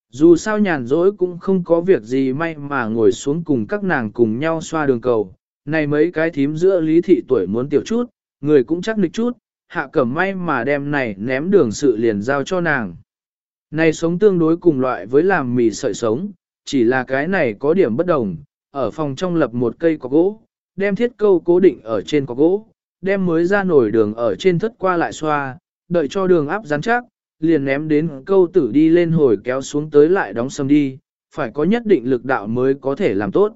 Dù sao nhàn rỗi cũng không có việc gì may mà ngồi xuống cùng các nàng cùng nhau xoa đường cầu, này mấy cái thím giữa lý thị tuổi muốn tiểu chút, người cũng chắc nịch chút, hạ cẩm may mà đem này ném đường sự liền giao cho nàng. Này sống tương đối cùng loại với làm mì sợi sống, chỉ là cái này có điểm bất đồng, ở phòng trong lập một cây có gỗ, đem thiết câu cố định ở trên có gỗ, đem mới ra nổi đường ở trên thất qua lại xoa, đợi cho đường áp rắn chắc, liền ném đến câu tử đi lên hồi kéo xuống tới lại đóng sầm đi, phải có nhất định lực đạo mới có thể làm tốt.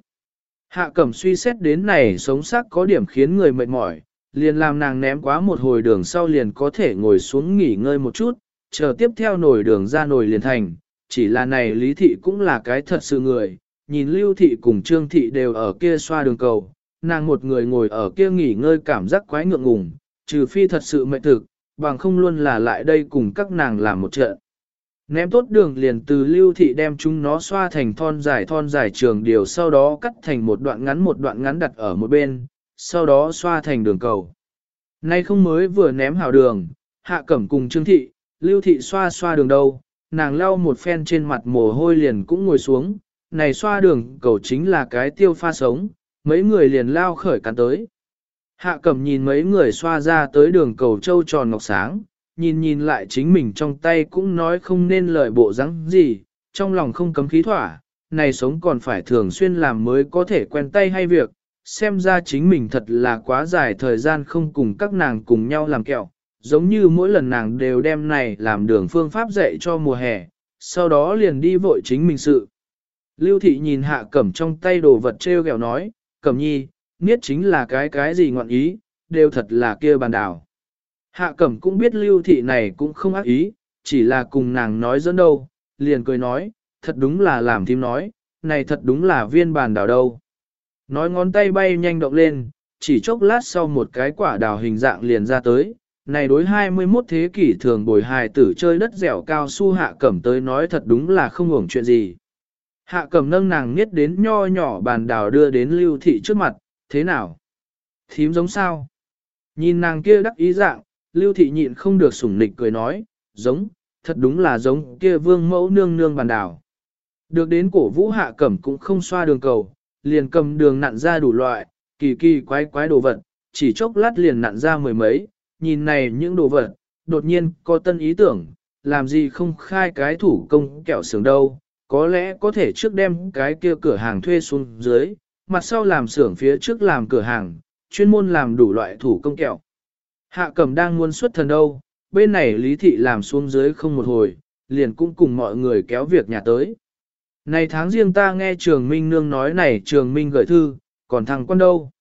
Hạ cẩm suy xét đến này sống sắc có điểm khiến người mệt mỏi, liền làm nàng ném quá một hồi đường sau liền có thể ngồi xuống nghỉ ngơi một chút, chờ tiếp theo nổi đường ra nổi liền thành, chỉ là này lý thị cũng là cái thật sự người, nhìn lưu thị cùng trương thị đều ở kia xoa đường cầu, nàng một người ngồi ở kia nghỉ ngơi cảm giác quái ngượng ngùng, trừ phi thật sự mệt thực, bằng không luôn là lại đây cùng các nàng làm một trận. Ném tốt đường liền từ lưu thị đem chúng nó xoa thành thon dài thon dài trường điều sau đó cắt thành một đoạn ngắn một đoạn ngắn đặt ở một bên, sau đó xoa thành đường cầu. Nay không mới vừa ném hào đường, hạ cẩm cùng trương thị, lưu thị xoa xoa đường đâu, nàng lau một phen trên mặt mồ hôi liền cũng ngồi xuống, này xoa đường cầu chính là cái tiêu pha sống, mấy người liền lao khởi cắn tới. Hạ cẩm nhìn mấy người xoa ra tới đường cầu châu tròn ngọc sáng, nhìn nhìn lại chính mình trong tay cũng nói không nên lời bộ rắn gì, trong lòng không cấm khí thỏa, này sống còn phải thường xuyên làm mới có thể quen tay hay việc, xem ra chính mình thật là quá dài thời gian không cùng các nàng cùng nhau làm kẹo, giống như mỗi lần nàng đều đem này làm đường phương pháp dạy cho mùa hè, sau đó liền đi vội chính mình sự. Lưu thị nhìn hạ cẩm trong tay đồ vật treo gẹo nói, cẩm nhi, niết chính là cái cái gì ngọn ý, đều thật là kia bàn đảo. Hạ cẩm cũng biết lưu thị này cũng không ác ý, chỉ là cùng nàng nói dẫn đâu, liền cười nói, thật đúng là làm thím nói, này thật đúng là viên bàn đào đâu. Nói ngón tay bay nhanh động lên, chỉ chốc lát sau một cái quả đào hình dạng liền ra tới, này đối 21 thế kỷ thường bồi hài tử chơi đất dẻo cao su hạ cẩm tới nói thật đúng là không hưởng chuyện gì. Hạ cẩm nâng nàng nghiết đến nho nhỏ bàn đào đưa đến lưu thị trước mặt, thế nào? Thím giống sao? Nhìn nàng kia đắc ý dạng, lưu thị nhịn không được sủng nịch cười nói, giống, thật đúng là giống kia vương mẫu nương nương bàn đào. Được đến cổ vũ hạ cẩm cũng không xoa đường cầu, liền cầm đường nặn ra đủ loại, kỳ kỳ quái quái đồ vật, chỉ chốc lát liền nặn ra mười mấy, nhìn này những đồ vật, đột nhiên có tân ý tưởng, làm gì không khai cái thủ công kẹo sướng đâu, có lẽ có thể trước đem cái kia cửa hàng thuê xuống dưới, mặt sau làm xưởng phía trước làm cửa hàng, chuyên môn làm đủ loại thủ công kẹo. Hạ cẩm đang muốn xuất thần đâu, bên này lý thị làm xuống dưới không một hồi, liền cũng cùng mọi người kéo việc nhà tới. Này tháng riêng ta nghe trường minh nương nói này trường minh gửi thư, còn thằng con đâu.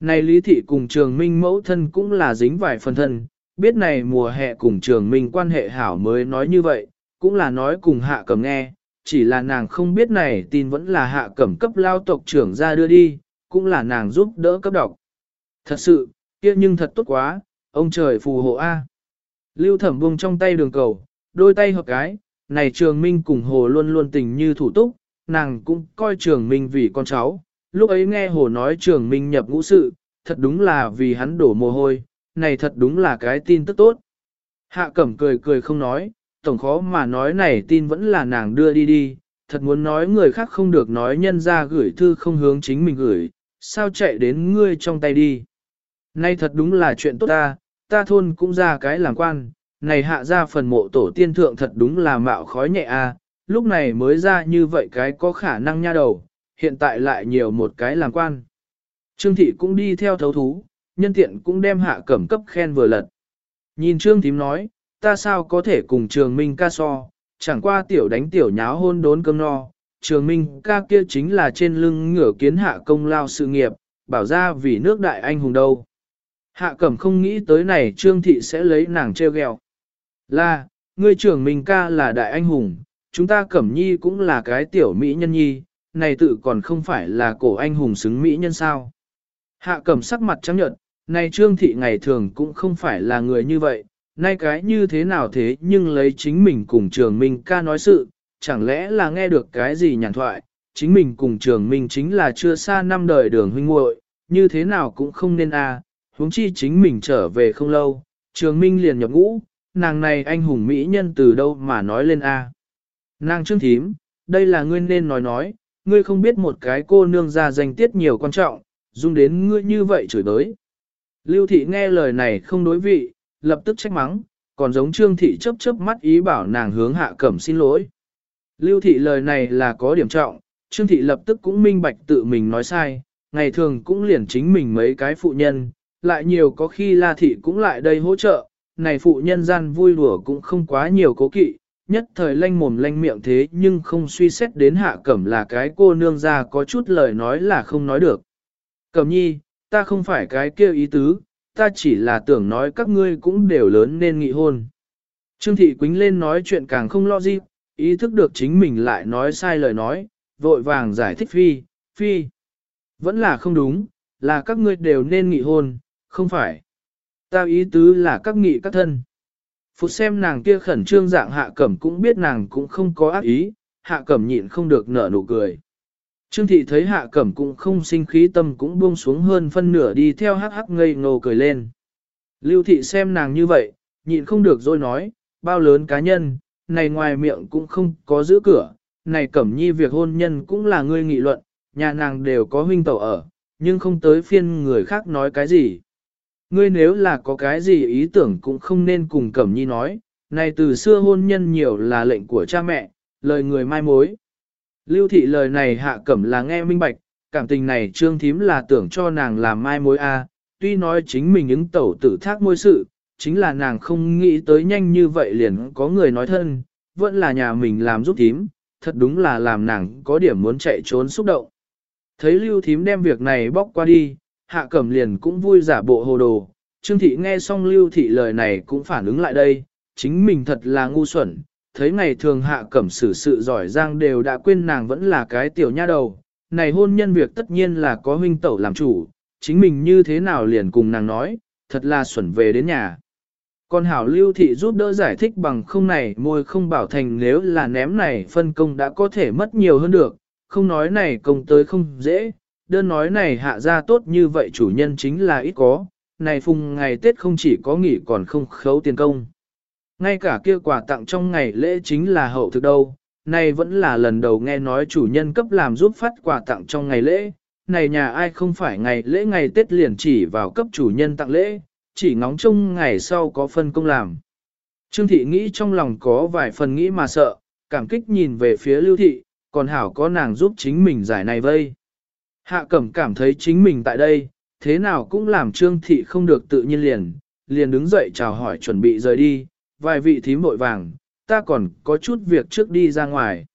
Này lý thị cùng trường minh mẫu thân cũng là dính vài phần thân, biết này mùa hè cùng trường minh quan hệ hảo mới nói như vậy, cũng là nói cùng hạ cẩm nghe, chỉ là nàng không biết này tin vẫn là hạ cẩm cấp lao tộc trưởng ra đưa đi, cũng là nàng giúp đỡ cấp đọc. Thật sự, kia nhưng thật tốt quá, ông trời phù hộ A. Lưu thẩm buông trong tay đường cầu, đôi tay hợp cái, này trường minh cùng hồ luôn luôn tình như thủ túc, nàng cũng coi trường minh vì con cháu. Lúc ấy nghe hồ nói trường minh nhập ngũ sự, thật đúng là vì hắn đổ mồ hôi, này thật đúng là cái tin tức tốt. Hạ cẩm cười cười không nói, tổng khó mà nói này tin vẫn là nàng đưa đi đi, thật muốn nói người khác không được nói nhân ra gửi thư không hướng chính mình gửi, sao chạy đến ngươi trong tay đi. Nay thật đúng là chuyện tốt ta, ta thôn cũng ra cái làm quan, này hạ ra phần mộ tổ tiên thượng thật đúng là mạo khói nhẹ a, lúc này mới ra như vậy cái có khả năng nha đầu, hiện tại lại nhiều một cái làm quan. Trương thị cũng đi theo thấu thú, nhân tiện cũng đem hạ cẩm cấp khen vừa lật. Nhìn trương thím nói, ta sao có thể cùng trường minh ca so, chẳng qua tiểu đánh tiểu nháo hôn đốn cơm no, trường minh ca kia chính là trên lưng ngửa kiến hạ công lao sự nghiệp, bảo ra vì nước đại anh hùng đâu. Hạ cẩm không nghĩ tới này trương thị sẽ lấy nàng treo gheo Là, ngươi trưởng mình ca là đại anh hùng, chúng ta cẩm nhi cũng là cái tiểu mỹ nhân nhi, này tự còn không phải là cổ anh hùng xứng mỹ nhân sao. Hạ cẩm sắc mặt trắng nhợt, này trương thị ngày thường cũng không phải là người như vậy, nay cái như thế nào thế nhưng lấy chính mình cùng trường minh ca nói sự, chẳng lẽ là nghe được cái gì nhàn thoại, chính mình cùng trường minh chính là chưa xa năm đời đường huynh muội như thế nào cũng không nên a à, huống chi chính mình trở về không lâu, trường minh liền nhập ngũ, nàng này anh hùng mỹ nhân từ đâu mà nói lên a Nàng trương thím, đây là ngươi nên nói nói, ngươi không biết một cái cô nương ra danh tiết nhiều quan trọng, dung đến ngươi như vậy chửi đới. Lưu thị nghe lời này không đối vị, lập tức trách mắng, còn giống trương thị chớp chớp mắt ý bảo nàng hướng hạ cẩm xin lỗi. Lưu thị lời này là có điểm trọng, trương thị lập tức cũng minh bạch tự mình nói sai, ngày thường cũng liền chính mình mấy cái phụ nhân, lại nhiều có khi la thị cũng lại đây hỗ trợ, này phụ nhân gian vui đùa cũng không quá nhiều cố kỵ, nhất thời lanh mồm lanh miệng thế nhưng không suy xét đến hạ cẩm là cái cô nương ra có chút lời nói là không nói được. Cẩm nhi, ta không phải cái kêu ý tứ, ta chỉ là tưởng nói các ngươi cũng đều lớn nên nghị hôn. Trương Thị Quýnh lên nói chuyện càng không lo gì, ý thức được chính mình lại nói sai lời nói, vội vàng giải thích phi, phi. Vẫn là không đúng, là các ngươi đều nên nghị hôn, không phải. Ta ý tứ là các nghị các thân. Phút xem nàng kia khẩn trương dạng hạ cẩm cũng biết nàng cũng không có ác ý, hạ cẩm nhịn không được nở nụ cười. Trương thị thấy hạ cẩm cũng không sinh khí tâm cũng buông xuống hơn phân nửa đi theo hắc hắc ngây ngô cười lên. Lưu thị xem nàng như vậy, nhịn không được rồi nói, bao lớn cá nhân, này ngoài miệng cũng không có giữ cửa, này cẩm nhi việc hôn nhân cũng là ngươi nghị luận, nhà nàng đều có huynh tẩu ở, nhưng không tới phiên người khác nói cái gì. Ngươi nếu là có cái gì ý tưởng cũng không nên cùng cẩm nhi nói, này từ xưa hôn nhân nhiều là lệnh của cha mẹ, lời người mai mối. Lưu thị lời này hạ cẩm là nghe minh bạch, cảm tình này trương thím là tưởng cho nàng làm mai mối a, tuy nói chính mình ứng tẩu tử thác môi sự, chính là nàng không nghĩ tới nhanh như vậy liền có người nói thân, vẫn là nhà mình làm giúp thím, thật đúng là làm nàng có điểm muốn chạy trốn xúc động. Thấy lưu thím đem việc này bóc qua đi, hạ cẩm liền cũng vui giả bộ hồ đồ, Trương thị nghe xong lưu thị lời này cũng phản ứng lại đây, chính mình thật là ngu xuẩn, thấy ngày thường hạ cẩm xử sự giỏi giang đều đã quên nàng vẫn là cái tiểu nha đầu, này hôn nhân việc tất nhiên là có huynh tẩu làm chủ, chính mình như thế nào liền cùng nàng nói, thật là xuẩn về đến nhà. Còn hảo lưu thị giúp đỡ giải thích bằng không này môi không bảo thành nếu là ném này phân công đã có thể mất nhiều hơn được, không nói này công tới không dễ, đơn nói này hạ ra tốt như vậy chủ nhân chính là ít có, này phùng ngày Tết không chỉ có nghỉ còn không khấu tiền công. Ngay cả kia quà tặng trong ngày lễ chính là hậu thực đâu, này vẫn là lần đầu nghe nói chủ nhân cấp làm giúp phát quà tặng trong ngày lễ, này nhà ai không phải ngày lễ ngày Tết liền chỉ vào cấp chủ nhân tặng lễ, chỉ ngóng trông ngày sau có phân công làm. Trương thị nghĩ trong lòng có vài phần nghĩ mà sợ, cảm kích nhìn về phía lưu thị, còn hảo có nàng giúp chính mình giải này vây. Hạ cẩm cảm thấy chính mình tại đây, thế nào cũng làm trương thị không được tự nhiên liền, liền đứng dậy chào hỏi chuẩn bị rời đi, vài vị thím vội vàng, ta còn có chút việc trước đi ra ngoài.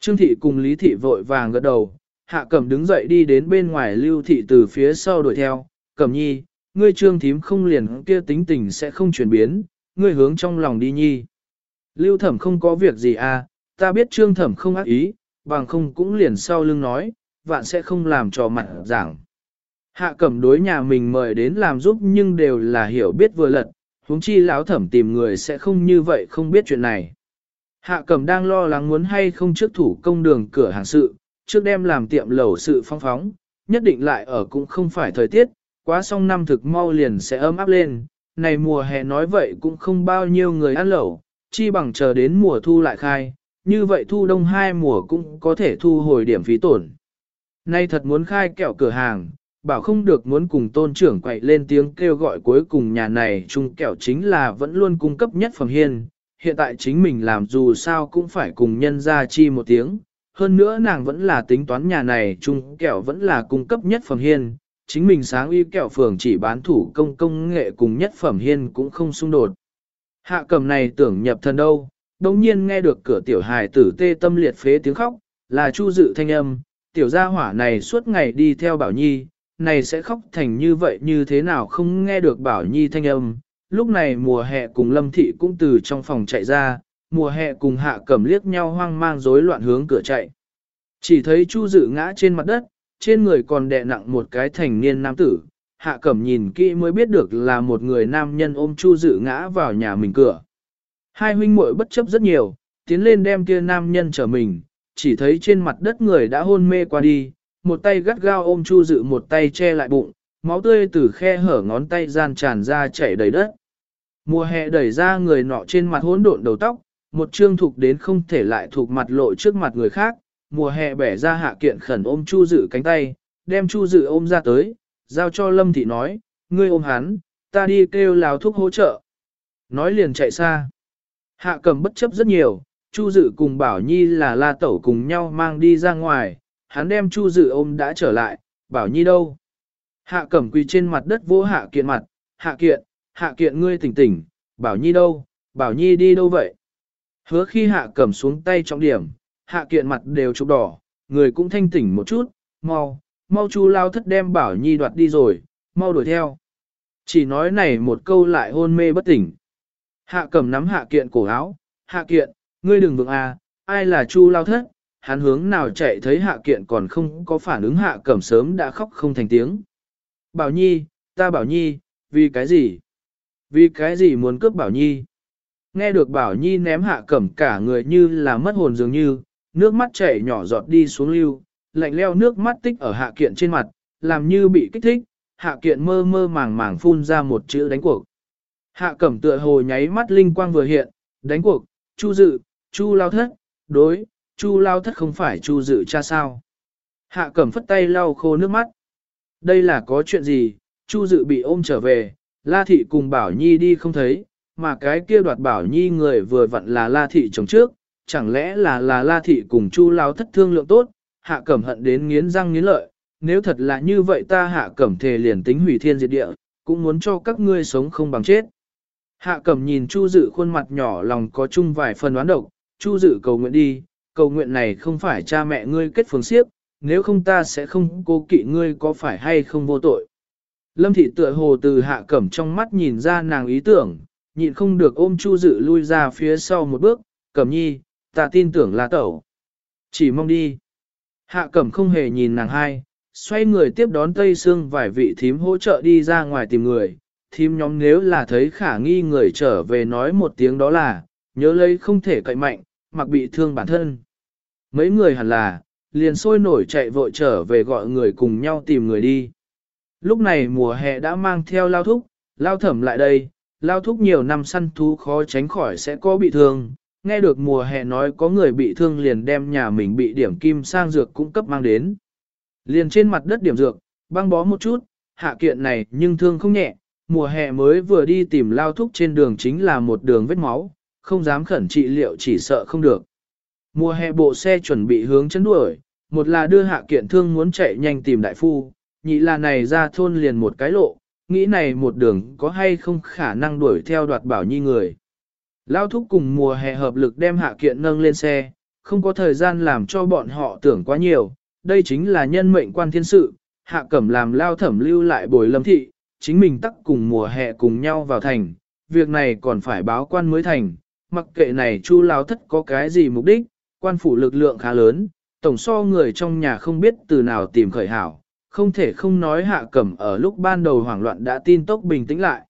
Trương thị cùng Lý thị vội vàng gật đầu, hạ cẩm đứng dậy đi đến bên ngoài lưu thị từ phía sau đuổi theo, cẩm nhi, ngươi trương thím không liền kia tính tình sẽ không chuyển biến, ngươi hướng trong lòng đi nhi. Lưu thẩm không có việc gì à, ta biết trương thẩm không ác ý, bằng không cũng liền sau lưng nói, vạn sẽ không làm cho mặt giảng. Hạ cẩm đối nhà mình mời đến làm giúp nhưng đều là hiểu biết vừa lật, huống chi lão thẩm tìm người sẽ không như vậy không biết chuyện này. Hạ cẩm đang lo lắng muốn hay không trước thủ công đường cửa hàng sự, trước đem làm tiệm lẩu sự phong phóng, nhất định lại ở cũng không phải thời tiết, quá xong năm thực mau liền sẽ ấm áp lên, này mùa hè nói vậy cũng không bao nhiêu người ăn lẩu, chi bằng chờ đến mùa thu lại khai, như vậy thu đông hai mùa cũng có thể thu hồi điểm phí tổn. Nay thật muốn khai kẹo cửa hàng, bảo không được muốn cùng tôn trưởng quậy lên tiếng kêu gọi cuối cùng nhà này chung kẹo chính là vẫn luôn cung cấp nhất phẩm hiên, hiện tại chính mình làm dù sao cũng phải cùng nhân ra chi một tiếng, hơn nữa nàng vẫn là tính toán nhà này chung kẹo vẫn là cung cấp nhất phẩm hiên, chính mình sáng y kẹo phường chỉ bán thủ công công nghệ cùng nhất phẩm hiên cũng không xung đột. Hạ cầm này tưởng nhập thân đâu, đồng nhiên nghe được cửa tiểu hài tử tê tâm liệt phế tiếng khóc, là chu dự thanh âm, tiểu gia hỏa này suốt ngày đi theo Bảo Nhi, này sẽ khóc thành như vậy như thế nào không nghe được Bảo Nhi thanh âm. Lúc này mùa hè cùng Lâm Thị cũng từ trong phòng chạy ra, mùa hè cùng hạ cẩm liếc nhau hoang mang rối loạn hướng cửa chạy. Chỉ thấy Chu Dự ngã trên mặt đất, trên người còn đè nặng một cái thành niên nam tử. Hạ cẩm nhìn kỹ mới biết được là một người nam nhân ôm Chu Dự ngã vào nhà mình cửa. Hai huynh muội bất chấp rất nhiều, tiến lên đem kia nam nhân trở mình, chỉ thấy trên mặt đất người đã hôn mê qua đi, một tay gắt gao ôm Chu Dự một tay che lại bụng, máu tươi từ khe hở ngón tay gian tràn ra chảy đầy đất. Mùa hè đẩy ra người nọ trên mặt hỗn độn đầu tóc, một trương thục đến không thể lại thuộc mặt lộ trước mặt người khác, mùa hè bẻ ra hạ kiện khẩn ôm Chu Dự cánh tay, đem Chu Dự ôm ra tới, giao cho Lâm Thị nói, ngươi ôm hắn, ta đi kêu lào thuốc hỗ trợ. Nói liền chạy xa. Hạ cầm bất chấp rất nhiều, Chu Dự cùng Bảo Nhi là la tẩu cùng nhau mang đi ra ngoài, hắn đem Chu Dự ôm đã trở lại, Bảo Nhi đâu? Hạ cẩm quỳ trên mặt đất vô hạ kiện mặt, hạ kiện, hạ kiện ngươi tỉnh tỉnh, Bảo Nhi đâu, Bảo Nhi đi đâu vậy? Hứa khi hạ cẩm xuống tay trọng điểm, hạ kiện mặt đều trục đỏ, người cũng thanh tỉnh một chút, mau, mau Chu lao thất đem Bảo Nhi đoạt đi rồi, mau đuổi theo. Chỉ nói này một câu lại hôn mê bất tỉnh. Hạ cẩm nắm hạ kiện cổ áo, hạ kiện, ngươi đừng vượng à, ai là Chu lao thất, hắn hướng nào chạy thấy hạ kiện còn không có phản ứng hạ cẩm sớm đã khóc không thành tiếng. Bảo Nhi, ta Bảo Nhi, vì cái gì? Vì cái gì muốn cướp Bảo Nhi? Nghe được Bảo Nhi ném hạ cẩm cả người như là mất hồn dường như, nước mắt chảy nhỏ giọt đi xuống lưu, lạnh leo nước mắt tích ở hạ kiện trên mặt, làm như bị kích thích, hạ kiện mơ mơ màng màng phun ra một chữ đánh cuộc. Hạ cẩm tựa hồ nháy mắt linh quang vừa hiện, đánh cuộc, chu dự, chu lao thất, đối, chu lao thất không phải chu dự cha sao. Hạ cẩm phất tay lau khô nước mắt. Đây là có chuyện gì, chu dự bị ôm trở về, la thị cùng bảo nhi đi không thấy, mà cái kia đoạt bảo nhi người vừa vặn là la thị chồng trước, chẳng lẽ là là la thị cùng chu lao thất thương lượng tốt, hạ cẩm hận đến nghiến răng nghiến lợi, nếu thật là như vậy ta hạ cẩm thề liền tính hủy thiên diệt địa, cũng muốn cho các ngươi sống không bằng chết. Hạ cẩm nhìn chu dự khuôn mặt nhỏ lòng có chung vài phần đoán độc, chu dự cầu nguyện đi, cầu nguyện này không phải cha mẹ ngươi kết phường siếp, nếu không ta sẽ không cố kỵ ngươi có phải hay không vô tội. Lâm thị tựa hồ từ hạ cẩm trong mắt nhìn ra nàng ý tưởng, nhịn không được ôm Chu Dự lui ra phía sau một bước, cẩm nhi, ta tin tưởng là tẩu. Chỉ mong đi. Hạ cẩm không hề nhìn nàng hai, xoay người tiếp đón Tây Sương vài vị thím hỗ trợ đi ra ngoài tìm người. Thím nhóm nếu là thấy khả nghi người trở về nói một tiếng đó là, nhớ lấy không thể cậy mạnh, mặc bị thương bản thân. Mấy người hẳn là, liền sôi nổi chạy vội trở về gọi người cùng nhau tìm người đi. Lúc này mùa hè đã mang theo lao thúc, lao thẩm lại đây, lao thúc nhiều năm săn thú khó tránh khỏi sẽ có bị thương. Nghe được mùa hè nói có người bị thương liền đem nhà mình bị điểm kim sang dược cung cấp mang đến. Liền trên mặt đất điểm dược, băng bó một chút, hạ kiện này nhưng thương không nhẹ, mùa hè mới vừa đi tìm lao thúc trên đường chính là một đường vết máu, không dám khẩn trị liệu chỉ sợ không được. Mùa hè bộ xe chuẩn bị hướng chấn đuổi, một là đưa hạ kiện thương muốn chạy nhanh tìm đại phu, nhị là này ra thôn liền một cái lộ, nghĩ này một đường có hay không khả năng đuổi theo đoạt bảo nhi người. Lao thúc cùng mùa hè hợp lực đem hạ kiện nâng lên xe, không có thời gian làm cho bọn họ tưởng quá nhiều, đây chính là nhân mệnh quan thiên sự, hạ cẩm làm lao thẩm lưu lại bồi lâm thị, chính mình tắc cùng mùa hè cùng nhau vào thành, việc này còn phải báo quan mới thành, mặc kệ này chu lao thất có cái gì mục đích, quan phủ lực lượng khá lớn, tổng so người trong nhà không biết từ nào tìm khởi hảo, không thể không nói hạ cẩm ở lúc ban đầu hoảng loạn đã tin tốc bình tĩnh lại.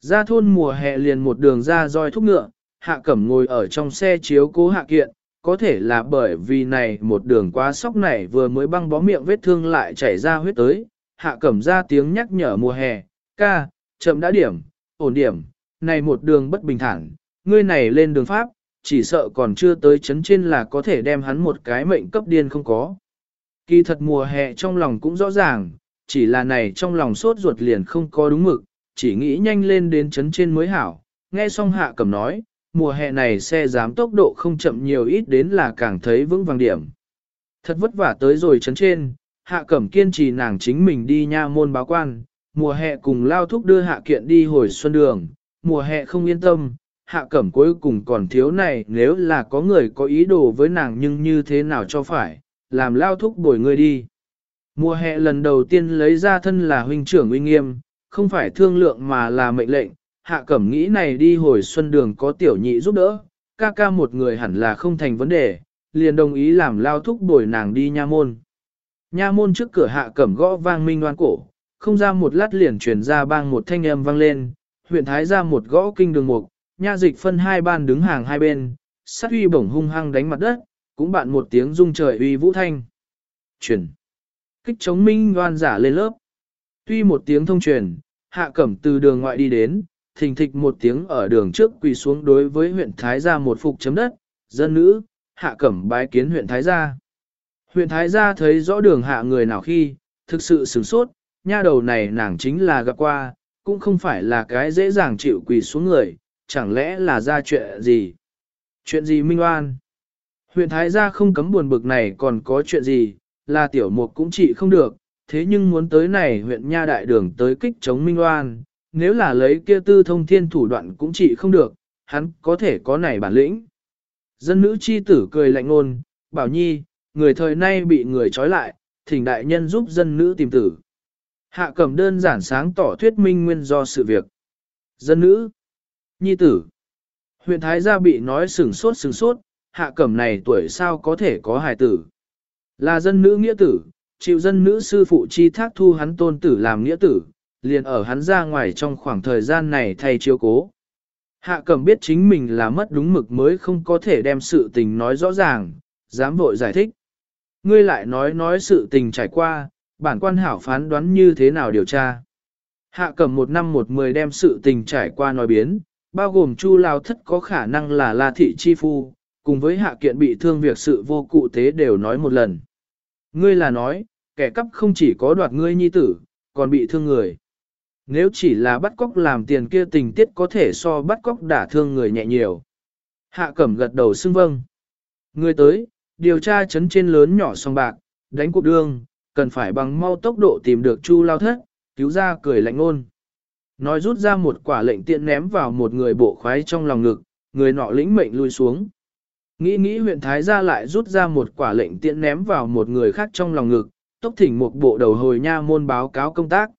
Ra thôn mùa hè liền một đường ra roi thúc ngựa, hạ cẩm ngồi ở trong xe chiếu cố hạ kiện, có thể là bởi vì này một đường quá sóc này vừa mới băng bó miệng vết thương lại chảy ra huyết tới, hạ cẩm ra tiếng nhắc nhở mùa hè, ca, chậm đã điểm, ổn điểm, này một đường bất bình thản, ngươi này lên đường Pháp, chỉ sợ còn chưa tới chấn trên là có thể đem hắn một cái mệnh cấp điên không có. Kỳ thật mùa hè trong lòng cũng rõ ràng, chỉ là này trong lòng sốt ruột liền không có đúng mực, chỉ nghĩ nhanh lên đến chấn trên mới hảo. Nghe xong hạ cầm nói, mùa hè này xe dám tốc độ không chậm nhiều ít đến là càng thấy vững vàng điểm. Thật vất vả tới rồi chấn trên, hạ cẩm kiên trì nàng chính mình đi nha môn báo quan, mùa hè cùng lao thúc đưa hạ kiện đi hồi xuân đường, mùa hè không yên tâm, hạ cẩm cuối cùng còn thiếu này nếu là có người có ý đồ với nàng nhưng như thế nào cho phải, làm lao thúc bồi người đi. Mùa hè lần đầu tiên lấy ra thân là huynh trưởng uy nghiêm, không phải thương lượng mà là mệnh lệnh, hạ cẩm nghĩ này đi hồi xuân đường có tiểu nhị giúp đỡ, ca ca một người hẳn là không thành vấn đề, liền đồng ý làm lao thúc bồi nàng đi nha môn. Nha môn trước cửa hạ cẩm gõ vang minh đoan cổ, không ra một lát liền truyền ra bang một thanh âm vang lên, huyện thái ra một gõ kinh đường mục, nha dịch phân hai ban đứng hàng hai bên, sát uy bổng hung hăng đánh mặt đất, cũng bạn một tiếng rung trời uy vũ thanh. Truyền. Kích chống minh đoan giả lên lớp. Tuy một tiếng thông truyền, hạ cẩm từ đường ngoại đi đến, thình thịch một tiếng ở đường trước quỳ xuống đối với huyện Thái Gia một phục chấm đất, dân nữ, hạ cẩm bái kiến huyện Thái Gia. Huyện Thái Gia thấy rõ đường hạ người nào khi, thực sự sửng sốt, nha đầu này nàng chính là gặp qua, cũng không phải là cái dễ dàng chịu quỳ xuống người, chẳng lẽ là ra chuyện gì? Chuyện gì minh oan? Huyện Thái Gia không cấm buồn bực này còn có chuyện gì, là tiểu mục cũng trị không được, thế nhưng muốn tới này huyện Nha Đại Đường tới kích chống minh oan, nếu là lấy kia tư thông thiên thủ đoạn cũng trị không được, hắn có thể có này bản lĩnh. Dân nữ chi tử cười lạnh ngôn, bảo nhi, người thời nay bị người trói lại, thỉnh đại nhân giúp dân nữ tìm tử. Hạ cầm đơn giản sáng tỏ thuyết minh nguyên do sự việc. Dân nữ, nhi tử, huyện Thái gia bị nói sừng sốt sừng sốt, hạ cẩm này tuổi sao có thể có hài tử. Là dân nữ nghĩa tử, chịu dân nữ sư phụ chi thác thu hắn tôn tử làm nghĩa tử, liền ở hắn ra ngoài trong khoảng thời gian này thay chiếu cố. Hạ cẩm biết chính mình là mất đúng mực mới không có thể đem sự tình nói rõ ràng, dám vội giải thích. Ngươi lại nói nói sự tình trải qua, bản quan hảo phán đoán như thế nào điều tra. Hạ cẩm một năm một mười đem sự tình trải qua nói biến, bao gồm chu lao thất có khả năng là la thị chi phu, cùng với hạ kiện bị thương việc sự vô cụ tế đều nói một lần. Ngươi là nói, kẻ cắp không chỉ có đoạt ngươi nhi tử, còn bị thương người. Nếu chỉ là bắt cóc làm tiền kia tình tiết có thể so bắt cóc đả thương người nhẹ nhiều. Hạ cẩm gật đầu xưng vâng. Người tới, điều tra chấn trên lớn nhỏ song bạc, đánh cuộc đương, cần phải bằng mau tốc độ tìm được chu lao thất, cứu ra cười lạnh ngôn. Nói rút ra một quả lệnh tiện ném vào một người bộ khoái trong lòng ngực, người nọ lĩnh mệnh lui xuống. Nghĩ nghĩ huyện Thái gia lại rút ra một quả lệnh tiện ném vào một người khác trong lòng ngực, tốc thỉnh một bộ đầu hồi nha môn báo cáo công tác.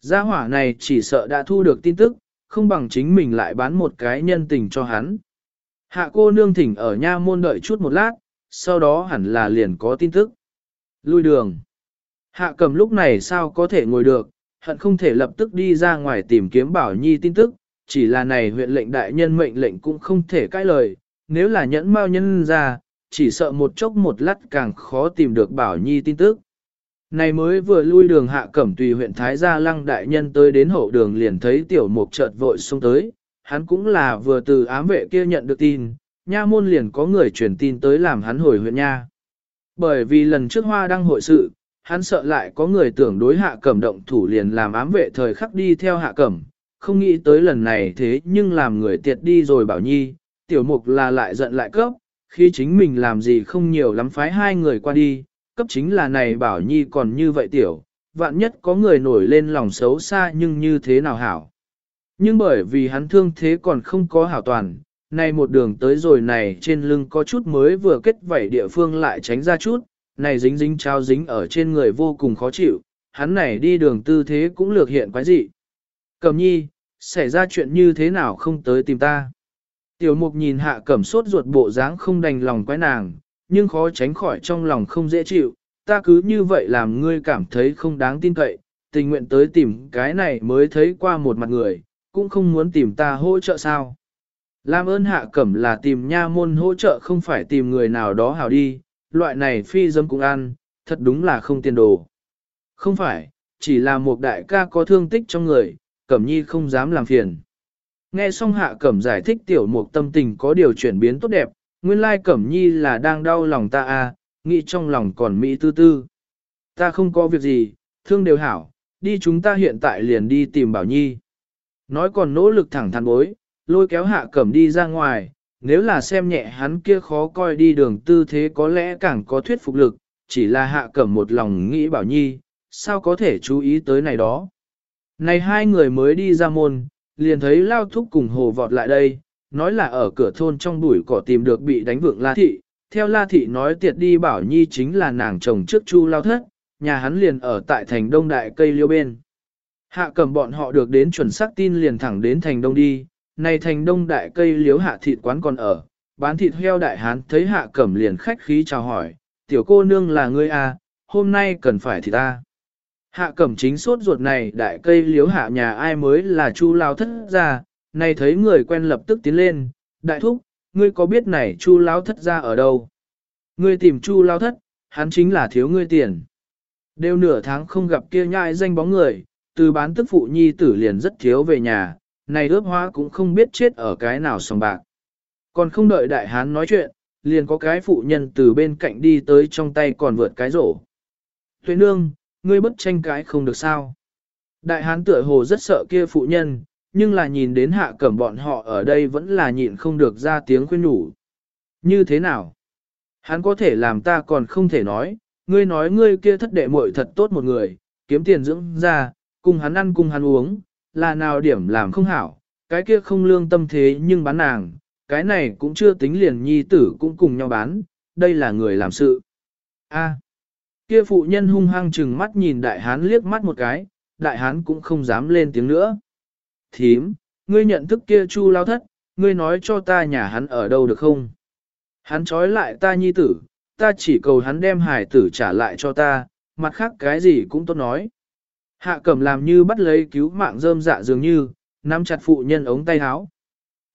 Gia hỏa này chỉ sợ đã thu được tin tức, không bằng chính mình lại bán một cái nhân tình cho hắn. Hạ cô nương thỉnh ở nha môn đợi chút một lát, sau đó hẳn là liền có tin tức. Lui đường. Hạ cầm lúc này sao có thể ngồi được, hận không thể lập tức đi ra ngoài tìm kiếm bảo nhi tin tức, chỉ là này huyện lệnh đại nhân mệnh lệnh cũng không thể cãi lời, nếu là nhẫn mao nhân ra, chỉ sợ một chốc một lát càng khó tìm được bảo nhi tin tức. Này mới vừa lui đường hạ cẩm tùy huyện Thái Gia Lăng đại nhân tới đến hậu đường liền thấy tiểu mục chợt vội xông tới, hắn cũng là vừa từ ám vệ kia nhận được tin, nha môn liền có người truyền tin tới làm hắn hồi huyện nha. Bởi vì lần trước hoa đăng hội sự, hắn sợ lại có người tưởng đối hạ cẩm động thủ liền làm ám vệ thời khắc đi theo hạ cẩm, không nghĩ tới lần này thế nhưng làm người tiệt đi rồi bảo nhi, tiểu mục là lại giận lại cấp, khi chính mình làm gì không nhiều lắm phái hai người qua đi, cấp chính là này bảo nhi còn như vậy tiểu, vạn nhất có người nổi lên lòng xấu xa nhưng như thế nào hảo. Nhưng bởi vì hắn thương thế còn không có hảo toàn, nay một đường tới rồi này trên lưng có chút mới vừa kết vảy địa phương lại tránh ra chút, này dính dính trao dính ở trên người vô cùng khó chịu, hắn này đi đường tư thế cũng lược hiện quái dị. Cẩm nhi, xảy ra chuyện như thế nào không tới tìm ta. Tiểu mục nhìn hạ cẩm sốt ruột bộ dáng không đành lòng quái nàng, nhưng khó tránh khỏi trong lòng không dễ chịu, ta cứ như vậy làm ngươi cảm thấy không đáng tin cậy, tình nguyện tới tìm cái này mới thấy qua một mặt người, cũng không muốn tìm ta hỗ trợ sao. Làm ơn hạ cẩm là tìm nha môn hỗ trợ không phải tìm người nào đó hảo đi, loại này phi dâm cũng ăn, thật đúng là không tiền đồ. Không phải, chỉ là một đại ca có thương tích trong người, cẩm nhi không dám làm phiền. Nghe xong hạ cẩm giải thích tiểu mục tâm tình có điều chuyển biến tốt đẹp, nguyên lai cẩm nhi là đang đau lòng ta à, nghĩ trong lòng còn mỹ tư tư. Ta không có việc gì, thương đều hảo, đi chúng ta hiện tại liền đi tìm bảo nhi. Nói còn nỗ lực thẳng thắn bối, lôi kéo hạ cẩm đi ra ngoài, nếu là xem nhẹ hắn kia khó coi đi đường tư thế có lẽ càng có thuyết phục lực, chỉ là hạ cẩm một lòng nghĩ bảo nhi, sao có thể chú ý tới này đó. Này hai người mới đi ra môn, liền thấy lao thúc cùng hồ vọt lại đây, nói là ở cửa thôn trong bụi cỏ tìm được bị đánh vượng la thị. Theo la thị nói tiệt đi bảo nhi chính là nàng chồng trước chu lao thất, nhà hắn liền ở tại thành đông đại cây liêu bên. Hạ cầm bọn họ được đến chuẩn xác tin liền thẳng đến thành đông đi, này thành đông đại cây liếu hạ thịt quán còn ở, bán thịt heo đại hán thấy hạ cẩm liền khách khí chào hỏi, tiểu cô nương là ngươi à, hôm nay cần phải thì ta. Hạ cẩm chính suốt ruột này đại cây liếu hạ nhà ai mới là chu lao thất ra, này thấy người quen lập tức tiến lên, đại thúc, ngươi có biết này chu lao thất ra ở đâu? Ngươi tìm chu lao thất, hắn chính là thiếu ngươi tiền. Đều nửa tháng không gặp kia nhai danh bóng người, từ bán tức phụ nhi tử liền rất thiếu về nhà, này ướp hoa cũng không biết chết ở cái nào sòng bạc. Còn không đợi đại hán nói chuyện, liền có cái phụ nhân từ bên cạnh đi tới trong tay còn vượt cái rổ. Tuệ nương, ngươi bất tranh cái không được sao. Đại hán tựa hồ rất sợ kia phụ nhân, nhưng là nhìn đến hạ cẩm bọn họ ở đây vẫn là nhịn không được ra tiếng khuyên nhủ. Như thế nào? Hắn có thể làm ta còn không thể nói, ngươi nói ngươi kia thất đệ muội thật tốt một người, kiếm tiền dưỡng ra, cùng hắn ăn cùng hắn uống, là nào điểm làm không hảo, cái kia không lương tâm thế nhưng bán nàng, cái này cũng chưa tính liền nhi tử cũng cùng nhau bán, đây là người làm sự. A. kia phụ nhân hung hăng chừng mắt nhìn đại hán liếc mắt một cái, đại hán cũng không dám lên tiếng nữa. Thím, ngươi nhận thức kia chu lao thất, ngươi nói cho ta nhà hắn ở đâu được không? Hắn trói lại ta nhi tử, ta chỉ cầu hắn đem hải tử trả lại cho ta, mặt khác cái gì cũng tốt nói. Hạ cẩm làm như bắt lấy cứu mạng rơm dạ dường như, nắm chặt phụ nhân ống tay áo.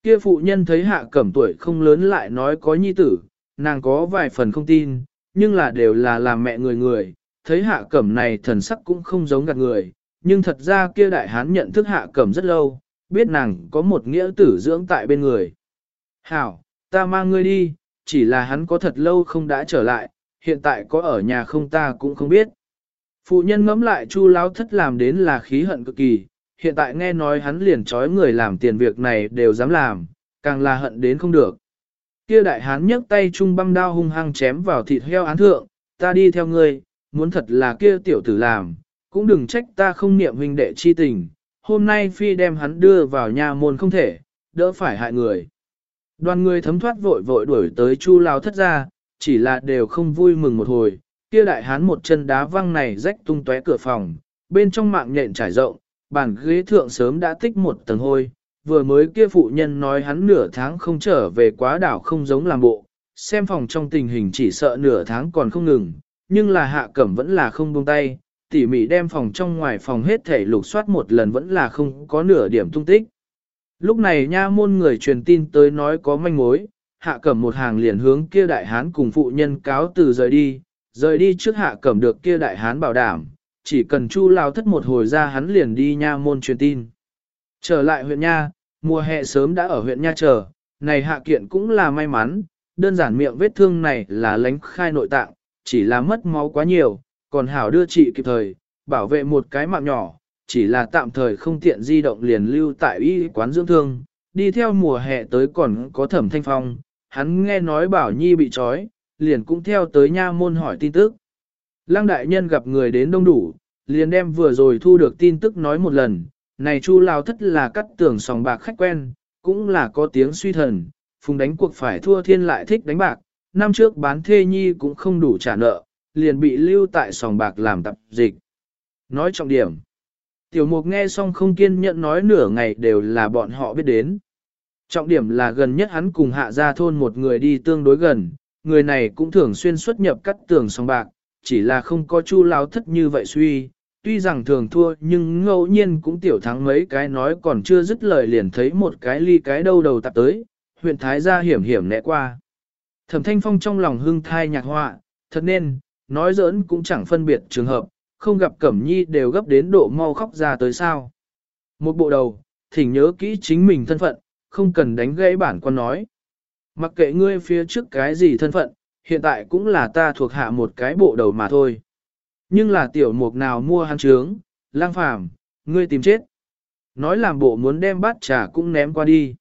Kia phụ nhân thấy hạ cẩm tuổi không lớn lại nói có nhi tử, nàng có vài phần không tin, nhưng là đều là làm mẹ người người, thấy hạ cẩm này thần sắc cũng không giống gạt người, nhưng thật ra kia đại hán nhận thức hạ cẩm rất lâu, biết nàng có một nghĩa tử dưỡng tại bên người. Hảo, ta mang ngươi đi, chỉ là hắn có thật lâu không đã trở lại, hiện tại có ở nhà không ta cũng không biết. Phụ nhân ngẫm lại chu Láo thất làm đến là khí hận cực kỳ, hiện tại nghe nói hắn liền trói người làm tiền việc này đều dám làm, càng là hận đến không được. Kia đại hán nhấc tay trung băm đao hung hăng chém vào thịt heo án thượng, ta đi theo ngươi, muốn thật là kia tiểu tử làm, cũng đừng trách ta không niệm huynh đệ chi tình, hôm nay phi đem hắn đưa vào nhà môn không thể, đỡ phải hại người. Đoàn người thấm thoát vội vội đuổi tới chu lao thất ra, chỉ là đều không vui mừng một hồi, kia đại hán một chân đá văng này rách tung tóe cửa phòng, bên trong mạng nhện trải rộng, bản ghế thượng sớm đã tích một tầng hôi, vừa mới kia phụ nhân nói hắn nửa tháng không trở về quá đảo không giống làm bộ, xem phòng trong tình hình chỉ sợ nửa tháng còn không ngừng, nhưng là hạ cẩm vẫn là không buông tay, tỉ mỉ đem phòng trong ngoài phòng hết thể lục soát một lần vẫn là không có nửa điểm tung tích. Lúc này nha môn người truyền tin tới nói có manh mối, hạ cẩm một hàng liền hướng kia đại hán cùng phụ nhân cáo từ rời đi, rời đi trước hạ cẩm được kia đại hán bảo đảm, chỉ cần chu lao thất một hồi ra hắn liền đi nha môn truyền tin. Trở lại huyện nha, mùa hè sớm đã ở huyện nha chờ, này hạ kiện cũng là may mắn, đơn giản miệng vết thương này là lánh khai nội tạng, chỉ là mất máu quá nhiều, còn hảo đưa trị kịp thời, bảo vệ một cái mạng nhỏ, chỉ là tạm thời không tiện di động liền lưu tại y quán dưỡng thương, đi theo mùa hè tới còn có thẩm thanh phong, hắn nghe nói bảo nhi bị trói, liền cũng theo tới nha môn hỏi tin tức. Lăng đại nhân gặp người đến đông đủ, liền đem vừa rồi thu được tin tức nói một lần, này chu lao thất là cắt tưởng sòng bạc khách quen, cũng là có tiếng suy thần, phùng đánh cuộc phải thua thiên lại thích đánh bạc, năm trước bán thê nhi cũng không đủ trả nợ, liền bị lưu tại sòng bạc làm tập dịch. Nói trọng điểm. Tiểu mục nghe xong không kiên nhẫn nói nửa ngày đều là bọn họ biết đến. Trọng điểm là gần nhất hắn cùng hạ gia thôn một người đi tương đối gần, người này cũng thường xuyên xuất nhập cắt tường sòng bạc, chỉ là không có chu lao thất như vậy suy, tuy rằng thường thua nhưng ngẫu nhiên cũng tiểu thắng mấy cái nói còn chưa dứt lời liền thấy một cái ly cái đâu đầu tạp tới, huyện Thái gia hiểm hiểm né qua. Thẩm Thanh Phong trong lòng hưng thai nhạc họa, thật nên, nói giỡn cũng chẳng phân biệt trường hợp, không gặp Cẩm Nhi đều gấp đến độ mau khóc ra tới sao. Một bộ đầu, thỉnh nhớ kỹ chính mình thân phận, không cần đánh gãy bản quan nói. Mặc kệ ngươi phía trước cái gì thân phận, hiện tại cũng là ta thuộc hạ một cái bộ đầu mà thôi. Nhưng là tiểu mục nào mua hắn trướng, lang phàm, ngươi tìm chết. Nói làm bộ muốn đem bát trà cũng ném qua đi.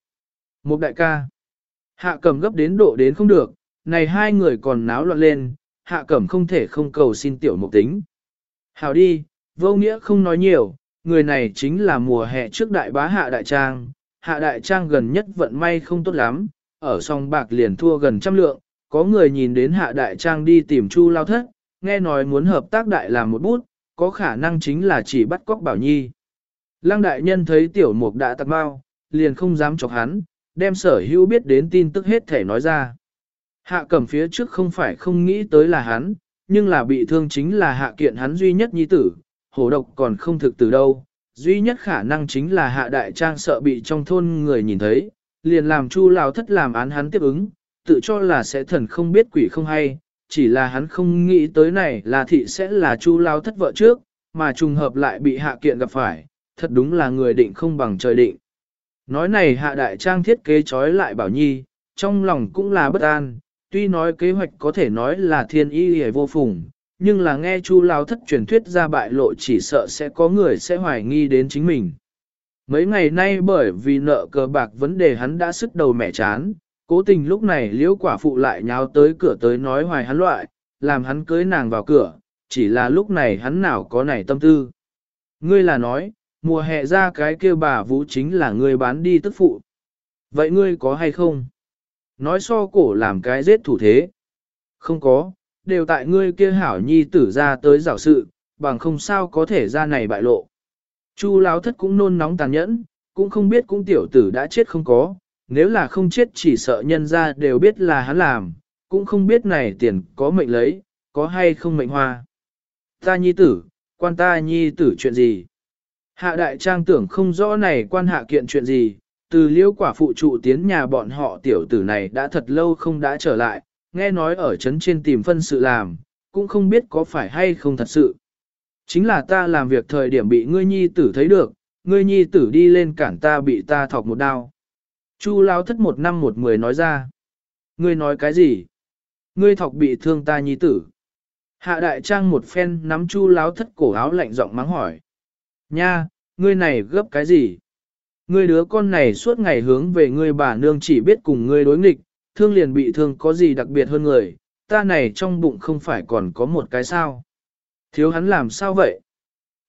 Một đại ca. Hạ cẩm gấp đến độ đến không được, này hai người còn náo loạn lên, hạ cẩm không thể không cầu xin tiểu mục tính. Hảo đi, vô nghĩa không nói nhiều, người này chính là mùa hè trước đại bá hạ đại trang. Hạ đại trang gần nhất vận may không tốt lắm, ở song bạc liền thua gần trăm lượng, có người nhìn đến hạ đại trang đi tìm chu lao thất, nghe nói muốn hợp tác đại làm một bút, có khả năng chính là chỉ bắt cóc bảo nhi. Lăng đại nhân thấy tiểu mục đã tặc bao, liền không dám chọc hắn, đem sở hữu biết đến tin tức hết thể nói ra. Hạ cẩm phía trước không phải không nghĩ tới là hắn, nhưng là bị thương chính là hạ kiện hắn duy nhất nhi tử, hổ độc còn không thực từ đâu. Duy nhất khả năng chính là hạ đại trang sợ bị trong thôn người nhìn thấy, liền làm chu lão thất làm án hắn tiếp ứng, tự cho là sẽ thần không biết quỷ không hay, chỉ là hắn không nghĩ tới này là thị sẽ là chu lão thất vợ trước, mà trùng hợp lại bị hạ kiện gặp phải, thật đúng là người định không bằng trời định. Nói này hạ đại trang thiết kế trói lại bảo nhi, trong lòng cũng là bất an, tuy nói kế hoạch có thể nói là thiên y hề vô phùng, nhưng là nghe chu lao thất truyền thuyết ra bại lộ chỉ sợ sẽ có người sẽ hoài nghi đến chính mình. Mấy ngày nay bởi vì nợ cờ bạc vấn đề hắn đã sức đầu mẻ chán, cố tình lúc này liễu quả phụ lại nháo tới cửa tới nói hoài hắn loại, làm hắn cưới nàng vào cửa, chỉ là lúc này hắn nào có nảy tâm tư. Ngươi là nói, mùa hè ra cái kia bà vũ chính là ngươi bán đi tức phụ. Vậy ngươi có hay không? Nói so cổ làm cái giết thủ thế. Không có, đều tại ngươi kia hảo nhi tử ra tới giảo sự, bằng không sao có thể ra này bại lộ. Chu lão thất cũng nôn nóng tàn nhẫn, cũng không biết cũng tiểu tử đã chết không có, nếu là không chết chỉ sợ nhân ra đều biết là hắn làm, cũng không biết này tiền có mệnh lấy, có hay không mệnh hoa. Ta nhi tử, quan ta nhi tử chuyện gì? Hạ đại trang tưởng không rõ này quan hạ kiện chuyện gì, từ liễu quả phụ trụ tiến nhà bọn họ tiểu tử này đã thật lâu không đã trở lại, nghe nói ở trấn trên tìm phân sự làm, cũng không biết có phải hay không thật sự. Chính là ta làm việc thời điểm bị ngươi nhi tử thấy được, ngươi nhi tử đi lên cản ta bị ta thọc một đao. Chu lao thất một năm một mười nói ra. Ngươi nói cái gì? Ngươi thọc bị thương ta nhi tử. Hạ đại trang một phen nắm chu láo thất cổ áo lạnh giọng mắng hỏi. Nha, ngươi này gấp cái gì? Ngươi đứa con này suốt ngày hướng về ngươi bà nương chỉ biết cùng ngươi đối nghịch, thương liền bị thương có gì đặc biệt hơn người, ta này trong bụng không phải còn có một cái sao. Thiếu hắn làm sao vậy?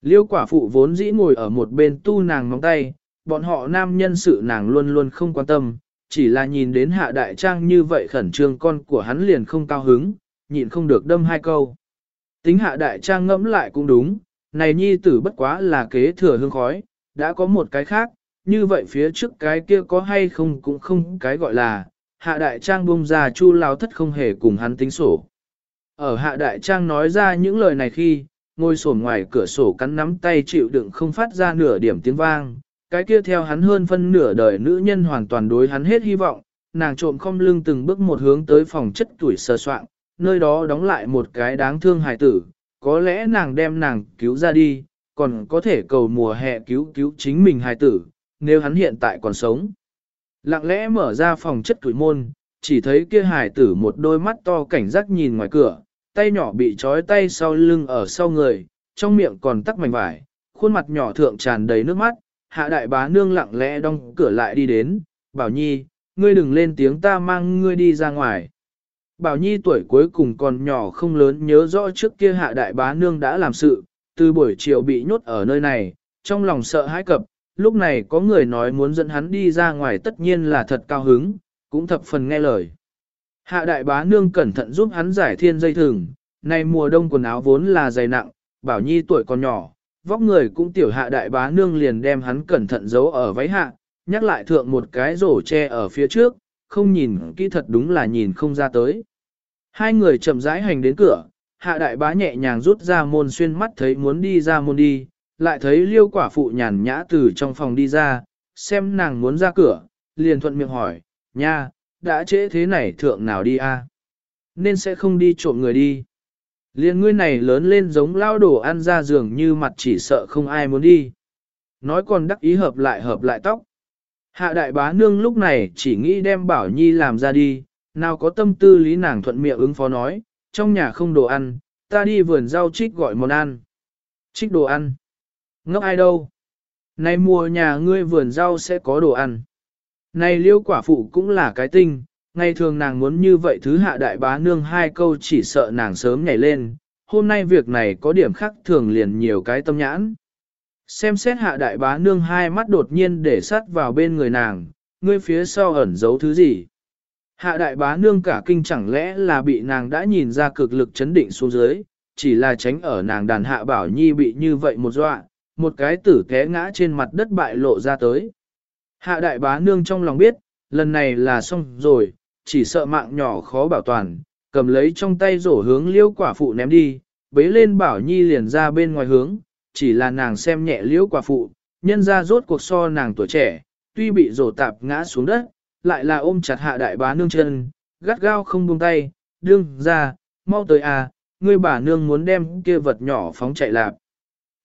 Liêu quả phụ vốn dĩ ngồi ở một bên tu nàng móng tay, bọn họ nam nhân sự nàng luôn luôn không quan tâm, chỉ là nhìn đến hạ đại trang như vậy khẩn trương con của hắn liền không cao hứng, nhịn không được đâm hai câu. Tính hạ đại trang ngẫm lại cũng đúng, này nhi tử bất quá là kế thừa hương khói, đã có một cái khác, như vậy phía trước cái kia có hay không cũng không cái gọi là, hạ đại trang bông ra chu lao thất không hề cùng hắn tính sổ. Ở hạ đại trang nói ra những lời này khi, ngồi sổn ngoài cửa sổ cắn nắm tay chịu đựng không phát ra nửa điểm tiếng vang, cái kia theo hắn hơn phân nửa đời nữ nhân hoàn toàn đối hắn hết hy vọng, nàng trộm không lưng từng bước một hướng tới phòng chất tuổi sơ soạn, nơi đó đóng lại một cái đáng thương hài tử, có lẽ nàng đem nàng cứu ra đi, còn có thể cầu mùa hè cứu cứu chính mình hài tử, nếu hắn hiện tại còn sống. Lặng lẽ mở ra phòng chất tuổi môn, chỉ thấy kia hài tử một đôi mắt to cảnh giác nhìn ngoài cửa, tay nhỏ bị trói tay sau lưng ở sau người, trong miệng còn tắc mảnh vải, khuôn mặt nhỏ thượng tràn đầy nước mắt, hạ đại bá nương lặng lẽ đóng cửa lại đi đến, bảo nhi, ngươi đừng lên tiếng ta mang ngươi đi ra ngoài. Bảo Nhi tuổi cuối cùng còn nhỏ không lớn nhớ rõ trước kia hạ đại bá nương đã làm sự, từ buổi chiều bị nhốt ở nơi này, trong lòng sợ hãi cập, lúc này có người nói muốn dẫn hắn đi ra ngoài tất nhiên là thật cao hứng, cũng thập phần nghe lời. Hạ đại bá nương cẩn thận giúp hắn giải thiên dây thừng, này mùa đông quần áo vốn là dày nặng, Bảo Nhi tuổi còn nhỏ, vóc người cũng tiểu hạ đại bá nương liền đem hắn cẩn thận giấu ở váy hạ, nhắc lại thượng một cái rổ tre ở phía trước, không nhìn kỹ thật đúng là nhìn không ra tới. Hai người chậm rãi hành đến cửa, hạ đại bá nhẹ nhàng rút ra môn xuyên mắt thấy muốn đi ra môn đi, lại thấy liêu quả phụ nhàn nhã từ trong phòng đi ra, xem nàng muốn ra cửa, liền thuận miệng hỏi, nha, đã trễ thế này thượng nào đi a? Nên sẽ không đi trộm người đi. Liên ngươi này lớn lên giống lao đổ ăn ra giường như mặt chỉ sợ không ai muốn đi. Nói còn đắc ý hợp lại hợp lại tóc. Hạ đại bá nương lúc này chỉ nghĩ đem bảo nhi làm ra đi, nào có tâm tư lý nàng thuận miệng ứng phó nói, trong nhà không đồ ăn, ta đi vườn rau trích gọi món ăn. Trích đồ ăn. Ngốc ai đâu? Này mùa nhà ngươi vườn rau sẽ có đồ ăn. Này liêu quả phụ cũng là cái tinh, ngày thường nàng muốn như vậy thứ hạ đại bá nương hai câu chỉ sợ nàng sớm nhảy lên, hôm nay việc này có điểm khác thường liền nhiều cái tâm nhãn. Xem xét hạ đại bá nương hai mắt đột nhiên để sát vào bên người nàng, ngươi phía sau ẩn giấu thứ gì. Hạ đại bá nương cả kinh chẳng lẽ là bị nàng đã nhìn ra cực lực chấn định xuống dưới, chỉ là tránh ở nàng đàn hạ bảo nhi bị như vậy một dọa, một cái tử té ngã trên mặt đất bại lộ ra tới. Hạ đại bá nương trong lòng biết, lần này là xong rồi, chỉ sợ mạng nhỏ khó bảo toàn, cầm lấy trong tay rổ hướng liễu quả phụ ném đi, bế lên bảo nhi liền ra bên ngoài hướng, chỉ là nàng xem nhẹ liễu quả phụ, nhân ra rốt cuộc so nàng tuổi trẻ, tuy bị rổ tạp ngã xuống đất, lại là ôm chặt hạ đại bá nương chân, gắt gao không buông tay, đương ra, mau tới à, ngươi bà nương muốn đem kia vật nhỏ phóng chạy lạp.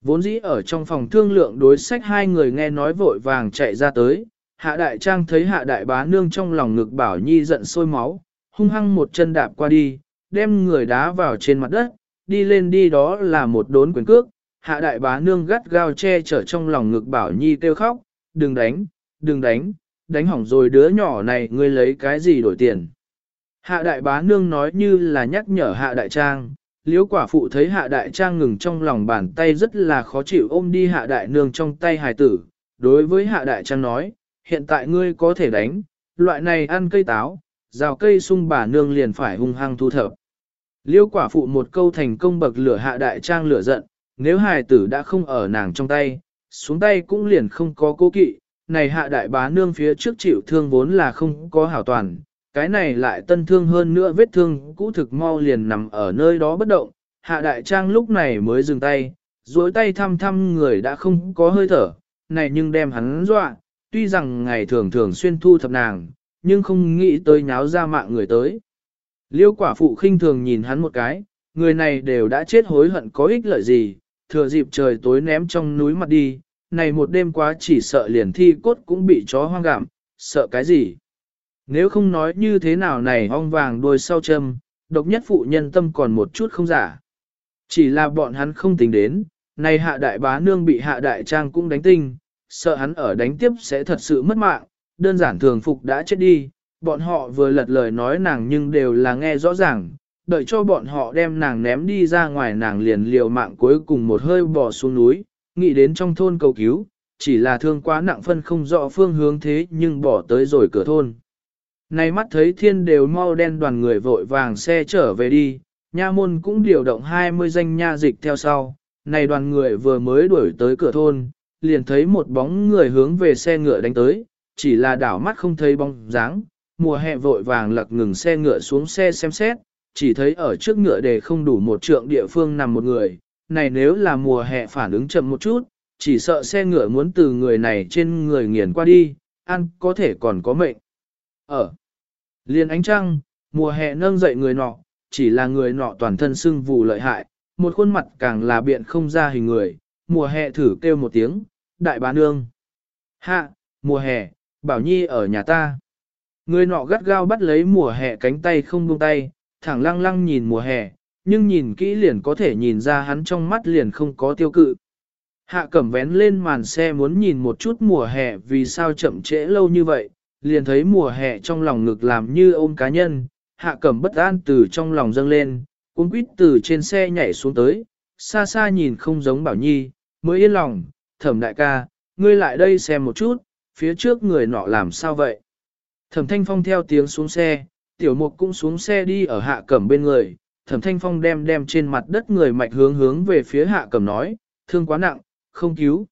Vốn dĩ ở trong phòng thương lượng đối sách hai người nghe nói vội vàng chạy ra tới, hạ đại trang thấy hạ đại bá nương trong lòng ngực bảo nhi giận sôi máu, hung hăng một chân đạp qua đi, đem người đá vào trên mặt đất, đi lên đi đó là một đốn quyền cước, hạ đại bá nương gắt gao che chở trong lòng ngực bảo nhi kêu khóc, đừng đánh, đừng đánh, đánh hỏng rồi đứa nhỏ này ngươi lấy cái gì đổi tiền. Hạ đại bá nương nói như là nhắc nhở hạ đại trang, liếu quả phụ thấy hạ đại trang ngừng trong lòng bàn tay rất là khó chịu ôm đi hạ đại nương trong tay hài tử. Đối với hạ đại trang nói, hiện tại ngươi có thể đánh, loại này ăn cây táo, rào cây sung bà nương liền phải hung hăng thu thập. Liêu quả phụ một câu thành công bậc lửa hạ đại trang lửa giận, nếu hài tử đã không ở nàng trong tay, xuống tay cũng liền không có cố kỵ, này hạ đại bá nương phía trước chịu thương vốn là không có hảo toàn, cái này lại tân thương hơn nữa vết thương cũ thực mau liền nằm ở nơi đó bất động, hạ đại trang lúc này mới dừng tay, duỗi tay thăm thăm người đã không có hơi thở, này nhưng đem hắn dọa, tuy rằng ngày thường thường xuyên thu thập nàng, nhưng không nghĩ tới nháo ra mạng người tới. Liêu quả phụ khinh thường nhìn hắn một cái, người này đều đã chết hối hận có ích lợi gì, thừa dịp trời tối ném trong núi mặt đi, này một đêm quá chỉ sợ liền thi cốt cũng bị chó hoang gặm, sợ cái gì? Nếu không nói như thế nào này ong vàng đuôi sau châm, độc nhất phụ nhân tâm còn một chút không giả. Chỉ là bọn hắn không tính đến, này hạ đại bá nương bị hạ đại trang cũng đánh tinh, sợ hắn ở đánh tiếp sẽ thật sự mất mạng, đơn giản thường phục đã chết đi, bọn họ vừa lật lời nói nàng nhưng đều là nghe rõ ràng, đợi cho bọn họ đem nàng ném đi ra ngoài nàng liền liều mạng cuối cùng một hơi bỏ xuống núi, nghĩ đến trong thôn cầu cứu, chỉ là thương quá nặng phân không rõ phương hướng thế nhưng bỏ tới rồi cửa thôn. Này mắt thấy thiên đều mau đen đoàn người vội vàng xe trở về đi, nha môn cũng điều động 20 danh nha dịch theo sau, này đoàn người vừa mới đuổi tới cửa thôn, liền thấy một bóng người hướng về xe ngựa đánh tới, chỉ là đảo mắt không thấy bóng dáng, mùa hè vội vàng lật ngừng xe ngựa xuống xe xem xét, chỉ thấy ở trước ngựa để không đủ một trượng địa phương nằm một người, này nếu là mùa hè phản ứng chậm một chút, chỉ sợ xe ngựa muốn từ người này trên người nghiền qua đi, ăn có thể còn có mệnh. Ở liền ánh trăng, mùa hè nâng dậy người nọ, chỉ là người nọ toàn thân sưng vù lợi hại, một khuôn mặt càng là biện không ra hình người, mùa hè thử kêu một tiếng, đại bá nương. Hạ, mùa hè, bảo nhi ở nhà ta. Người nọ gắt gao bắt lấy mùa hè cánh tay không buông tay, thẳng lăng lăng nhìn mùa hè, nhưng nhìn kỹ liền có thể nhìn ra hắn trong mắt liền không có tiêu cự. Hạ cẩm vén lên màn xe muốn nhìn một chút mùa hè vì sao chậm trễ lâu như vậy, liền thấy mùa hè trong lòng ngực làm như ôm cá nhân, hạ cẩm bất an từ trong lòng dâng lên, cuốn quýt từ trên xe nhảy xuống tới, xa xa nhìn không giống bảo nhi, mới yên lòng, thẩm đại ca, ngươi lại đây xem một chút, phía trước người nọ làm sao vậy. Thẩm thanh phong theo tiếng xuống xe, tiểu mục cũng xuống xe đi ở hạ cẩm bên người, thẩm thanh phong đem đem trên mặt đất người mạch hướng hướng về phía hạ cẩm nói, thương quá nặng, không cứu.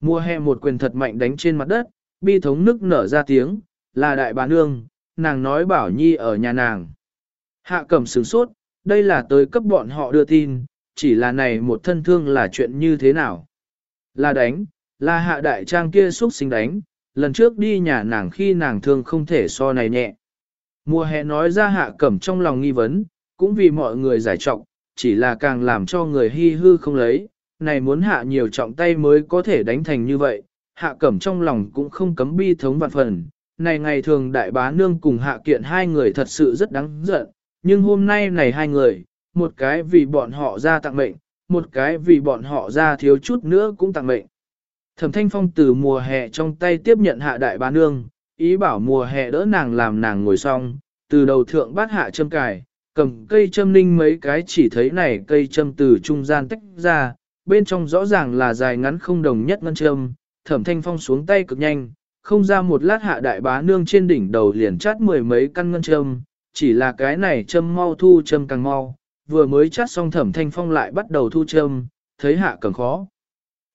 Mùa hè một quyền thật mạnh đánh trên mặt đất, bi thống nức nở ra tiếng, là đại bà nương, nàng nói bảo nhi ở nhà nàng. Hạ cẩm sửng sốt, đây là tới cấp bọn họ đưa tin, chỉ là này một thân thương là chuyện như thế nào. Là đánh, là hạ đại trang kia xúc sinh đánh, lần trước đi nhà nàng khi nàng thương không thể so này nhẹ. Mùa hè nói ra hạ cẩm trong lòng nghi vấn, cũng vì mọi người giải trọng, chỉ là càng làm cho người hy hư không lấy, này muốn hạ nhiều trọng tay mới có thể đánh thành như vậy, hạ cẩm trong lòng cũng không cấm bi thống vạn phần. Này ngày thường đại bá nương cùng hạ kiện hai người thật sự rất đáng giận, nhưng hôm nay này hai người, một cái vì bọn họ ra tặng mệnh, một cái vì bọn họ ra thiếu chút nữa cũng tặng mệnh. Thẩm thanh phong từ mùa hè trong tay tiếp nhận hạ đại bá nương, ý bảo mùa hè đỡ nàng làm nàng ngồi xong, từ đầu thượng bát hạ châm cài, cầm cây châm ninh mấy cái chỉ thấy này cây châm từ trung gian tách ra, bên trong rõ ràng là dài ngắn không đồng nhất ngân châm, thẩm thanh phong xuống tay cực nhanh, không ra một lát hạ đại bá nương trên đỉnh đầu liền chát mười mấy căn ngân châm, chỉ là cái này châm mau thu châm càng mau, vừa mới chát xong thẩm thanh phong lại bắt đầu thu châm, thấy hạ càng khó.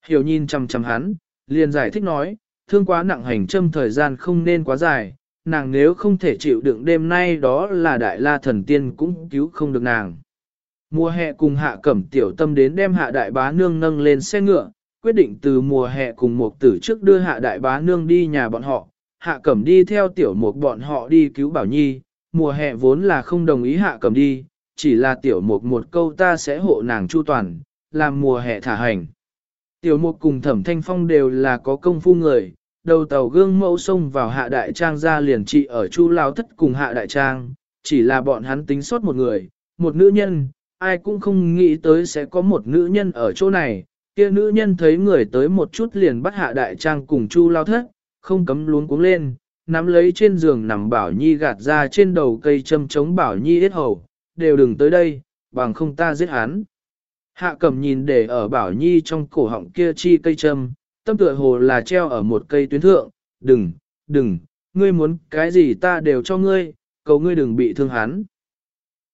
Hiểu nhìn chăm chăm hắn, liền giải thích nói, thương quá nặng hành châm thời gian không nên quá dài, nàng nếu không thể chịu đựng đêm nay đó là đại la thần tiên cũng cứu không được nàng. Mùa hè cùng hạ cẩm tiểu tâm đến đem hạ đại bá nương nâng lên xe ngựa, quyết định từ mùa hè cùng một tử trước đưa hạ đại bá nương đi nhà bọn họ, hạ cẩm đi theo tiểu mục bọn họ đi cứu bảo nhi, mùa hè vốn là không đồng ý hạ cẩm đi, chỉ là tiểu mục một câu ta sẽ hộ nàng chu toàn, làm mùa hè thả hành. Tiểu mục cùng thẩm thanh phong đều là có công phu người, đầu tàu gương mẫu xông vào hạ đại trang ra liền trị ở chu lao thất cùng hạ đại trang, chỉ là bọn hắn tính sót một người, một nữ nhân, ai cũng không nghĩ tới sẽ có một nữ nhân ở chỗ này, kia nữ nhân thấy người tới một chút liền bắt hạ đại trang cùng chu lao thất, không cấm luống cuống lên, nắm lấy trên giường nằm bảo nhi gạt ra trên đầu cây châm chống bảo nhi hết hầu, đều đừng tới đây, bằng không ta giết hắn. Hạ cầm nhìn để ở bảo nhi trong cổ họng kia chi cây châm, tâm tựa hồ là treo ở một cây tuyến thượng, đừng, đừng, ngươi muốn cái gì ta đều cho ngươi, cầu ngươi đừng bị thương hắn.